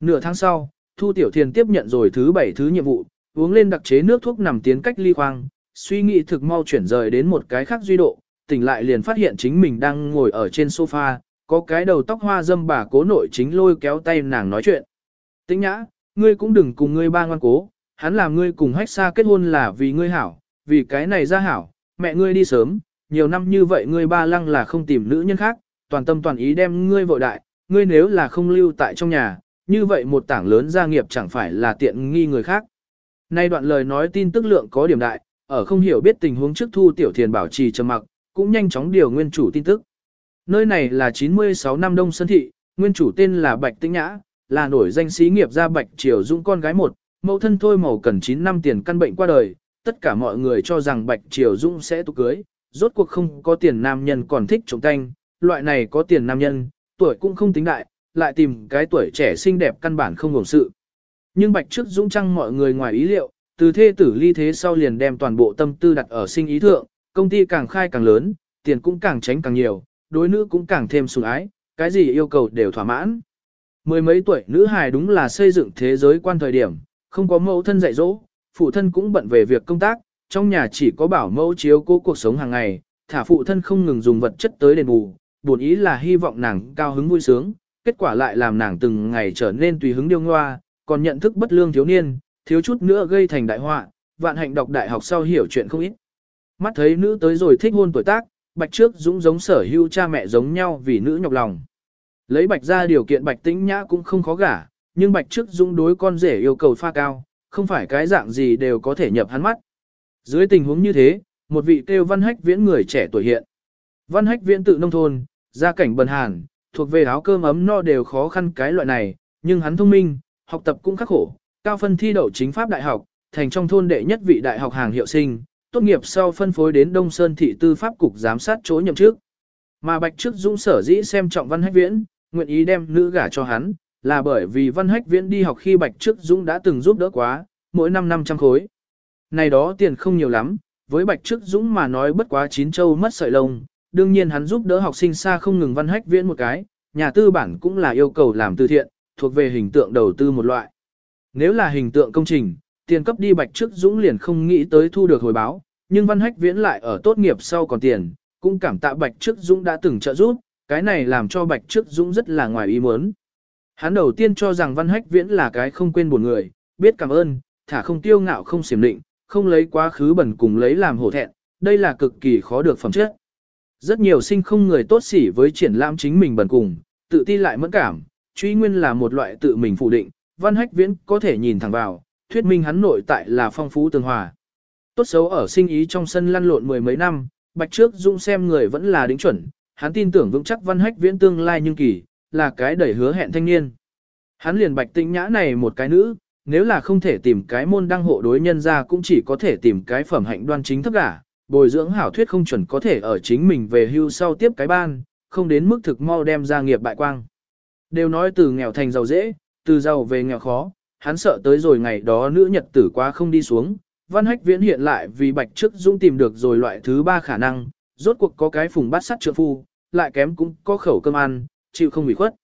Nửa tháng sau, Thu Tiểu Thiền tiếp nhận rồi thứ bảy thứ nhiệm vụ, uống lên đặc chế nước thuốc nằm tiến cách ly khoang, suy nghĩ thực mau chuyển rời đến một cái khác duy độ, tỉnh lại liền phát hiện chính mình đang ngồi ở trên sofa, có cái đầu tóc hoa dâm bà cố nội chính lôi kéo tay nàng nói chuyện. Tĩnh nhã, ngươi cũng đừng cùng ngươi ba ngoan cố, hắn làm ngươi cùng hách xa kết hôn là vì ngươi hảo, vì cái này ra hảo, mẹ ngươi đi sớm, nhiều năm như vậy ngươi ba lăng là không tìm nữ nhân khác, toàn tâm toàn ý đem ngươi vội đại, ngươi nếu là không lưu tại trong nhà, như vậy một tảng lớn gia nghiệp chẳng phải là tiện nghi người khác. Nay đoạn lời nói tin tức lượng có điểm đại, ở không hiểu biết tình huống trước thu tiểu thiền bảo trì trầm mặc, cũng nhanh chóng điều nguyên chủ tin tức. Nơi này là 96 năm Đông Sơn Thị, nguyên chủ tên là Bạch Tĩnh Nhã, là nổi danh sĩ nghiệp gia Bạch Triều Dũng con gái một, mẫu thân thôi màu cần 9 năm tiền căn bệnh qua đời, tất cả mọi người cho rằng Bạch Triều Dũng sẽ tục cưới, rốt cuộc không có tiền nam nhân còn thích trộm tanh, loại này có tiền nam nhân, tuổi cũng không tính đại, lại tìm cái tuổi trẻ xinh đẹp căn bản không ngủng sự. Nhưng Bạch trước Dũng Trăng mọi người ngoài ý liệu, từ thê tử ly thế sau liền đem toàn bộ tâm tư đặt ở sinh ý thượng, công ty càng khai càng lớn, tiền cũng càng tránh càng nhiều, đối nữ cũng càng thêm sủng ái, cái gì yêu cầu đều thỏa mãn. Mười mấy tuổi nữ hài đúng là xây dựng thế giới quan thời điểm, không có mẫu thân dạy dỗ, phụ thân cũng bận về việc công tác, trong nhà chỉ có bảo mẫu chiếu cố cuộc sống hàng ngày, thả phụ thân không ngừng dùng vật chất tới đền bù, buồn ý là hy vọng nàng cao hứng vui sướng, kết quả lại làm nàng từng ngày trở nên tùy hứng điêu ngoa, còn nhận thức bất lương thiếu niên, thiếu chút nữa gây thành đại họa, vạn hạnh đọc đại học sau hiểu chuyện không ít. Mắt thấy nữ tới rồi thích hôn tuổi tác, Bạch trước Dũng giống sở hữu cha mẹ giống nhau vì nữ nhọc lòng. Lấy Bạch ra điều kiện Bạch tĩnh nhã cũng không khó gả, nhưng Bạch trước Dũng đối con rể yêu cầu pha cao, không phải cái dạng gì đều có thể nhập hắn mắt. Dưới tình huống như thế, một vị kêu văn hách viễn người trẻ tuổi hiện. Văn hách viễn tự nông thôn, gia cảnh bần hàn, thuộc về áo cơm ấm no đều khó khăn cái loại này, nhưng hắn thông minh, học tập cũng khắc khổ, cao phân thi đậu chính pháp đại học, thành trong thôn đệ nhất vị đại học hàng hiệu sinh, tốt nghiệp sau phân phối đến Đông Sơn thị tư pháp cục giám sát chỗ nhậm chức. Mà Bạch Trước Dũng sở dĩ xem trọng Văn Hách Viễn, nguyện ý đem nữ gả cho hắn, là bởi vì Văn Hách Viễn đi học khi Bạch Trước Dũng đã từng giúp đỡ quá, mỗi năm 500 khối. Này đó tiền không nhiều lắm, với Bạch Trước Dũng mà nói bất quá chín châu mất sợi lông, đương nhiên hắn giúp đỡ học sinh xa không ngừng Văn Hách Viễn một cái, nhà tư bản cũng là yêu cầu làm từ thiện, thuộc về hình tượng đầu tư một loại. Nếu là hình tượng công trình, tiền cấp đi Bạch Trước Dũng liền không nghĩ tới thu được hồi báo, nhưng Văn Hách Viễn lại ở tốt nghiệp sau còn tiền, cũng cảm tạ Bạch Trước Dũng đã từng trợ giúp, cái này làm cho Bạch Trước Dũng rất là ngoài ý muốn. Hắn đầu tiên cho rằng Văn Hách Viễn là cái không quên buồn người, biết cảm ơn, thả không tiêu ngạo không xiểm định, không lấy quá khứ bẩn cùng lấy làm hổ thẹn, đây là cực kỳ khó được phẩm chất. Rất nhiều sinh không người tốt xỉ với triển lãm chính mình bẩn cùng, tự ti lại mẫn cảm, truy nguyên là một loại tự mình phủ định, Văn Hách Viễn có thể nhìn thẳng vào, thuyết minh hắn nội tại là phong phú tương hòa. Tốt xấu ở sinh ý trong sân lăn lộn mười mấy năm, Bạch Trước Dung xem người vẫn là đính chuẩn, hắn tin tưởng vững chắc Văn Hách Viễn tương lai nhưng kỳ, là cái đẩy hứa hẹn thanh niên. Hắn liền Bạch Tĩnh Nhã này một cái nữ, nếu là không thể tìm cái môn đăng hộ đối nhân ra cũng chỉ có thể tìm cái phẩm hạnh đoan chính thấp cả, bồi dưỡng hảo thuyết không chuẩn có thể ở chính mình về hưu sau tiếp cái ban, không đến mức thực mau đem ra nghiệp bại quang. Đều nói từ nghèo thành giàu dễ, từ giàu về nghèo khó, hắn sợ tới rồi ngày đó nữ nhật tử quá không đi xuống, văn hách viễn hiện lại vì bạch trước dũng tìm được rồi loại thứ ba khả năng, rốt cuộc có cái phùng bát sắt trượng phu, lại kém cũng có khẩu cơm ăn, chịu không bị khuất.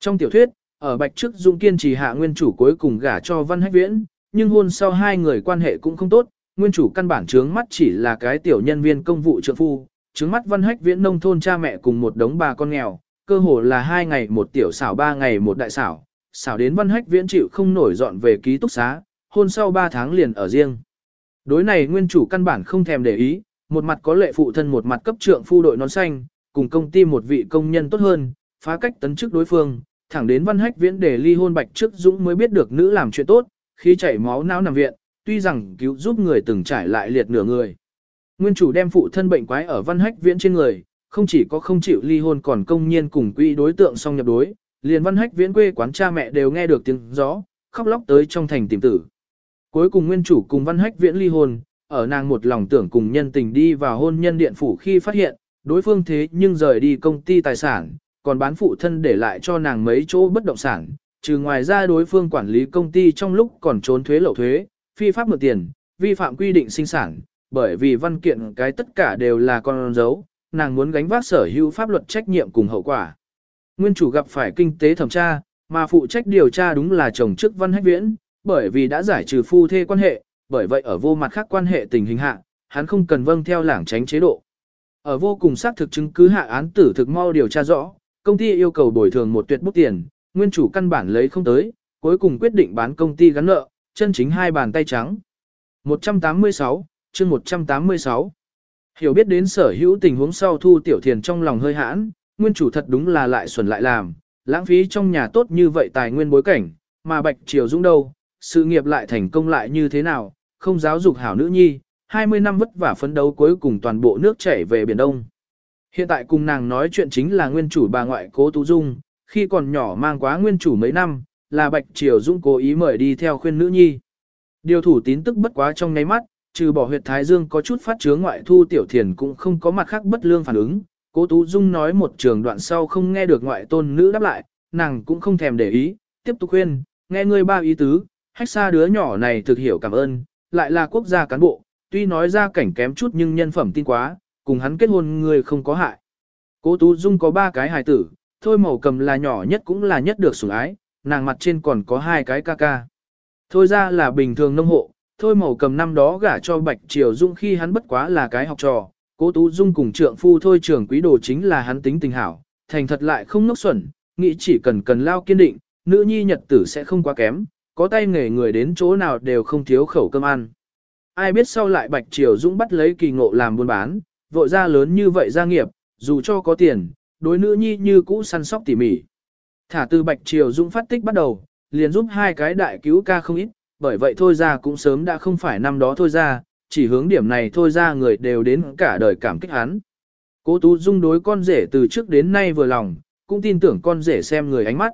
Trong tiểu thuyết, ở bạch trước dũng kiên trì hạ nguyên chủ cuối cùng gả cho văn hách viễn, nhưng hôn sau hai người quan hệ cũng không tốt, nguyên chủ căn bản trướng mắt chỉ là cái tiểu nhân viên công vụ trượng phu, trướng mắt văn hách viễn nông thôn cha mẹ cùng một đống bà con nghèo, cơ hồ là hai ngày một tiểu xảo ba ngày một đại xảo, xảo đến văn hách viễn chịu không nổi dọn về ký túc xá, hôn sau ba tháng liền ở riêng. Đối này nguyên chủ căn bản không thèm để ý, một mặt có lệ phụ thân một mặt cấp trượng phu đội nón xanh, cùng công ty một vị công nhân tốt hơn, phá cách tấn chức đối phương, thẳng đến văn hách viễn để ly hôn bạch trước dũng mới biết được nữ làm chuyện tốt, khi chảy máu não nằm viện, tuy rằng cứu giúp người từng trải lại liệt nửa người. Nguyên chủ đem phụ thân bệnh quái ở văn hách viễn trên người, không chỉ có không chịu ly hôn còn công nhiên cùng quỹ đối tượng song nhập đối, liền văn hách viễn quê quán cha mẹ đều nghe được tiếng gió, khóc lóc tới trong thành tìm tử. Cuối cùng nguyên chủ cùng văn hách viễn ly hôn, ở nàng một lòng tưởng cùng nhân tình đi vào hôn nhân điện phủ khi phát hiện, đối phương thế nhưng rời đi công ty tài sản, còn bán phụ thân để lại cho nàng mấy chỗ bất động sản, trừ ngoài ra đối phương quản lý công ty trong lúc còn trốn thuế lậu thuế, phi pháp mượn tiền, vi phạm quy định sinh sản, bởi vì văn kiện cái tất cả đều là con dấu, nàng muốn gánh vác sở hữu pháp luật trách nhiệm cùng hậu quả. Nguyên chủ gặp phải kinh tế thẩm tra, mà phụ trách điều tra đúng là chồng chức văn hách viễn, bởi vì đã giải trừ phu thê quan hệ, bởi vậy ở vô mặt khác quan hệ tình hình hạ, hắn không cần vâng theo lảng tránh chế độ. Ở vô cùng xác thực chứng cứ hạ án tử thực mau điều tra rõ, công ty yêu cầu bồi thường một tuyệt bút tiền, nguyên chủ căn bản lấy không tới, cuối cùng quyết định bán công ty gắn nợ, chân chính hai bàn tay trắng. 186, chương 186 Hiểu biết đến sở hữu tình huống sau thu tiểu thiền trong lòng hơi hãn, nguyên chủ thật đúng là lại xuẩn lại làm, lãng phí trong nhà tốt như vậy tài nguyên bối cảnh, mà bạch triều dũng đâu, sự nghiệp lại thành công lại như thế nào, không giáo dục hảo nữ nhi, 20 năm vất vả phấn đấu cuối cùng toàn bộ nước chảy về Biển Đông. Hiện tại cùng nàng nói chuyện chính là nguyên chủ bà ngoại cố Tú Dung, khi còn nhỏ mang quá nguyên chủ mấy năm, là Bạch Triều Dung cố ý mời đi theo khuyên nữ nhi. Điều thủ tín tức bất quá trong nháy mắt, trừ bỏ huyệt thái dương có chút phát chướng ngoại thu tiểu thiền cũng không có mặt khác bất lương phản ứng. Cố Tú Dung nói một trường đoạn sau không nghe được ngoại tôn nữ đáp lại, nàng cũng không thèm để ý, tiếp tục khuyên, nghe ngươi ba ý tứ, hách xa đứa nhỏ này thực hiểu cảm ơn, lại là quốc gia cán bộ, tuy nói ra cảnh kém chút nhưng nhân phẩm tin quá, cùng hắn kết hôn người không có hại. Cố Tú Dung có ba cái hài tử, thôi màu cầm là nhỏ nhất cũng là nhất được sủng ái, nàng mặt trên còn có hai cái ca ca. Thôi ra là bình thường nông hộ, thôi màu cầm năm đó gả cho Bạch Triều Dung khi hắn bất quá là cái học trò, cố Tú Dung cùng trượng phu thôi trưởng quý đồ chính là hắn tính tình hảo, thành thật lại không nốc xuẩn, nghĩ chỉ cần cần lao kiên định, nữ nhi nhật tử sẽ không quá kém, có tay nghề người đến chỗ nào đều không thiếu khẩu cơm ăn. ai biết sau lại Bạch Triều Dũng bắt lấy kỳ ngộ làm buôn bán, vội ra lớn như vậy gia nghiệp, dù cho có tiền, đối nữ nhi như cũ săn sóc tỉ mỉ. Thả từ Bạch Triều Dũng phát tích bắt đầu, liền giúp hai cái đại cứu ca không ít, bởi vậy thôi ra cũng sớm đã không phải năm đó thôi ra, chỉ hướng điểm này thôi ra người đều đến cả đời cảm kích hắn. Cố Tú Dung đối con rể từ trước đến nay vừa lòng, cũng tin tưởng con rể xem người ánh mắt.